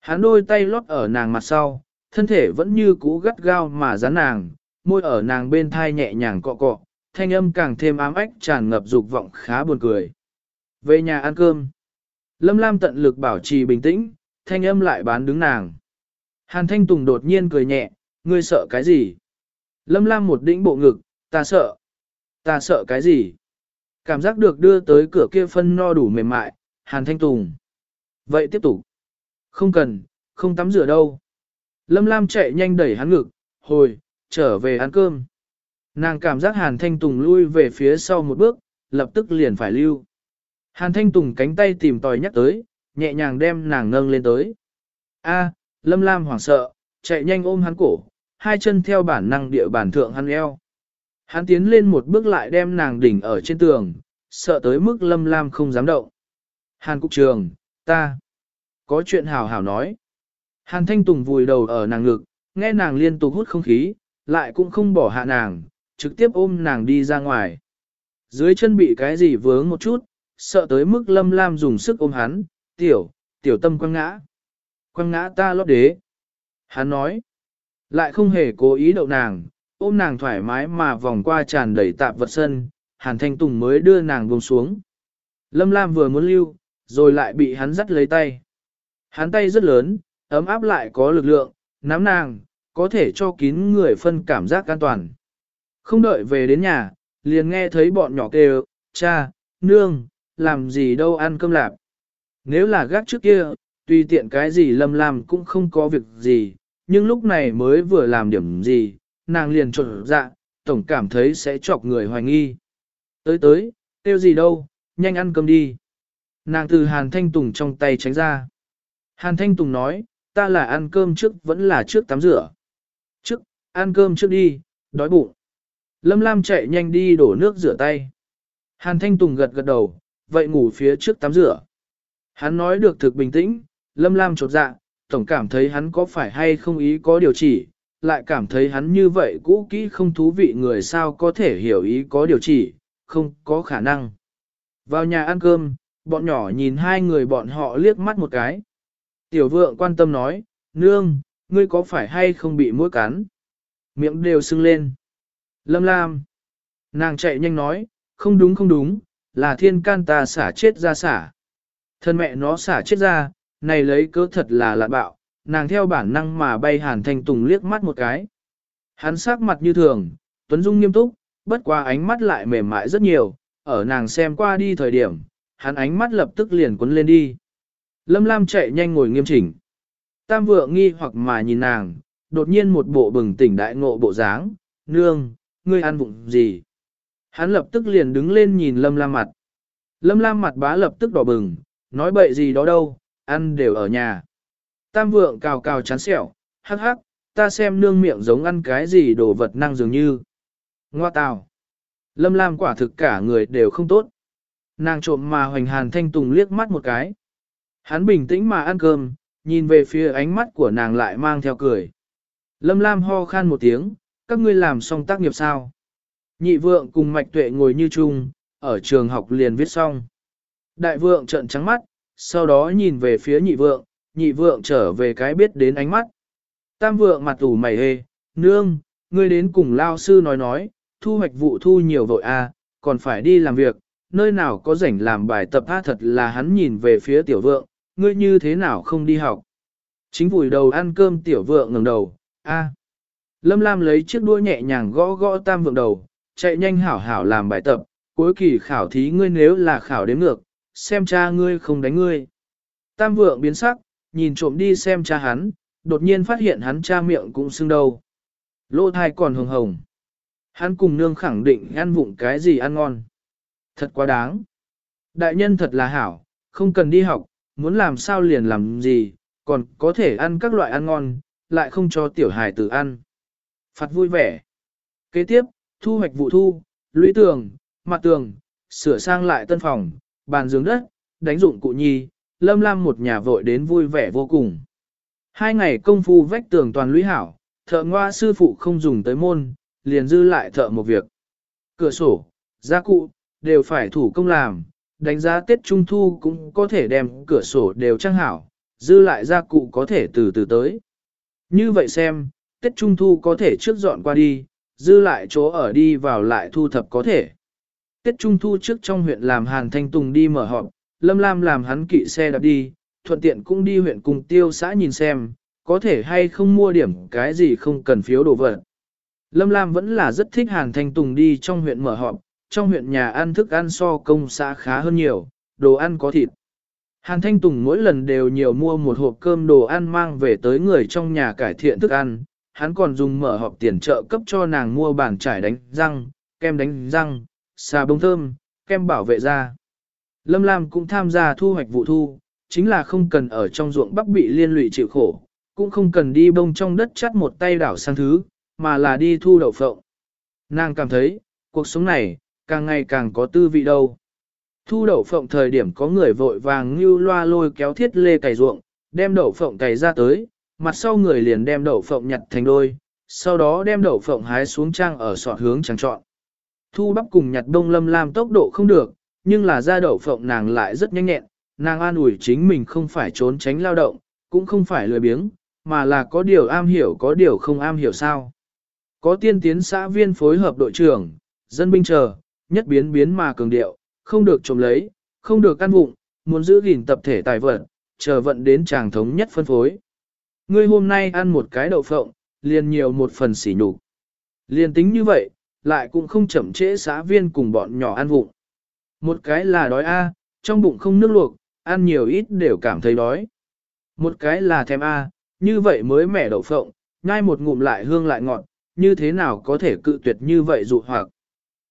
Hắn đôi tay lót ở nàng mặt sau, thân thể vẫn như cũ gắt gao mà dán nàng, môi ở nàng bên thai nhẹ nhàng cọ cọ, thanh âm càng thêm ám ách tràn ngập dục vọng khá buồn cười. Về nhà ăn cơm. Lâm Lam tận lực bảo trì bình tĩnh, thanh âm lại bán đứng nàng. Hàn Thanh Tùng đột nhiên cười nhẹ, ngươi sợ cái gì? Lâm Lam một đĩnh bộ ngực, ta sợ. Ta sợ cái gì? Cảm giác được đưa tới cửa kia phân no đủ mềm mại, Hàn Thanh Tùng. Vậy tiếp tục. Không cần, không tắm rửa đâu. Lâm Lam chạy nhanh đẩy hắn ngực, hồi, trở về ăn cơm. Nàng cảm giác Hàn Thanh Tùng lui về phía sau một bước, lập tức liền phải lưu. Hàn Thanh Tùng cánh tay tìm tòi nhắc tới, nhẹ nhàng đem nàng nâng lên tới. A, Lâm Lam hoảng sợ, chạy nhanh ôm hắn cổ, hai chân theo bản năng địa bản thượng hắn eo. Hắn tiến lên một bước lại đem nàng đỉnh ở trên tường, sợ tới mức Lâm Lam không dám động. Hàn Cục Trường, ta, có chuyện hào hào nói. Hàn Thanh Tùng vùi đầu ở nàng ngực, nghe nàng liên tục hút không khí, lại cũng không bỏ hạ nàng, trực tiếp ôm nàng đi ra ngoài. Dưới chân bị cái gì vướng một chút, sợ tới mức Lâm Lam dùng sức ôm hắn, tiểu, tiểu tâm quăng ngã. Quăng ngã ta lót đế. Hắn nói, lại không hề cố ý đậu nàng, ôm nàng thoải mái mà vòng qua tràn đầy tạp vật sân, Hàn Thanh Tùng mới đưa nàng buông xuống. Lâm Lam vừa muốn lưu, rồi lại bị hắn dắt lấy tay. Hắn tay rất lớn, ấm áp lại có lực lượng, nắm nàng, có thể cho kín người phân cảm giác an toàn. Không đợi về đến nhà, liền nghe thấy bọn nhỏ kêu, cha, nương, làm gì đâu ăn cơm lạp. Nếu là gác trước kia, tùy tiện cái gì lâm Lam cũng không có việc gì, nhưng lúc này mới vừa làm điểm gì, nàng liền trộn dạ, tổng cảm thấy sẽ chọc người hoài nghi. Tới tới, tiêu gì đâu, nhanh ăn cơm đi. Nàng từ Hàn Thanh Tùng trong tay tránh ra. Hàn Thanh Tùng nói, ta là ăn cơm trước vẫn là trước tắm rửa. Trước, ăn cơm trước đi, đói bụng. Lâm Lam chạy nhanh đi đổ nước rửa tay. Hàn Thanh Tùng gật gật đầu, vậy ngủ phía trước tắm rửa. Hắn nói được thực bình tĩnh, Lâm Lam chột dạ, tổng cảm thấy hắn có phải hay không ý có điều chỉ, lại cảm thấy hắn như vậy cũ kỹ không thú vị người sao có thể hiểu ý có điều chỉ, không có khả năng. Vào nhà ăn cơm, bọn nhỏ nhìn hai người bọn họ liếc mắt một cái. Tiểu vượng quan tâm nói, nương, ngươi có phải hay không bị mũi cắn? Miệng đều sưng lên. Lâm Lam. Nàng chạy nhanh nói, không đúng không đúng, là thiên can ta xả chết ra xả. Thân mẹ nó xả chết ra, này lấy cớ thật là lạ bạo, nàng theo bản năng mà bay hàn thanh tùng liếc mắt một cái. Hắn sắc mặt như thường, Tuấn Dung nghiêm túc, bất qua ánh mắt lại mềm mại rất nhiều, ở nàng xem qua đi thời điểm, hắn ánh mắt lập tức liền cuốn lên đi. Lâm Lam chạy nhanh ngồi nghiêm chỉnh. Tam vượng nghi hoặc mà nhìn nàng, đột nhiên một bộ bừng tỉnh đại ngộ bộ dáng, nương, ngươi ăn vụng gì? Hắn lập tức liền đứng lên nhìn Lâm Lam mặt. Lâm Lam mặt bá lập tức đỏ bừng, nói bậy gì đó đâu, ăn đều ở nhà. Tam vượng cào cào chán sẹo, hắc hắc, ta xem nương miệng giống ăn cái gì đồ vật năng dường như. Ngoa tào. Lâm Lam quả thực cả người đều không tốt. Nàng trộm mà hoành hàn thanh tùng liếc mắt một cái. Hắn bình tĩnh mà ăn cơm, nhìn về phía ánh mắt của nàng lại mang theo cười. Lâm Lam ho khan một tiếng, các ngươi làm xong tác nghiệp sao? Nhị vượng cùng mạch tuệ ngồi như chung, ở trường học liền viết xong. Đại vượng trợn trắng mắt, sau đó nhìn về phía nhị vượng, nhị vượng trở về cái biết đến ánh mắt. Tam vượng mặt ủ mày hê, nương, ngươi đến cùng lao sư nói nói, thu hoạch vụ thu nhiều vội a, à, còn phải đi làm việc, nơi nào có rảnh làm bài tập a thật là hắn nhìn về phía tiểu vượng, ngươi như thế nào không đi học. Chính vùi đầu ăn cơm tiểu vượng ngẩng đầu, a. Lâm Lam lấy chiếc đua nhẹ nhàng gõ gõ tam vượng đầu, chạy nhanh hảo hảo làm bài tập, cuối kỳ khảo thí ngươi nếu là khảo đến ngược, xem cha ngươi không đánh ngươi. Tam vượng biến sắc, nhìn trộm đi xem cha hắn, đột nhiên phát hiện hắn cha miệng cũng sưng đầu. Lô thai còn hồng hồng. Hắn cùng nương khẳng định ăn vụng cái gì ăn ngon. Thật quá đáng. Đại nhân thật là hảo, không cần đi học, muốn làm sao liền làm gì, còn có thể ăn các loại ăn ngon, lại không cho tiểu hài tử ăn. Phạt vui vẻ. Kế tiếp, thu hoạch vụ thu, lũy tường, mặt tường, sửa sang lại tân phòng, bàn giường đất, đánh dụng cụ nhi, lâm lam một nhà vội đến vui vẻ vô cùng. Hai ngày công phu vách tường toàn lũy hảo, thợ ngoa sư phụ không dùng tới môn, liền dư lại thợ một việc. Cửa sổ, gia cụ, đều phải thủ công làm, đánh giá Tết Trung Thu cũng có thể đem cửa sổ đều trang hảo, dư lại gia cụ có thể từ từ tới. Như vậy xem, Tết Trung Thu có thể trước dọn qua đi, dư lại chỗ ở đi vào lại thu thập có thể. Tết Trung Thu trước trong huyện làm Hàn Thanh Tùng đi mở họp, Lâm Lam làm hắn kỵ xe đạp đi, thuận tiện cũng đi huyện cùng tiêu xã nhìn xem, có thể hay không mua điểm cái gì không cần phiếu đồ vật. Lâm Lam vẫn là rất thích Hàn Thanh Tùng đi trong huyện mở họp, trong huyện nhà ăn thức ăn so công xã khá hơn nhiều, đồ ăn có thịt. Hàn Thanh Tùng mỗi lần đều nhiều mua một hộp cơm đồ ăn mang về tới người trong nhà cải thiện thức ăn, hắn còn dùng mở họp tiền trợ cấp cho nàng mua bàn trải đánh răng, kem đánh răng, xà bông thơm, kem bảo vệ da. Lâm Lam cũng tham gia thu hoạch vụ thu, chính là không cần ở trong ruộng bắp bị liên lụy chịu khổ, cũng không cần đi bông trong đất chắt một tay đảo sang thứ, mà là đi thu đậu phộng. Nàng cảm thấy, cuộc sống này, càng ngày càng có tư vị đâu. Thu đậu phộng thời điểm có người vội vàng như loa lôi kéo thiết lê cày ruộng, đem đậu phộng cày ra tới, mặt sau người liền đem đậu phộng nhặt thành đôi, sau đó đem đậu phộng hái xuống trang ở sọt hướng trắng trọn. Thu bắp cùng nhặt đông lâm lam tốc độ không được, nhưng là ra đậu phộng nàng lại rất nhanh nhẹn, nàng an ủi chính mình không phải trốn tránh lao động, cũng không phải lười biếng, mà là có điều am hiểu có điều không am hiểu sao. Có tiên tiến xã viên phối hợp đội trưởng, dân binh chờ, nhất biến biến mà cường điệu, không được trộm lấy, không được căn vụng, muốn giữ gìn tập thể tài vận, chờ vận đến tràng thống nhất phân phối. Ngươi hôm nay ăn một cái đậu phộng, liền nhiều một phần xỉ nhục. Liền tính như vậy, lại cũng không chậm trễ xã viên cùng bọn nhỏ ăn vụng. Một cái là đói a, trong bụng không nước luộc, ăn nhiều ít đều cảm thấy đói. Một cái là thèm a, như vậy mới mẻ đậu phộng, nhai một ngụm lại hương lại ngọt, như thế nào có thể cự tuyệt như vậy dụ hoặc.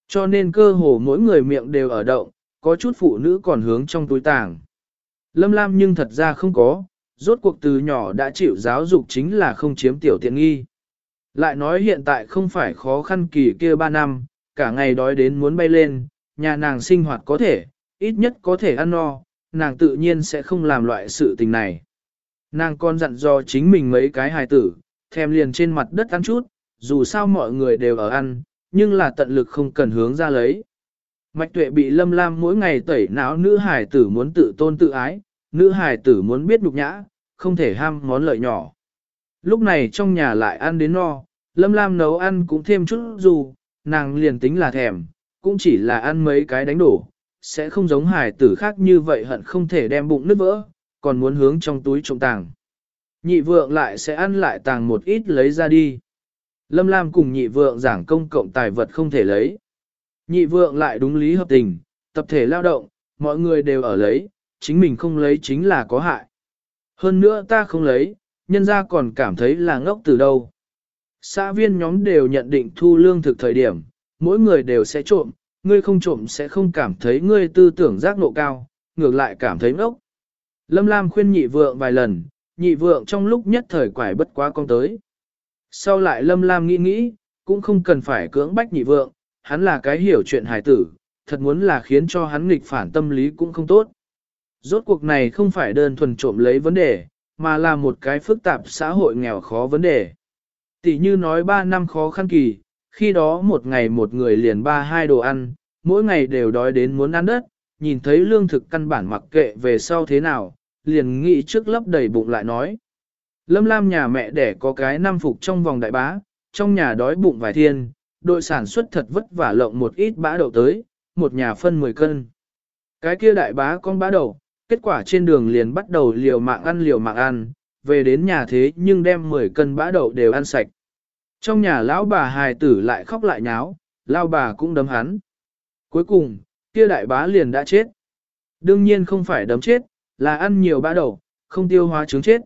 Cho nên cơ hồ mỗi người miệng đều ở động, có chút phụ nữ còn hướng trong túi tàng. Lâm Lam nhưng thật ra không có, rốt cuộc từ nhỏ đã chịu giáo dục chính là không chiếm tiểu tiện nghi. Lại nói hiện tại không phải khó khăn kỳ kia 3 năm, cả ngày đói đến muốn bay lên, nhà nàng sinh hoạt có thể, ít nhất có thể ăn no, nàng tự nhiên sẽ không làm loại sự tình này. Nàng còn dặn dò chính mình mấy cái hài tử, thèm liền trên mặt đất ăn chút, dù sao mọi người đều ở ăn, nhưng là tận lực không cần hướng ra lấy. Mạch tuệ bị lâm lam mỗi ngày tẩy não nữ hài tử muốn tự tôn tự ái, nữ hài tử muốn biết nhục nhã, không thể ham món lợi nhỏ. Lúc này trong nhà lại ăn đến no, lâm lam nấu ăn cũng thêm chút dù, nàng liền tính là thèm, cũng chỉ là ăn mấy cái đánh đổ, sẽ không giống hài tử khác như vậy hận không thể đem bụng nứt vỡ, còn muốn hướng trong túi trộm tàng. Nhị vượng lại sẽ ăn lại tàng một ít lấy ra đi. Lâm Lam cùng nhị vượng giảng công cộng tài vật không thể lấy. Nhị vượng lại đúng lý hợp tình, tập thể lao động, mọi người đều ở lấy, chính mình không lấy chính là có hại. Hơn nữa ta không lấy, nhân ra còn cảm thấy là ngốc từ đâu. Xã viên nhóm đều nhận định thu lương thực thời điểm, mỗi người đều sẽ trộm, ngươi không trộm sẽ không cảm thấy ngươi tư tưởng giác nộ cao, ngược lại cảm thấy ngốc. Lâm Lam khuyên nhị vượng vài lần, nhị vượng trong lúc nhất thời quải bất quá con tới. Sau lại Lâm Lam nghĩ nghĩ, cũng không cần phải cưỡng bách nhị vượng, hắn là cái hiểu chuyện hài tử, thật muốn là khiến cho hắn nghịch phản tâm lý cũng không tốt. Rốt cuộc này không phải đơn thuần trộm lấy vấn đề, mà là một cái phức tạp xã hội nghèo khó vấn đề. Tỷ như nói 3 năm khó khăn kỳ, khi đó một ngày một người liền ba hai đồ ăn, mỗi ngày đều đói đến muốn ăn đất, nhìn thấy lương thực căn bản mặc kệ về sau thế nào, liền nghĩ trước lấp đầy bụng lại nói. Lâm Lam nhà mẹ đẻ có cái năm phục trong vòng đại bá, trong nhà đói bụng vài thiên, đội sản xuất thật vất vả lộng một ít bã đậu tới, một nhà phân 10 cân. Cái kia đại bá con bã đậu, kết quả trên đường liền bắt đầu liều mạng ăn liều mạng ăn, về đến nhà thế nhưng đem 10 cân bã đậu đều ăn sạch. Trong nhà lão bà hài tử lại khóc lại nháo, lao bà cũng đấm hắn. Cuối cùng, kia đại bá liền đã chết. Đương nhiên không phải đấm chết, là ăn nhiều bã đậu, không tiêu hóa trứng chết.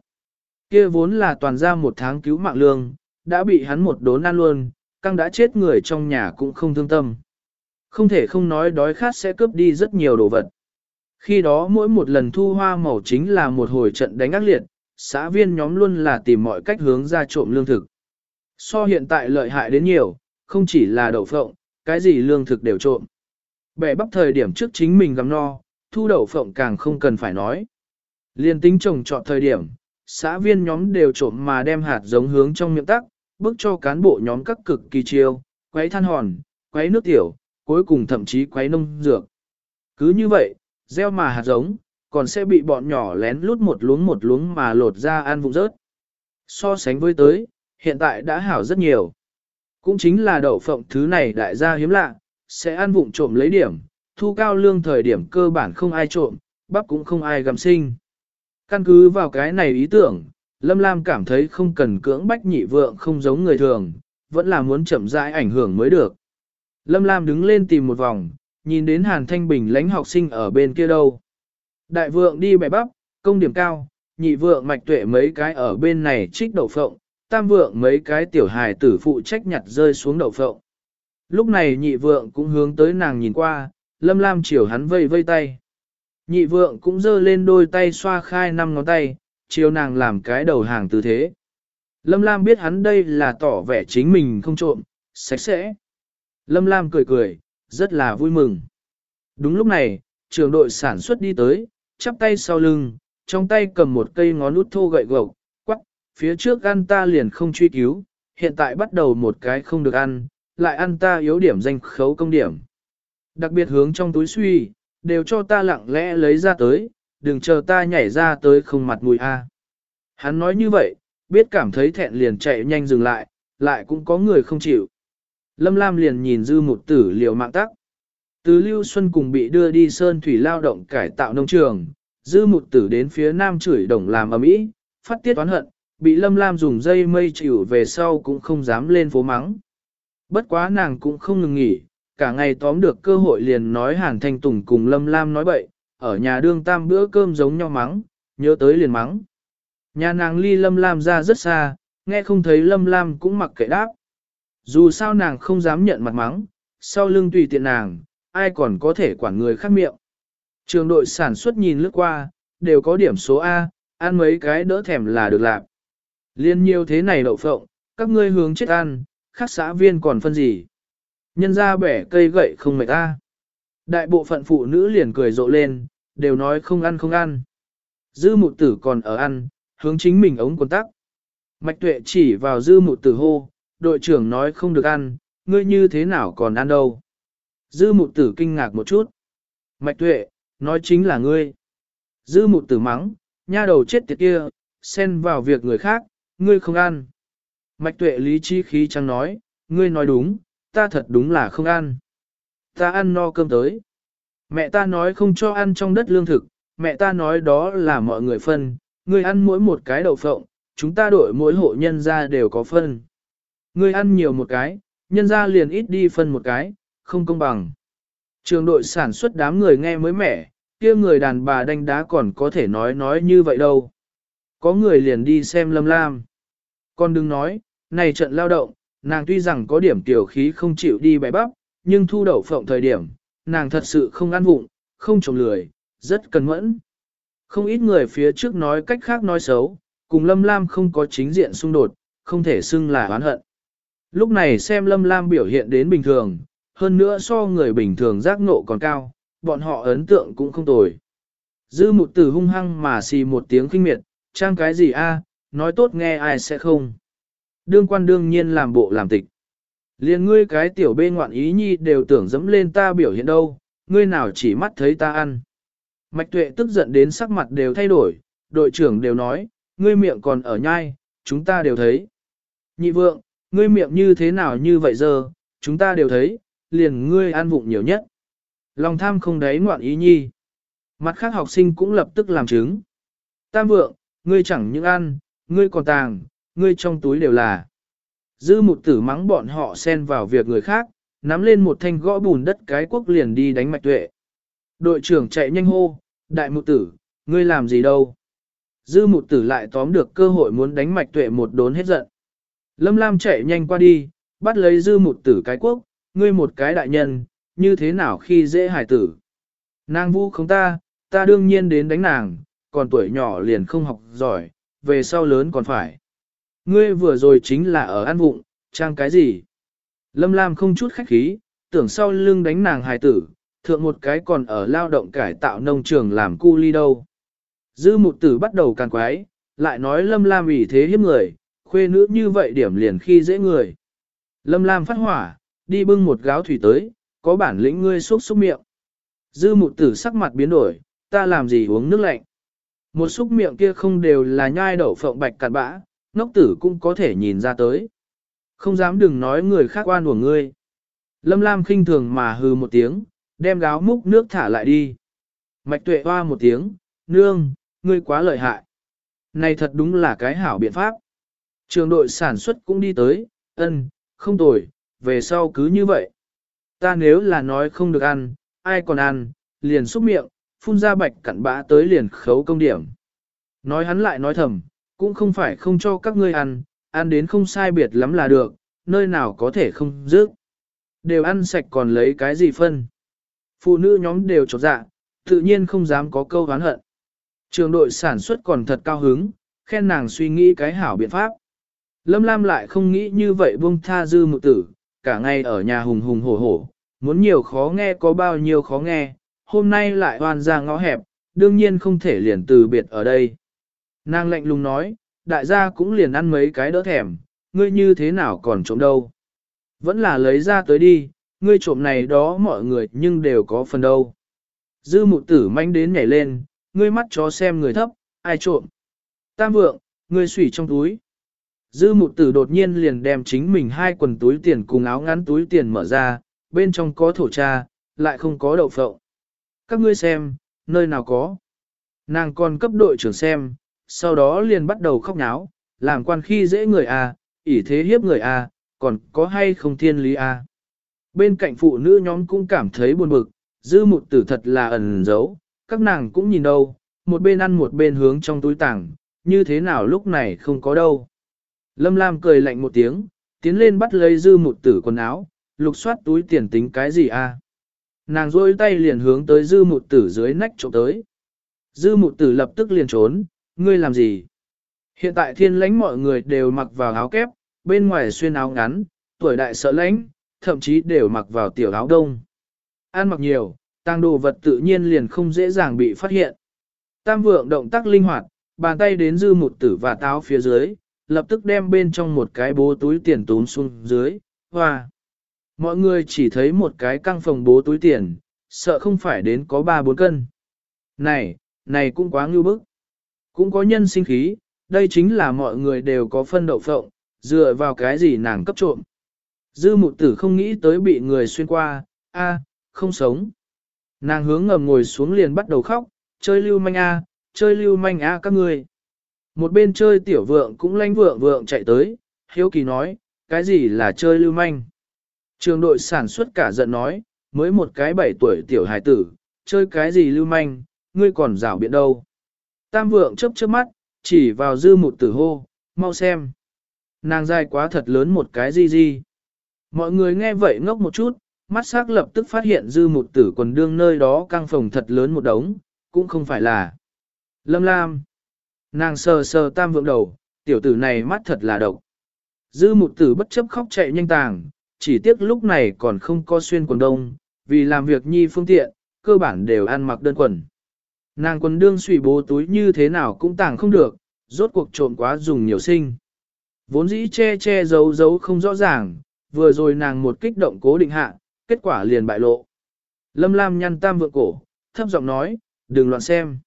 Kia vốn là toàn ra một tháng cứu mạng lương, đã bị hắn một đốn ăn luôn, căng đã chết người trong nhà cũng không thương tâm. Không thể không nói đói khát sẽ cướp đi rất nhiều đồ vật. Khi đó mỗi một lần thu hoa màu chính là một hồi trận đánh ác liệt, xã viên nhóm luôn là tìm mọi cách hướng ra trộm lương thực. So hiện tại lợi hại đến nhiều, không chỉ là đậu phộng, cái gì lương thực đều trộm. Bẻ bắp thời điểm trước chính mình gắm no, thu đậu phộng càng không cần phải nói. Liên tính trồng trọt thời điểm, xã viên nhóm đều trộm mà đem hạt giống hướng trong miệng tắc, bước cho cán bộ nhóm các cực kỳ chiêu, quấy than hòn, quấy nước tiểu, cuối cùng thậm chí quấy nông dược. Cứ như vậy, gieo mà hạt giống, còn sẽ bị bọn nhỏ lén lút một luống một luống mà lột ra ăn vụng rớt. So sánh với tới, hiện tại đã hảo rất nhiều. Cũng chính là đậu phộng thứ này đại gia hiếm lạ, sẽ ăn vụng trộm lấy điểm, thu cao lương thời điểm cơ bản không ai trộm, bắp cũng không ai gầm sinh. Căn cứ vào cái này ý tưởng, Lâm Lam cảm thấy không cần cưỡng bách nhị vượng không giống người thường, vẫn là muốn chậm rãi ảnh hưởng mới được. Lâm Lam đứng lên tìm một vòng, nhìn đến Hàn Thanh Bình lãnh học sinh ở bên kia đâu. Đại vượng đi bẻ bắp, công điểm cao, nhị vượng mạch tuệ mấy cái ở bên này trích đậu phộng, tam vượng mấy cái tiểu hài tử phụ trách nhặt rơi xuống đậu phộng. Lúc này nhị vượng cũng hướng tới nàng nhìn qua, lâm lam chiều hắn vây vây tay. Nhị vượng cũng giơ lên đôi tay xoa khai năm ngón tay, chiều nàng làm cái đầu hàng tư thế. Lâm lam biết hắn đây là tỏ vẻ chính mình không trộm, sạch sẽ. Lâm lam cười cười, rất là vui mừng. Đúng lúc này, trường đội sản xuất đi tới, chắp tay sau lưng, trong tay cầm một cây ngón út thô gậy gộc, phía trước ăn ta liền không truy cứu, hiện tại bắt đầu một cái không được ăn, lại ăn ta yếu điểm danh khấu công điểm. Đặc biệt hướng trong túi suy, đều cho ta lặng lẽ lấy ra tới, đừng chờ ta nhảy ra tới không mặt mùi a. Hắn nói như vậy, biết cảm thấy thẹn liền chạy nhanh dừng lại, lại cũng có người không chịu. Lâm Lam liền nhìn dư một tử liều mạng tắc. Từ Lưu Xuân cùng bị đưa đi sơn thủy lao động cải tạo nông trường, dư một tử đến phía nam chửi đồng làm ở mỹ, phát tiết oán hận, bị Lâm Lam dùng dây mây chịu về sau cũng không dám lên phố mắng. Bất quá nàng cũng không ngừng nghỉ, cả ngày tóm được cơ hội liền nói Hàn Thanh Tùng cùng Lâm Lam nói bậy, ở nhà đương tam bữa cơm giống nhau mắng, nhớ tới liền mắng. Nhà nàng ly Lâm Lam ra rất xa, nghe không thấy Lâm Lam cũng mặc kệ đáp. Dù sao nàng không dám nhận mặt mắng, sau lưng tùy tiện nàng, ai còn có thể quản người khác miệng. Trường đội sản xuất nhìn lướt qua, đều có điểm số A, ăn mấy cái đỡ thèm là được làm. Liên nhiêu thế này đậu phộng, các ngươi hướng chết ăn, khác xã viên còn phân gì. Nhân ra bẻ cây gậy không mệt ta. Đại bộ phận phụ nữ liền cười rộ lên, đều nói không ăn không ăn. Dư mụ tử còn ở ăn, hướng chính mình ống quần tắc. Mạch tuệ chỉ vào dư mụ tử hô, đội trưởng nói không được ăn, ngươi như thế nào còn ăn đâu. Dư mụ tử kinh ngạc một chút. Mạch tuệ, nói chính là ngươi. Dư mụ tử mắng, nha đầu chết tiệt kia, xen vào việc người khác, ngươi không ăn. Mạch tuệ lý trí khí chẳng nói, ngươi nói đúng, ta thật đúng là không ăn. Ta ăn no cơm tới. Mẹ ta nói không cho ăn trong đất lương thực, mẹ ta nói đó là mọi người phân, ngươi ăn mỗi một cái đậu phộng, chúng ta đội mỗi hộ nhân ra đều có phân. Ngươi ăn nhiều một cái, nhân ra liền ít đi phân một cái, không công bằng. Trường đội sản xuất đám người nghe mới mẻ, kia người đàn bà đánh đá còn có thể nói nói như vậy đâu. Có người liền đi xem lâm lam. Con đừng nói, này trận lao động, nàng tuy rằng có điểm tiểu khí không chịu đi bẻ bắp, nhưng thu đậu phộng thời điểm, nàng thật sự không ăn vụng, không trồng lười, rất cẩn mẫn. Không ít người phía trước nói cách khác nói xấu, cùng Lâm Lam không có chính diện xung đột, không thể xưng là oán hận. Lúc này xem Lâm Lam biểu hiện đến bình thường, hơn nữa so người bình thường giác ngộ còn cao, bọn họ ấn tượng cũng không tồi. Dư một tử hung hăng mà xì một tiếng kinh miệt, trang cái gì a, nói tốt nghe ai sẽ không. Đương quan đương nhiên làm bộ làm tịch. Liên ngươi cái tiểu bê ngoạn ý nhi đều tưởng dẫm lên ta biểu hiện đâu, ngươi nào chỉ mắt thấy ta ăn. Mạch tuệ tức giận đến sắc mặt đều thay đổi, đội trưởng đều nói, ngươi miệng còn ở nhai, chúng ta đều thấy. Nhị vượng, ngươi miệng như thế nào như vậy giờ, chúng ta đều thấy, liền ngươi ăn vụng nhiều nhất. Lòng tham không đáy ngoạn ý nhi. Mặt khác học sinh cũng lập tức làm chứng. Tam vượng, ngươi chẳng những ăn, ngươi còn tàng, ngươi trong túi đều là. Dư mục tử mắng bọn họ xen vào việc người khác, nắm lên một thanh gõ bùn đất cái quốc liền đi đánh mạch tuệ. Đội trưởng chạy nhanh hô, đại mụ tử, ngươi làm gì đâu. Dư mụ tử lại tóm được cơ hội muốn đánh mạch tuệ một đốn hết giận. Lâm Lam chạy nhanh qua đi, bắt lấy dư mụ tử cái quốc, ngươi một cái đại nhân, như thế nào khi dễ hải tử. Nàng vu không ta, ta đương nhiên đến đánh nàng, còn tuổi nhỏ liền không học giỏi, về sau lớn còn phải. Ngươi vừa rồi chính là ở ăn vụng, trang cái gì? Lâm Lam không chút khách khí, tưởng sau lưng đánh nàng hài tử, thượng một cái còn ở lao động cải tạo nông trường làm cu ly đâu. Dư một tử bắt đầu càng quái, lại nói Lâm Lam ủy thế hiếp người, khuê nữ như vậy điểm liền khi dễ người. Lâm Lam phát hỏa, đi bưng một gáo thủy tới, có bản lĩnh ngươi xúc xúc miệng. Dư một tử sắc mặt biến đổi, ta làm gì uống nước lạnh. Một xúc miệng kia không đều là nhai đậu phộng bạch cạn bã, ngốc tử cũng có thể nhìn ra tới. Không dám đừng nói người khác oan của ngươi. Lâm Lam khinh thường mà hừ một tiếng, đem gáo múc nước thả lại đi. Mạch tuệ hoa một tiếng, nương, ngươi quá lợi hại. Này thật đúng là cái hảo biện pháp. Trường đội sản xuất cũng đi tới, ân, không tồi, về sau cứ như vậy. Ta nếu là nói không được ăn, ai còn ăn, liền xúc miệng, phun ra bạch cặn bã tới liền khấu công điểm. Nói hắn lại nói thầm, cũng không phải không cho các ngươi ăn, ăn đến không sai biệt lắm là được, nơi nào có thể không dứt. Đều ăn sạch còn lấy cái gì phân. Phụ nữ nhóm đều trột dạ, tự nhiên không dám có câu oán hận. Trường đội sản xuất còn thật cao hứng, khen nàng suy nghĩ cái hảo biện pháp. Lâm Lam lại không nghĩ như vậy buông tha dư mụ tử, cả ngày ở nhà hùng hùng hổ hổ, muốn nhiều khó nghe có bao nhiêu khó nghe, hôm nay lại hoàn ra ngõ hẹp, đương nhiên không thể liền từ biệt ở đây. Nàng lạnh lùng nói, đại gia cũng liền ăn mấy cái đỡ thèm, ngươi như thế nào còn trộm đâu. Vẫn là lấy ra tới đi, ngươi trộm này đó mọi người nhưng đều có phần đâu. Dư mụ tử manh đến nhảy lên, ngươi mắt chó xem người thấp, ai trộm. Tam vượng, ngươi sủy trong túi. Dư mụ tử đột nhiên liền đem chính mình hai quần túi tiền cùng áo ngắn túi tiền mở ra, bên trong có thổ cha, lại không có đậu phộng. Các ngươi xem, nơi nào có. Nàng còn cấp đội trưởng xem, sau đó liền bắt đầu khóc náo, làm quan khi dễ người à, ỷ thế hiếp người à, còn có hay không thiên lý à. Bên cạnh phụ nữ nhóm cũng cảm thấy buồn bực, dư một tử thật là ẩn giấu, các nàng cũng nhìn đâu, một bên ăn một bên hướng trong túi tảng, như thế nào lúc này không có đâu. Lâm Lam cười lạnh một tiếng, tiến lên bắt lấy dư một tử quần áo, lục soát túi tiền tính cái gì a? Nàng rôi tay liền hướng tới dư mụ tử dưới nách trộm tới. Dư mụ tử lập tức liền trốn, ngươi làm gì? Hiện tại thiên lãnh mọi người đều mặc vào áo kép, bên ngoài xuyên áo ngắn, tuổi đại sợ lãnh, thậm chí đều mặc vào tiểu áo đông. Ăn mặc nhiều, tăng đồ vật tự nhiên liền không dễ dàng bị phát hiện. Tam vượng động tác linh hoạt, bàn tay đến dư mụt tử và táo phía dưới, lập tức đem bên trong một cái bố túi tiền túm xuống dưới, hoa. Mọi người chỉ thấy một cái căng phòng bố túi tiền, sợ không phải đến có 3-4 cân. Này, này cũng quá ngưu bức. Cũng có nhân sinh khí, đây chính là mọi người đều có phân đậu phộng, dựa vào cái gì nàng cấp trộm. Dư mụ tử không nghĩ tới bị người xuyên qua, a, không sống. Nàng hướng ngầm ngồi xuống liền bắt đầu khóc, chơi lưu manh a, chơi lưu manh a các ngươi. Một bên chơi tiểu vượng cũng lanh vượng vượng chạy tới, hiếu kỳ nói, cái gì là chơi lưu manh. Trường đội sản xuất cả giận nói, mới một cái bảy tuổi tiểu hài tử, chơi cái gì lưu manh, ngươi còn rảo biện đâu. Tam vượng chớp chớp mắt, chỉ vào dư một tử hô, mau xem. Nàng dài quá thật lớn một cái gì gì. Mọi người nghe vậy ngốc một chút, mắt sắc lập tức phát hiện dư một tử quần đương nơi đó căng phòng thật lớn một đống, cũng không phải là. Lâm Lam. Nàng sờ sờ tam vượng đầu, tiểu tử này mắt thật là độc. Dư một tử bất chấp khóc chạy nhanh tàng, chỉ tiếc lúc này còn không có xuyên quần đông, vì làm việc nhi phương tiện, cơ bản đều ăn mặc đơn quần. Nàng quần đương suy bố túi như thế nào cũng tàng không được, rốt cuộc trộm quá dùng nhiều sinh. Vốn dĩ che che giấu giấu không rõ ràng, vừa rồi nàng một kích động cố định hạ, kết quả liền bại lộ. Lâm Lam nhăn tam vượng cổ, thấp giọng nói, đừng loạn xem.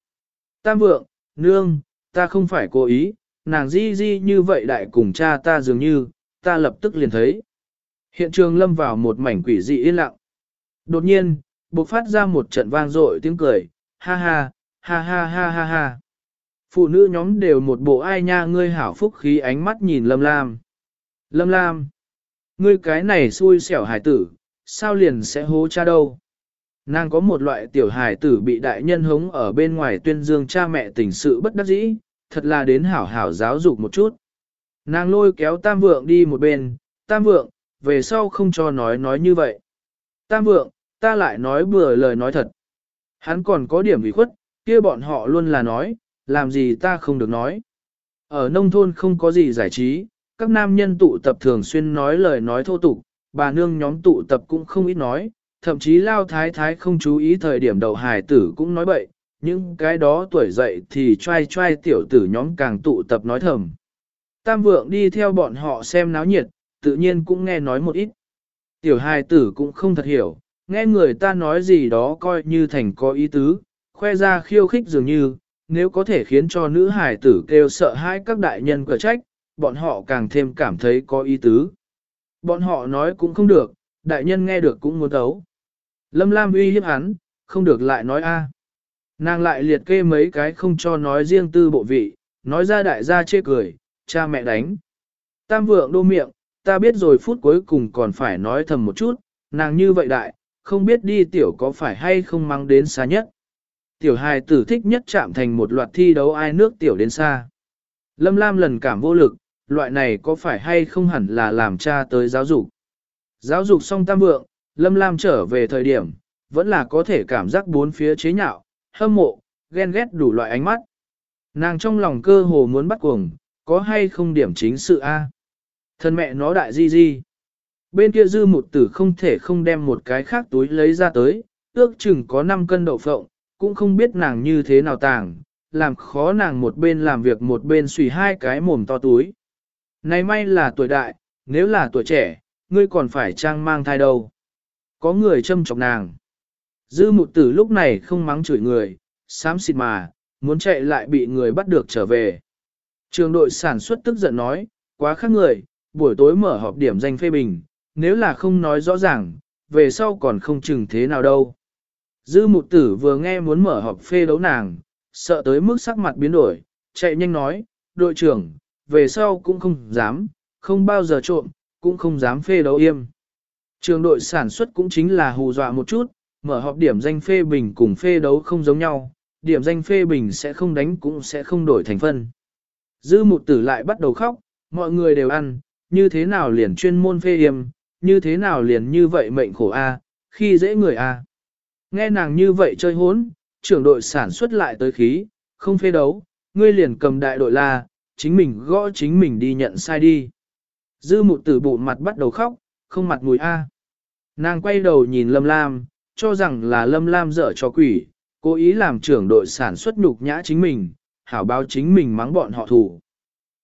Tam vượng, nương, ta không phải cố ý, nàng di di như vậy đại cùng cha ta dường như, ta lập tức liền thấy. Hiện trường lâm vào một mảnh quỷ dị yên lặng. Đột nhiên, bộc phát ra một trận vang dội tiếng cười, ha ha, ha ha ha ha ha. Phụ nữ nhóm đều một bộ ai nha ngươi hảo phúc khí ánh mắt nhìn Lâm Lam. Lâm Lam, ngươi cái này xui xẻo hải tử, sao liền sẽ hố cha đâu? Nàng có một loại tiểu hải tử bị đại nhân hống ở bên ngoài tuyên dương cha mẹ tình sự bất đắc dĩ, thật là đến hảo hảo giáo dục một chút. Nàng lôi kéo tam vượng đi một bên, tam vượng, về sau không cho nói nói như vậy. Tam vượng, ta lại nói bừa lời nói thật. Hắn còn có điểm ủy khuất, kia bọn họ luôn là nói, làm gì ta không được nói. Ở nông thôn không có gì giải trí, các nam nhân tụ tập thường xuyên nói lời nói thô tục, bà nương nhóm tụ tập cũng không ít nói, thậm chí lao thái thái không chú ý thời điểm đầu hài tử cũng nói bậy, những cái đó tuổi dậy thì trai trai tiểu tử nhóm càng tụ tập nói thầm. Tam vượng đi theo bọn họ xem náo nhiệt, tự nhiên cũng nghe nói một ít. Tiểu hài tử cũng không thật hiểu, nghe người ta nói gì đó coi như thành có ý tứ, khoe ra khiêu khích dường như, nếu có thể khiến cho nữ hài tử kêu sợ hãi các đại nhân cửa trách, bọn họ càng thêm cảm thấy có ý tứ. Bọn họ nói cũng không được, đại nhân nghe được cũng muốn tấu. Lâm Lam uy hiếp hắn, không được lại nói a. Nàng lại liệt kê mấy cái không cho nói riêng tư bộ vị, nói ra đại gia chê cười, cha mẹ đánh. Tam vượng đô miệng, ta biết rồi phút cuối cùng còn phải nói thầm một chút, nàng như vậy đại, không biết đi tiểu có phải hay không mang đến xa nhất. Tiểu hài tử thích nhất chạm thành một loạt thi đấu ai nước tiểu đến xa. Lâm Lam lần cảm vô lực, loại này có phải hay không hẳn là làm cha tới giáo dục. Giáo dục xong tam vượng, Lâm Lam trở về thời điểm, vẫn là có thể cảm giác bốn phía chế nhạo, hâm mộ, ghen ghét đủ loại ánh mắt. Nàng trong lòng cơ hồ muốn bắt cuồng, có hay không điểm chính sự A. Thân mẹ nó đại di di. Bên kia dư một tử không thể không đem một cái khác túi lấy ra tới, ước chừng có 5 cân đậu phộng, cũng không biết nàng như thế nào tàng, làm khó nàng một bên làm việc một bên xùy hai cái mồm to túi. Này may là tuổi đại, nếu là tuổi trẻ, ngươi còn phải trang mang thai đâu. Có người châm chọc nàng. Dư một tử lúc này không mắng chửi người, xám xịt mà, muốn chạy lại bị người bắt được trở về. Trường đội sản xuất tức giận nói, quá khác người, buổi tối mở họp điểm danh phê bình, nếu là không nói rõ ràng, về sau còn không chừng thế nào đâu. Dư mục tử vừa nghe muốn mở họp phê đấu nàng, sợ tới mức sắc mặt biến đổi, chạy nhanh nói, đội trưởng, về sau cũng không dám, không bao giờ trộm, cũng không dám phê đấu yêm. Trường đội sản xuất cũng chính là hù dọa một chút, mở họp điểm danh phê bình cùng phê đấu không giống nhau, điểm danh phê bình sẽ không đánh cũng sẽ không đổi thành phân. Dư mục tử lại bắt đầu khóc, mọi người đều ăn, như thế nào liền chuyên môn phê yêm, như thế nào liền như vậy mệnh khổ a, khi dễ người a. Nghe nàng như vậy chơi hốn, trưởng đội sản xuất lại tới khí, không phê đấu, ngươi liền cầm đại đội la, chính mình gõ chính mình đi nhận sai đi. Dư mụ tử bụ mặt bắt đầu khóc, không mặt mùi a. Nàng quay đầu nhìn Lâm Lam, cho rằng là Lâm Lam dở cho quỷ, cố ý làm trưởng đội sản xuất nhục nhã chính mình, hảo báo chính mình mắng bọn họ thủ.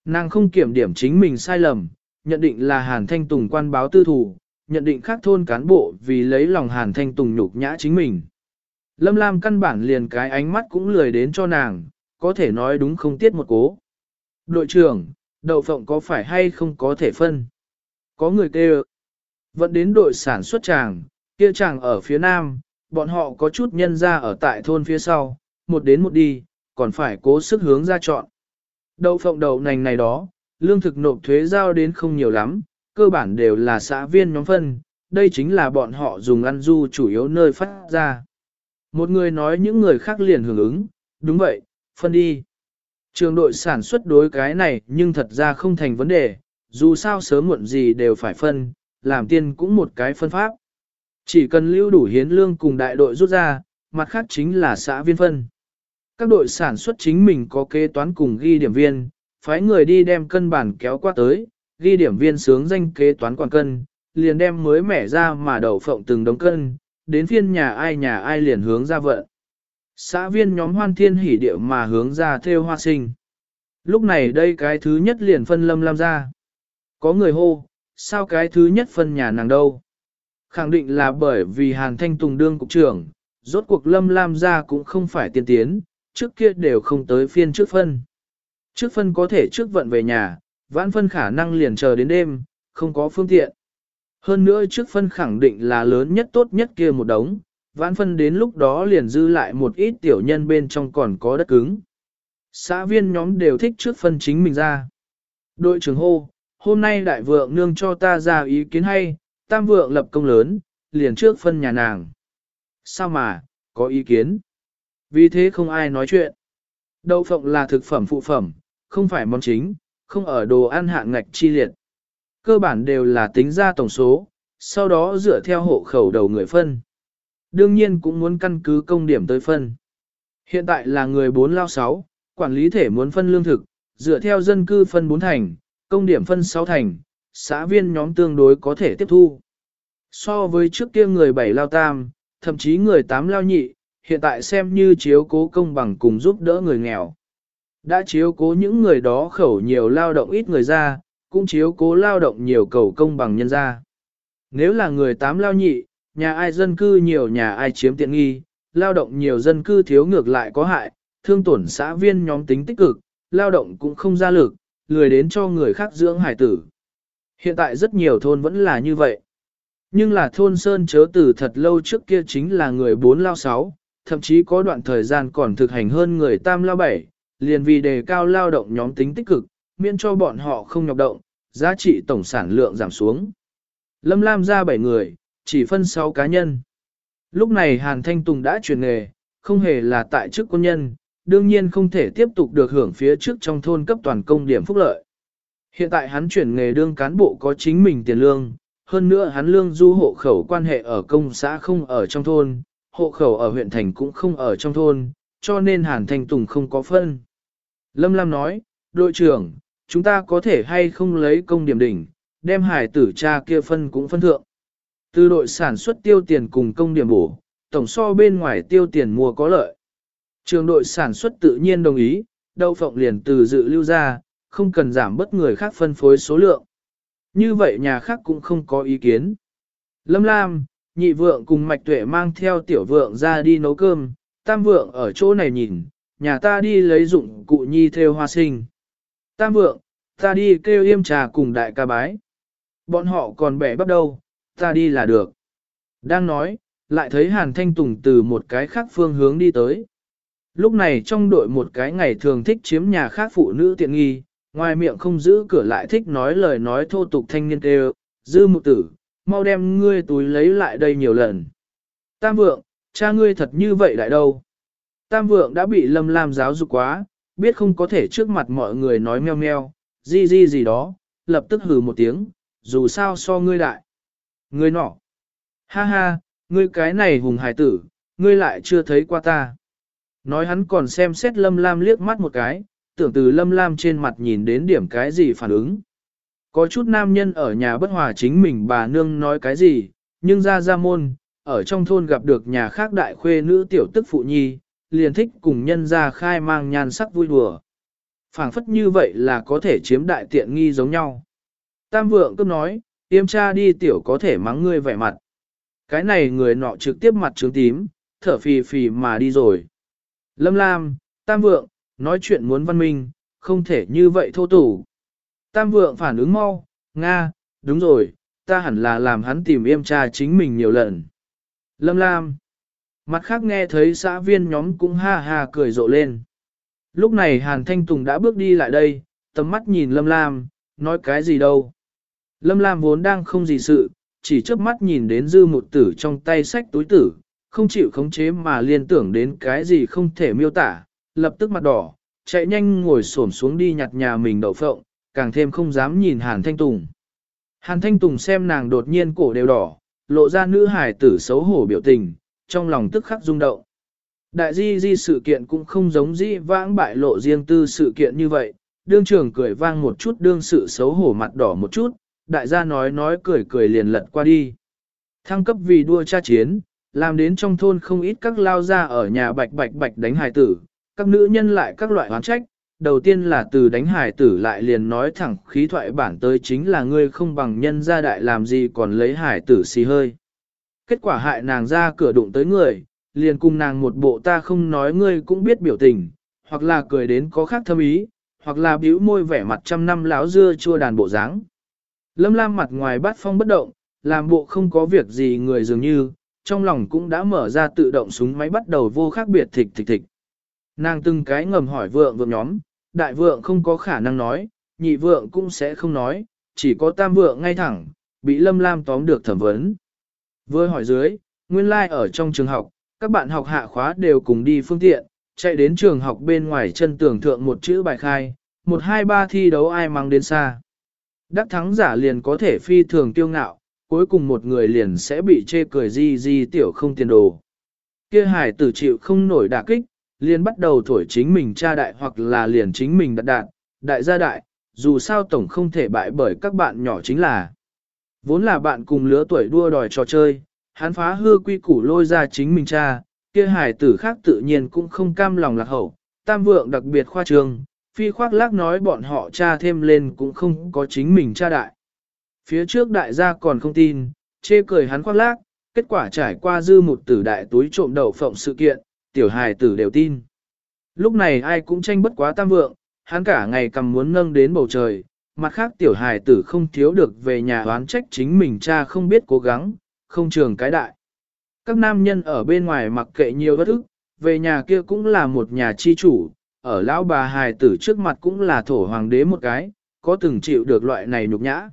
Nàng không kiểm điểm chính mình sai lầm, nhận định là Hàn Thanh Tùng quan báo tư thủ, nhận định khác thôn cán bộ vì lấy lòng Hàn Thanh Tùng nhục nhã chính mình. Lâm Lam căn bản liền cái ánh mắt cũng lười đến cho nàng, có thể nói đúng không tiết một cố. Đội trưởng, đậu phộng có phải hay không có thể phân? Có người kêu. Vẫn đến đội sản xuất chàng, kia chàng ở phía nam, bọn họ có chút nhân ra ở tại thôn phía sau, một đến một đi, còn phải cố sức hướng ra chọn. Đậu phộng đậu nành này đó, lương thực nộp thuế giao đến không nhiều lắm, cơ bản đều là xã viên nhóm phân, đây chính là bọn họ dùng ăn du chủ yếu nơi phát ra. Một người nói những người khác liền hưởng ứng, đúng vậy, phân đi. Trường đội sản xuất đối cái này nhưng thật ra không thành vấn đề, dù sao sớm muộn gì đều phải phân, làm tiên cũng một cái phân pháp. Chỉ cần lưu đủ hiến lương cùng đại đội rút ra, mặt khác chính là xã viên phân. Các đội sản xuất chính mình có kế toán cùng ghi điểm viên, phái người đi đem cân bản kéo qua tới, ghi điểm viên sướng danh kế toán quản cân, liền đem mới mẻ ra mà đầu phộng từng đống cân, đến phiên nhà ai nhà ai liền hướng ra vận. Xã viên nhóm hoan thiên hỉ điệu mà hướng ra theo hoa sinh. Lúc này đây cái thứ nhất liền phân lâm lam ra. Có người hô, sao cái thứ nhất phân nhà nàng đâu? Khẳng định là bởi vì Hàn Thanh Tùng đương cục trưởng, rốt cuộc lâm lam ra cũng không phải tiên tiến, trước kia đều không tới phiên trước phân. Trước phân có thể trước vận về nhà, vãn phân khả năng liền chờ đến đêm, không có phương tiện. Hơn nữa trước phân khẳng định là lớn nhất tốt nhất kia một đống, vãn phân đến lúc đó liền dư lại một ít tiểu nhân bên trong còn có đất cứng. Xã viên nhóm đều thích trước phân chính mình ra. Đội trưởng hô, hôm nay đại vượng nương cho ta ra ý kiến hay, tam vượng lập công lớn, liền trước phân nhà nàng. Sao mà, có ý kiến? Vì thế không ai nói chuyện. Đậu phộng là thực phẩm phụ phẩm, không phải món chính, không ở đồ ăn hạng ngạch chi liệt. Cơ bản đều là tính ra tổng số, sau đó dựa theo hộ khẩu đầu người phân. Đương nhiên cũng muốn căn cứ công điểm tới phân. Hiện tại là người 4 lao 6, quản lý thể muốn phân lương thực, dựa theo dân cư phân 4 thành, công điểm phân 6 thành, xã viên nhóm tương đối có thể tiếp thu. So với trước kia người 7 lao tam, thậm chí người 8 lao nhị, hiện tại xem như chiếu cố công bằng cùng giúp đỡ người nghèo. Đã chiếu cố những người đó khẩu nhiều lao động ít người ra, cũng chiếu cố lao động nhiều cầu công bằng nhân ra. Nếu là người tám lao nhị, nhà ai dân cư nhiều nhà ai chiếm tiện nghi, lao động nhiều dân cư thiếu ngược lại có hại, thương tổn xã viên nhóm tính tích cực, lao động cũng không ra lực, lười đến cho người khác dưỡng hải tử. Hiện tại rất nhiều thôn vẫn là như vậy. Nhưng là thôn Sơn chớ từ thật lâu trước kia chính là người bốn lao sáu, thậm chí có đoạn thời gian còn thực hành hơn người tam lao bảy, liền vì đề cao lao động nhóm tính tích cực, miễn cho bọn họ không nhọc động, giá trị tổng sản lượng giảm xuống. Lâm Lam ra bảy người, chỉ phân 6 cá nhân. Lúc này Hàn Thanh Tùng đã chuyển nghề, không hề là tại chức quân nhân, đương nhiên không thể tiếp tục được hưởng phía trước trong thôn cấp toàn công điểm phúc lợi. Hiện tại hắn chuyển nghề đương cán bộ có chính mình tiền lương, hơn nữa hắn lương du hộ khẩu quan hệ ở công xã không ở trong thôn, hộ khẩu ở huyện thành cũng không ở trong thôn, cho nên Hàn Thanh Tùng không có phân. Lâm Lam nói, đội trưởng, chúng ta có thể hay không lấy công điểm đỉnh, đem hải tử cha kia phân cũng phân thượng. Từ đội sản xuất tiêu tiền cùng công điểm bổ, tổng so bên ngoài tiêu tiền mua có lợi. Trường đội sản xuất tự nhiên đồng ý, đậu phộng liền từ dự lưu ra, không cần giảm bất người khác phân phối số lượng. Như vậy nhà khác cũng không có ý kiến. Lâm Lam, nhị vượng cùng mạch tuệ mang theo tiểu vượng ra đi nấu cơm, tam vượng ở chỗ này nhìn, nhà ta đi lấy dụng cụ nhi theo hoa sinh. Tam vượng, ta đi kêu yêm trà cùng đại ca bái. Bọn họ còn bẻ bắt đầu, ta đi là được. Đang nói, lại thấy Hàn Thanh Tùng từ một cái khác phương hướng đi tới. Lúc này trong đội một cái ngày thường thích chiếm nhà khác phụ nữ tiện nghi, ngoài miệng không giữ cửa lại thích nói lời nói thô tục thanh niên kêu, dư mục tử, mau đem ngươi túi lấy lại đây nhiều lần. Tam vượng, cha ngươi thật như vậy đại đâu. Tam vượng đã bị lâm lam giáo dục quá, biết không có thể trước mặt mọi người nói meo meo, gì gì gì đó, lập tức hừ một tiếng, dù sao so ngươi đại. Ngươi nọ. Ha ha, ngươi cái này hùng hải tử, ngươi lại chưa thấy qua ta. Nói hắn còn xem xét lâm lam liếc mắt một cái, tưởng từ lâm lam trên mặt nhìn đến điểm cái gì phản ứng. Có chút nam nhân ở nhà bất hòa chính mình bà nương nói cái gì, nhưng ra ra môn, ở trong thôn gặp được nhà khác đại khuê nữ tiểu tức phụ nhi, liền thích cùng nhân ra khai mang nhan sắc vui đùa. phảng phất như vậy là có thể chiếm đại tiện nghi giống nhau. Tam vượng cấp nói, tiêm cha đi tiểu có thể mắng ngươi vẻ mặt. Cái này người nọ trực tiếp mặt trướng tím, thở phì phì mà đi rồi. Lâm Lam, Tam vượng, nói chuyện muốn văn minh, không thể như vậy thô tủ. Tam vượng phản ứng mau, Nga, đúng rồi, ta hẳn là làm hắn tìm yêm cha chính mình nhiều lần. Lâm Lam. Mặt khác nghe thấy xã viên nhóm cũng ha ha cười rộ lên. Lúc này Hàn Thanh Tùng đã bước đi lại đây, tầm mắt nhìn Lâm Lam, nói cái gì đâu. Lâm Lam vốn đang không gì sự, chỉ chớp mắt nhìn đến dư một tử trong tay sách túi tử, không chịu khống chế mà liên tưởng đến cái gì không thể miêu tả, lập tức mặt đỏ, chạy nhanh ngồi xổm xuống đi nhặt nhà mình đậu phộng, càng thêm không dám nhìn Hàn Thanh Tùng. Hàn Thanh Tùng xem nàng đột nhiên cổ đều đỏ, lộ ra nữ hải tử xấu hổ biểu tình, trong lòng tức khắc rung động. Đại di di sự kiện cũng không giống di vãng bại lộ riêng tư sự kiện như vậy, đương trưởng cười vang một chút đương sự xấu hổ mặt đỏ một chút, đại gia nói nói cười cười liền lật qua đi. Thăng cấp vì đua tra chiến, làm đến trong thôn không ít các lao ra ở nhà bạch bạch bạch đánh hài tử, các nữ nhân lại các loại hoán trách, đầu tiên là từ đánh hải tử lại liền nói thẳng khí thoại bản tới chính là ngươi không bằng nhân gia đại làm gì còn lấy hải tử xì hơi. Kết quả hại nàng ra cửa đụng tới người, liền cùng nàng một bộ ta không nói ngươi cũng biết biểu tình, hoặc là cười đến có khác thâm ý, hoặc là bĩu môi vẻ mặt trăm năm láo dưa chua đàn bộ dáng. Lâm Lam mặt ngoài bát phong bất động, làm bộ không có việc gì người dường như, trong lòng cũng đã mở ra tự động súng máy bắt đầu vô khác biệt thịch thịch thịch. Nàng từng cái ngầm hỏi vượng vượng nhóm, đại vượng không có khả năng nói, nhị vượng cũng sẽ không nói, chỉ có tam vượng ngay thẳng, bị Lâm Lam tóm được thẩm vấn. Vừa hỏi dưới, nguyên lai like ở trong trường học, các bạn học hạ khóa đều cùng đi phương tiện, chạy đến trường học bên ngoài chân tưởng thượng một chữ bài khai, một hai ba thi đấu ai mang đến xa. Đắc thắng giả liền có thể phi thường tiêu ngạo, cuối cùng một người liền sẽ bị chê cười di di tiểu không tiền đồ. Kia hải tử chịu không nổi đả kích, liền bắt đầu thổi chính mình cha đại hoặc là liền chính mình đặt đạn, đại gia đại, dù sao tổng không thể bại bởi các bạn nhỏ chính là. Vốn là bạn cùng lứa tuổi đua đòi trò chơi, hắn phá hư quy củ lôi ra chính mình cha, kia hải tử khác tự nhiên cũng không cam lòng lạc hậu, tam vượng đặc biệt khoa trương, phi khoác lác nói bọn họ cha thêm lên cũng không có chính mình cha đại. Phía trước đại gia còn không tin, chê cười hắn khoác lác, kết quả trải qua dư một tử đại túi trộm đầu phộng sự kiện, tiểu hài tử đều tin. Lúc này ai cũng tranh bất quá tam vượng, hắn cả ngày cầm muốn nâng đến bầu trời, mặt khác tiểu hài tử không thiếu được về nhà oán trách chính mình cha không biết cố gắng, không trường cái đại. Các nam nhân ở bên ngoài mặc kệ nhiều bất ức, về nhà kia cũng là một nhà chi chủ, ở lão bà hài tử trước mặt cũng là thổ hoàng đế một cái, có từng chịu được loại này nhục nhã.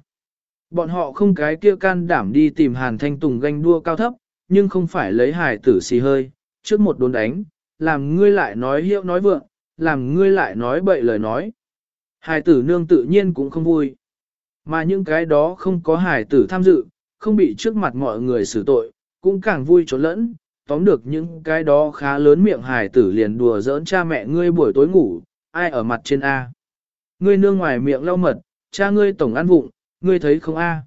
Bọn họ không cái kia can đảm đi tìm hàn thanh tùng ganh đua cao thấp, nhưng không phải lấy hài tử xì hơi, trước một đốn đánh, làm ngươi lại nói hiệu nói vượng, làm ngươi lại nói bậy lời nói. Hải tử nương tự nhiên cũng không vui. Mà những cái đó không có hải tử tham dự, không bị trước mặt mọi người xử tội, cũng càng vui trốn lẫn, tóm được những cái đó khá lớn miệng hải tử liền đùa giỡn cha mẹ ngươi buổi tối ngủ, ai ở mặt trên A. Ngươi nương ngoài miệng lau mật, cha ngươi tổng ăn vụng, ngươi thấy không A.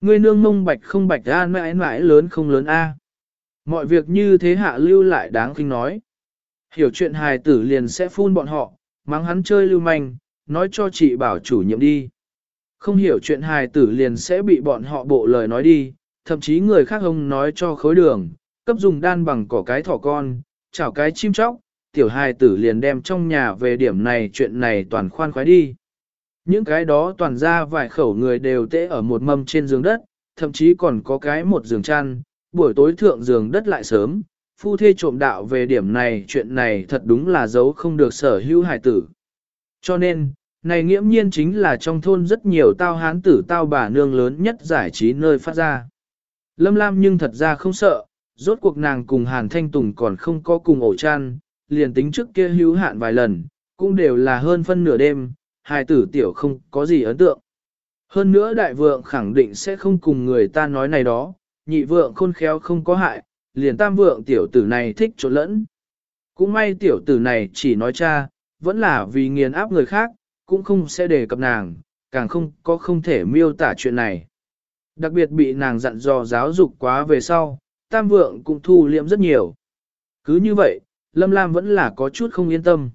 Ngươi nương mông bạch không bạch A mãi mãi lớn không lớn A. Mọi việc như thế hạ lưu lại đáng kinh nói. Hiểu chuyện hài tử liền sẽ phun bọn họ, mắng hắn chơi lưu manh, nói cho chị bảo chủ nhiệm đi. Không hiểu chuyện hài tử liền sẽ bị bọn họ bộ lời nói đi, thậm chí người khác ông nói cho khối đường, cấp dùng đan bằng cỏ cái thỏ con, chảo cái chim chóc, tiểu hài tử liền đem trong nhà về điểm này chuyện này toàn khoan khoái đi. Những cái đó toàn ra vài khẩu người đều tễ ở một mâm trên giường đất, thậm chí còn có cái một giường chăn, buổi tối thượng giường đất lại sớm, phu thê trộm đạo về điểm này chuyện này thật đúng là giấu không được sở hữu hài tử. Cho nên, này nghiễm nhiên chính là trong thôn rất nhiều tao hán tử tao bà nương lớn nhất giải trí nơi phát ra. Lâm Lam nhưng thật ra không sợ, rốt cuộc nàng cùng Hàn Thanh Tùng còn không có cùng ổ chăn, liền tính trước kia hữu hạn vài lần, cũng đều là hơn phân nửa đêm, hai tử tiểu không có gì ấn tượng. Hơn nữa đại vượng khẳng định sẽ không cùng người ta nói này đó, nhị vượng khôn khéo không có hại, liền tam vượng tiểu tử này thích trộn lẫn. Cũng may tiểu tử này chỉ nói cha, vẫn là vì nghiền áp người khác, cũng không sẽ đề cập nàng, càng không có không thể miêu tả chuyện này. Đặc biệt bị nàng dặn dò giáo dục quá về sau, tam vượng cũng thu liệm rất nhiều. Cứ như vậy, Lâm Lam vẫn là có chút không yên tâm.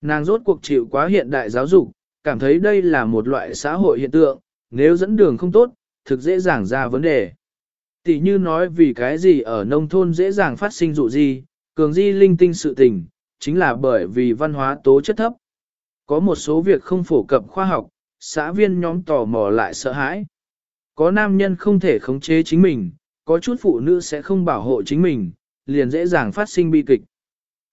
Nàng rốt cuộc chịu quá hiện đại giáo dục, cảm thấy đây là một loại xã hội hiện tượng, nếu dẫn đường không tốt, thực dễ dàng ra vấn đề. Tỷ như nói vì cái gì ở nông thôn dễ dàng phát sinh dụ gì, cường di linh tinh sự tình, chính là bởi vì văn hóa tố chất thấp. Có một số việc không phổ cập khoa học, xã viên nhóm tò mò lại sợ hãi. Có nam nhân không thể khống chế chính mình, có chút phụ nữ sẽ không bảo hộ chính mình, liền dễ dàng phát sinh bi kịch.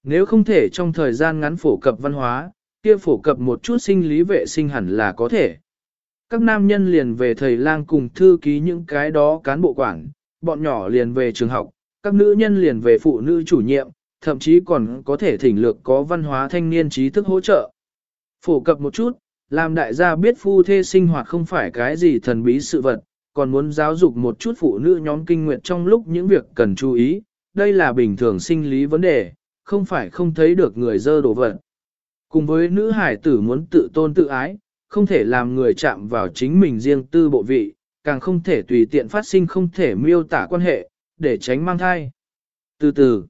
Nếu không thể trong thời gian ngắn phổ cập văn hóa, kia phổ cập một chút sinh lý vệ sinh hẳn là có thể. Các nam nhân liền về thầy lang cùng thư ký những cái đó cán bộ quản, bọn nhỏ liền về trường học, các nữ nhân liền về phụ nữ chủ nhiệm, thậm chí còn có thể thỉnh lược có văn hóa thanh niên trí thức hỗ trợ. Phổ cập một chút, làm đại gia biết phu thê sinh hoạt không phải cái gì thần bí sự vật, còn muốn giáo dục một chút phụ nữ nhóm kinh nguyện trong lúc những việc cần chú ý, đây là bình thường sinh lý vấn đề, không phải không thấy được người dơ đồ vật. Cùng với nữ hải tử muốn tự tôn tự ái, không thể làm người chạm vào chính mình riêng tư bộ vị, càng không thể tùy tiện phát sinh không thể miêu tả quan hệ, để tránh mang thai. Từ từ,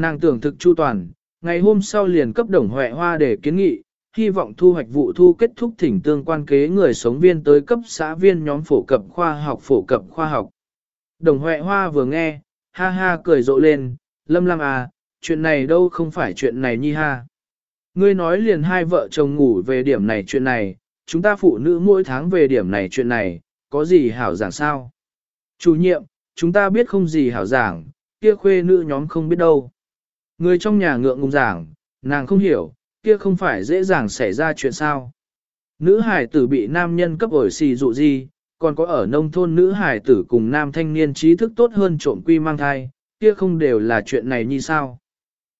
nàng tưởng thực chu toàn, ngày hôm sau liền cấp đồng huệ hoa để kiến nghị, hy vọng thu hoạch vụ thu kết thúc thỉnh tương quan kế người sống viên tới cấp xã viên nhóm phổ cập khoa học phổ cập khoa học. Đồng Huệ Hoa vừa nghe, ha ha cười rộ lên, lâm lâm à, chuyện này đâu không phải chuyện này nhi ha. Ngươi nói liền hai vợ chồng ngủ về điểm này chuyện này, chúng ta phụ nữ mỗi tháng về điểm này chuyện này, có gì hảo giảng sao? Chủ nhiệm, chúng ta biết không gì hảo giảng, kia khuê nữ nhóm không biết đâu. Người trong nhà ngượng ngùng giảng, nàng không hiểu, kia không phải dễ dàng xảy ra chuyện sao. Nữ hải tử bị nam nhân cấp ổi xì dụ gì, còn có ở nông thôn nữ hải tử cùng nam thanh niên trí thức tốt hơn trộm quy mang thai, kia không đều là chuyện này như sao.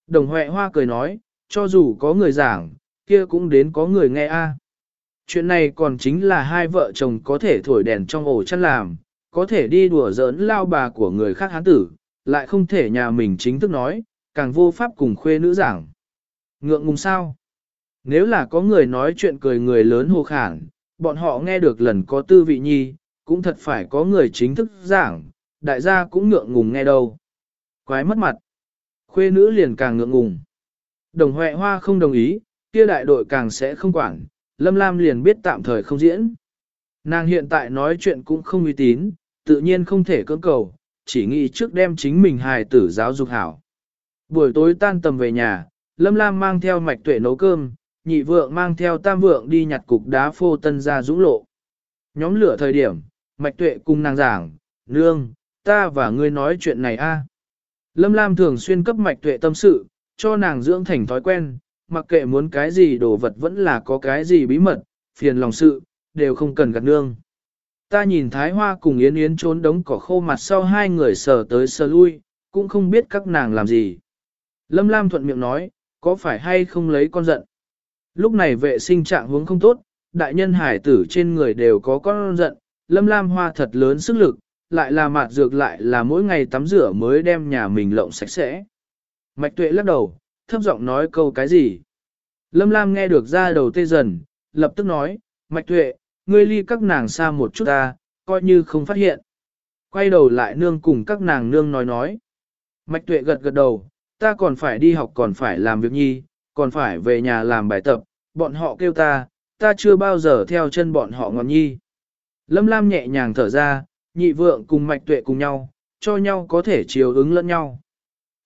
Đồng Huệ Hoa cười nói, cho dù có người giảng, kia cũng đến có người nghe a. Chuyện này còn chính là hai vợ chồng có thể thổi đèn trong ổ chăn làm, có thể đi đùa giỡn lao bà của người khác hán tử, lại không thể nhà mình chính thức nói, càng vô pháp cùng khuê nữ giảng. Ngượng ngùng sao? Nếu là có người nói chuyện cười người lớn hồ khản, bọn họ nghe được lần có tư vị nhi, cũng thật phải có người chính thức giảng, đại gia cũng ngượng ngùng nghe đâu. Quái mất mặt. Khuê nữ liền càng ngượng ngùng. Đồng Huệ Hoa không đồng ý, kia đại đội càng sẽ không quản, Lâm Lam liền biết tạm thời không diễn. Nàng hiện tại nói chuyện cũng không uy tín, tự nhiên không thể cưỡng cầu, chỉ nghĩ trước đem chính mình hài tử giáo dục hảo. Buổi tối tan tầm về nhà, Lâm Lam mang theo mạch tuệ nấu cơm, nhị vượng mang theo tam vượng đi nhặt cục đá phô tân ra dũng lộ. Nhóm lửa thời điểm, mạch tuệ cùng nàng giảng, nương, ta và ngươi nói chuyện này a. Lâm Lam thường xuyên cấp mạch tuệ tâm sự, cho nàng dưỡng thành thói quen, mặc kệ muốn cái gì đồ vật vẫn là có cái gì bí mật, phiền lòng sự, đều không cần gạt nương. Ta nhìn Thái Hoa cùng Yến Yến trốn đống cỏ khô mặt sau hai người sờ tới sờ lui, cũng không biết các nàng làm gì. Lâm Lam thuận miệng nói, có phải hay không lấy con giận. Lúc này vệ sinh trạng hướng không tốt, đại nhân hải tử trên người đều có con giận, Lâm Lam Hoa thật lớn sức lực, lại là mạt dược lại là mỗi ngày tắm rửa mới đem nhà mình lộng sạch sẽ. Mạch tuệ lắc đầu, thấp giọng nói câu cái gì. Lâm Lam nghe được ra đầu tê dần, lập tức nói, Mạch tuệ, ngươi ly các nàng xa một chút ta, coi như không phát hiện. Quay đầu lại nương cùng các nàng nương nói nói. Mạch tuệ gật gật đầu, ta còn phải đi học còn phải làm việc nhi, còn phải về nhà làm bài tập, bọn họ kêu ta, ta chưa bao giờ theo chân bọn họ ngọn nhi. Lâm Lam nhẹ nhàng thở ra, nhị vượng cùng mạch tuệ cùng nhau, cho nhau có thể chiều ứng lẫn nhau.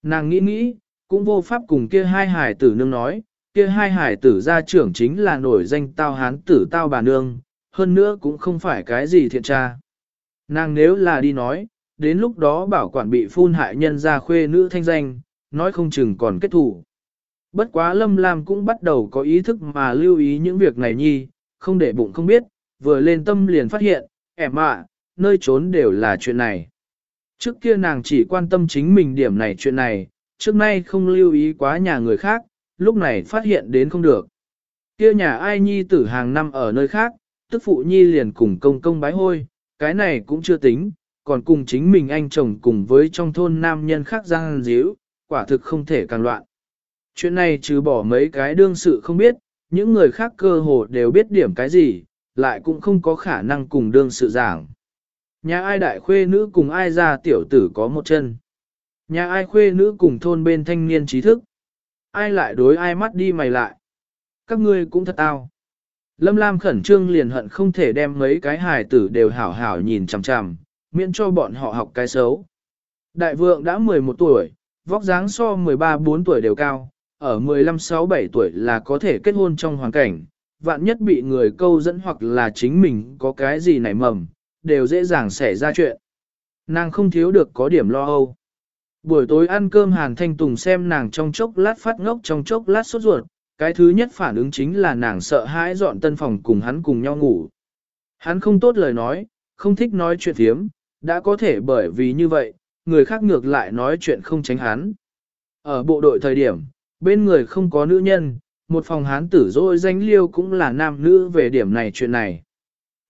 Nàng nghĩ nghĩ, cũng vô pháp cùng kia hai hải tử nương nói, kia hai hải tử gia trưởng chính là nổi danh tao hán tử tao bà nương, hơn nữa cũng không phải cái gì thiện tra. Nàng nếu là đi nói, đến lúc đó bảo quản bị phun hại nhân ra khuê nữ thanh danh, nói không chừng còn kết thủ. Bất quá Lâm Lam cũng bắt đầu có ý thức mà lưu ý những việc này nhi, không để bụng không biết, vừa lên tâm liền phát hiện, ẻm ạ, nơi trốn đều là chuyện này. Trước kia nàng chỉ quan tâm chính mình điểm này chuyện này, trước nay không lưu ý quá nhà người khác, lúc này phát hiện đến không được. Kia nhà ai nhi tử hàng năm ở nơi khác, tức phụ nhi liền cùng công công bái hôi, cái này cũng chưa tính, còn cùng chính mình anh chồng cùng với trong thôn nam nhân khác giang díu, quả thực không thể càng loạn. Chuyện này trừ bỏ mấy cái đương sự không biết, những người khác cơ hồ đều biết điểm cái gì, lại cũng không có khả năng cùng đương sự giảng. Nhà ai đại khuê nữ cùng ai ra tiểu tử có một chân. Nhà ai khuê nữ cùng thôn bên thanh niên trí thức. Ai lại đối ai mắt đi mày lại. Các ngươi cũng thật tao. Lâm Lam khẩn trương liền hận không thể đem mấy cái hài tử đều hảo hảo nhìn chằm chằm, miễn cho bọn họ học cái xấu. Đại vượng đã 11 tuổi, vóc dáng so 13-4 tuổi đều cao, ở 15-6-7 tuổi là có thể kết hôn trong hoàn cảnh, vạn nhất bị người câu dẫn hoặc là chính mình có cái gì nảy mầm, đều dễ dàng xảy ra chuyện. Nàng không thiếu được có điểm lo âu. Buổi tối ăn cơm Hàn Thanh Tùng xem nàng trong chốc lát phát ngốc trong chốc lát sốt ruột, cái thứ nhất phản ứng chính là nàng sợ hãi dọn tân phòng cùng hắn cùng nhau ngủ. Hắn không tốt lời nói, không thích nói chuyện thiếm, đã có thể bởi vì như vậy, người khác ngược lại nói chuyện không tránh hắn. Ở bộ đội thời điểm, bên người không có nữ nhân, một phòng hán tử dôi danh liêu cũng là nam nữ về điểm này chuyện này.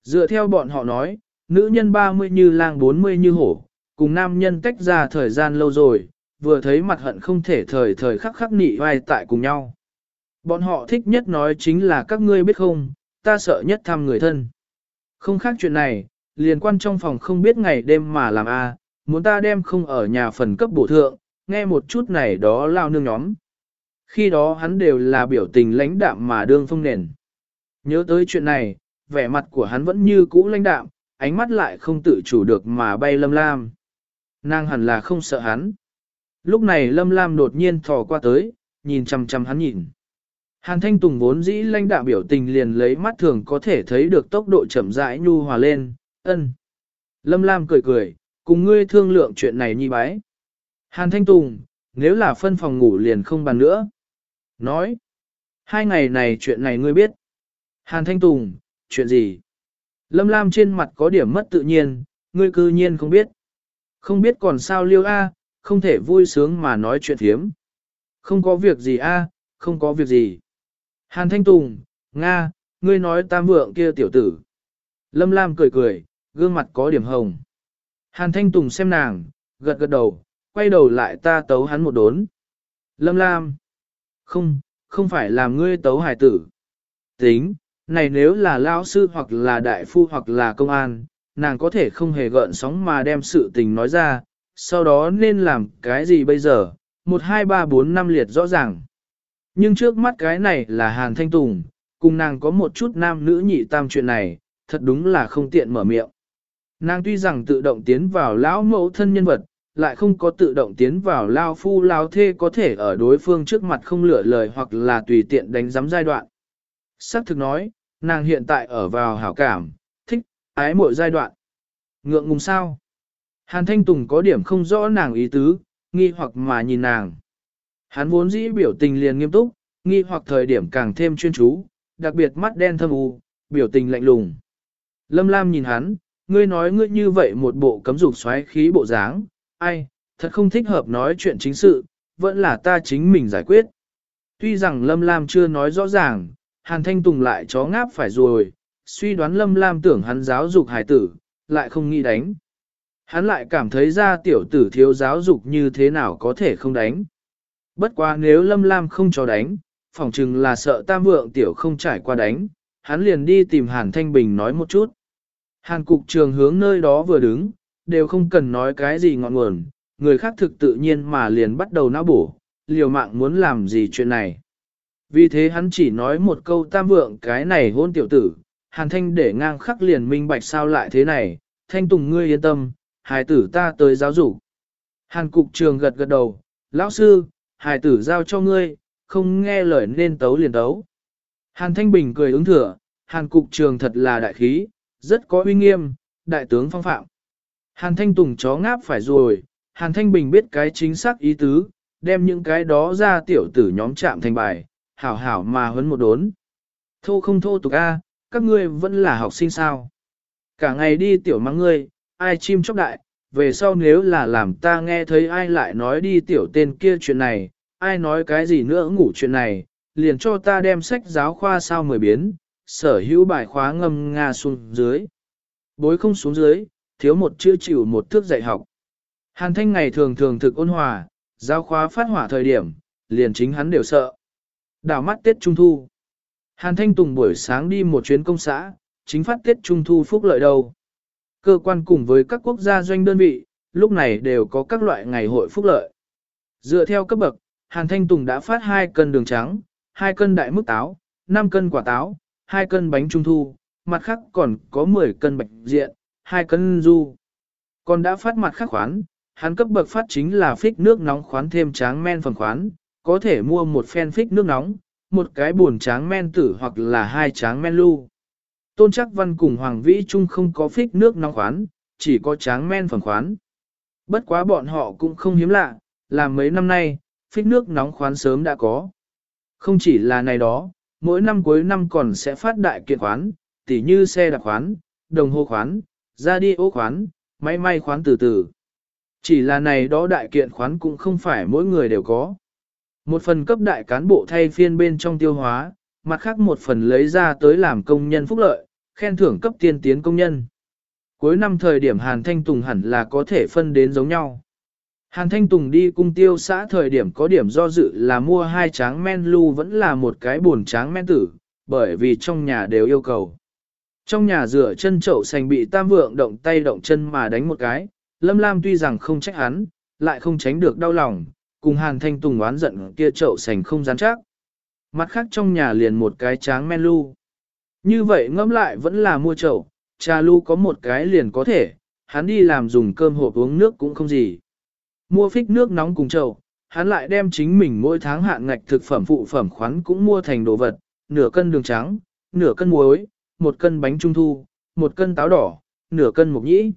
Dựa theo bọn họ nói, nữ nhân 30 như lang 40 như hổ, cùng nam nhân tách ra thời gian lâu rồi, vừa thấy mặt hận không thể thời thời khắc khắc nị vai tại cùng nhau. Bọn họ thích nhất nói chính là các ngươi biết không, ta sợ nhất thăm người thân. Không khác chuyện này, liền quan trong phòng không biết ngày đêm mà làm a, muốn ta đem không ở nhà phần cấp bổ thượng, nghe một chút này đó lao nương nhóm. Khi đó hắn đều là biểu tình lãnh đạm mà đương phong nền. Nhớ tới chuyện này, vẻ mặt của hắn vẫn như cũ lãnh đạm, ánh mắt lại không tự chủ được mà bay lâm lam. Nàng hẳn là không sợ hắn. Lúc này lâm lam đột nhiên thò qua tới, nhìn chăm chăm hắn nhìn. Hàn Thanh Tùng vốn dĩ lãnh đạo biểu tình liền lấy mắt thường có thể thấy được tốc độ chậm rãi nhu hòa lên, ân. Lâm Lam cười cười, cùng ngươi thương lượng chuyện này nhi bái. Hàn Thanh Tùng, nếu là phân phòng ngủ liền không bàn nữa. Nói, hai ngày này chuyện này ngươi biết. Hàn Thanh Tùng, chuyện gì? Lâm Lam trên mặt có điểm mất tự nhiên, ngươi cư nhiên không biết. Không biết còn sao liêu A, không thể vui sướng mà nói chuyện thiếm. Không có việc gì A, không có việc gì. Hàn Thanh Tùng, Nga, ngươi nói tam vượng kia tiểu tử. Lâm Lam cười cười, gương mặt có điểm hồng. Hàn Thanh Tùng xem nàng, gật gật đầu, quay đầu lại ta tấu hắn một đốn. Lâm Lam, không, không phải là ngươi tấu hải tử. Tính, này nếu là lao sư hoặc là đại phu hoặc là công an, nàng có thể không hề gợn sóng mà đem sự tình nói ra, sau đó nên làm cái gì bây giờ, 1, 2, 3, 4, 5 liệt rõ ràng. Nhưng trước mắt cái này là Hàn Thanh Tùng, cùng nàng có một chút nam nữ nhị tam chuyện này, thật đúng là không tiện mở miệng. Nàng tuy rằng tự động tiến vào lão mẫu thân nhân vật, lại không có tự động tiến vào lao phu lao thê có thể ở đối phương trước mặt không lựa lời hoặc là tùy tiện đánh giám giai đoạn. Sắc thực nói, nàng hiện tại ở vào hảo cảm, thích, ái mỗi giai đoạn. Ngượng ngùng sao? Hàn Thanh Tùng có điểm không rõ nàng ý tứ, nghi hoặc mà nhìn nàng. Hắn vốn dĩ biểu tình liền nghiêm túc, nghi hoặc thời điểm càng thêm chuyên chú, đặc biệt mắt đen thâm u, biểu tình lạnh lùng. Lâm Lam nhìn hắn, ngươi nói ngươi như vậy một bộ cấm dục xoáy khí bộ dáng, ai, thật không thích hợp nói chuyện chính sự, vẫn là ta chính mình giải quyết. Tuy rằng Lâm Lam chưa nói rõ ràng, Hàn Thanh Tùng lại chó ngáp phải rồi, suy đoán Lâm Lam tưởng hắn giáo dục hải tử, lại không nghĩ đánh. Hắn lại cảm thấy ra tiểu tử thiếu giáo dục như thế nào có thể không đánh. Bất quá nếu Lâm Lam không cho đánh, phỏng chừng là sợ tam vượng tiểu không trải qua đánh, hắn liền đi tìm Hàn Thanh Bình nói một chút. Hàn cục trường hướng nơi đó vừa đứng, đều không cần nói cái gì ngọn nguồn, người khác thực tự nhiên mà liền bắt đầu não bổ, liều mạng muốn làm gì chuyện này. Vì thế hắn chỉ nói một câu tam vượng cái này hôn tiểu tử, Hàn Thanh để ngang khắc liền minh bạch sao lại thế này, Thanh Tùng ngươi yên tâm, hài tử ta tới giáo dục. Hàn cục trường gật gật đầu, lão sư, hài tử giao cho ngươi, không nghe lời nên tấu liền tấu. Hàn Thanh Bình cười ứng thừa, Hàn cục trường thật là đại khí, rất có uy nghiêm, đại tướng phong phạm. Hàn Thanh Tùng chó ngáp phải rồi, Hàn Thanh Bình biết cái chính xác ý tứ, đem những cái đó ra tiểu tử nhóm chạm thành bài, hảo hảo mà huấn một đốn. Thô không thô tục a, các ngươi vẫn là học sinh sao. Cả ngày đi tiểu mắng ngươi, ai chim chóc đại, về sau nếu là làm ta nghe thấy ai lại nói đi tiểu tên kia chuyện này, ai nói cái gì nữa ngủ chuyện này, liền cho ta đem sách giáo khoa sao mười biến, sở hữu bài khóa ngâm nga xuống dưới. Bối không xuống dưới, thiếu một chữ chịu một thước dạy học. Hàn thanh ngày thường thường thực ôn hòa, giáo khóa phát hỏa thời điểm, liền chính hắn đều sợ. Đảo mắt Tết Trung Thu. Hàn thanh tùng buổi sáng đi một chuyến công xã, chính phát Tết Trung Thu phúc lợi đâu. Cơ quan cùng với các quốc gia doanh đơn vị, lúc này đều có các loại ngày hội phúc lợi. Dựa theo cấp bậc, Hàn Thanh Tùng đã phát 2 cân đường trắng, 2 cân đại mức táo, 5 cân quả táo, 2 cân bánh trung thu, mặt khác còn có 10 cân bạch diện, 2 cân du. Còn đã phát mặt khác khoán, hắn cấp bậc phát chính là phích nước nóng khoán thêm tráng men phần khoán, có thể mua một phen phích nước nóng, một cái buồn tráng men tử hoặc là hai tráng men lưu. Tôn chắc văn cùng Hoàng Vĩ Trung không có phích nước nóng khoán, chỉ có tráng men phần khoán. Bất quá bọn họ cũng không hiếm lạ, làm mấy năm nay, phích nước nóng khoán sớm đã có. Không chỉ là này đó, mỗi năm cuối năm còn sẽ phát đại kiện khoán, tỉ như xe đạp khoán, đồng hồ khoán, radio khoán, máy may khoán từ từ. Chỉ là này đó đại kiện khoán cũng không phải mỗi người đều có. Một phần cấp đại cán bộ thay phiên bên trong tiêu hóa, mặt khác một phần lấy ra tới làm công nhân phúc lợi, khen thưởng cấp tiên tiến công nhân. Cuối năm thời điểm Hàn Thanh Tùng hẳn là có thể phân đến giống nhau. Hàn Thanh Tùng đi cung tiêu xã thời điểm có điểm do dự là mua hai tráng men lưu vẫn là một cái buồn tráng men tử, bởi vì trong nhà đều yêu cầu. Trong nhà rửa chân chậu sành bị tam vượng động tay động chân mà đánh một cái, Lâm Lam tuy rằng không trách hắn, lại không tránh được đau lòng, cùng Hàn Thanh Tùng oán giận kia chậu sành không rắn chắc. Mặt khác trong nhà liền một cái tráng men lu. Như vậy ngẫm lại vẫn là mua chậu, trà lu có một cái liền có thể, hắn đi làm dùng cơm hộp uống nước cũng không gì. Mua phích nước nóng cùng chậu, hắn lại đem chính mình mỗi tháng hạn ngạch thực phẩm phụ phẩm khoán cũng mua thành đồ vật, nửa cân đường trắng, nửa cân muối, một cân bánh trung thu, một cân táo đỏ, nửa cân mục nhĩ.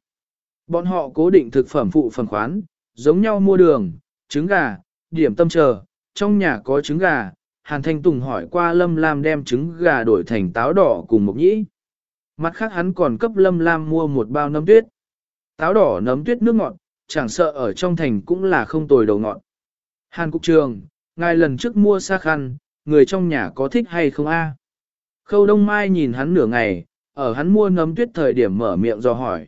Bọn họ cố định thực phẩm phụ phẩm khoán, giống nhau mua đường, trứng gà, điểm tâm chờ, trong nhà có trứng gà, Hàn Thanh Tùng hỏi qua Lâm Lam đem trứng gà đổi thành táo đỏ cùng mộc nhĩ. Mặt khác hắn còn cấp Lâm Lam mua một bao nấm tuyết. Táo đỏ nấm tuyết nước ngọt, chẳng sợ ở trong thành cũng là không tồi đầu ngọn. Hàn Cục Trường, ngài lần trước mua sa khăn, người trong nhà có thích hay không a? Khâu Đông Mai nhìn hắn nửa ngày, ở hắn mua nấm tuyết thời điểm mở miệng do hỏi.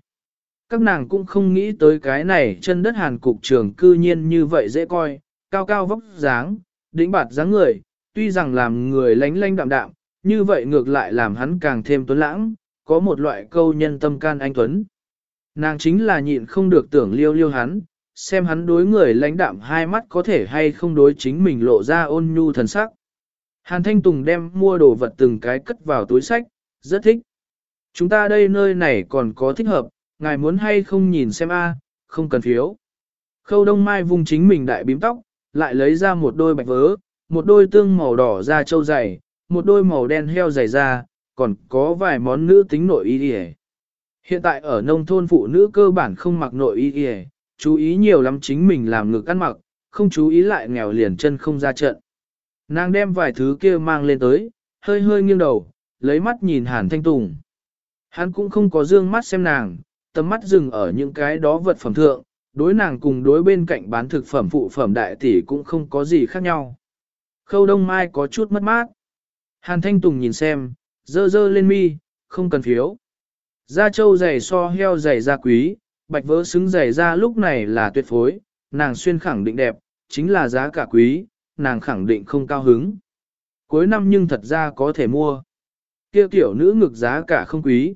Các nàng cũng không nghĩ tới cái này chân đất Hàn Cục Trường cư nhiên như vậy dễ coi, cao cao vóc dáng, đỉnh bạt dáng người, tuy rằng làm người lánh lánh đạm đạm, như vậy ngược lại làm hắn càng thêm tuấn lãng, có một loại câu nhân tâm can anh tuấn. Nàng chính là nhịn không được tưởng liêu liêu hắn, xem hắn đối người lãnh đạm hai mắt có thể hay không đối chính mình lộ ra ôn nhu thần sắc. Hàn Thanh Tùng đem mua đồ vật từng cái cất vào túi sách, rất thích. Chúng ta đây nơi này còn có thích hợp, ngài muốn hay không nhìn xem a, không cần phiếu. Khâu Đông Mai vùng chính mình đại bím tóc, lại lấy ra một đôi bạch vớ, một đôi tương màu đỏ da trâu dày, một đôi màu đen heo dày da, còn có vài món nữ tính nội y đi Hiện tại ở nông thôn phụ nữ cơ bản không mặc nội y y, chú ý nhiều lắm chính mình làm ngực ăn mặc, không chú ý lại nghèo liền chân không ra trận. Nàng đem vài thứ kia mang lên tới, hơi hơi nghiêng đầu, lấy mắt nhìn Hàn Thanh Tùng. Hắn cũng không có dương mắt xem nàng, tầm mắt dừng ở những cái đó vật phẩm thượng, đối nàng cùng đối bên cạnh bán thực phẩm phụ phẩm đại tỷ cũng không có gì khác nhau. Khâu Đông Mai có chút mất mát. Hàn Thanh Tùng nhìn xem, dơ dơ lên mi, không cần phiếu. Da trâu dày so heo dày da quý, bạch vỡ xứng dày da lúc này là tuyệt phối, nàng xuyên khẳng định đẹp, chính là giá cả quý, nàng khẳng định không cao hứng. Cuối năm nhưng thật ra có thể mua. Kia tiểu nữ ngực giá cả không quý.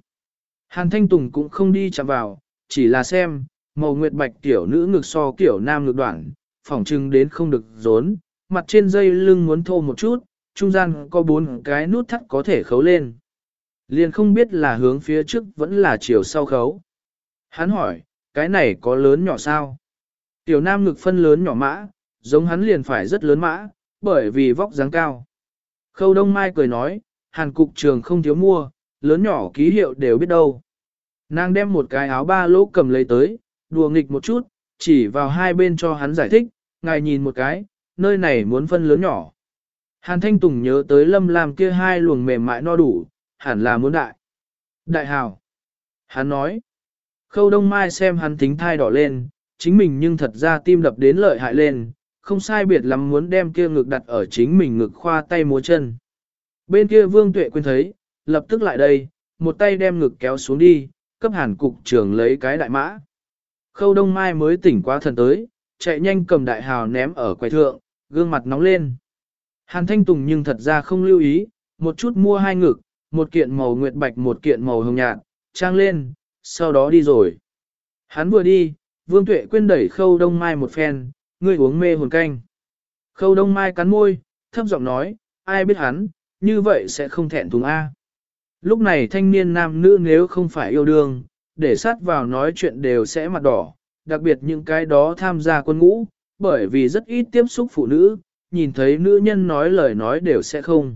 Hàn Thanh Tùng cũng không đi chạm vào, chỉ là xem, màu nguyệt bạch tiểu nữ ngực so tiểu nam ngực đoạn, phỏng trưng đến không được rốn, mặt trên dây lưng muốn thô một chút, trung gian có bốn cái nút thắt có thể khấu lên. Liền không biết là hướng phía trước vẫn là chiều sau khấu. Hắn hỏi, cái này có lớn nhỏ sao? Tiểu nam ngực phân lớn nhỏ mã, giống hắn liền phải rất lớn mã, bởi vì vóc dáng cao. Khâu Đông Mai cười nói, hàn cục trường không thiếu mua, lớn nhỏ ký hiệu đều biết đâu. Nàng đem một cái áo ba lỗ cầm lấy tới, đùa nghịch một chút, chỉ vào hai bên cho hắn giải thích, ngài nhìn một cái, nơi này muốn phân lớn nhỏ. Hàn Thanh Tùng nhớ tới lâm làm kia hai luồng mềm mại no đủ, hẳn là muốn đại. Đại hào. Hắn nói. Khâu Đông Mai xem hắn tính thai đỏ lên, chính mình nhưng thật ra tim đập đến lợi hại lên, không sai biệt lắm muốn đem kia ngực đặt ở chính mình ngực khoa tay múa chân. Bên kia Vương Tuệ quên thấy, lập tức lại đây, một tay đem ngực kéo xuống đi, cấp hàn cục trưởng lấy cái đại mã. Khâu Đông Mai mới tỉnh qua thần tới, chạy nhanh cầm đại hào ném ở quầy thượng, gương mặt nóng lên. Hàn Thanh Tùng nhưng thật ra không lưu ý, một chút mua hai ngực, một kiện màu nguyệt bạch một kiện màu hồng nhạt, trang lên, sau đó đi rồi. Hắn vừa đi, Vương Tuệ quên đẩy Khâu Đông Mai một phen, ngươi uống mê hồn canh. Khâu Đông Mai cắn môi, thấp giọng nói, ai biết hắn, như vậy sẽ không thẹn thùng A. Lúc này thanh niên nam nữ nếu không phải yêu đương, để sát vào nói chuyện đều sẽ mặt đỏ, đặc biệt những cái đó tham gia quân ngũ, bởi vì rất ít tiếp xúc phụ nữ, nhìn thấy nữ nhân nói lời nói đều sẽ không.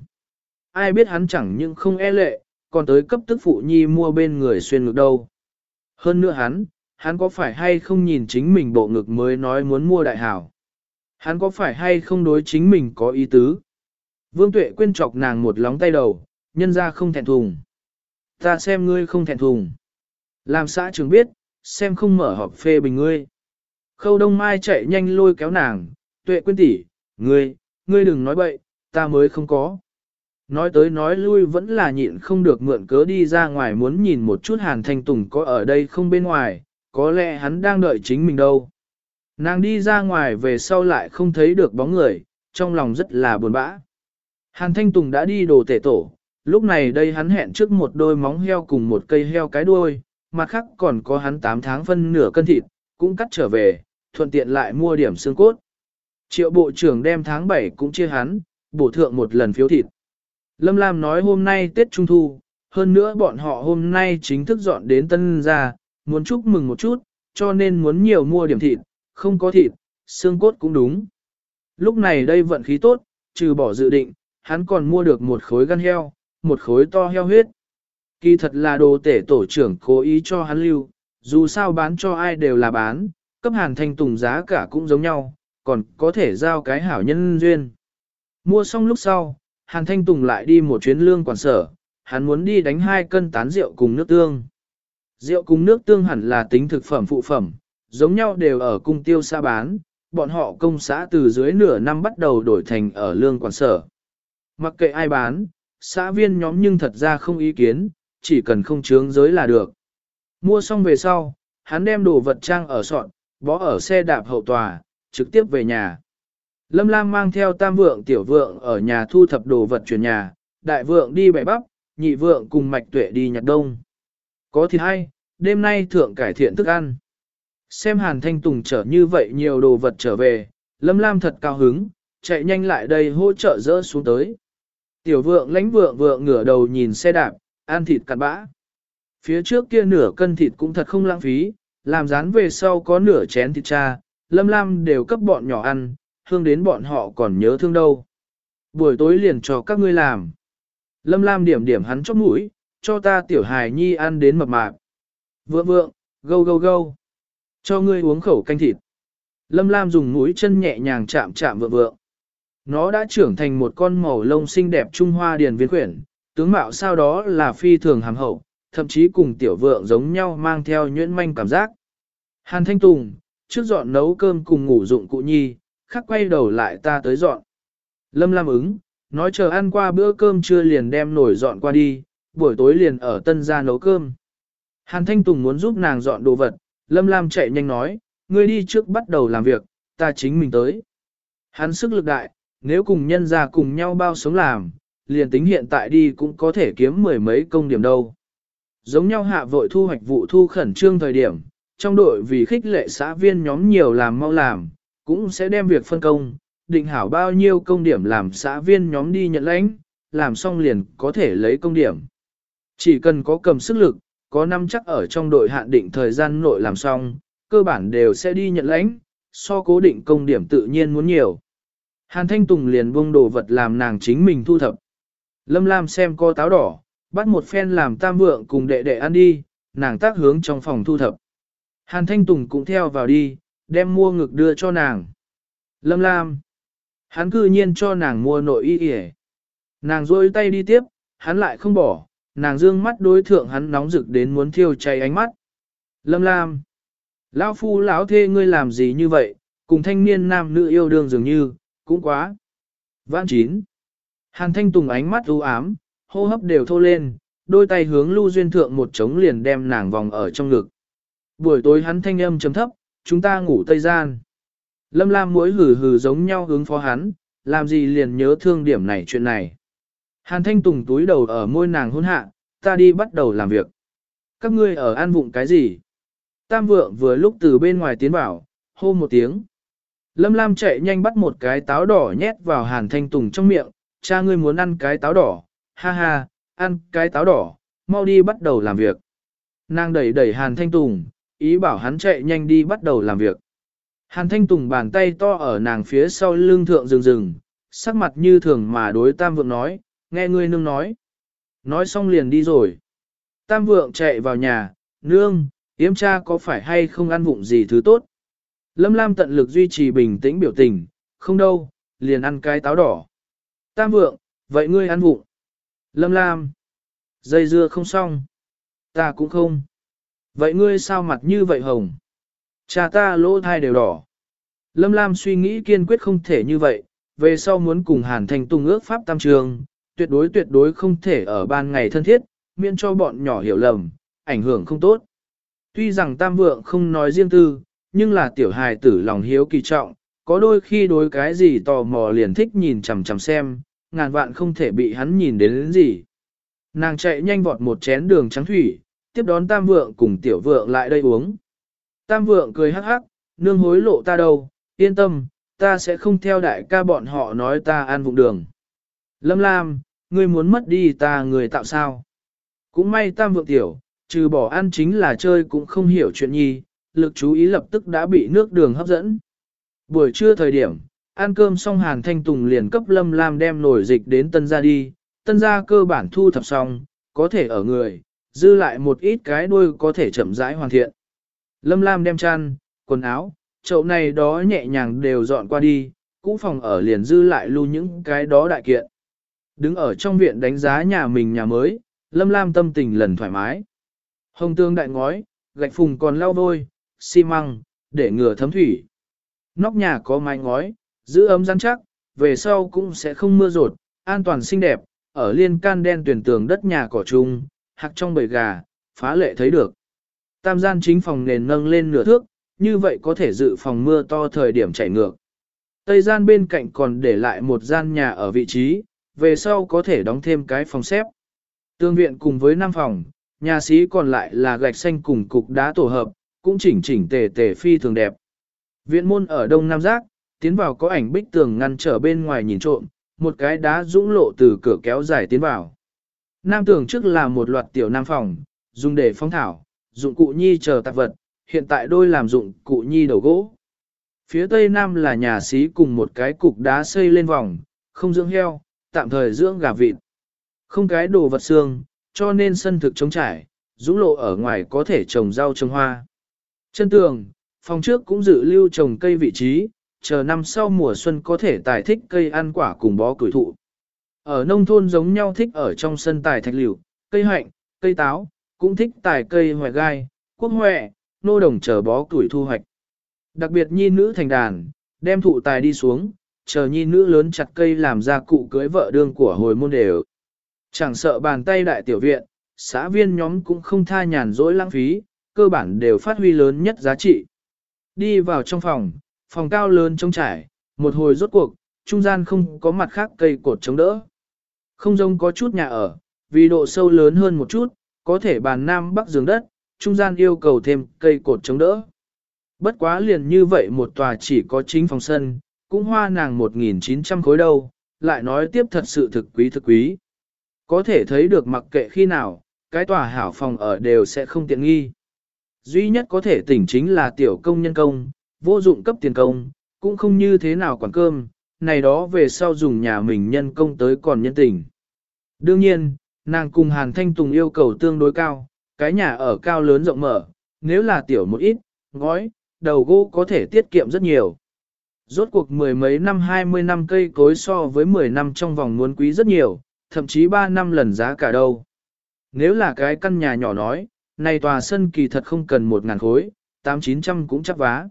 Ai biết hắn chẳng những không e lệ, còn tới cấp tức phụ nhi mua bên người xuyên ngực đâu. Hơn nữa hắn, hắn có phải hay không nhìn chính mình bộ ngực mới nói muốn mua đại hảo? Hắn có phải hay không đối chính mình có ý tứ? Vương Tuệ quên chọc nàng một lóng tay đầu, nhân ra không thẹn thùng. Ta xem ngươi không thẹn thùng. Làm xã trưởng biết, xem không mở họp phê bình ngươi. Khâu Đông Mai chạy nhanh lôi kéo nàng, Tuệ quên tỷ, ngươi, ngươi đừng nói bậy, ta mới không có. Nói tới nói lui vẫn là nhịn không được mượn cớ đi ra ngoài muốn nhìn một chút Hàn Thanh Tùng có ở đây không bên ngoài, có lẽ hắn đang đợi chính mình đâu. Nàng đi ra ngoài về sau lại không thấy được bóng người, trong lòng rất là buồn bã. Hàn Thanh Tùng đã đi đồ tể tổ, lúc này đây hắn hẹn trước một đôi móng heo cùng một cây heo cái đuôi, mặt khác còn có hắn 8 tháng phân nửa cân thịt, cũng cắt trở về, thuận tiện lại mua điểm xương cốt. Triệu bộ trưởng đem tháng 7 cũng chia hắn, bổ thượng một lần phiếu thịt. Lâm Lam nói hôm nay Tết Trung Thu, hơn nữa bọn họ hôm nay chính thức dọn đến Tân Gia, muốn chúc mừng một chút, cho nên muốn nhiều mua điểm thịt, không có thịt, xương cốt cũng đúng. Lúc này đây vận khí tốt, trừ bỏ dự định, hắn còn mua được một khối gan heo, một khối to heo huyết. Kỳ thật là đồ tể tổ trưởng cố ý cho hắn lưu, dù sao bán cho ai đều là bán, cấp hàn thanh tùng giá cả cũng giống nhau, còn có thể giao cái hảo nhân duyên. Mua xong lúc sau, hàn thanh tùng lại đi một chuyến lương quản sở, hắn muốn đi đánh hai cân tán rượu cùng nước tương. Rượu cùng nước tương hẳn là tính thực phẩm phụ phẩm, giống nhau đều ở cung tiêu xa bán, bọn họ công xã từ dưới nửa năm bắt đầu đổi thành ở lương quản sở. Mặc kệ ai bán, xã viên nhóm nhưng thật ra không ý kiến, chỉ cần không chướng giới là được. Mua xong về sau, hắn đem đồ vật trang ở sọn, bó ở xe đạp hậu tòa, trực tiếp về nhà. Lâm Lam mang theo tam vượng tiểu vượng ở nhà thu thập đồ vật chuyển nhà, đại vượng đi bẻ bắp, nhị vượng cùng mạch tuệ đi nhặt đông. Có thịt hay, đêm nay thượng cải thiện thức ăn. Xem Hàn Thanh Tùng trở như vậy nhiều đồ vật trở về, Lâm Lam thật cao hứng, chạy nhanh lại đây hỗ trợ dỡ xuống tới. Tiểu vượng lãnh vượng vượng ngửa đầu nhìn xe đạp, ăn thịt cặn bã. Phía trước kia nửa cân thịt cũng thật không lãng phí, làm rán về sau có nửa chén thịt cha, Lâm Lam đều cấp bọn nhỏ ăn, hương đến bọn họ còn nhớ thương đâu. Buổi tối liền cho các ngươi làm. Lâm Lam điểm điểm hắn chóp mũi, cho ta tiểu hài nhi ăn đến mập mạp. Vượng vượng, gâu gâu gâu. Cho ngươi uống khẩu canh thịt. Lâm Lam dùng mũi chân nhẹ nhàng chạm chạm vượng vượng. Nó đã trưởng thành một con màu lông xinh đẹp Trung Hoa điền viên quyển, tướng mạo sau đó là phi thường hàm hậu, thậm chí cùng tiểu vượng giống nhau mang theo nhuyễn manh cảm giác. Hàn Thanh Tùng, trước dọn nấu cơm cùng ngủ dụng cụ nhi, khắc quay đầu lại ta tới dọn. Lâm Lam ứng, nói chờ ăn qua bữa cơm trưa liền đem nổi dọn qua đi, buổi tối liền ở tân gia nấu cơm. Hàn Thanh Tùng muốn giúp nàng dọn đồ vật, Lâm Lam chạy nhanh nói, ngươi đi trước bắt đầu làm việc, ta chính mình tới. Hắn sức lực đại, nếu cùng nhân ra cùng nhau bao sống làm, liền tính hiện tại đi cũng có thể kiếm mười mấy công điểm đâu. Giống nhau hạ vội thu hoạch vụ thu khẩn trương thời điểm, trong đội vì khích lệ xã viên nhóm nhiều làm mau làm, cũng sẽ đem việc phân công, định hảo bao nhiêu công điểm làm xã viên nhóm đi nhận lãnh, làm xong liền có thể lấy công điểm. Chỉ cần có cầm sức lực, có năm chắc ở trong đội hạn định thời gian nội làm xong, cơ bản đều sẽ đi nhận lãnh, so cố định công điểm tự nhiên muốn nhiều. Hàn Thanh Tùng liền buông đồ vật làm nàng chính mình thu thập. Lâm Lam xem co táo đỏ, bắt một phen làm tam vượng cùng đệ đệ ăn đi, nàng tác hướng trong phòng thu thập. Hàn Thanh Tùng cũng theo vào đi, đem mua ngực đưa cho nàng. Lâm Lam. Hắn cư nhiên cho nàng mua nội y ỉa Nàng rôi tay đi tiếp, hắn lại không bỏ, nàng dương mắt đối thượng hắn nóng rực đến muốn thiêu cháy ánh mắt. Lâm Lam. Lão phu lão thê ngươi làm gì như vậy, cùng thanh niên nam nữ yêu đương dường như, cũng quá. Vãn chín. Hàn thanh tùng ánh mắt u ám, hô hấp đều thô lên, đôi tay hướng lưu duyên thượng một trống liền đem nàng vòng ở trong ngực. Buổi tối hắn thanh âm chấm thấp, chúng ta ngủ tây gian. Lâm Lam mỗi hừ hừ giống nhau hướng phó hắn, làm gì liền nhớ thương điểm này chuyện này. Hàn Thanh Tùng túi đầu ở môi nàng hôn hạ, ta đi bắt đầu làm việc. Các ngươi ở an vụng cái gì? Tam vượng vừa lúc từ bên ngoài tiến vào, hô một tiếng. Lâm Lam chạy nhanh bắt một cái táo đỏ nhét vào Hàn Thanh Tùng trong miệng, cha ngươi muốn ăn cái táo đỏ, ha ha, ăn cái táo đỏ, mau đi bắt đầu làm việc. Nàng đẩy đẩy Hàn Thanh Tùng, ý bảo hắn chạy nhanh đi bắt đầu làm việc. Hàn Thanh Tùng bàn tay to ở nàng phía sau lưng thượng rừng rừng, sắc mặt như thường mà đối Tam Vượng nói, nghe ngươi nương nói. Nói xong liền đi rồi. Tam Vượng chạy vào nhà, nương, yếm cha có phải hay không ăn vụng gì thứ tốt. Lâm Lam tận lực duy trì bình tĩnh biểu tình, không đâu, liền ăn cái táo đỏ. Tam Vượng, vậy ngươi ăn vụng. Lâm Lam, dây dưa không xong. Ta cũng không. Vậy ngươi sao mặt như vậy hồng? Cha ta lỗ thai đều đỏ. Lâm Lam suy nghĩ kiên quyết không thể như vậy, về sau muốn cùng Hàn Thành Tùng ước pháp tam trường, tuyệt đối tuyệt đối không thể ở ban ngày thân thiết, miễn cho bọn nhỏ hiểu lầm, ảnh hưởng không tốt. Tuy rằng tam vượng không nói riêng tư, nhưng là tiểu hài tử lòng hiếu kỳ trọng, có đôi khi đối cái gì tò mò liền thích nhìn chằm chằm xem, ngàn vạn không thể bị hắn nhìn đến, đến gì. Nàng chạy nhanh vọt một chén đường trắng thủy, tiếp đón tam vượng cùng tiểu vượng lại đây uống. Tam vượng cười hắc hắc, nương hối lộ ta đâu, yên tâm, ta sẽ không theo đại ca bọn họ nói ta ăn vụng đường. Lâm Lam, ngươi muốn mất đi ta người tạo sao? Cũng may tam vượng tiểu, trừ bỏ ăn chính là chơi cũng không hiểu chuyện nhi, lực chú ý lập tức đã bị nước đường hấp dẫn. Buổi trưa thời điểm, ăn cơm xong Hàn Thanh Tùng liền cấp Lâm Lam đem nổi dịch đến tân gia đi, tân gia cơ bản thu thập xong, có thể ở người, dư lại một ít cái đuôi có thể chậm rãi hoàn thiện. Lâm Lam đem chăn, quần áo, chậu này đó nhẹ nhàng đều dọn qua đi, cũ phòng ở liền dư lại lưu những cái đó đại kiện. Đứng ở trong viện đánh giá nhà mình nhà mới, Lâm Lam tâm tình lần thoải mái. Hồng tương đại ngói, gạch phùng còn lau vôi, xi măng, để ngừa thấm thủy. Nóc nhà có mái ngói, giữ ấm rắn chắc, về sau cũng sẽ không mưa rột, an toàn xinh đẹp, ở liên can đen tuyển tường đất nhà cỏ chung, hạc trong bầy gà, phá lệ thấy được. Tam gian chính phòng nền nâng lên nửa thước, như vậy có thể dự phòng mưa to thời điểm chảy ngược. Tây gian bên cạnh còn để lại một gian nhà ở vị trí, về sau có thể đóng thêm cái phòng xếp. Tương viện cùng với năm phòng, nhà sĩ còn lại là gạch xanh cùng cục đá tổ hợp, cũng chỉnh chỉnh tề tề phi thường đẹp. Viện môn ở đông nam giác, tiến vào có ảnh bích tường ngăn trở bên ngoài nhìn trộm, một cái đá dũng lộ từ cửa kéo dài tiến vào. Nam tường trước là một loạt tiểu nam phòng, dùng để phong thảo, dụng cụ nhi chờ tạp vật, hiện tại đôi làm dụng cụ nhi đầu gỗ. Phía tây nam là nhà xí cùng một cái cục đá xây lên vòng, không dưỡng heo, tạm thời dưỡng gà vịt. Không cái đồ vật xương, cho nên sân thực trống trải, dũng lộ ở ngoài có thể trồng rau trồng hoa. Chân tường, phòng trước cũng dự lưu trồng cây vị trí, chờ năm sau mùa xuân có thể tài thích cây ăn quả cùng bó củi thụ. Ở nông thôn giống nhau thích ở trong sân tài thạch liễu cây hạnh, cây táo, cũng thích tài cây hoại gai, quốc huệ, nô đồng chờ bó củi thu hoạch. Đặc biệt nhi nữ thành đàn, đem thụ tài đi xuống, chờ nhi nữ lớn chặt cây làm ra cụ cưới vợ đương của hồi môn đều. Chẳng sợ bàn tay đại tiểu viện, xã viên nhóm cũng không tha nhàn dỗi lãng phí, cơ bản đều phát huy lớn nhất giá trị. Đi vào trong phòng, phòng cao lớn trông trải, một hồi rốt cuộc, trung gian không có mặt khác cây cột chống đỡ. Không giống có chút nhà ở, vì độ sâu lớn hơn một chút, có thể bàn nam bắc giường đất, trung gian yêu cầu thêm cây cột chống đỡ. Bất quá liền như vậy một tòa chỉ có chính phòng sân, cũng hoa nàng 1.900 khối đâu, lại nói tiếp thật sự thực quý thực quý. Có thể thấy được mặc kệ khi nào, cái tòa hảo phòng ở đều sẽ không tiện nghi. Duy nhất có thể tỉnh chính là tiểu công nhân công, vô dụng cấp tiền công, cũng không như thế nào quản cơm, này đó về sau dùng nhà mình nhân công tới còn nhân tình. Đương nhiên, nàng cùng Hàn Thanh Tùng yêu cầu tương đối cao, cái nhà ở cao lớn rộng mở, nếu là tiểu một ít, ngói, đầu gỗ có thể tiết kiệm rất nhiều. Rốt cuộc mười mấy năm hai mươi năm cây cối so với 10 năm trong vòng muốn quý rất nhiều, thậm chí 3 năm lần giá cả đâu. Nếu là cái căn nhà nhỏ nói, này tòa sân kỳ thật không cần 1.000 khối, 8-900 cũng chắc vá.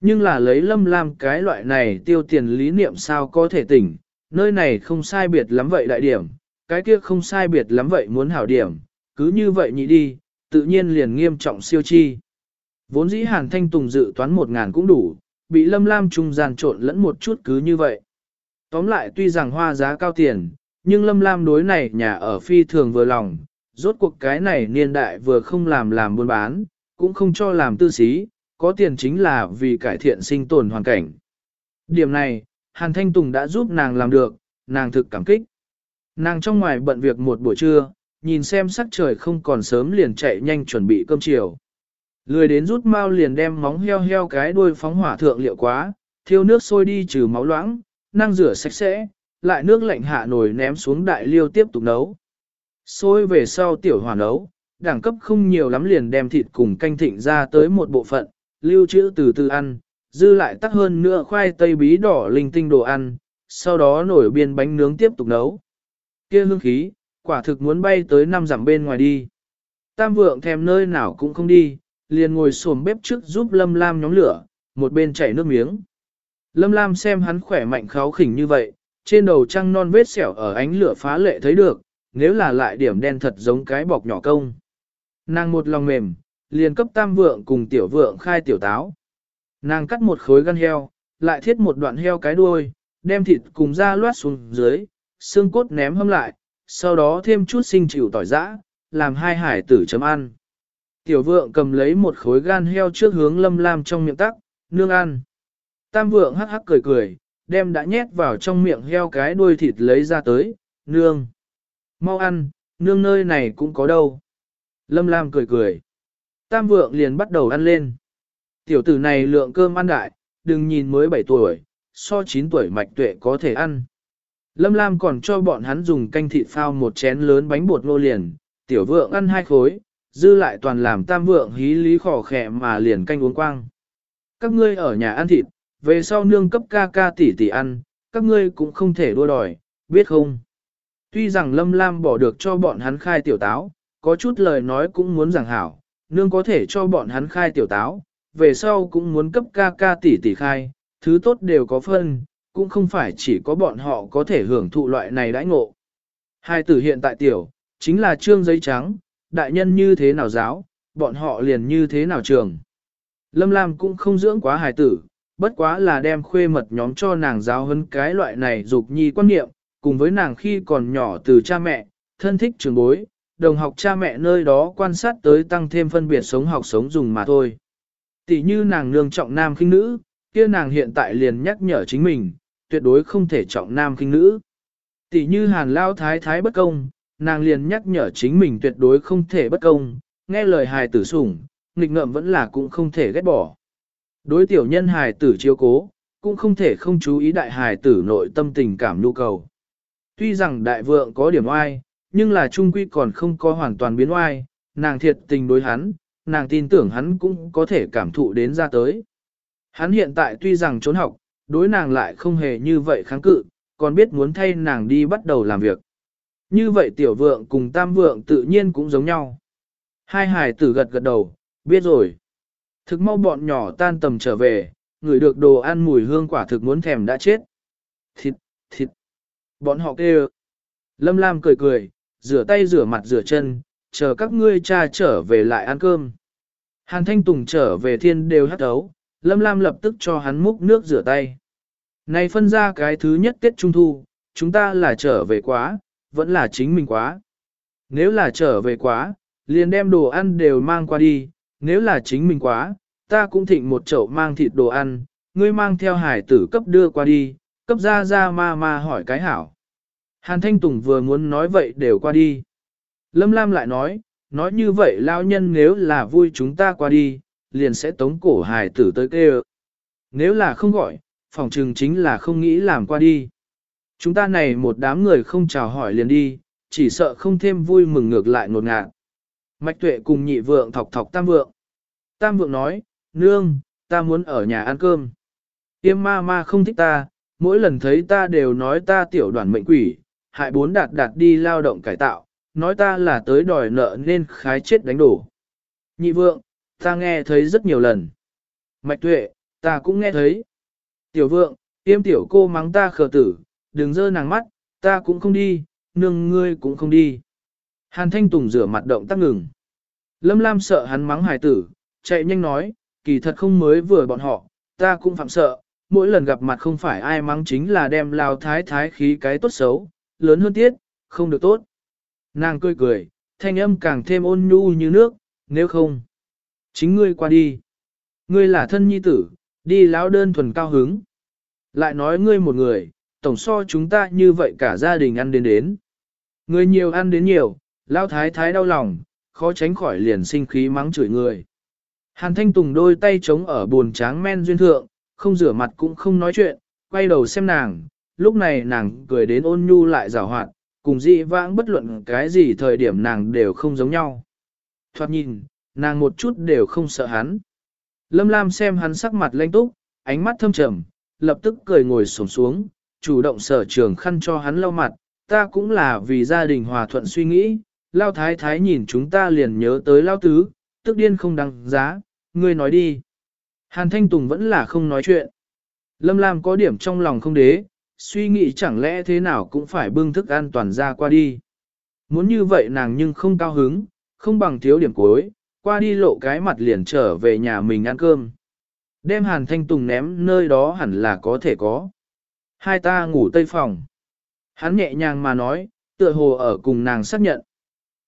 Nhưng là lấy lâm lam cái loại này tiêu tiền lý niệm sao có thể tỉnh, nơi này không sai biệt lắm vậy đại điểm, cái kia không sai biệt lắm vậy muốn hảo điểm, cứ như vậy nhị đi, tự nhiên liền nghiêm trọng siêu chi. Vốn dĩ Hàn Thanh Tùng dự toán một ngàn cũng đủ, bị Lâm Lam trung gian trộn lẫn một chút cứ như vậy. Tóm lại tuy rằng hoa giá cao tiền, nhưng Lâm Lam đối này nhà ở phi thường vừa lòng, rốt cuộc cái này niên đại vừa không làm làm buôn bán, cũng không cho làm tư xí, có tiền chính là vì cải thiện sinh tồn hoàn cảnh. Điểm này, Hàn Thanh Tùng đã giúp nàng làm được, nàng thực cảm kích. Nàng trong ngoài bận việc một buổi trưa, nhìn xem sắc trời không còn sớm liền chạy nhanh chuẩn bị cơm chiều. Lười đến rút mau liền đem móng heo heo cái đuôi phóng hỏa thượng liệu quá, thiêu nước sôi đi trừ máu loãng, năng rửa sạch sẽ, lại nước lạnh hạ nồi ném xuống đại liêu tiếp tục nấu. Sôi về sau tiểu hỏa nấu, đẳng cấp không nhiều lắm liền đem thịt cùng canh thịnh ra tới một bộ phận, lưu trữ từ từ ăn, dư lại tắc hơn nữa khoai tây bí đỏ linh tinh đồ ăn, sau đó nổi biên bánh nướng tiếp tục nấu. kia hương khí, quả thực muốn bay tới năm dặm bên ngoài đi. Tam vượng thèm nơi nào cũng không đi, liền ngồi xổm bếp trước giúp Lâm Lam nhóm lửa, một bên chảy nước miếng. Lâm Lam xem hắn khỏe mạnh kháo khỉnh như vậy, trên đầu trăng non vết sẹo ở ánh lửa phá lệ thấy được, nếu là lại điểm đen thật giống cái bọc nhỏ công. Nàng một lòng mềm, liền cấp tam vượng cùng tiểu vượng khai tiểu táo. Nàng cắt một khối gan heo, lại thiết một đoạn heo cái đuôi, đem thịt cùng da loát xuống dưới, xương cốt ném hâm lại, sau đó thêm chút sinh chịu tỏi giã, làm hai hải tử chấm ăn. Tiểu vượng cầm lấy một khối gan heo trước hướng lâm lam trong miệng tắc, nương ăn. Tam vượng hắc hắc cười cười, đem đã nhét vào trong miệng heo cái đuôi thịt lấy ra tới, nương. Mau ăn, nương nơi này cũng có đâu. Lâm Lam cười cười. Tam vượng liền bắt đầu ăn lên. Tiểu tử này lượng cơm ăn đại, đừng nhìn mới 7 tuổi, so 9 tuổi mạch tuệ có thể ăn. Lâm Lam còn cho bọn hắn dùng canh thịt phao một chén lớn bánh bột ngô liền, tiểu vượng ăn hai khối, dư lại toàn làm tam vượng hí lý khỏ khẽ mà liền canh uống quang. Các ngươi ở nhà ăn thịt, về sau nương cấp ca ca tỷ tỷ ăn, các ngươi cũng không thể đua đòi, biết không? Tuy rằng Lâm Lam bỏ được cho bọn hắn khai tiểu táo, có chút lời nói cũng muốn giảng hảo, nương có thể cho bọn hắn khai tiểu táo, về sau cũng muốn cấp ca ca tỷ tỷ khai, thứ tốt đều có phân, cũng không phải chỉ có bọn họ có thể hưởng thụ loại này đãi ngộ. Hai tử hiện tại tiểu, chính là trương giấy trắng, đại nhân như thế nào giáo, bọn họ liền như thế nào trường. Lâm Lam cũng không dưỡng quá hài tử, bất quá là đem khuê mật nhóm cho nàng giáo hơn cái loại này dục nhi quan niệm, cùng với nàng khi còn nhỏ từ cha mẹ, thân thích trường bối, đồng học cha mẹ nơi đó quan sát tới tăng thêm phân biệt sống học sống dùng mà thôi. Tỷ như nàng nương trọng nam khinh nữ, kia nàng hiện tại liền nhắc nhở chính mình, tuyệt đối không thể trọng nam khinh nữ. Tỷ như hàn lao thái thái bất công, nàng liền nhắc nhở chính mình tuyệt đối không thể bất công, nghe lời hài tử sủng, nghịch ngợm vẫn là cũng không thể ghét bỏ. Đối tiểu nhân hài tử chiếu cố, cũng không thể không chú ý đại hài tử nội tâm tình cảm nhu cầu. Tuy rằng đại vượng có điểm oai, nhưng là trung quy còn không có hoàn toàn biến oai, nàng thiệt tình đối hắn, nàng tin tưởng hắn cũng có thể cảm thụ đến ra tới. Hắn hiện tại tuy rằng trốn học, đối nàng lại không hề như vậy kháng cự, còn biết muốn thay nàng đi bắt đầu làm việc. Như vậy tiểu vượng cùng tam vượng tự nhiên cũng giống nhau. Hai hài tử gật gật đầu, biết rồi. Thực mau bọn nhỏ tan tầm trở về, người được đồ ăn mùi hương quả thực muốn thèm đã chết. Thịt, thịt. Bọn họ kêu. Lâm Lam cười cười, rửa tay rửa mặt rửa chân, chờ các ngươi cha trở về lại ăn cơm. Hàn Thanh Tùng trở về thiên đều hắt ấu, Lâm Lam lập tức cho hắn múc nước rửa tay. Này phân ra cái thứ nhất Tết Trung Thu, chúng ta là trở về quá, vẫn là chính mình quá. Nếu là trở về quá, liền đem đồ ăn đều mang qua đi, nếu là chính mình quá, ta cũng thịnh một chậu mang thịt đồ ăn, ngươi mang theo hải tử cấp đưa qua đi, cấp ra ra ma ma hỏi cái hảo. Hàn Thanh Tùng vừa muốn nói vậy đều qua đi. Lâm Lam lại nói, nói như vậy lao nhân nếu là vui chúng ta qua đi, liền sẽ tống cổ hài tử tới kêu. Nếu là không gọi, phòng trừng chính là không nghĩ làm qua đi. Chúng ta này một đám người không chào hỏi liền đi, chỉ sợ không thêm vui mừng ngược lại ngột ngạt. Mạch tuệ cùng nhị vượng thọc thọc tam vượng. Tam vượng nói, nương, ta muốn ở nhà ăn cơm. Yêm ma ma không thích ta, mỗi lần thấy ta đều nói ta tiểu đoàn mệnh quỷ, hại bốn đạt đạt đi lao động cải tạo, nói ta là tới đòi nợ nên khái chết đánh đổ. Nhị vượng, ta nghe thấy rất nhiều lần. Mạch tuệ, ta cũng nghe thấy. Tiểu vượng, tiêm tiểu cô mắng ta khờ tử, đừng dơ nàng mắt, ta cũng không đi, nương ngươi cũng không đi. Hàn Thanh Tùng rửa mặt động tác ngừng. Lâm Lam sợ hắn mắng hài tử, chạy nhanh nói, kỳ thật không mới vừa bọn họ, ta cũng phạm sợ, mỗi lần gặp mặt không phải ai mắng chính là đem lao thái thái khí cái tốt xấu, lớn hơn tiết, không được tốt. Nàng cười cười, thanh âm càng thêm ôn nhu như nước, nếu không, chính ngươi qua đi. Ngươi là thân nhi tử, đi lão đơn thuần cao hứng. Lại nói ngươi một người, tổng so chúng ta như vậy cả gia đình ăn đến đến. Ngươi nhiều ăn đến nhiều, lão thái thái đau lòng, khó tránh khỏi liền sinh khí mắng chửi người. Hàn Thanh Tùng đôi tay trống ở buồn tráng men duyên thượng, không rửa mặt cũng không nói chuyện, quay đầu xem nàng, lúc này nàng cười đến ôn nhu lại rào hoạt, cùng dị vãng bất luận cái gì thời điểm nàng đều không giống nhau. thoạt nhìn, nàng một chút đều không sợ hắn. Lâm Lam xem hắn sắc mặt lanh túc, ánh mắt thâm trầm, lập tức cười ngồi xổm xuống, chủ động sở trường khăn cho hắn lau mặt, ta cũng là vì gia đình hòa thuận suy nghĩ, lao thái thái nhìn chúng ta liền nhớ tới lao tứ, tức điên không đăng giá, ngươi nói đi. Hàn Thanh Tùng vẫn là không nói chuyện. Lâm Lam có điểm trong lòng không đế, suy nghĩ chẳng lẽ thế nào cũng phải bưng thức an toàn ra qua đi. Muốn như vậy nàng nhưng không cao hứng, không bằng thiếu điểm cuối, qua đi lộ cái mặt liền trở về nhà mình ăn cơm. Đem Hàn Thanh Tùng ném nơi đó hẳn là có thể có. Hai ta ngủ tây phòng. Hắn nhẹ nhàng mà nói, tựa hồ ở cùng nàng xác nhận.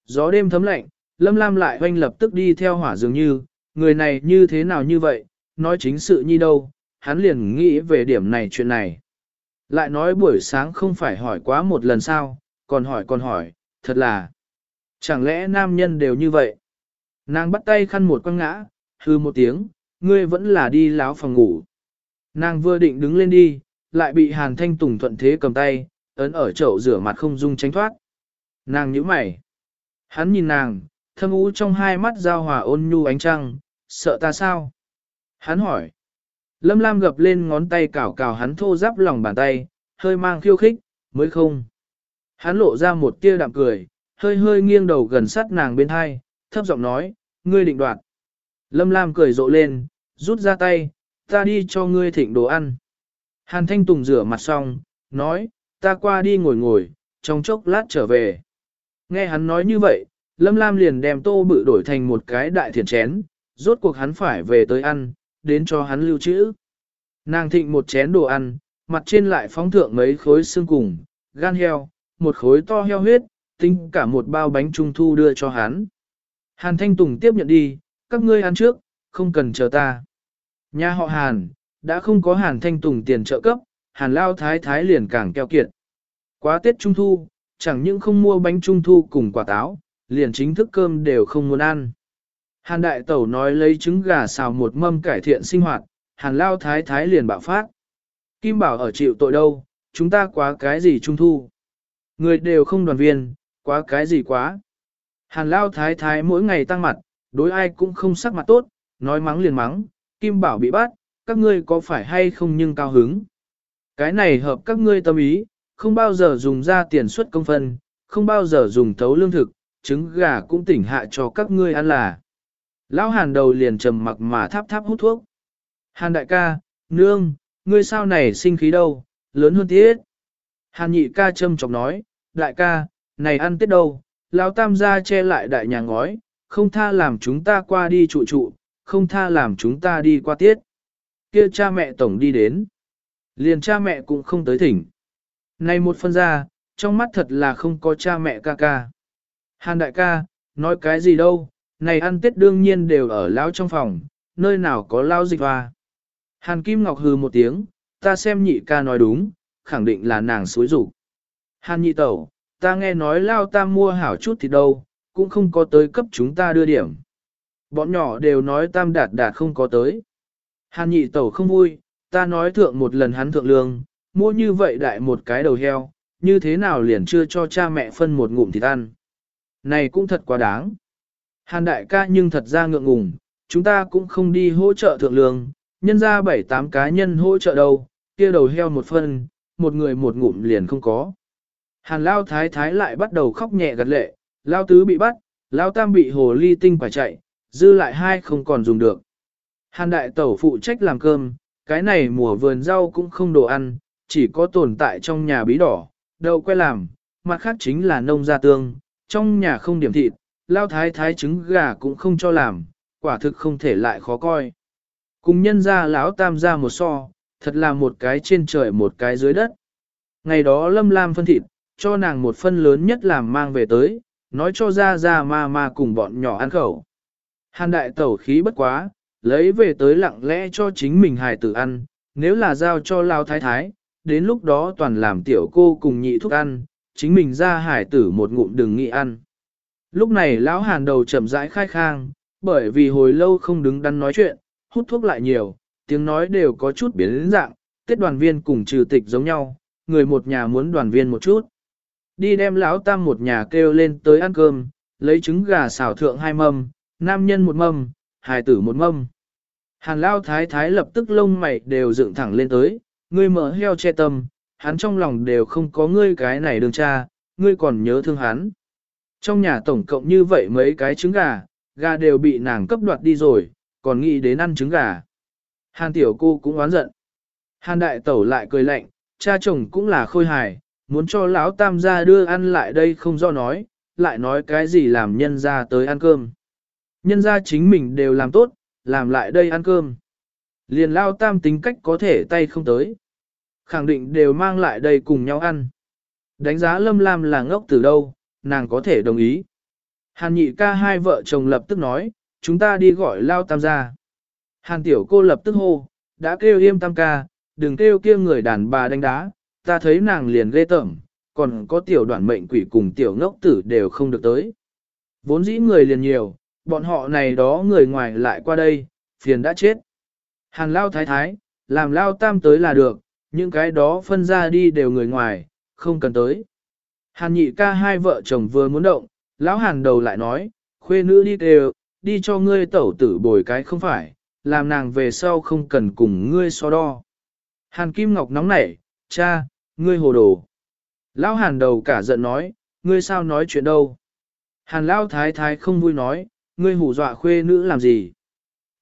Gió đêm thấm lạnh, Lâm Lam lại hoanh lập tức đi theo hỏa dường như, người này như thế nào như vậy, nói chính sự nhi đâu, hắn liền nghĩ về điểm này chuyện này. Lại nói buổi sáng không phải hỏi quá một lần sao, còn hỏi còn hỏi, thật là. Chẳng lẽ nam nhân đều như vậy? Nàng bắt tay khăn một quăng ngã, hư một tiếng, ngươi vẫn là đi láo phòng ngủ. Nàng vừa định đứng lên đi, lại bị Hàn Thanh Tùng thuận thế cầm tay, ấn ở chậu rửa mặt không dung tránh thoát. Nàng nhíu mày. Hắn nhìn nàng, thâm ú trong hai mắt giao hòa ôn nhu ánh trăng, sợ ta sao? Hắn hỏi. Lâm Lam gập lên ngón tay cào cào hắn thô giáp lòng bàn tay, hơi mang khiêu khích, mới không. Hắn lộ ra một tia đạm cười, hơi hơi nghiêng đầu gần sát nàng bên hai, thấp giọng nói, ngươi định đoạt. Lâm Lam cười rộ lên, rút ra tay, ta đi cho ngươi thịnh đồ ăn. Hàn Thanh Tùng rửa mặt xong, nói, ta qua đi ngồi ngồi, trong chốc lát trở về. Nghe hắn nói như vậy, Lâm Lam liền đem tô bự đổi thành một cái đại thiền chén, rốt cuộc hắn phải về tới ăn, đến cho hắn lưu trữ. Nàng thịnh một chén đồ ăn, mặt trên lại phóng thượng mấy khối xương cùng, gan heo, một khối to heo huyết, tính cả một bao bánh trung thu đưa cho hắn. Hàn Thanh Tùng tiếp nhận đi, các ngươi ăn trước, không cần chờ ta. Nhà họ Hàn, đã không có Hàn Thanh Tùng tiền trợ cấp, Hàn Lao Thái Thái liền càng keo kiệt. Quá Tết Trung Thu, chẳng những không mua bánh Trung Thu cùng quả táo, liền chính thức cơm đều không muốn ăn. Hàn Đại Tẩu nói lấy trứng gà xào một mâm cải thiện sinh hoạt, Hàn Lao Thái Thái liền bạo phát. Kim Bảo ở chịu tội đâu, chúng ta quá cái gì Trung Thu. Người đều không đoàn viên, quá cái gì quá. Hàn Lao Thái Thái mỗi ngày tăng mặt, đối ai cũng không sắc mặt tốt, nói mắng liền mắng, Kim Bảo bị bắt, các ngươi có phải hay không nhưng cao hứng. Cái này hợp các ngươi tâm ý, không bao giờ dùng ra tiền suất công phân, không bao giờ dùng thấu lương thực, trứng gà cũng tỉnh hạ cho các ngươi ăn là. Lão hàn đầu liền trầm mặc mà tháp tháp hút thuốc. Hàn đại ca, nương, ngươi sao này sinh khí đâu, lớn hơn tiết. Hàn nhị ca châm chọc nói, đại ca, này ăn tết đâu, lão tam gia che lại đại nhà ngói, không tha làm chúng ta qua đi trụ trụ, không tha làm chúng ta đi qua tiết. Kia cha mẹ tổng đi đến. Liền cha mẹ cũng không tới thỉnh. Này một phân ra, trong mắt thật là không có cha mẹ ca ca. Hàn đại ca, nói cái gì đâu, này ăn tết đương nhiên đều ở lão trong phòng, nơi nào có lao dịch hoa. Hàn Kim Ngọc hừ một tiếng, ta xem nhị ca nói đúng, khẳng định là nàng suối rủ. Hàn nhị tẩu, ta nghe nói lao ta mua hảo chút thì đâu, cũng không có tới cấp chúng ta đưa điểm. Bọn nhỏ đều nói tam đạt đạt không có tới. Hàn nhị tẩu không vui, ta nói thượng một lần hắn thượng lương, mua như vậy đại một cái đầu heo, như thế nào liền chưa cho cha mẹ phân một ngụm thịt ăn. Này cũng thật quá đáng. Hàn đại ca nhưng thật ra ngượng ngùng, chúng ta cũng không đi hỗ trợ thượng lương, nhân ra bảy tám cá nhân hỗ trợ đâu, kia đầu heo một phân, một người một ngụm liền không có. Hàn lao thái thái lại bắt đầu khóc nhẹ gật lệ, lao tứ bị bắt, lao tam bị hồ ly tinh phải chạy, dư lại hai không còn dùng được. Hàn đại tẩu phụ trách làm cơm, cái này mùa vườn rau cũng không đồ ăn, chỉ có tồn tại trong nhà bí đỏ, đậu que làm, mặt khác chính là nông gia tương, trong nhà không điểm thịt, lao thái thái trứng gà cũng không cho làm, quả thực không thể lại khó coi. Cùng nhân ra lão tam ra một so, thật là một cái trên trời một cái dưới đất. Ngày đó lâm lam phân thịt, cho nàng một phân lớn nhất làm mang về tới, nói cho ra ra ma ma cùng bọn nhỏ ăn khẩu. Hàn đại tẩu khí bất quá, lấy về tới lặng lẽ cho chính mình hài tử ăn, nếu là giao cho lao thái thái, đến lúc đó toàn làm tiểu cô cùng nhị thuốc ăn, chính mình ra hải tử một ngụm đừng nghĩ ăn. Lúc này lão hàn đầu chậm rãi khai khang, bởi vì hồi lâu không đứng đắn nói chuyện, hút thuốc lại nhiều, tiếng nói đều có chút biến đến dạng, tết đoàn viên cùng trừ tịch giống nhau, người một nhà muốn đoàn viên một chút. Đi đem lão tam một nhà kêu lên tới ăn cơm, lấy trứng gà xào thượng hai mâm, nam nhân một mâm, hài tử một mâm. Hàn lao thái thái lập tức lông mày đều dựng thẳng lên tới, ngươi mở heo che tâm, hắn trong lòng đều không có ngươi cái này đường cha, ngươi còn nhớ thương hắn. Trong nhà tổng cộng như vậy mấy cái trứng gà, gà đều bị nàng cấp đoạt đi rồi, còn nghĩ đến ăn trứng gà. Hàn tiểu cô cũng oán giận. Hàn đại tẩu lại cười lạnh, cha chồng cũng là khôi hài, muốn cho lão tam gia đưa ăn lại đây không do nói, lại nói cái gì làm nhân gia tới ăn cơm. Nhân gia chính mình đều làm tốt, làm lại đây ăn cơm. Liền lao tam tính cách có thể tay không tới. Khẳng định đều mang lại đây cùng nhau ăn. Đánh giá lâm lam là ngốc từ đâu, nàng có thể đồng ý. Hàn nhị ca hai vợ chồng lập tức nói, chúng ta đi gọi lao tam ra. Hàn tiểu cô lập tức hô, đã kêu yêm tam ca, đừng kêu kia người đàn bà đánh đá, ta thấy nàng liền ghê tởm, còn có tiểu đoạn mệnh quỷ cùng tiểu ngốc tử đều không được tới. Vốn dĩ người liền nhiều, bọn họ này đó người ngoài lại qua đây, phiền đã chết. Hàn lao thái thái, làm lao tam tới là được, những cái đó phân ra đi đều người ngoài, không cần tới. Hàn nhị ca hai vợ chồng vừa muốn động, lão hàn đầu lại nói, khuê nữ đi đều, đi cho ngươi tẩu tử bồi cái không phải, làm nàng về sau không cần cùng ngươi so đo. Hàn Kim Ngọc nóng nảy, cha, ngươi hồ đồ. Lão hàn đầu cả giận nói, ngươi sao nói chuyện đâu. Hàn Lão thái thái không vui nói, ngươi hù dọa khuê nữ làm gì.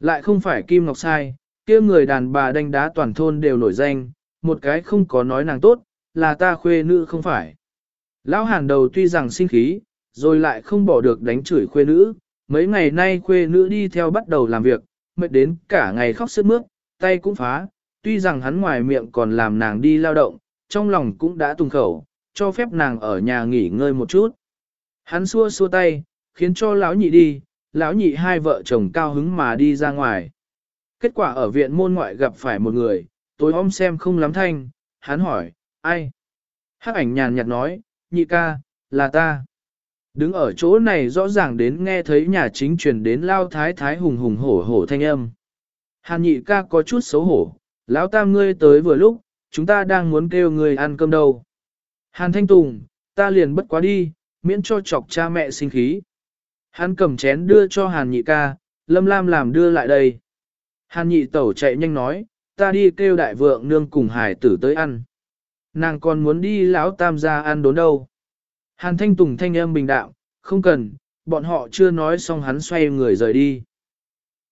Lại không phải Kim Ngọc sai, kia người đàn bà đánh đá toàn thôn đều nổi danh, một cái không có nói nàng tốt, là ta khuê nữ không phải. Lão hàn đầu tuy rằng sinh khí, rồi lại không bỏ được đánh chửi khuê nữ, mấy ngày nay khuê nữ đi theo bắt đầu làm việc, mệt đến cả ngày khóc sướt mướt, tay cũng phá, tuy rằng hắn ngoài miệng còn làm nàng đi lao động, trong lòng cũng đã tùng khẩu, cho phép nàng ở nhà nghỉ ngơi một chút. Hắn xua xua tay, khiến cho lão nhị đi, lão nhị hai vợ chồng cao hứng mà đi ra ngoài. Kết quả ở viện môn ngoại gặp phải một người, tối om xem không lắm thanh, hắn hỏi, ai? Hắc ảnh nhàn nhạt nói, nhị ca, là ta. Đứng ở chỗ này rõ ràng đến nghe thấy nhà chính truyền đến lao thái thái hùng hùng hổ hổ thanh âm. Hàn nhị ca có chút xấu hổ, lão tam ngươi tới vừa lúc, chúng ta đang muốn kêu ngươi ăn cơm đâu. Hàn thanh tùng, ta liền bất quá đi, miễn cho chọc cha mẹ sinh khí. Hắn cầm chén đưa cho hàn nhị ca, lâm lam làm đưa lại đây. Hàn nhị tẩu chạy nhanh nói, ta đi kêu đại vượng nương cùng hải tử tới ăn. Nàng còn muốn đi lão tam gia ăn đốn đâu. Hàn thanh tùng thanh âm bình đạo, không cần, bọn họ chưa nói xong hắn xoay người rời đi.